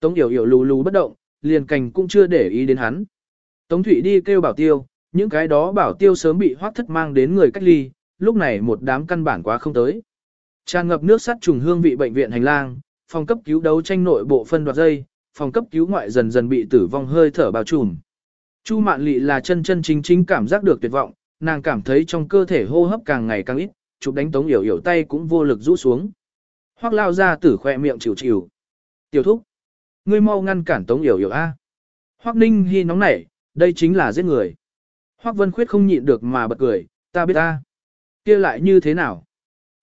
Tống Yểu Yểu lù lù bất động, liền cành cũng chưa để ý đến hắn. Tống Thụy đi kêu bảo tiêu, những cái đó bảo tiêu sớm bị hoác thất mang đến người cách ly, lúc này một đám căn bản quá không tới. Tràn ngập nước sắt trùng hương vị bệnh viện hành lang, phòng cấp cứu đấu tranh nội bộ phân đoạt dây, phòng cấp cứu ngoại dần dần bị tử vong hơi thở bao trùm. Chu Mạn Lệ là chân chân chính chính cảm giác được tuyệt vọng, nàng cảm thấy trong cơ thể hô hấp càng ngày càng ít, chụp đánh Tống Yểu Yểu tay cũng vô lực rũ xuống. Hoắc lao ra tử khoe miệng chịu chịu. Tiểu thúc, ngươi mau ngăn cản Tống Yểu Yểu a. Hoắc Ninh Hi nóng nảy, đây chính là giết người. Hoắc Vân Khuyết không nhịn được mà bật cười, ta biết ta. Kia lại như thế nào?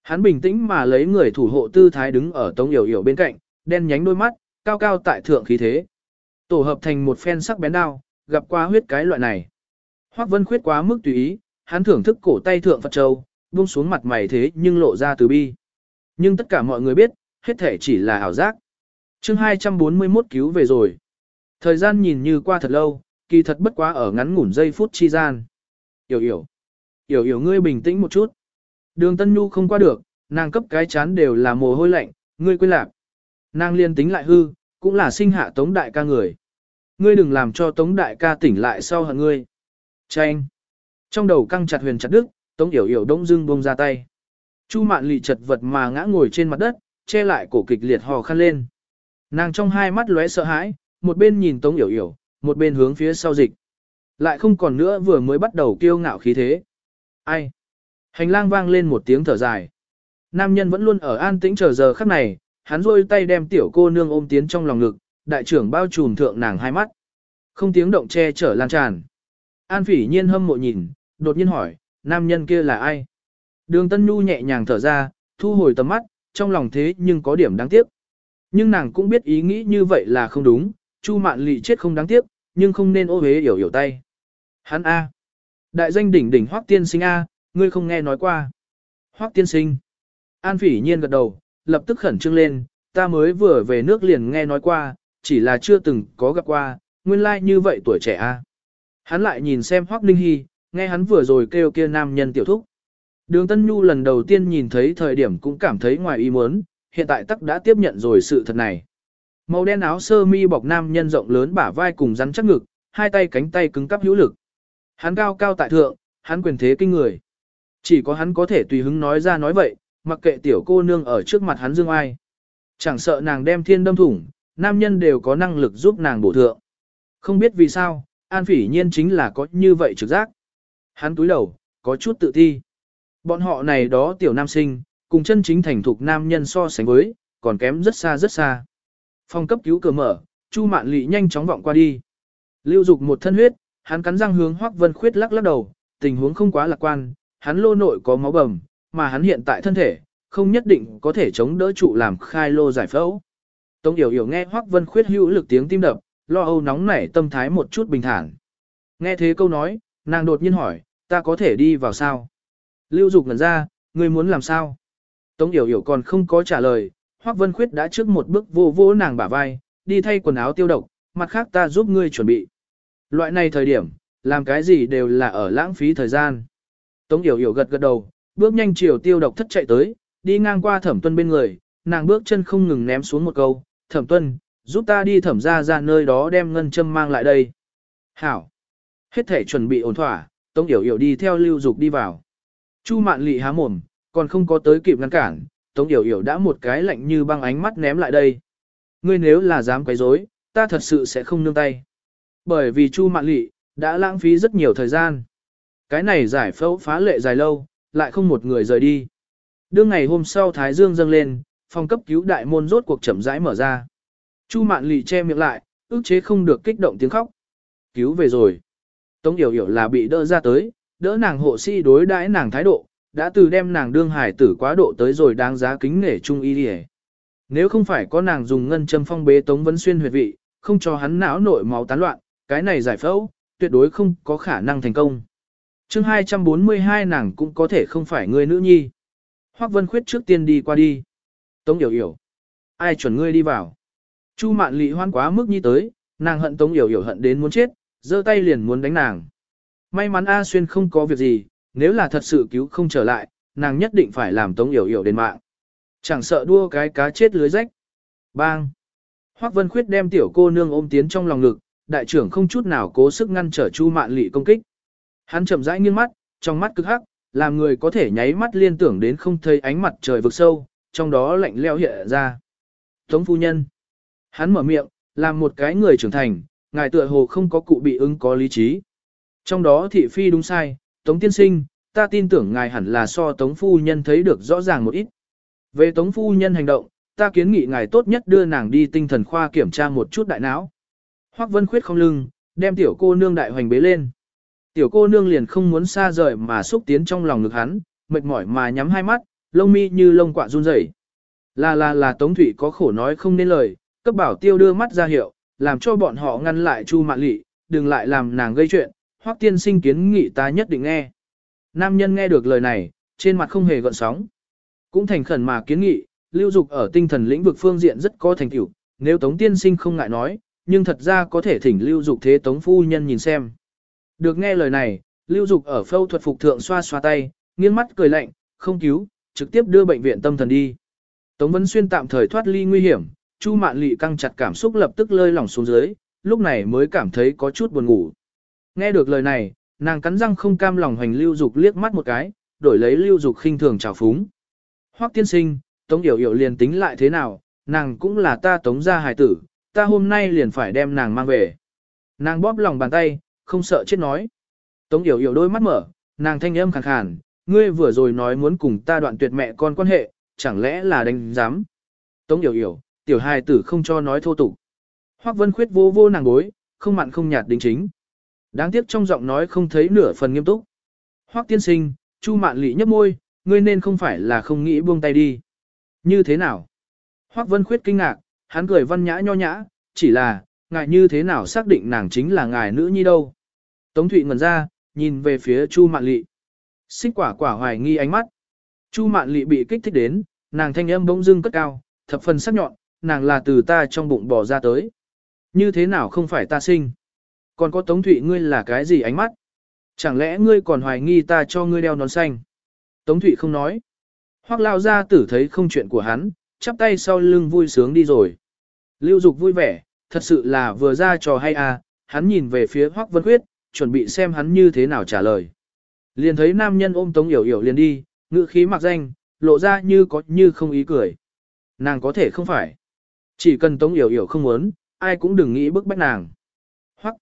Hắn bình tĩnh mà lấy người thủ hộ tư thái đứng ở Tống Yểu Yểu bên cạnh, đen nhánh đôi mắt, cao cao tại thượng khí thế. Tổ hợp thành một phen sắc bén đao, gặp qua huyết cái loại này. Hoắc Vân Khuyết quá mức tùy ý, hắn thưởng thức cổ tay thượng Phật Châu, buông xuống mặt mày thế nhưng lộ ra từ bi. Nhưng tất cả mọi người biết, hết thể chỉ là ảo giác. chương 241 cứu về rồi. Thời gian nhìn như qua thật lâu, kỳ thật bất quá ở ngắn ngủn giây phút chi gian. Yểu yểu. Yểu yểu ngươi bình tĩnh một chút. Đường Tân Nhu không qua được, nàng cấp cái chán đều là mồ hôi lạnh, ngươi quên lạc. Nàng liên tính lại hư, cũng là sinh hạ tống đại ca người. Ngươi đừng làm cho tống đại ca tỉnh lại sau hận ngươi. Chanh. Trong đầu căng chặt huyền chặt đức, tống yểu yểu đông dưng buông ra tay. Chu mạn lị chật vật mà ngã ngồi trên mặt đất, che lại cổ kịch liệt hò khăn lên. Nàng trong hai mắt lóe sợ hãi, một bên nhìn tống yểu yểu, một bên hướng phía sau dịch. Lại không còn nữa vừa mới bắt đầu kiêu ngạo khí thế. Ai? Hành lang vang lên một tiếng thở dài. Nam nhân vẫn luôn ở an tĩnh chờ giờ khắc này, hắn rôi tay đem tiểu cô nương ôm tiến trong lòng ngực, đại trưởng bao trùm thượng nàng hai mắt. Không tiếng động che chở lan tràn. An phỉ nhiên hâm mộ nhìn, đột nhiên hỏi, nam nhân kia là ai? Đường Tân Nhu nhẹ nhàng thở ra, thu hồi tầm mắt, trong lòng thế nhưng có điểm đáng tiếc. Nhưng nàng cũng biết ý nghĩ như vậy là không đúng, Chu Mạn Lị chết không đáng tiếc, nhưng không nên ô hế hiểu hiểu tay. Hắn A. Đại danh đỉnh đỉnh Hoắc Tiên Sinh A, ngươi không nghe nói qua. Hoắc Tiên Sinh. An phỉ nhiên gật đầu, lập tức khẩn trương lên, ta mới vừa về nước liền nghe nói qua, chỉ là chưa từng có gặp qua, nguyên lai like như vậy tuổi trẻ A. Hắn lại nhìn xem Hoắc Ninh Hy, nghe hắn vừa rồi kêu kia nam nhân tiểu thúc. Đường Tân Nhu lần đầu tiên nhìn thấy thời điểm cũng cảm thấy ngoài ý muốn, hiện tại tắc đã tiếp nhận rồi sự thật này. Màu đen áo sơ mi bọc nam nhân rộng lớn bả vai cùng rắn chắc ngực, hai tay cánh tay cứng cắp hữu lực. Hắn cao cao tại thượng, hắn quyền thế kinh người. Chỉ có hắn có thể tùy hứng nói ra nói vậy, mặc kệ tiểu cô nương ở trước mặt hắn dương ai. Chẳng sợ nàng đem thiên đâm thủng, nam nhân đều có năng lực giúp nàng bổ thượng. Không biết vì sao, An Phỉ Nhiên chính là có như vậy trực giác. Hắn túi đầu, có chút tự ti. Bọn họ này đó tiểu nam sinh, cùng chân chính thành thục nam nhân so sánh với, còn kém rất xa rất xa. Phòng cấp cứu cửa mở, Chu Mạn Lị nhanh chóng vọng qua đi. Lưu Dục một thân huyết, hắn cắn răng hướng Hoắc Vân Khuyết lắc lắc đầu, tình huống không quá lạc quan, hắn lô nội có máu bầm, mà hắn hiện tại thân thể, không nhất định có thể chống đỡ trụ làm khai lô giải phẫu. Tống Yểu Yểu nghe Hoắc Vân Khuyết hữu lực tiếng tim đập, lo âu nóng nảy tâm thái một chút bình thản. Nghe thế câu nói, nàng đột nhiên hỏi, ta có thể đi vào sao? Lưu Dục ngẩn ra, ngươi muốn làm sao? Tống Yểu Yểu còn không có trả lời, Hoắc Vân Khuyết đã trước một bước vô vô nàng bả vai, đi thay quần áo tiêu độc, mặt khác ta giúp ngươi chuẩn bị. Loại này thời điểm, làm cái gì đều là ở lãng phí thời gian. Tống Yểu Yểu gật gật đầu, bước nhanh chiều tiêu độc thất chạy tới, đi ngang qua thẩm tuân bên người, nàng bước chân không ngừng ném xuống một câu, thẩm tuân, giúp ta đi thẩm ra ra nơi đó đem ngân châm mang lại đây. Hảo. Hết thể chuẩn bị ổn thỏa, Tống Yểu Yểu đi theo lưu dục đi vào. Chu mạn lị há mồm, còn không có tới kịp ngăn cản, Tống Yểu Yểu đã một cái lạnh như băng ánh mắt ném lại đây. Ngươi nếu là dám quấy rối, ta thật sự sẽ không nương tay. Bởi vì Chu Mạn Lị đã lãng phí rất nhiều thời gian. Cái này giải phẫu phá lệ dài lâu, lại không một người rời đi. Đương ngày hôm sau Thái Dương dâng lên, phòng cấp cứu đại môn rốt cuộc chậm rãi mở ra. Chu Mạn Lị che miệng lại, ức chế không được kích động tiếng khóc. Cứu về rồi. Tống Yểu Yểu là bị đỡ ra tới, đỡ nàng hộ sĩ đối đãi nàng thái độ, đã từ đem nàng đương hải tử quá độ tới rồi đáng giá kính nể trung y đi Nếu không phải có nàng dùng ngân châm phong bế Tống Vấn Xuyên huyệt vị, không cho hắn não nội máu tán loạn, cái này giải phẫu, tuyệt đối không có khả năng thành công chương 242 nàng cũng có thể không phải người nữ nhi. Hoác Vân Khuyết trước tiên đi qua đi. Tống Yểu Yểu. Ai chuẩn ngươi đi vào? Chu Mạn Lị hoan quá mức nhi tới, nàng hận Tống Yểu Yểu hận đến muốn chết, giơ tay liền muốn đánh nàng. May mắn A Xuyên không có việc gì, nếu là thật sự cứu không trở lại, nàng nhất định phải làm Tống Yểu Yểu đến mạng. Chẳng sợ đua cái cá chết lưới rách. Bang! Hoác Vân Khuyết đem tiểu cô nương ôm tiến trong lòng ngực, đại trưởng không chút nào cố sức ngăn trở Chu Mạn Lị công kích. Hắn chậm rãi nghiêng mắt, trong mắt cực hắc, làm người có thể nháy mắt liên tưởng đến không thấy ánh mặt trời vực sâu, trong đó lạnh leo hiện ra. Tống phu nhân. Hắn mở miệng, làm một cái người trưởng thành, ngài tựa hồ không có cụ bị ứng có lý trí. Trong đó thị phi đúng sai, Tống tiên sinh, ta tin tưởng ngài hẳn là so Tống phu nhân thấy được rõ ràng một ít. Về Tống phu nhân hành động, ta kiến nghị ngài tốt nhất đưa nàng đi tinh thần khoa kiểm tra một chút đại não. Hoắc Vân Khuyết không lưng, đem tiểu cô nương đại hoành bế lên. Tiểu cô nương liền không muốn xa rời mà xúc tiến trong lòng ngực hắn, mệt mỏi mà nhắm hai mắt, lông mi như lông quạ run rẩy. Là là là Tống Thủy có khổ nói không nên lời, cấp bảo tiêu đưa mắt ra hiệu, làm cho bọn họ ngăn lại Chu Mạn Lị, đừng lại làm nàng gây chuyện, Hoắc tiên sinh kiến nghị ta nhất định nghe. Nam nhân nghe được lời này, trên mặt không hề gợn sóng. Cũng thành khẩn mà kiến nghị, lưu dục ở tinh thần lĩnh vực phương diện rất có thành tựu, nếu Tống tiên sinh không ngại nói, nhưng thật ra có thể thỉnh lưu dục thế Tống phu nhân nhìn xem. Được nghe lời này, lưu dục ở phẫu thuật phục thượng xoa xoa tay, nghiêng mắt cười lạnh, không cứu, trực tiếp đưa bệnh viện tâm thần đi. Tống Vân Xuyên tạm thời thoát ly nguy hiểm, Chu Mạn Lị căng chặt cảm xúc lập tức lơi lỏng xuống dưới, lúc này mới cảm thấy có chút buồn ngủ. Nghe được lời này, nàng cắn răng không cam lòng hành lưu dục liếc mắt một cái, đổi lấy lưu dục khinh thường chào phúng. Hoắc tiên sinh, Tống Yểu Yểu liền tính lại thế nào, nàng cũng là ta tống gia hài tử, ta hôm nay liền phải đem nàng mang về. Nàng bóp lòng bàn tay, không sợ chết nói. Tống Yểu Yểu đôi mắt mở, nàng thanh âm khàn khàn, ngươi vừa rồi nói muốn cùng ta đoạn tuyệt mẹ con quan hệ, chẳng lẽ là đánh giám. Tống Yểu Yểu, tiểu hài tử không cho nói thô tục. Hoắc Vân Khuyết vô vô nàng gối, không mặn không nhạt đính chính. Đáng tiếc trong giọng nói không thấy nửa phần nghiêm túc. Hoắc tiên sinh, Chu Mạn Lị nhấp môi, ngươi nên không phải là không nghĩ buông tay đi. Như thế nào? Hoắc Vân Khuyết kinh ngạc, hắn cười văn nhã nho nhã, chỉ là, ngài như thế nào xác định nàng chính là ngài nữ nhi đâu? Tống Thụy ngẩn ra, nhìn về phía Chu Mạn Lị. Xích quả quả hoài nghi ánh mắt. Chu Mạn Lị bị kích thích đến, nàng thanh âm bỗng dưng cất cao, thập phần sắc nhọn, nàng là từ ta trong bụng bỏ ra tới. Như thế nào không phải ta sinh? Còn có Tống Thụy ngươi là cái gì ánh mắt? Chẳng lẽ ngươi còn hoài nghi ta cho ngươi đeo nón xanh? Tống Thụy không nói. Hoắc lao ra tử thấy không chuyện của hắn, chắp tay sau lưng vui sướng đi rồi. Lưu Dục vui vẻ, thật sự là vừa ra trò hay à, hắn nhìn về phía Hoắc Vân Khuyết, chuẩn bị xem hắn như thế nào trả lời. Liền thấy nam nhân ôm Tống Yểu Yểu liền đi, ngữ khí mặc danh, lộ ra như có như không ý cười. Nàng có thể không phải. Chỉ cần Tống Yểu Yểu không muốn, ai cũng đừng nghĩ bức bách nàng. Hoặc,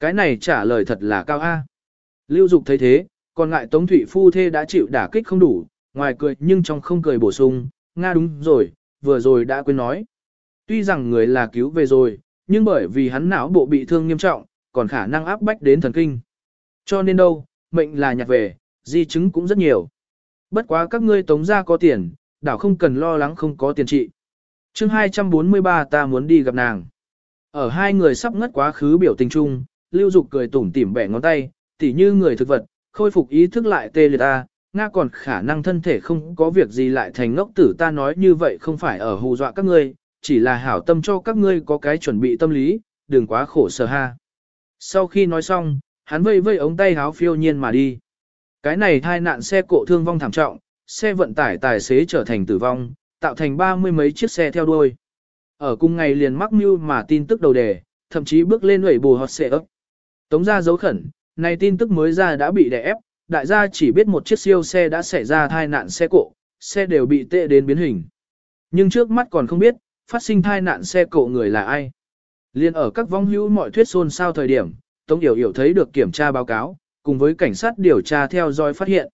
cái này trả lời thật là cao A. Lưu Dục thấy thế, còn ngại Tống Thụy Phu Thê đã chịu đả kích không đủ, ngoài cười nhưng trong không cười bổ sung, Nga đúng rồi, vừa rồi đã quên nói. Tuy rằng người là cứu về rồi, nhưng bởi vì hắn não bộ bị thương nghiêm trọng, còn khả năng áp bách đến thần kinh. Cho nên đâu, mệnh là nhặt về, di chứng cũng rất nhiều. Bất quá các ngươi tống ra có tiền, đảo không cần lo lắng không có tiền trị. chương 243 ta muốn đi gặp nàng. Ở hai người sắp ngất quá khứ biểu tình chung, lưu dục cười tủm tỉm bẻ ngón tay, tỉ như người thực vật, khôi phục ý thức lại tê liệt ta, Nga còn khả năng thân thể không có việc gì lại thành ngốc tử ta nói như vậy không phải ở hù dọa các ngươi, chỉ là hảo tâm cho các ngươi có cái chuẩn bị tâm lý, đừng quá khổ sở ha. Sau khi nói xong, hắn vây vây ống tay háo phiêu nhiên mà đi. Cái này thai nạn xe cộ thương vong thảm trọng, xe vận tải tài xế trở thành tử vong, tạo thành ba mươi mấy chiếc xe theo đuôi. Ở cùng ngày liền mắc mưu mà tin tức đầu đề, thậm chí bước lên ủy bù hot xe ấp. Tống ra dấu khẩn, này tin tức mới ra đã bị đè ép, đại gia chỉ biết một chiếc siêu xe đã xảy ra thai nạn xe cộ, xe đều bị tệ đến biến hình. Nhưng trước mắt còn không biết, phát sinh thai nạn xe cộ người là ai. Liên ở các vong hữu mọi thuyết xôn xao thời điểm, Tống Yểu Yểu thấy được kiểm tra báo cáo, cùng với cảnh sát điều tra theo dõi phát hiện.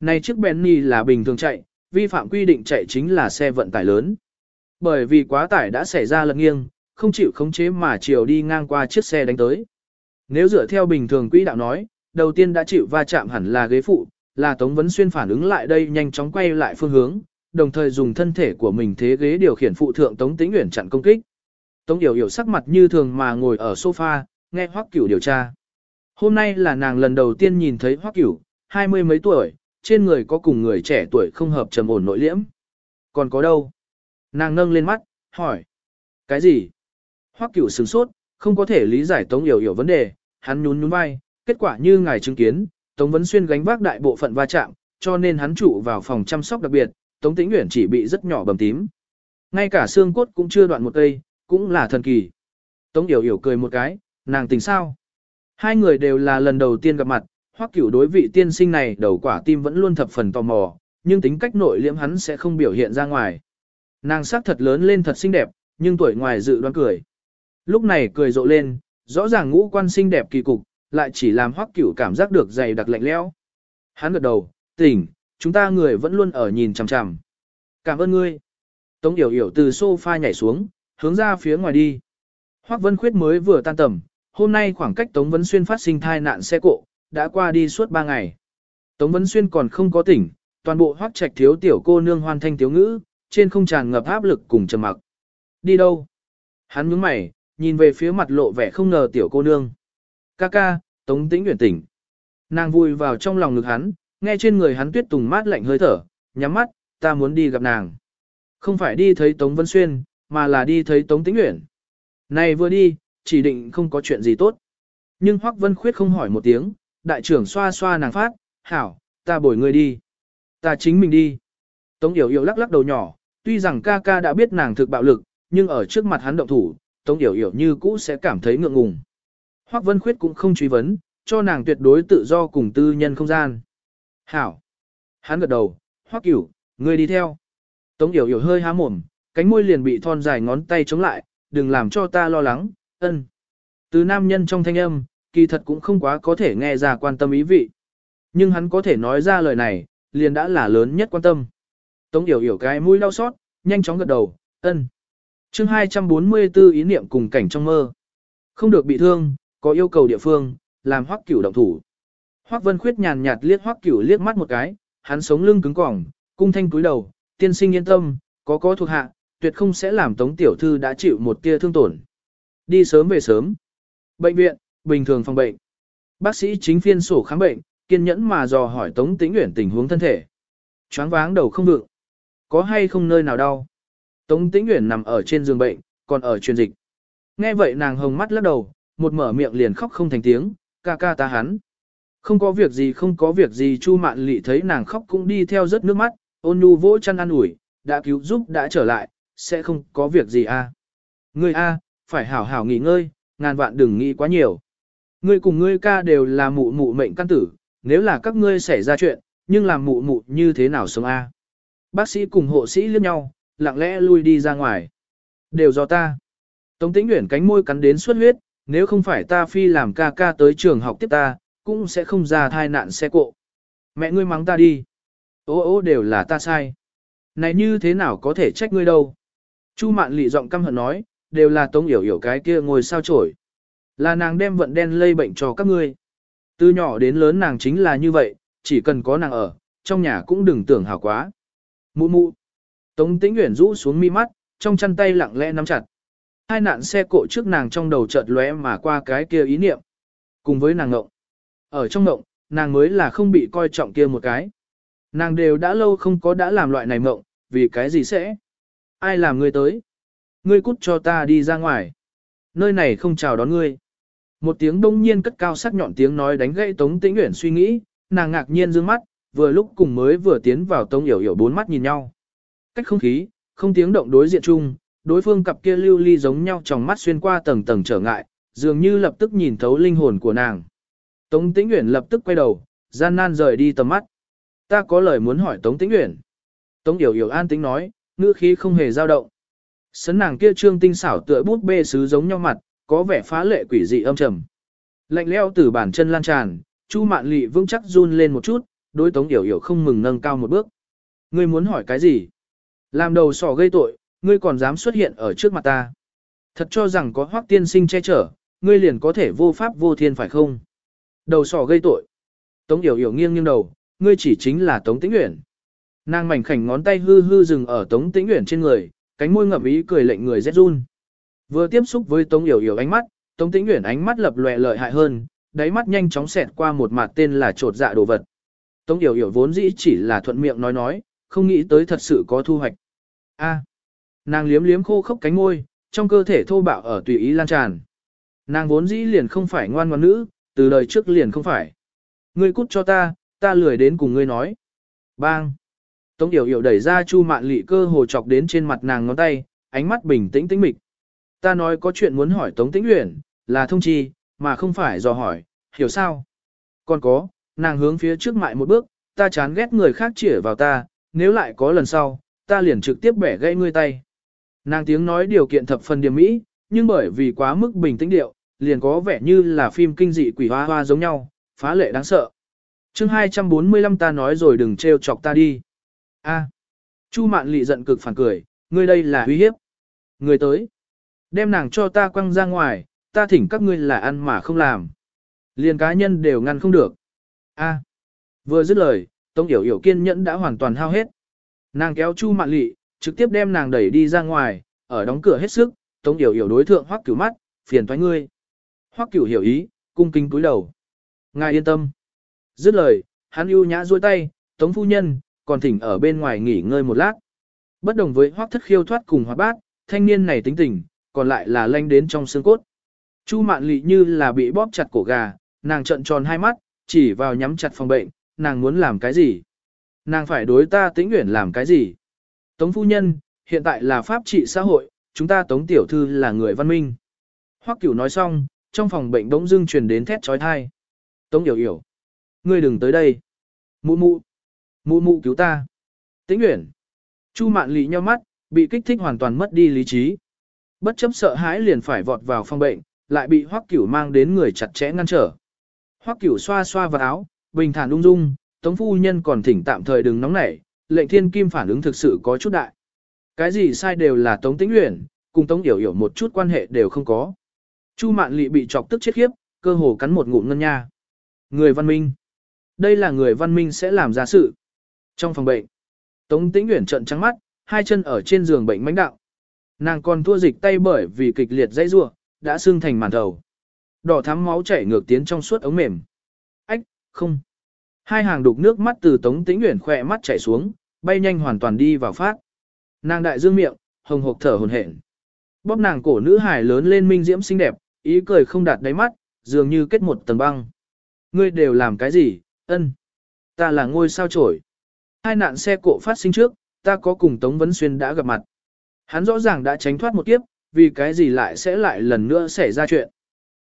Này chiếc Bentley là bình thường chạy, vi phạm quy định chạy chính là xe vận tải lớn. Bởi vì quá tải đã xảy ra lật nghiêng, không chịu khống chế mà chiều đi ngang qua chiếc xe đánh tới. Nếu dựa theo bình thường quỹ đạo nói, đầu tiên đã chịu va chạm hẳn là ghế phụ, là Tống Vấn Xuyên phản ứng lại đây nhanh chóng quay lại phương hướng, đồng thời dùng thân thể của mình thế ghế điều khiển phụ thượng Tống Tĩnh Uyển chặn công kích. Tống Điều Điểu sắc mặt như thường mà ngồi ở sofa, nghe Hoắc Cửu điều tra. Hôm nay là nàng lần đầu tiên nhìn thấy Hoắc Cửu, hai mươi mấy tuổi, trên người có cùng người trẻ tuổi không hợp trầm ổn nội liễm. Còn có đâu? Nàng nâng lên mắt, hỏi. Cái gì? Hoắc Cửu sửng sốt, không có thể lý giải Tống Điều Điểu vấn đề, hắn nhún nhún vai, kết quả như ngài chứng kiến, Tống Vấn Xuyên gánh vác đại bộ phận va chạm, cho nên hắn trụ vào phòng chăm sóc đặc biệt, Tống Tĩnh Uyển chỉ bị rất nhỏ bầm tím. Ngay cả xương cốt cũng chưa đoạn một cây, cũng là thần kỳ. Tống Yểu Yểu cười một cái, nàng tỉnh sao? Hai người đều là lần đầu tiên gặp mặt, Hoắc Cửu đối vị tiên sinh này đầu quả tim vẫn luôn thập phần tò mò, nhưng tính cách nội liễm hắn sẽ không biểu hiện ra ngoài. Nàng sắc thật lớn lên thật xinh đẹp, nhưng tuổi ngoài dự đoán cười. Lúc này cười rộ lên, rõ ràng ngũ quan xinh đẹp kỳ cục, lại chỉ làm Hoắc Cửu cảm giác được dày đặc lạnh lẽo. Hắn gật đầu, tỉnh, chúng ta người vẫn luôn ở nhìn chằm chằm. Cảm ơn ngươi. Tống Yểu Yểu từ sofa nhảy xuống, hướng ra phía ngoài đi. Hoắc Vân Khuyết mới vừa tan tầm, hôm nay khoảng cách Tống Vân Xuyên phát sinh thai nạn xe cộ, đã qua đi suốt 3 ngày. Tống Vân Xuyên còn không có tỉnh, toàn bộ Hoắc Trạch thiếu tiểu cô nương hoàn thanh thiếu ngữ, trên không tràn ngập áp lực cùng trầm mặc. Đi đâu? Hắn nhướng mày, nhìn về phía mặt lộ vẻ không ngờ tiểu cô nương. Ca ca, Tống Tĩnh Uyển tỉnh. Nàng vui vào trong lòng ngực hắn, nghe trên người hắn tuyết tùng mát lạnh hơi thở, nhắm mắt, ta muốn đi gặp nàng. Không phải đi thấy Tống Vân Xuyên, mà là đi thấy Tống Tĩnh Uyển. Này vừa đi, chỉ định không có chuyện gì tốt. Nhưng Hoắc Vân Khuyết không hỏi một tiếng, đại trưởng xoa xoa nàng phát, hảo, ta bồi người đi. Ta chính mình đi. Tống Yểu Yểu lắc lắc đầu nhỏ, tuy rằng ca ca đã biết nàng thực bạo lực, nhưng ở trước mặt hắn động thủ, Tống Yểu Yểu như cũ sẽ cảm thấy ngượng ngùng. Hoắc Vân Khuyết cũng không truy vấn, cho nàng tuyệt đối tự do cùng tư nhân không gian. Hảo. Hắn gật đầu, Hoắc Cửu, ngươi đi theo. Tống Yểu Yểu hơi há mồm, cánh môi liền bị thon dài ngón tay chống lại, đừng làm cho ta lo lắng, ân. Từ nam nhân trong thanh âm, kỳ thật cũng không quá có thể nghe ra quan tâm ý vị. Nhưng hắn có thể nói ra lời này, liền đã là lớn nhất quan tâm. Tống Yểu Yểu cái mũi đau xót, nhanh chóng gật đầu, ân. chương 244 ý niệm cùng cảnh trong mơ. Không được bị thương, có yêu cầu địa phương, làm hoắc cửu động thủ. Hoắc Vân Khuyết nhàn nhạt liếc hoắc cửu liếc mắt một cái, hắn sống lưng cứng cỏng, cung thanh cúi đầu, tiên sinh yên tâm, có có thuộc hạ, tuyệt không sẽ làm tống tiểu thư đã chịu một tia thương tổn. Đi sớm về sớm. Bệnh viện, bình thường phòng bệnh. Bác sĩ chính phiên sổ khám bệnh, kiên nhẫn mà dò hỏi tống tĩnh uyển tình huống thân thể. Choáng váng đầu không vượng. Có hay không nơi nào đau? Tống tĩnh uyển nằm ở trên giường bệnh, còn ở truyền dịch. Nghe vậy nàng hồng mắt lắc đầu, một mở miệng liền khóc không thành tiếng, ca ca ta hắn. Không có việc gì không có việc gì Chu Mạn Lị thấy nàng khóc cũng đi theo rất nước mắt, ôn nhu vỗ chăn ăn ủi, đã cứu giúp đã trở lại, sẽ không có việc gì a. À. Ngươi a, phải hảo hảo nghỉ ngơi, ngàn vạn đừng nghĩ quá nhiều. Ngươi cùng ngươi ca đều là mụ mụ mệnh căn tử, nếu là các ngươi xảy ra chuyện, nhưng làm mụ mụ như thế nào sống a? Bác sĩ cùng hộ sĩ liếc nhau, lặng lẽ lui đi ra ngoài. Đều do ta. Tống Tĩnh Uyển cánh môi cắn đến suốt huyết, nếu không phải ta phi làm ca ca tới trường học tiếp ta, cũng sẽ không ra thai nạn xe cộ. Mẹ ngươi mắng ta đi. Ô ô đều là ta sai. Này như thế nào có thể trách ngươi đâu. Chu mạn lị giọng căm hận nói, đều là tống yểu yểu cái kia ngồi sao chổi. Là nàng đem vận đen lây bệnh cho các ngươi. Từ nhỏ đến lớn nàng chính là như vậy, chỉ cần có nàng ở, trong nhà cũng đừng tưởng hảo quá. Mụ mụ. Tống tĩnh Uyển rũ xuống mi mắt, trong chân tay lặng lẽ nắm chặt. Hai nạn xe cộ trước nàng trong đầu chợt lóe mà qua cái kia ý niệm. Cùng với nàng ngộng. Ở trong ngộng, nàng mới là không bị coi trọng kia một cái. Nàng đều đã lâu không có đã làm loại này ngộng, vì cái gì sẽ? Ai làm ngươi tới? Ngươi cút cho ta đi ra ngoài. Nơi này không chào đón ngươi. Một tiếng đông nhiên cất cao sắc nhọn tiếng nói đánh gãy Tống Tĩnh Uyển suy nghĩ, nàng ngạc nhiên dương mắt, vừa lúc cùng mới vừa tiến vào Tống Yểu Yểu bốn mắt nhìn nhau. Cách không khí, không tiếng động đối diện chung, đối phương cặp kia lưu ly giống nhau trong mắt xuyên qua tầng tầng trở ngại, dường như lập tức nhìn thấu linh hồn của nàng. Tống Tĩnh Uyển lập tức quay đầu, gian nan rời đi tầm mắt. Ta có lời muốn hỏi Tống Tĩnh Uyển. Tống Yểu Yểu an tĩnh nói, ngữ khí không hề dao động. Sấn nàng kia trương tinh xảo tựa bút bê sứ giống nhau mặt, có vẻ phá lệ quỷ dị âm trầm. Lạnh leo từ bàn chân lan tràn, Chu Mạn Lệ vững chắc run lên một chút, đối Tống Yểu Yểu không mừng nâng cao một bước. Ngươi muốn hỏi cái gì? Làm đầu sỏ gây tội, ngươi còn dám xuất hiện ở trước mặt ta. Thật cho rằng có hoác tiên sinh che chở, ngươi liền có thể vô pháp vô thiên phải không? Đầu sỏ gây tội. Tống Yểu Yểu nghiêng nghiêng đầu, ngươi chỉ chính là Tống Tĩnh Uyển. Nàng mảnh khảnh ngón tay hư hư dừng ở Tống Tĩnh Uyển trên người, cánh môi ngậm ý cười lệnh người rét run. Vừa tiếp xúc với Tống Yểu Yểu ánh mắt, Tống Tĩnh Uyển ánh mắt lập lòe lợi hại hơn, đáy mắt nhanh chóng xẹt qua một mặt tên là trột dạ đồ vật. Tống Yểu Yểu vốn dĩ chỉ là thuận miệng nói nói, không nghĩ tới thật sự có thu hoạch. A. nàng liếm liếm khô khốc cánh môi, trong cơ thể thô bạo ở tùy ý lan tràn. Nàng vốn dĩ liền không phải ngoan ngoãn nữ, từ đời trước liền không phải. Ngươi cút cho ta, ta lười đến cùng ngươi nói. Bang. Tống Yểu Yểu đẩy ra Chu Mạn Lị cơ hồ chọc đến trên mặt nàng ngón tay, ánh mắt bình tĩnh tĩnh mịch. Ta nói có chuyện muốn hỏi Tống Tĩnh Uyển, là thông chi, mà không phải dò hỏi, hiểu sao? Còn có, nàng hướng phía trước mại một bước, ta chán ghét người khác chĩa vào ta, nếu lại có lần sau, ta liền trực tiếp bẻ gãy ngươi tay. Nàng tiếng nói điều kiện thập phần điểm mỹ, nhưng bởi vì quá mức bình tĩnh điệu, liền có vẻ như là phim kinh dị quỷ hoa hoa giống nhau, phá lệ đáng sợ. chương 245 ta nói rồi đừng trêu chọc ta đi a Chu mạn lị giận cực phản cười, ngươi đây là uy hiếp. Người tới. Đem nàng cho ta quăng ra ngoài, ta thỉnh các ngươi là ăn mà không làm. Liền cá nhân đều ngăn không được. a Vừa dứt lời, Tống Yểu Yểu kiên nhẫn đã hoàn toàn hao hết. Nàng kéo Chu Mạn Lị, trực tiếp đem nàng đẩy đi ra ngoài, ở đóng cửa hết sức, Tống Yểu Yểu đối thượng Hoắc Cửu mắt, phiền toái ngươi. Hoắc Cửu hiểu ý, cung kính cúi đầu. Ngài yên tâm. Dứt lời, hắn ưu nhã duỗi tay, Tống phu nhân, còn thỉnh ở bên ngoài nghỉ ngơi một lát. Bất đồng với Hoắc Thất Khiêu thoát cùng hoác Bát, thanh niên này tính tình, còn lại là lanh đến trong xương cốt. Chu Mạn Lị như là bị bóp chặt cổ gà, nàng trợn tròn hai mắt, chỉ vào nhắm chặt phòng bệnh, nàng muốn làm cái gì? Nàng phải đối ta tĩnh nguyện làm cái gì? Tống phu nhân, hiện tại là pháp trị xã hội, chúng ta tống tiểu thư là người văn minh. Hoắc cửu nói xong, trong phòng bệnh bỗng dưng truyền đến thét trói thai. Tống yểu yểu. Ngươi đừng tới đây. Mụ mụ. Mụ mụ cứu ta. Tĩnh Uyển. Chu mạn lị nheo mắt, bị kích thích hoàn toàn mất đi lý trí. Bất chấp sợ hãi liền phải vọt vào phòng bệnh, lại bị Hoắc Cửu mang đến người chặt chẽ ngăn trở. Hoắc Cửu xoa xoa vào áo, bình thản ung dung, Tống phu nhân còn thỉnh tạm thời đừng nóng nảy, lệnh thiên kim phản ứng thực sự có chút đại. Cái gì sai đều là Tống Tĩnh Uyển, cùng Tống Yểu Yểu một chút quan hệ đều không có. Chu Mạn Lệ bị chọc tức chết khiếp, cơ hồ cắn một ngụm ngân nha. Người văn minh. Đây là người văn minh sẽ làm ra sự. Trong phòng bệnh, Tống Tĩnh Uyển trợn trắng mắt, hai chân ở trên giường bệnh mánh đạo. Nàng còn thua dịch tay bởi vì kịch liệt dây rua, đã sưng thành màn thầu. Đỏ thắm máu chảy ngược tiến trong suốt ống mềm. Ách, không. Hai hàng đục nước mắt từ Tống Tĩnh Uyển khỏe mắt chảy xuống, bay nhanh hoàn toàn đi vào phát. Nàng đại dương miệng, hồng hộc thở hổn hển. Bóp nàng cổ nữ hải lớn lên minh diễm xinh đẹp, ý cười không đạt đáy mắt, dường như kết một tầng băng. Ngươi đều làm cái gì, ân? Ta là ngôi sao trổi. Hai nạn xe cộ phát sinh trước, ta có cùng Tống Vấn Xuyên đã gặp mặt. Hắn rõ ràng đã tránh thoát một kiếp, vì cái gì lại sẽ lại lần nữa xảy ra chuyện.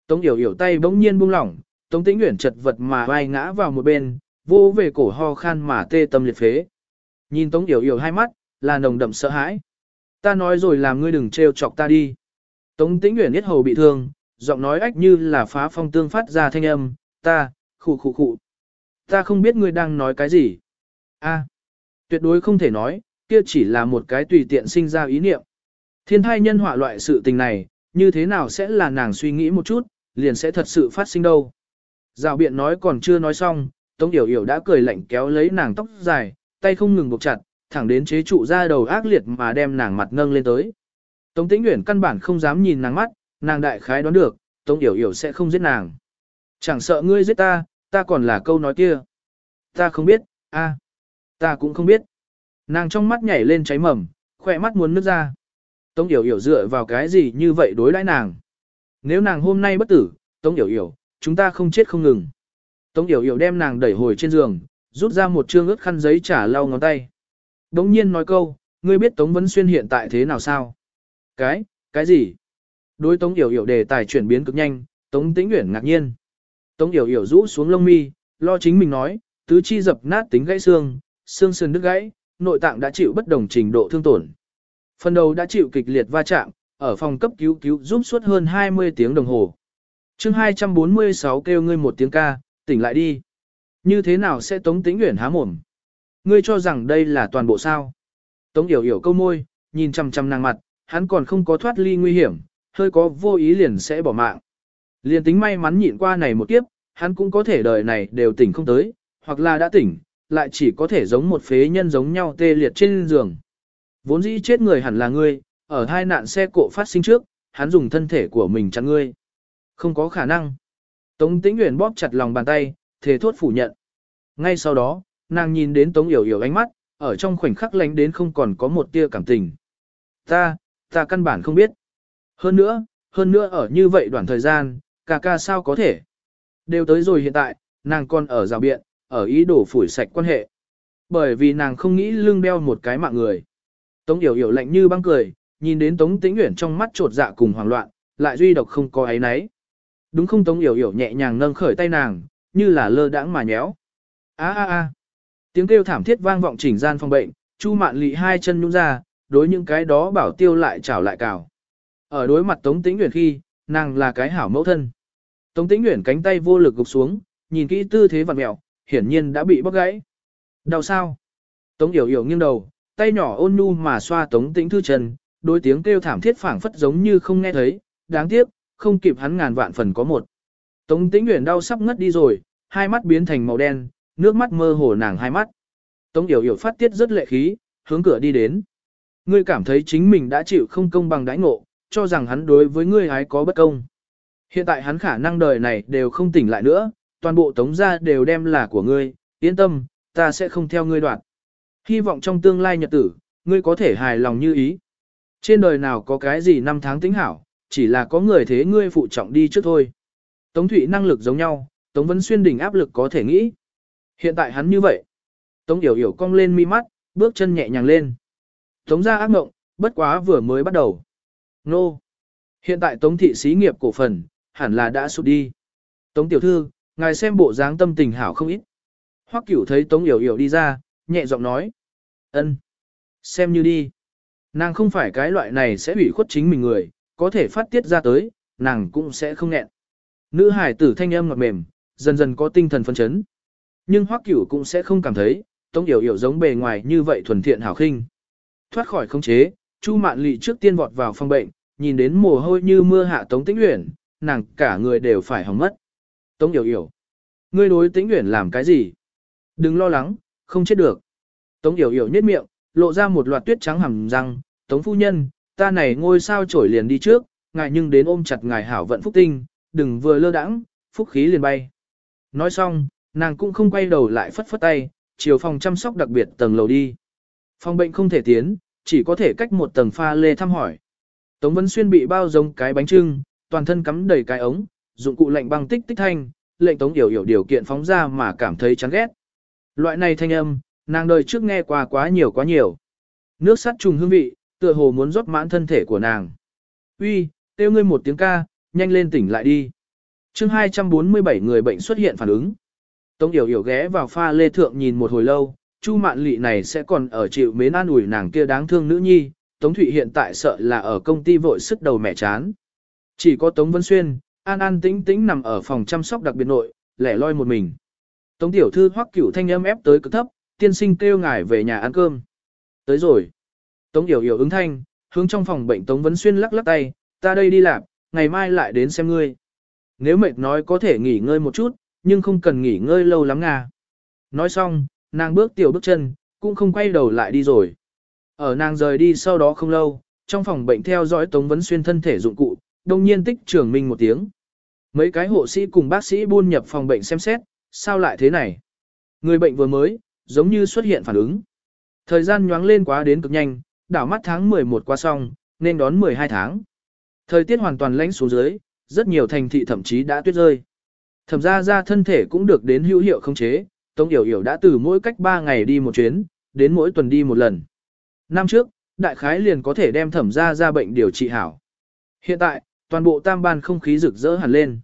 Tống Yểu Yểu tay bỗng nhiên buông lỏng, Tống Tĩnh Uyển chật vật mà vai ngã vào một bên, vô về cổ ho khan mà tê tâm liệt phế. Nhìn Tống Yểu Yểu hai mắt, là nồng đậm sợ hãi. Ta nói rồi làm ngươi đừng trêu chọc ta đi. Tống Tĩnh Uyển biết hầu bị thương, giọng nói ách như là phá phong tương phát ra thanh âm, ta, khụ khụ khụ. Ta không biết ngươi đang nói cái gì. A, tuyệt đối không thể nói, kia chỉ là một cái tùy tiện sinh ra ý niệm. Thiên thai nhân họa loại sự tình này, như thế nào sẽ là nàng suy nghĩ một chút, liền sẽ thật sự phát sinh đâu. Dạo biện nói còn chưa nói xong, Tống Yểu Yểu đã cười lạnh kéo lấy nàng tóc dài, tay không ngừng buộc chặt, thẳng đến chế trụ ra đầu ác liệt mà đem nàng mặt nâng lên tới. Tống Tĩnh Uyển căn bản không dám nhìn nàng mắt, nàng đại khái đoán được, Tống Yểu Yểu sẽ không giết nàng. Chẳng sợ ngươi giết ta, ta còn là câu nói kia. Ta không biết, a, ta cũng không biết. Nàng trong mắt nhảy lên cháy mầm, khỏe mắt muốn nước ra. Tống Yểu Yểu dựa vào cái gì như vậy đối đãi nàng. Nếu nàng hôm nay bất tử, Tống Yểu Yểu, chúng ta không chết không ngừng. Tống Yểu Yểu đem nàng đẩy hồi trên giường, rút ra một trương ướt khăn giấy trả lau ngón tay. Đống nhiên nói câu, ngươi biết Tống Vấn Xuyên hiện tại thế nào sao? Cái, cái gì? Đối Tống Yểu Yểu đề tài chuyển biến cực nhanh, Tống Tĩnh Uyển ngạc nhiên. Tống Yểu Yểu rũ xuống lông mi, lo chính mình nói, tứ chi dập nát tính gãy xương, xương sườn đứt gãy, nội tạng đã chịu bất đồng trình độ thương tổn. Phần đầu đã chịu kịch liệt va chạm, ở phòng cấp cứu cứu giúp suốt hơn 20 tiếng đồng hồ. chương 246 kêu ngươi một tiếng ca, tỉnh lại đi. Như thế nào sẽ Tống Tĩnh Uyển há mồm? Ngươi cho rằng đây là toàn bộ sao? Tống Yểu Yểu câu môi, nhìn chằm chằm nàng mặt, hắn còn không có thoát ly nguy hiểm, hơi có vô ý liền sẽ bỏ mạng. Liền tính may mắn nhịn qua này một kiếp, hắn cũng có thể đời này đều tỉnh không tới, hoặc là đã tỉnh, lại chỉ có thể giống một phế nhân giống nhau tê liệt trên giường. Vốn dĩ chết người hẳn là ngươi, ở hai nạn xe cộ phát sinh trước, hắn dùng thân thể của mình chặn ngươi. Không có khả năng. Tống Tĩnh Uyển bóp chặt lòng bàn tay, thề thốt phủ nhận. Ngay sau đó, nàng nhìn đến Tống Yểu Yểu ánh mắt, ở trong khoảnh khắc lánh đến không còn có một tia cảm tình. Ta, ta căn bản không biết. Hơn nữa, hơn nữa ở như vậy đoạn thời gian, ca ca sao có thể. Đều tới rồi hiện tại, nàng còn ở rào biện, ở ý đồ phủi sạch quan hệ. Bởi vì nàng không nghĩ lưng đeo một cái mạng người. Tống Yểu Yểu lạnh như băng cười, nhìn đến Tống Tĩnh Uyển trong mắt trột dạ cùng hoảng loạn, lại duy độc không có ấy nấy. Đúng không Tống Yểu Yểu nhẹ nhàng nâng khởi tay nàng, như là lơ đãng mà nhéo. A a a. Tiếng kêu thảm thiết vang vọng chỉnh gian phòng bệnh, Chu Mạn Lị hai chân nhún ra, đối những cái đó bảo tiêu lại chảo lại cào. Ở đối mặt Tống Tĩnh Uyển khi, nàng là cái hảo mẫu thân. Tống Tĩnh Uyển cánh tay vô lực gục xuống, nhìn kỹ tư thế vặn mèo, hiển nhiên đã bị bóc gãy. Đau sao? Tống Yểu Yểu nghiêng đầu, tay nhỏ ôn nhu mà xoa Tống Tĩnh Thư Trần. đối tiếng kêu thảm thiết phảng phất giống như không nghe thấy, đáng tiếc, không kịp hắn ngàn vạn phần có một. Tống Tĩnh Uyển đau sắp ngất đi rồi, hai mắt biến thành màu đen, nước mắt mơ hồ nàng hai mắt. Tống Yểu Yểu phát tiết rất lệ khí, hướng cửa đi đến. Ngươi cảm thấy chính mình đã chịu không công bằng đãi ngộ, cho rằng hắn đối với ngươi ái có bất công. Hiện tại hắn khả năng đời này đều không tỉnh lại nữa, toàn bộ tống gia đều đem là của ngươi, yên tâm, ta sẽ không theo ngươi đoạn. Hy vọng trong tương lai nhật tử, ngươi có thể hài lòng như ý. Trên đời nào có cái gì năm tháng tính hảo, chỉ là có người thế ngươi phụ trọng đi trước thôi. Tống Thụy năng lực giống nhau, Tống Vân Xuyên đỉnh áp lực có thể nghĩ. Hiện tại hắn như vậy. Tống Yểu Yểu cong lên mi mắt, bước chân nhẹ nhàng lên. Tống ra ác mộng, bất quá vừa mới bắt đầu. Nô. Hiện tại Tống thị xí nghiệp cổ phần, hẳn là đã sụt đi. Tống tiểu thư, ngài xem bộ dáng tâm tình hảo không ít. Hoắc cửu thấy Tống Yểu Yểu đi ra, nhẹ giọng nói. ân, Xem như đi. Nàng không phải cái loại này sẽ ủy khuất chính mình người, có thể phát tiết ra tới, nàng cũng sẽ không nghẹn. Nữ hải tử thanh âm ngọt mềm, dần dần có tinh thần phấn chấn. Nhưng Hoắc Cửu cũng sẽ không cảm thấy, Tống Yểu Yểu giống bề ngoài như vậy thuần thiện hảo khinh. Thoát khỏi khống chế, Chu Mạn Lệ trước tiên vọt vào phòng bệnh, nhìn đến mồ hôi như mưa hạ Tống Tĩnh Uyển, nàng cả người đều phải hỏng mất. Tống Yểu Yểu, ngươi đối Tĩnh nguyện làm cái gì? Đừng lo lắng, không chết được. Tống Yểu Yểu nhếch miệng, lộ ra một loạt tuyết trắng hầm răng, Tống phu nhân, ta này ngôi sao trổi liền đi trước, ngài nhưng đến ôm chặt ngài hảo vận phúc tinh, đừng vừa lơ đãng, phúc khí liền bay. Nói xong, nàng cũng không quay đầu lại phất phất tay, chiều phòng chăm sóc đặc biệt tầng lầu đi. Phòng bệnh không thể tiến, chỉ có thể cách một tầng pha lê thăm hỏi. Tống Vân Xuyên bị bao giống cái bánh trưng, toàn thân cắm đầy cái ống, dụng cụ lạnh băng tích tích thanh, lệnh Tống Yểu Yểu điều kiện phóng ra mà cảm thấy chán ghét. Loại này thanh âm, nàng đời trước nghe qua quá nhiều quá nhiều. Nước sắt trùng hương vị, tựa hồ muốn rót mãn thân thể của nàng. Uy, kêu ngươi một tiếng ca, nhanh lên tỉnh lại đi. chương 247 người bệnh xuất hiện phản ứng. Tống Yểu Yểu ghé vào pha lê thượng nhìn một hồi lâu, Chu Mạn Lị này sẽ còn ở chịu mến an ủi nàng kia đáng thương nữ nhi, Tống Thụy hiện tại sợ là ở công ty vội sức đầu mẹ chán. Chỉ có Tống Vân Xuyên, an an tĩnh tĩnh nằm ở phòng chăm sóc đặc biệt nội, lẻ loi một mình. Tống tiểu thư hoắc cửu thanh âm ép tới cực thấp, tiên sinh kêu ngài về nhà ăn cơm. Tới rồi. Tống Yểu Yểu ứng thanh, hướng trong phòng bệnh Tống Vấn Xuyên lắc lắc tay, ta đây đi làm, ngày mai lại đến xem ngươi. Nếu mệt nói có thể nghỉ ngơi một chút, nhưng không cần nghỉ ngơi lâu lắm nga. Nói xong, nàng bước tiểu bước chân, cũng không quay đầu lại đi rồi. Ở nàng rời đi sau đó không lâu, trong phòng bệnh theo dõi Tống Vấn Xuyên thân thể dụng cụ, đông nhiên tích trưởng minh một tiếng. Mấy cái hộ sĩ cùng bác sĩ buôn nhập phòng bệnh xem xét, sao lại thế này? Người bệnh vừa mới, giống như xuất hiện phản ứng. Thời gian nhoáng lên quá đến cực nhanh, đảo mắt tháng 11 qua xong, nên đón 12 tháng. Thời tiết hoàn toàn lạnh xuống dưới, rất nhiều thành thị thậm chí đã tuyết rơi. Thẩm ra ra thân thể cũng được đến hữu hiệu không chế, Tống Yểu Yểu đã từ mỗi cách 3 ngày đi một chuyến, đến mỗi tuần đi một lần. Năm trước, đại khái liền có thể đem thẩm ra ra bệnh điều trị hảo. Hiện tại, toàn bộ tam ban không khí rực rỡ hẳn lên.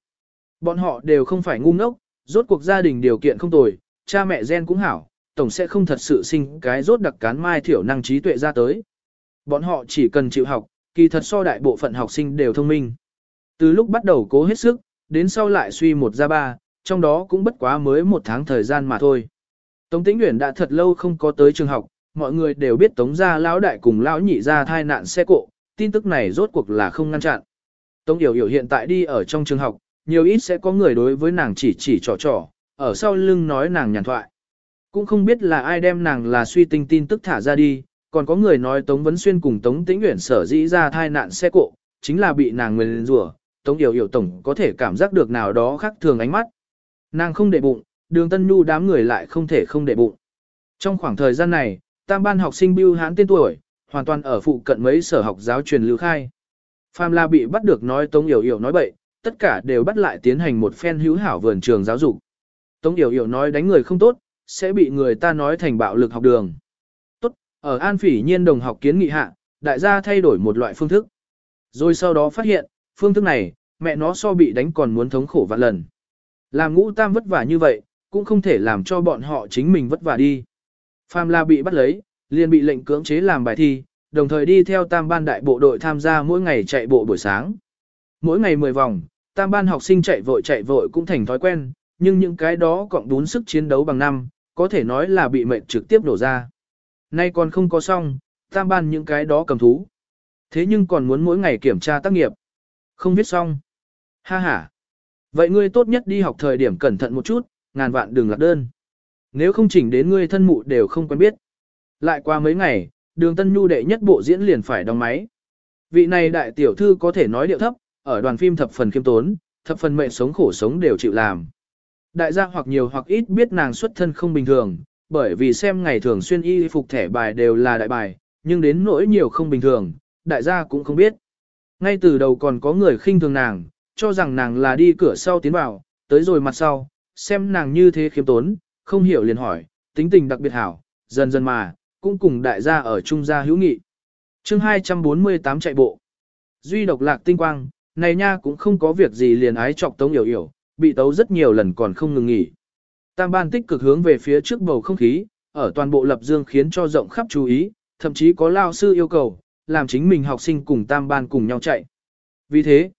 Bọn họ đều không phải ngu ngốc, rốt cuộc gia đình điều kiện không tồi, cha mẹ gen cũng hảo, tổng sẽ không thật sự sinh cái rốt đặc cán mai thiểu năng trí tuệ ra tới. Bọn họ chỉ cần chịu học, kỳ thật so đại bộ phận học sinh đều thông minh. Từ lúc bắt đầu cố hết sức, đến sau lại suy một ra ba, trong đó cũng bất quá mới một tháng thời gian mà thôi. Tống Tĩnh Uyển đã thật lâu không có tới trường học, mọi người đều biết Tống gia lão đại cùng lão nhị gia thai nạn xe cộ, tin tức này rốt cuộc là không ngăn chặn. Tống Yểu Yểu hiện tại đi ở trong trường học, nhiều ít sẽ có người đối với nàng chỉ chỉ trò trò, ở sau lưng nói nàng nhàn thoại. Cũng không biết là ai đem nàng là suy tinh tin tức thả ra đi, còn có người nói Tống Vấn Xuyên cùng Tống Tĩnh Uyển sở dĩ ra thai nạn xe cộ, chính là bị nàng nguyền rủa. Tống Yểu Yểu tổng có thể cảm giác được nào đó khác thường ánh mắt. Nàng không để bụng, đường Tân Nhu đám người lại không thể không để bụng. Trong khoảng thời gian này, tam ban học sinh bưu hãn tên tuổi, hoàn toàn ở phụ cận mấy sở học giáo truyền lưu khai. Phàm La bị bắt được nói Tống Yểu Yểu nói bậy, tất cả đều bắt lại tiến hành một phen hữu hảo vườn trường giáo dục. Tống Yểu Yểu nói đánh người không tốt, sẽ bị người ta nói thành bạo lực học đường. Tốt, ở An Phỉ Nhiên đồng học kiến nghị hạ, đại gia thay đổi một loại phương thức. Rồi sau đó phát hiện, phương thức này, mẹ nó so bị đánh còn muốn thống khổ vạn lần. Làm ngũ tam vất vả như vậy, cũng không thể làm cho bọn họ chính mình vất vả đi. Phàm La bị bắt lấy, liền bị lệnh cưỡng chế làm bài thi, đồng thời đi theo tam ban đại bộ đội tham gia mỗi ngày chạy bộ buổi sáng. Mỗi ngày 10 vòng, tam ban học sinh chạy vội chạy vội cũng thành thói quen, nhưng những cái đó cộng đún sức chiến đấu bằng năm, có thể nói là bị mệnh trực tiếp đổ ra. Nay còn không có xong, tam ban những cái đó cầm thú. Thế nhưng còn muốn mỗi ngày kiểm tra tác nghiệp. Không viết xong. Ha ha. Vậy ngươi tốt nhất đi học thời điểm cẩn thận một chút, ngàn vạn đừng lạc đơn. Nếu không chỉnh đến ngươi thân mụ đều không quen biết. Lại qua mấy ngày, đường tân nhu đệ nhất bộ diễn liền phải đóng máy. Vị này đại tiểu thư có thể nói điệu thấp, ở đoàn phim thập phần khiêm tốn, thập phần mệnh sống khổ sống đều chịu làm. Đại gia hoặc nhiều hoặc ít biết nàng xuất thân không bình thường, bởi vì xem ngày thường xuyên y phục thẻ bài đều là đại bài, nhưng đến nỗi nhiều không bình thường, đại gia cũng không biết. Ngay từ đầu còn có người khinh thường nàng, cho rằng nàng là đi cửa sau tiến vào, tới rồi mặt sau, xem nàng như thế khiêm tốn, không hiểu liền hỏi, tính tình đặc biệt hảo, dần dần mà, cũng cùng đại gia ở trung gia hữu nghị. chương 248 chạy bộ. Duy độc lạc tinh quang, này nha cũng không có việc gì liền ái chọc tống hiểu hiểu, bị tấu rất nhiều lần còn không ngừng nghỉ. Tam ban tích cực hướng về phía trước bầu không khí, ở toàn bộ lập dương khiến cho rộng khắp chú ý, thậm chí có lao sư yêu cầu, làm chính mình học sinh cùng tam ban cùng nhau chạy. Vì thế,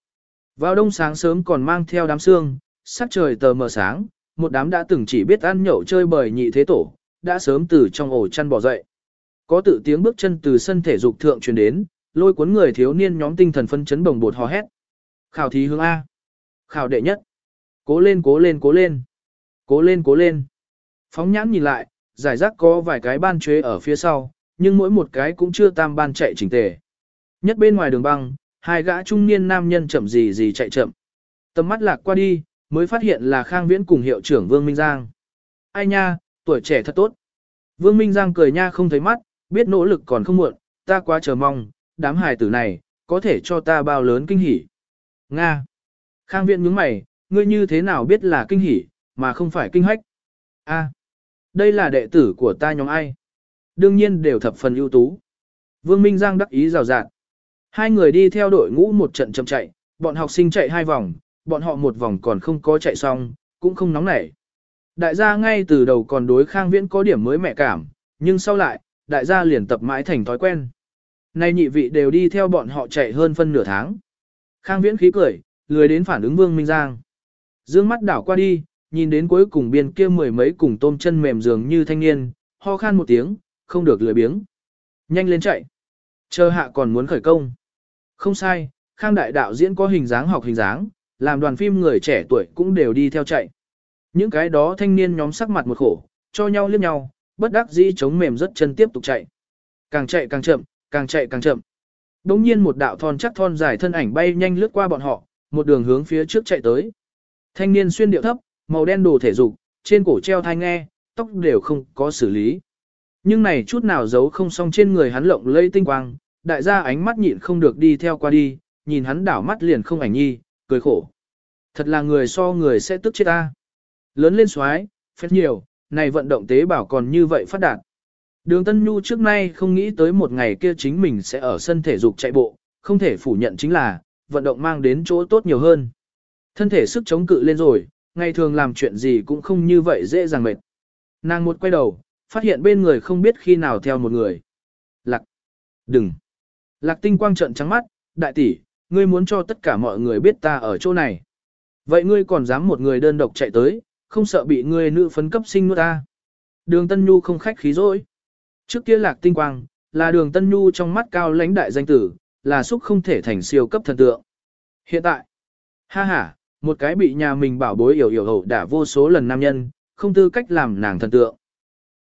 vào đông sáng sớm còn mang theo đám sương, sắc trời tờ mờ sáng, một đám đã từng chỉ biết ăn nhậu chơi bời nhị thế tổ, đã sớm từ trong ổ chăn bỏ dậy. Có tự tiếng bước chân từ sân thể dục thượng truyền đến, lôi cuốn người thiếu niên nhóm tinh thần phân chấn bồng bột hò hét. Khảo thí hướng A. Khảo đệ nhất. Cố lên cố lên cố lên. Cố lên cố lên. Phóng nhãn nhìn lại, giải rác có vài cái ban chế ở phía sau, nhưng mỗi một cái cũng chưa tam ban chạy chỉnh tề. Nhất bên ngoài đường băng, hai gã trung niên nam nhân chậm gì gì chạy chậm. Tầm mắt lạc qua đi, mới phát hiện là Khang Viễn cùng hiệu trưởng Vương Minh Giang. Ai nha, tuổi trẻ thật tốt. Vương Minh Giang cười nha không thấy mắt, biết nỗ lực còn không muộn, ta quá chờ mong, đám hài tử này, có thể cho ta bao lớn kinh hỉ. Nga. Khang viện nhướng mày, ngươi như thế nào biết là kinh hỉ, mà không phải kinh hách? A, đây là đệ tử của ta nhóm ai? Đương nhiên đều thập phần ưu tú. Vương Minh Giang đắc ý rào rạt. Hai người đi theo đội ngũ một trận chậm chạy, bọn học sinh chạy hai vòng, bọn họ một vòng còn không có chạy xong, cũng không nóng nảy. Đại gia ngay từ đầu còn đối Khang Viễn có điểm mới mẹ cảm, nhưng sau lại, đại gia liền tập mãi thành thói quen. Nay nhị vị đều đi theo bọn họ chạy hơn phân nửa tháng. Khang Viễn khí cười, lười đến phản ứng Vương Minh Giang. Dương mắt đảo qua đi, nhìn đến cuối cùng biên kia mười mấy cùng tôm chân mềm dường như thanh niên, ho khan một tiếng, không được lười biếng. Nhanh lên chạy. Chờ hạ còn muốn khởi công. Không sai, Khang đại đạo diễn có hình dáng học hình dáng, làm đoàn phim người trẻ tuổi cũng đều đi theo chạy. Những cái đó thanh niên nhóm sắc mặt một khổ, cho nhau liếc nhau, bất đắc dĩ chống mềm rất chân tiếp tục chạy. Càng chạy càng chậm, càng chạy càng chậm. Đống nhiên một đạo thon chắc thon dài thân ảnh bay nhanh lướt qua bọn họ, một đường hướng phía trước chạy tới. Thanh niên xuyên điệu thấp, màu đen đồ thể dục, trên cổ treo thai nghe, tóc đều không có xử lý. Nhưng này chút nào giấu không xong trên người hắn lộng lây tinh quang, đại gia ánh mắt nhịn không được đi theo qua đi, nhìn hắn đảo mắt liền không ảnh nhi, cười khổ. Thật là người so người sẽ tức chết ta. Lớn lên xoái, phết nhiều, này vận động tế bào còn như vậy phát đạt. Đường Tân Nhu trước nay không nghĩ tới một ngày kia chính mình sẽ ở sân thể dục chạy bộ, không thể phủ nhận chính là, vận động mang đến chỗ tốt nhiều hơn. Thân thể sức chống cự lên rồi, ngày thường làm chuyện gì cũng không như vậy dễ dàng mệt. Nàng một quay đầu, phát hiện bên người không biết khi nào theo một người. Lạc! Đừng! Lạc tinh quang trận trắng mắt, đại tỷ, ngươi muốn cho tất cả mọi người biết ta ở chỗ này. Vậy ngươi còn dám một người đơn độc chạy tới, không sợ bị người nữ phấn cấp sinh nuốt ta. Đường Tân Nhu không khách khí dỗi. Trước kia lạc tinh quang, là đường Tân Nhu trong mắt cao lãnh đại danh tử, là xúc không thể thành siêu cấp thần tượng. Hiện tại, ha ha, một cái bị nhà mình bảo bối hiểu hiểu hậu đã vô số lần nam nhân, không tư cách làm nàng thần tượng.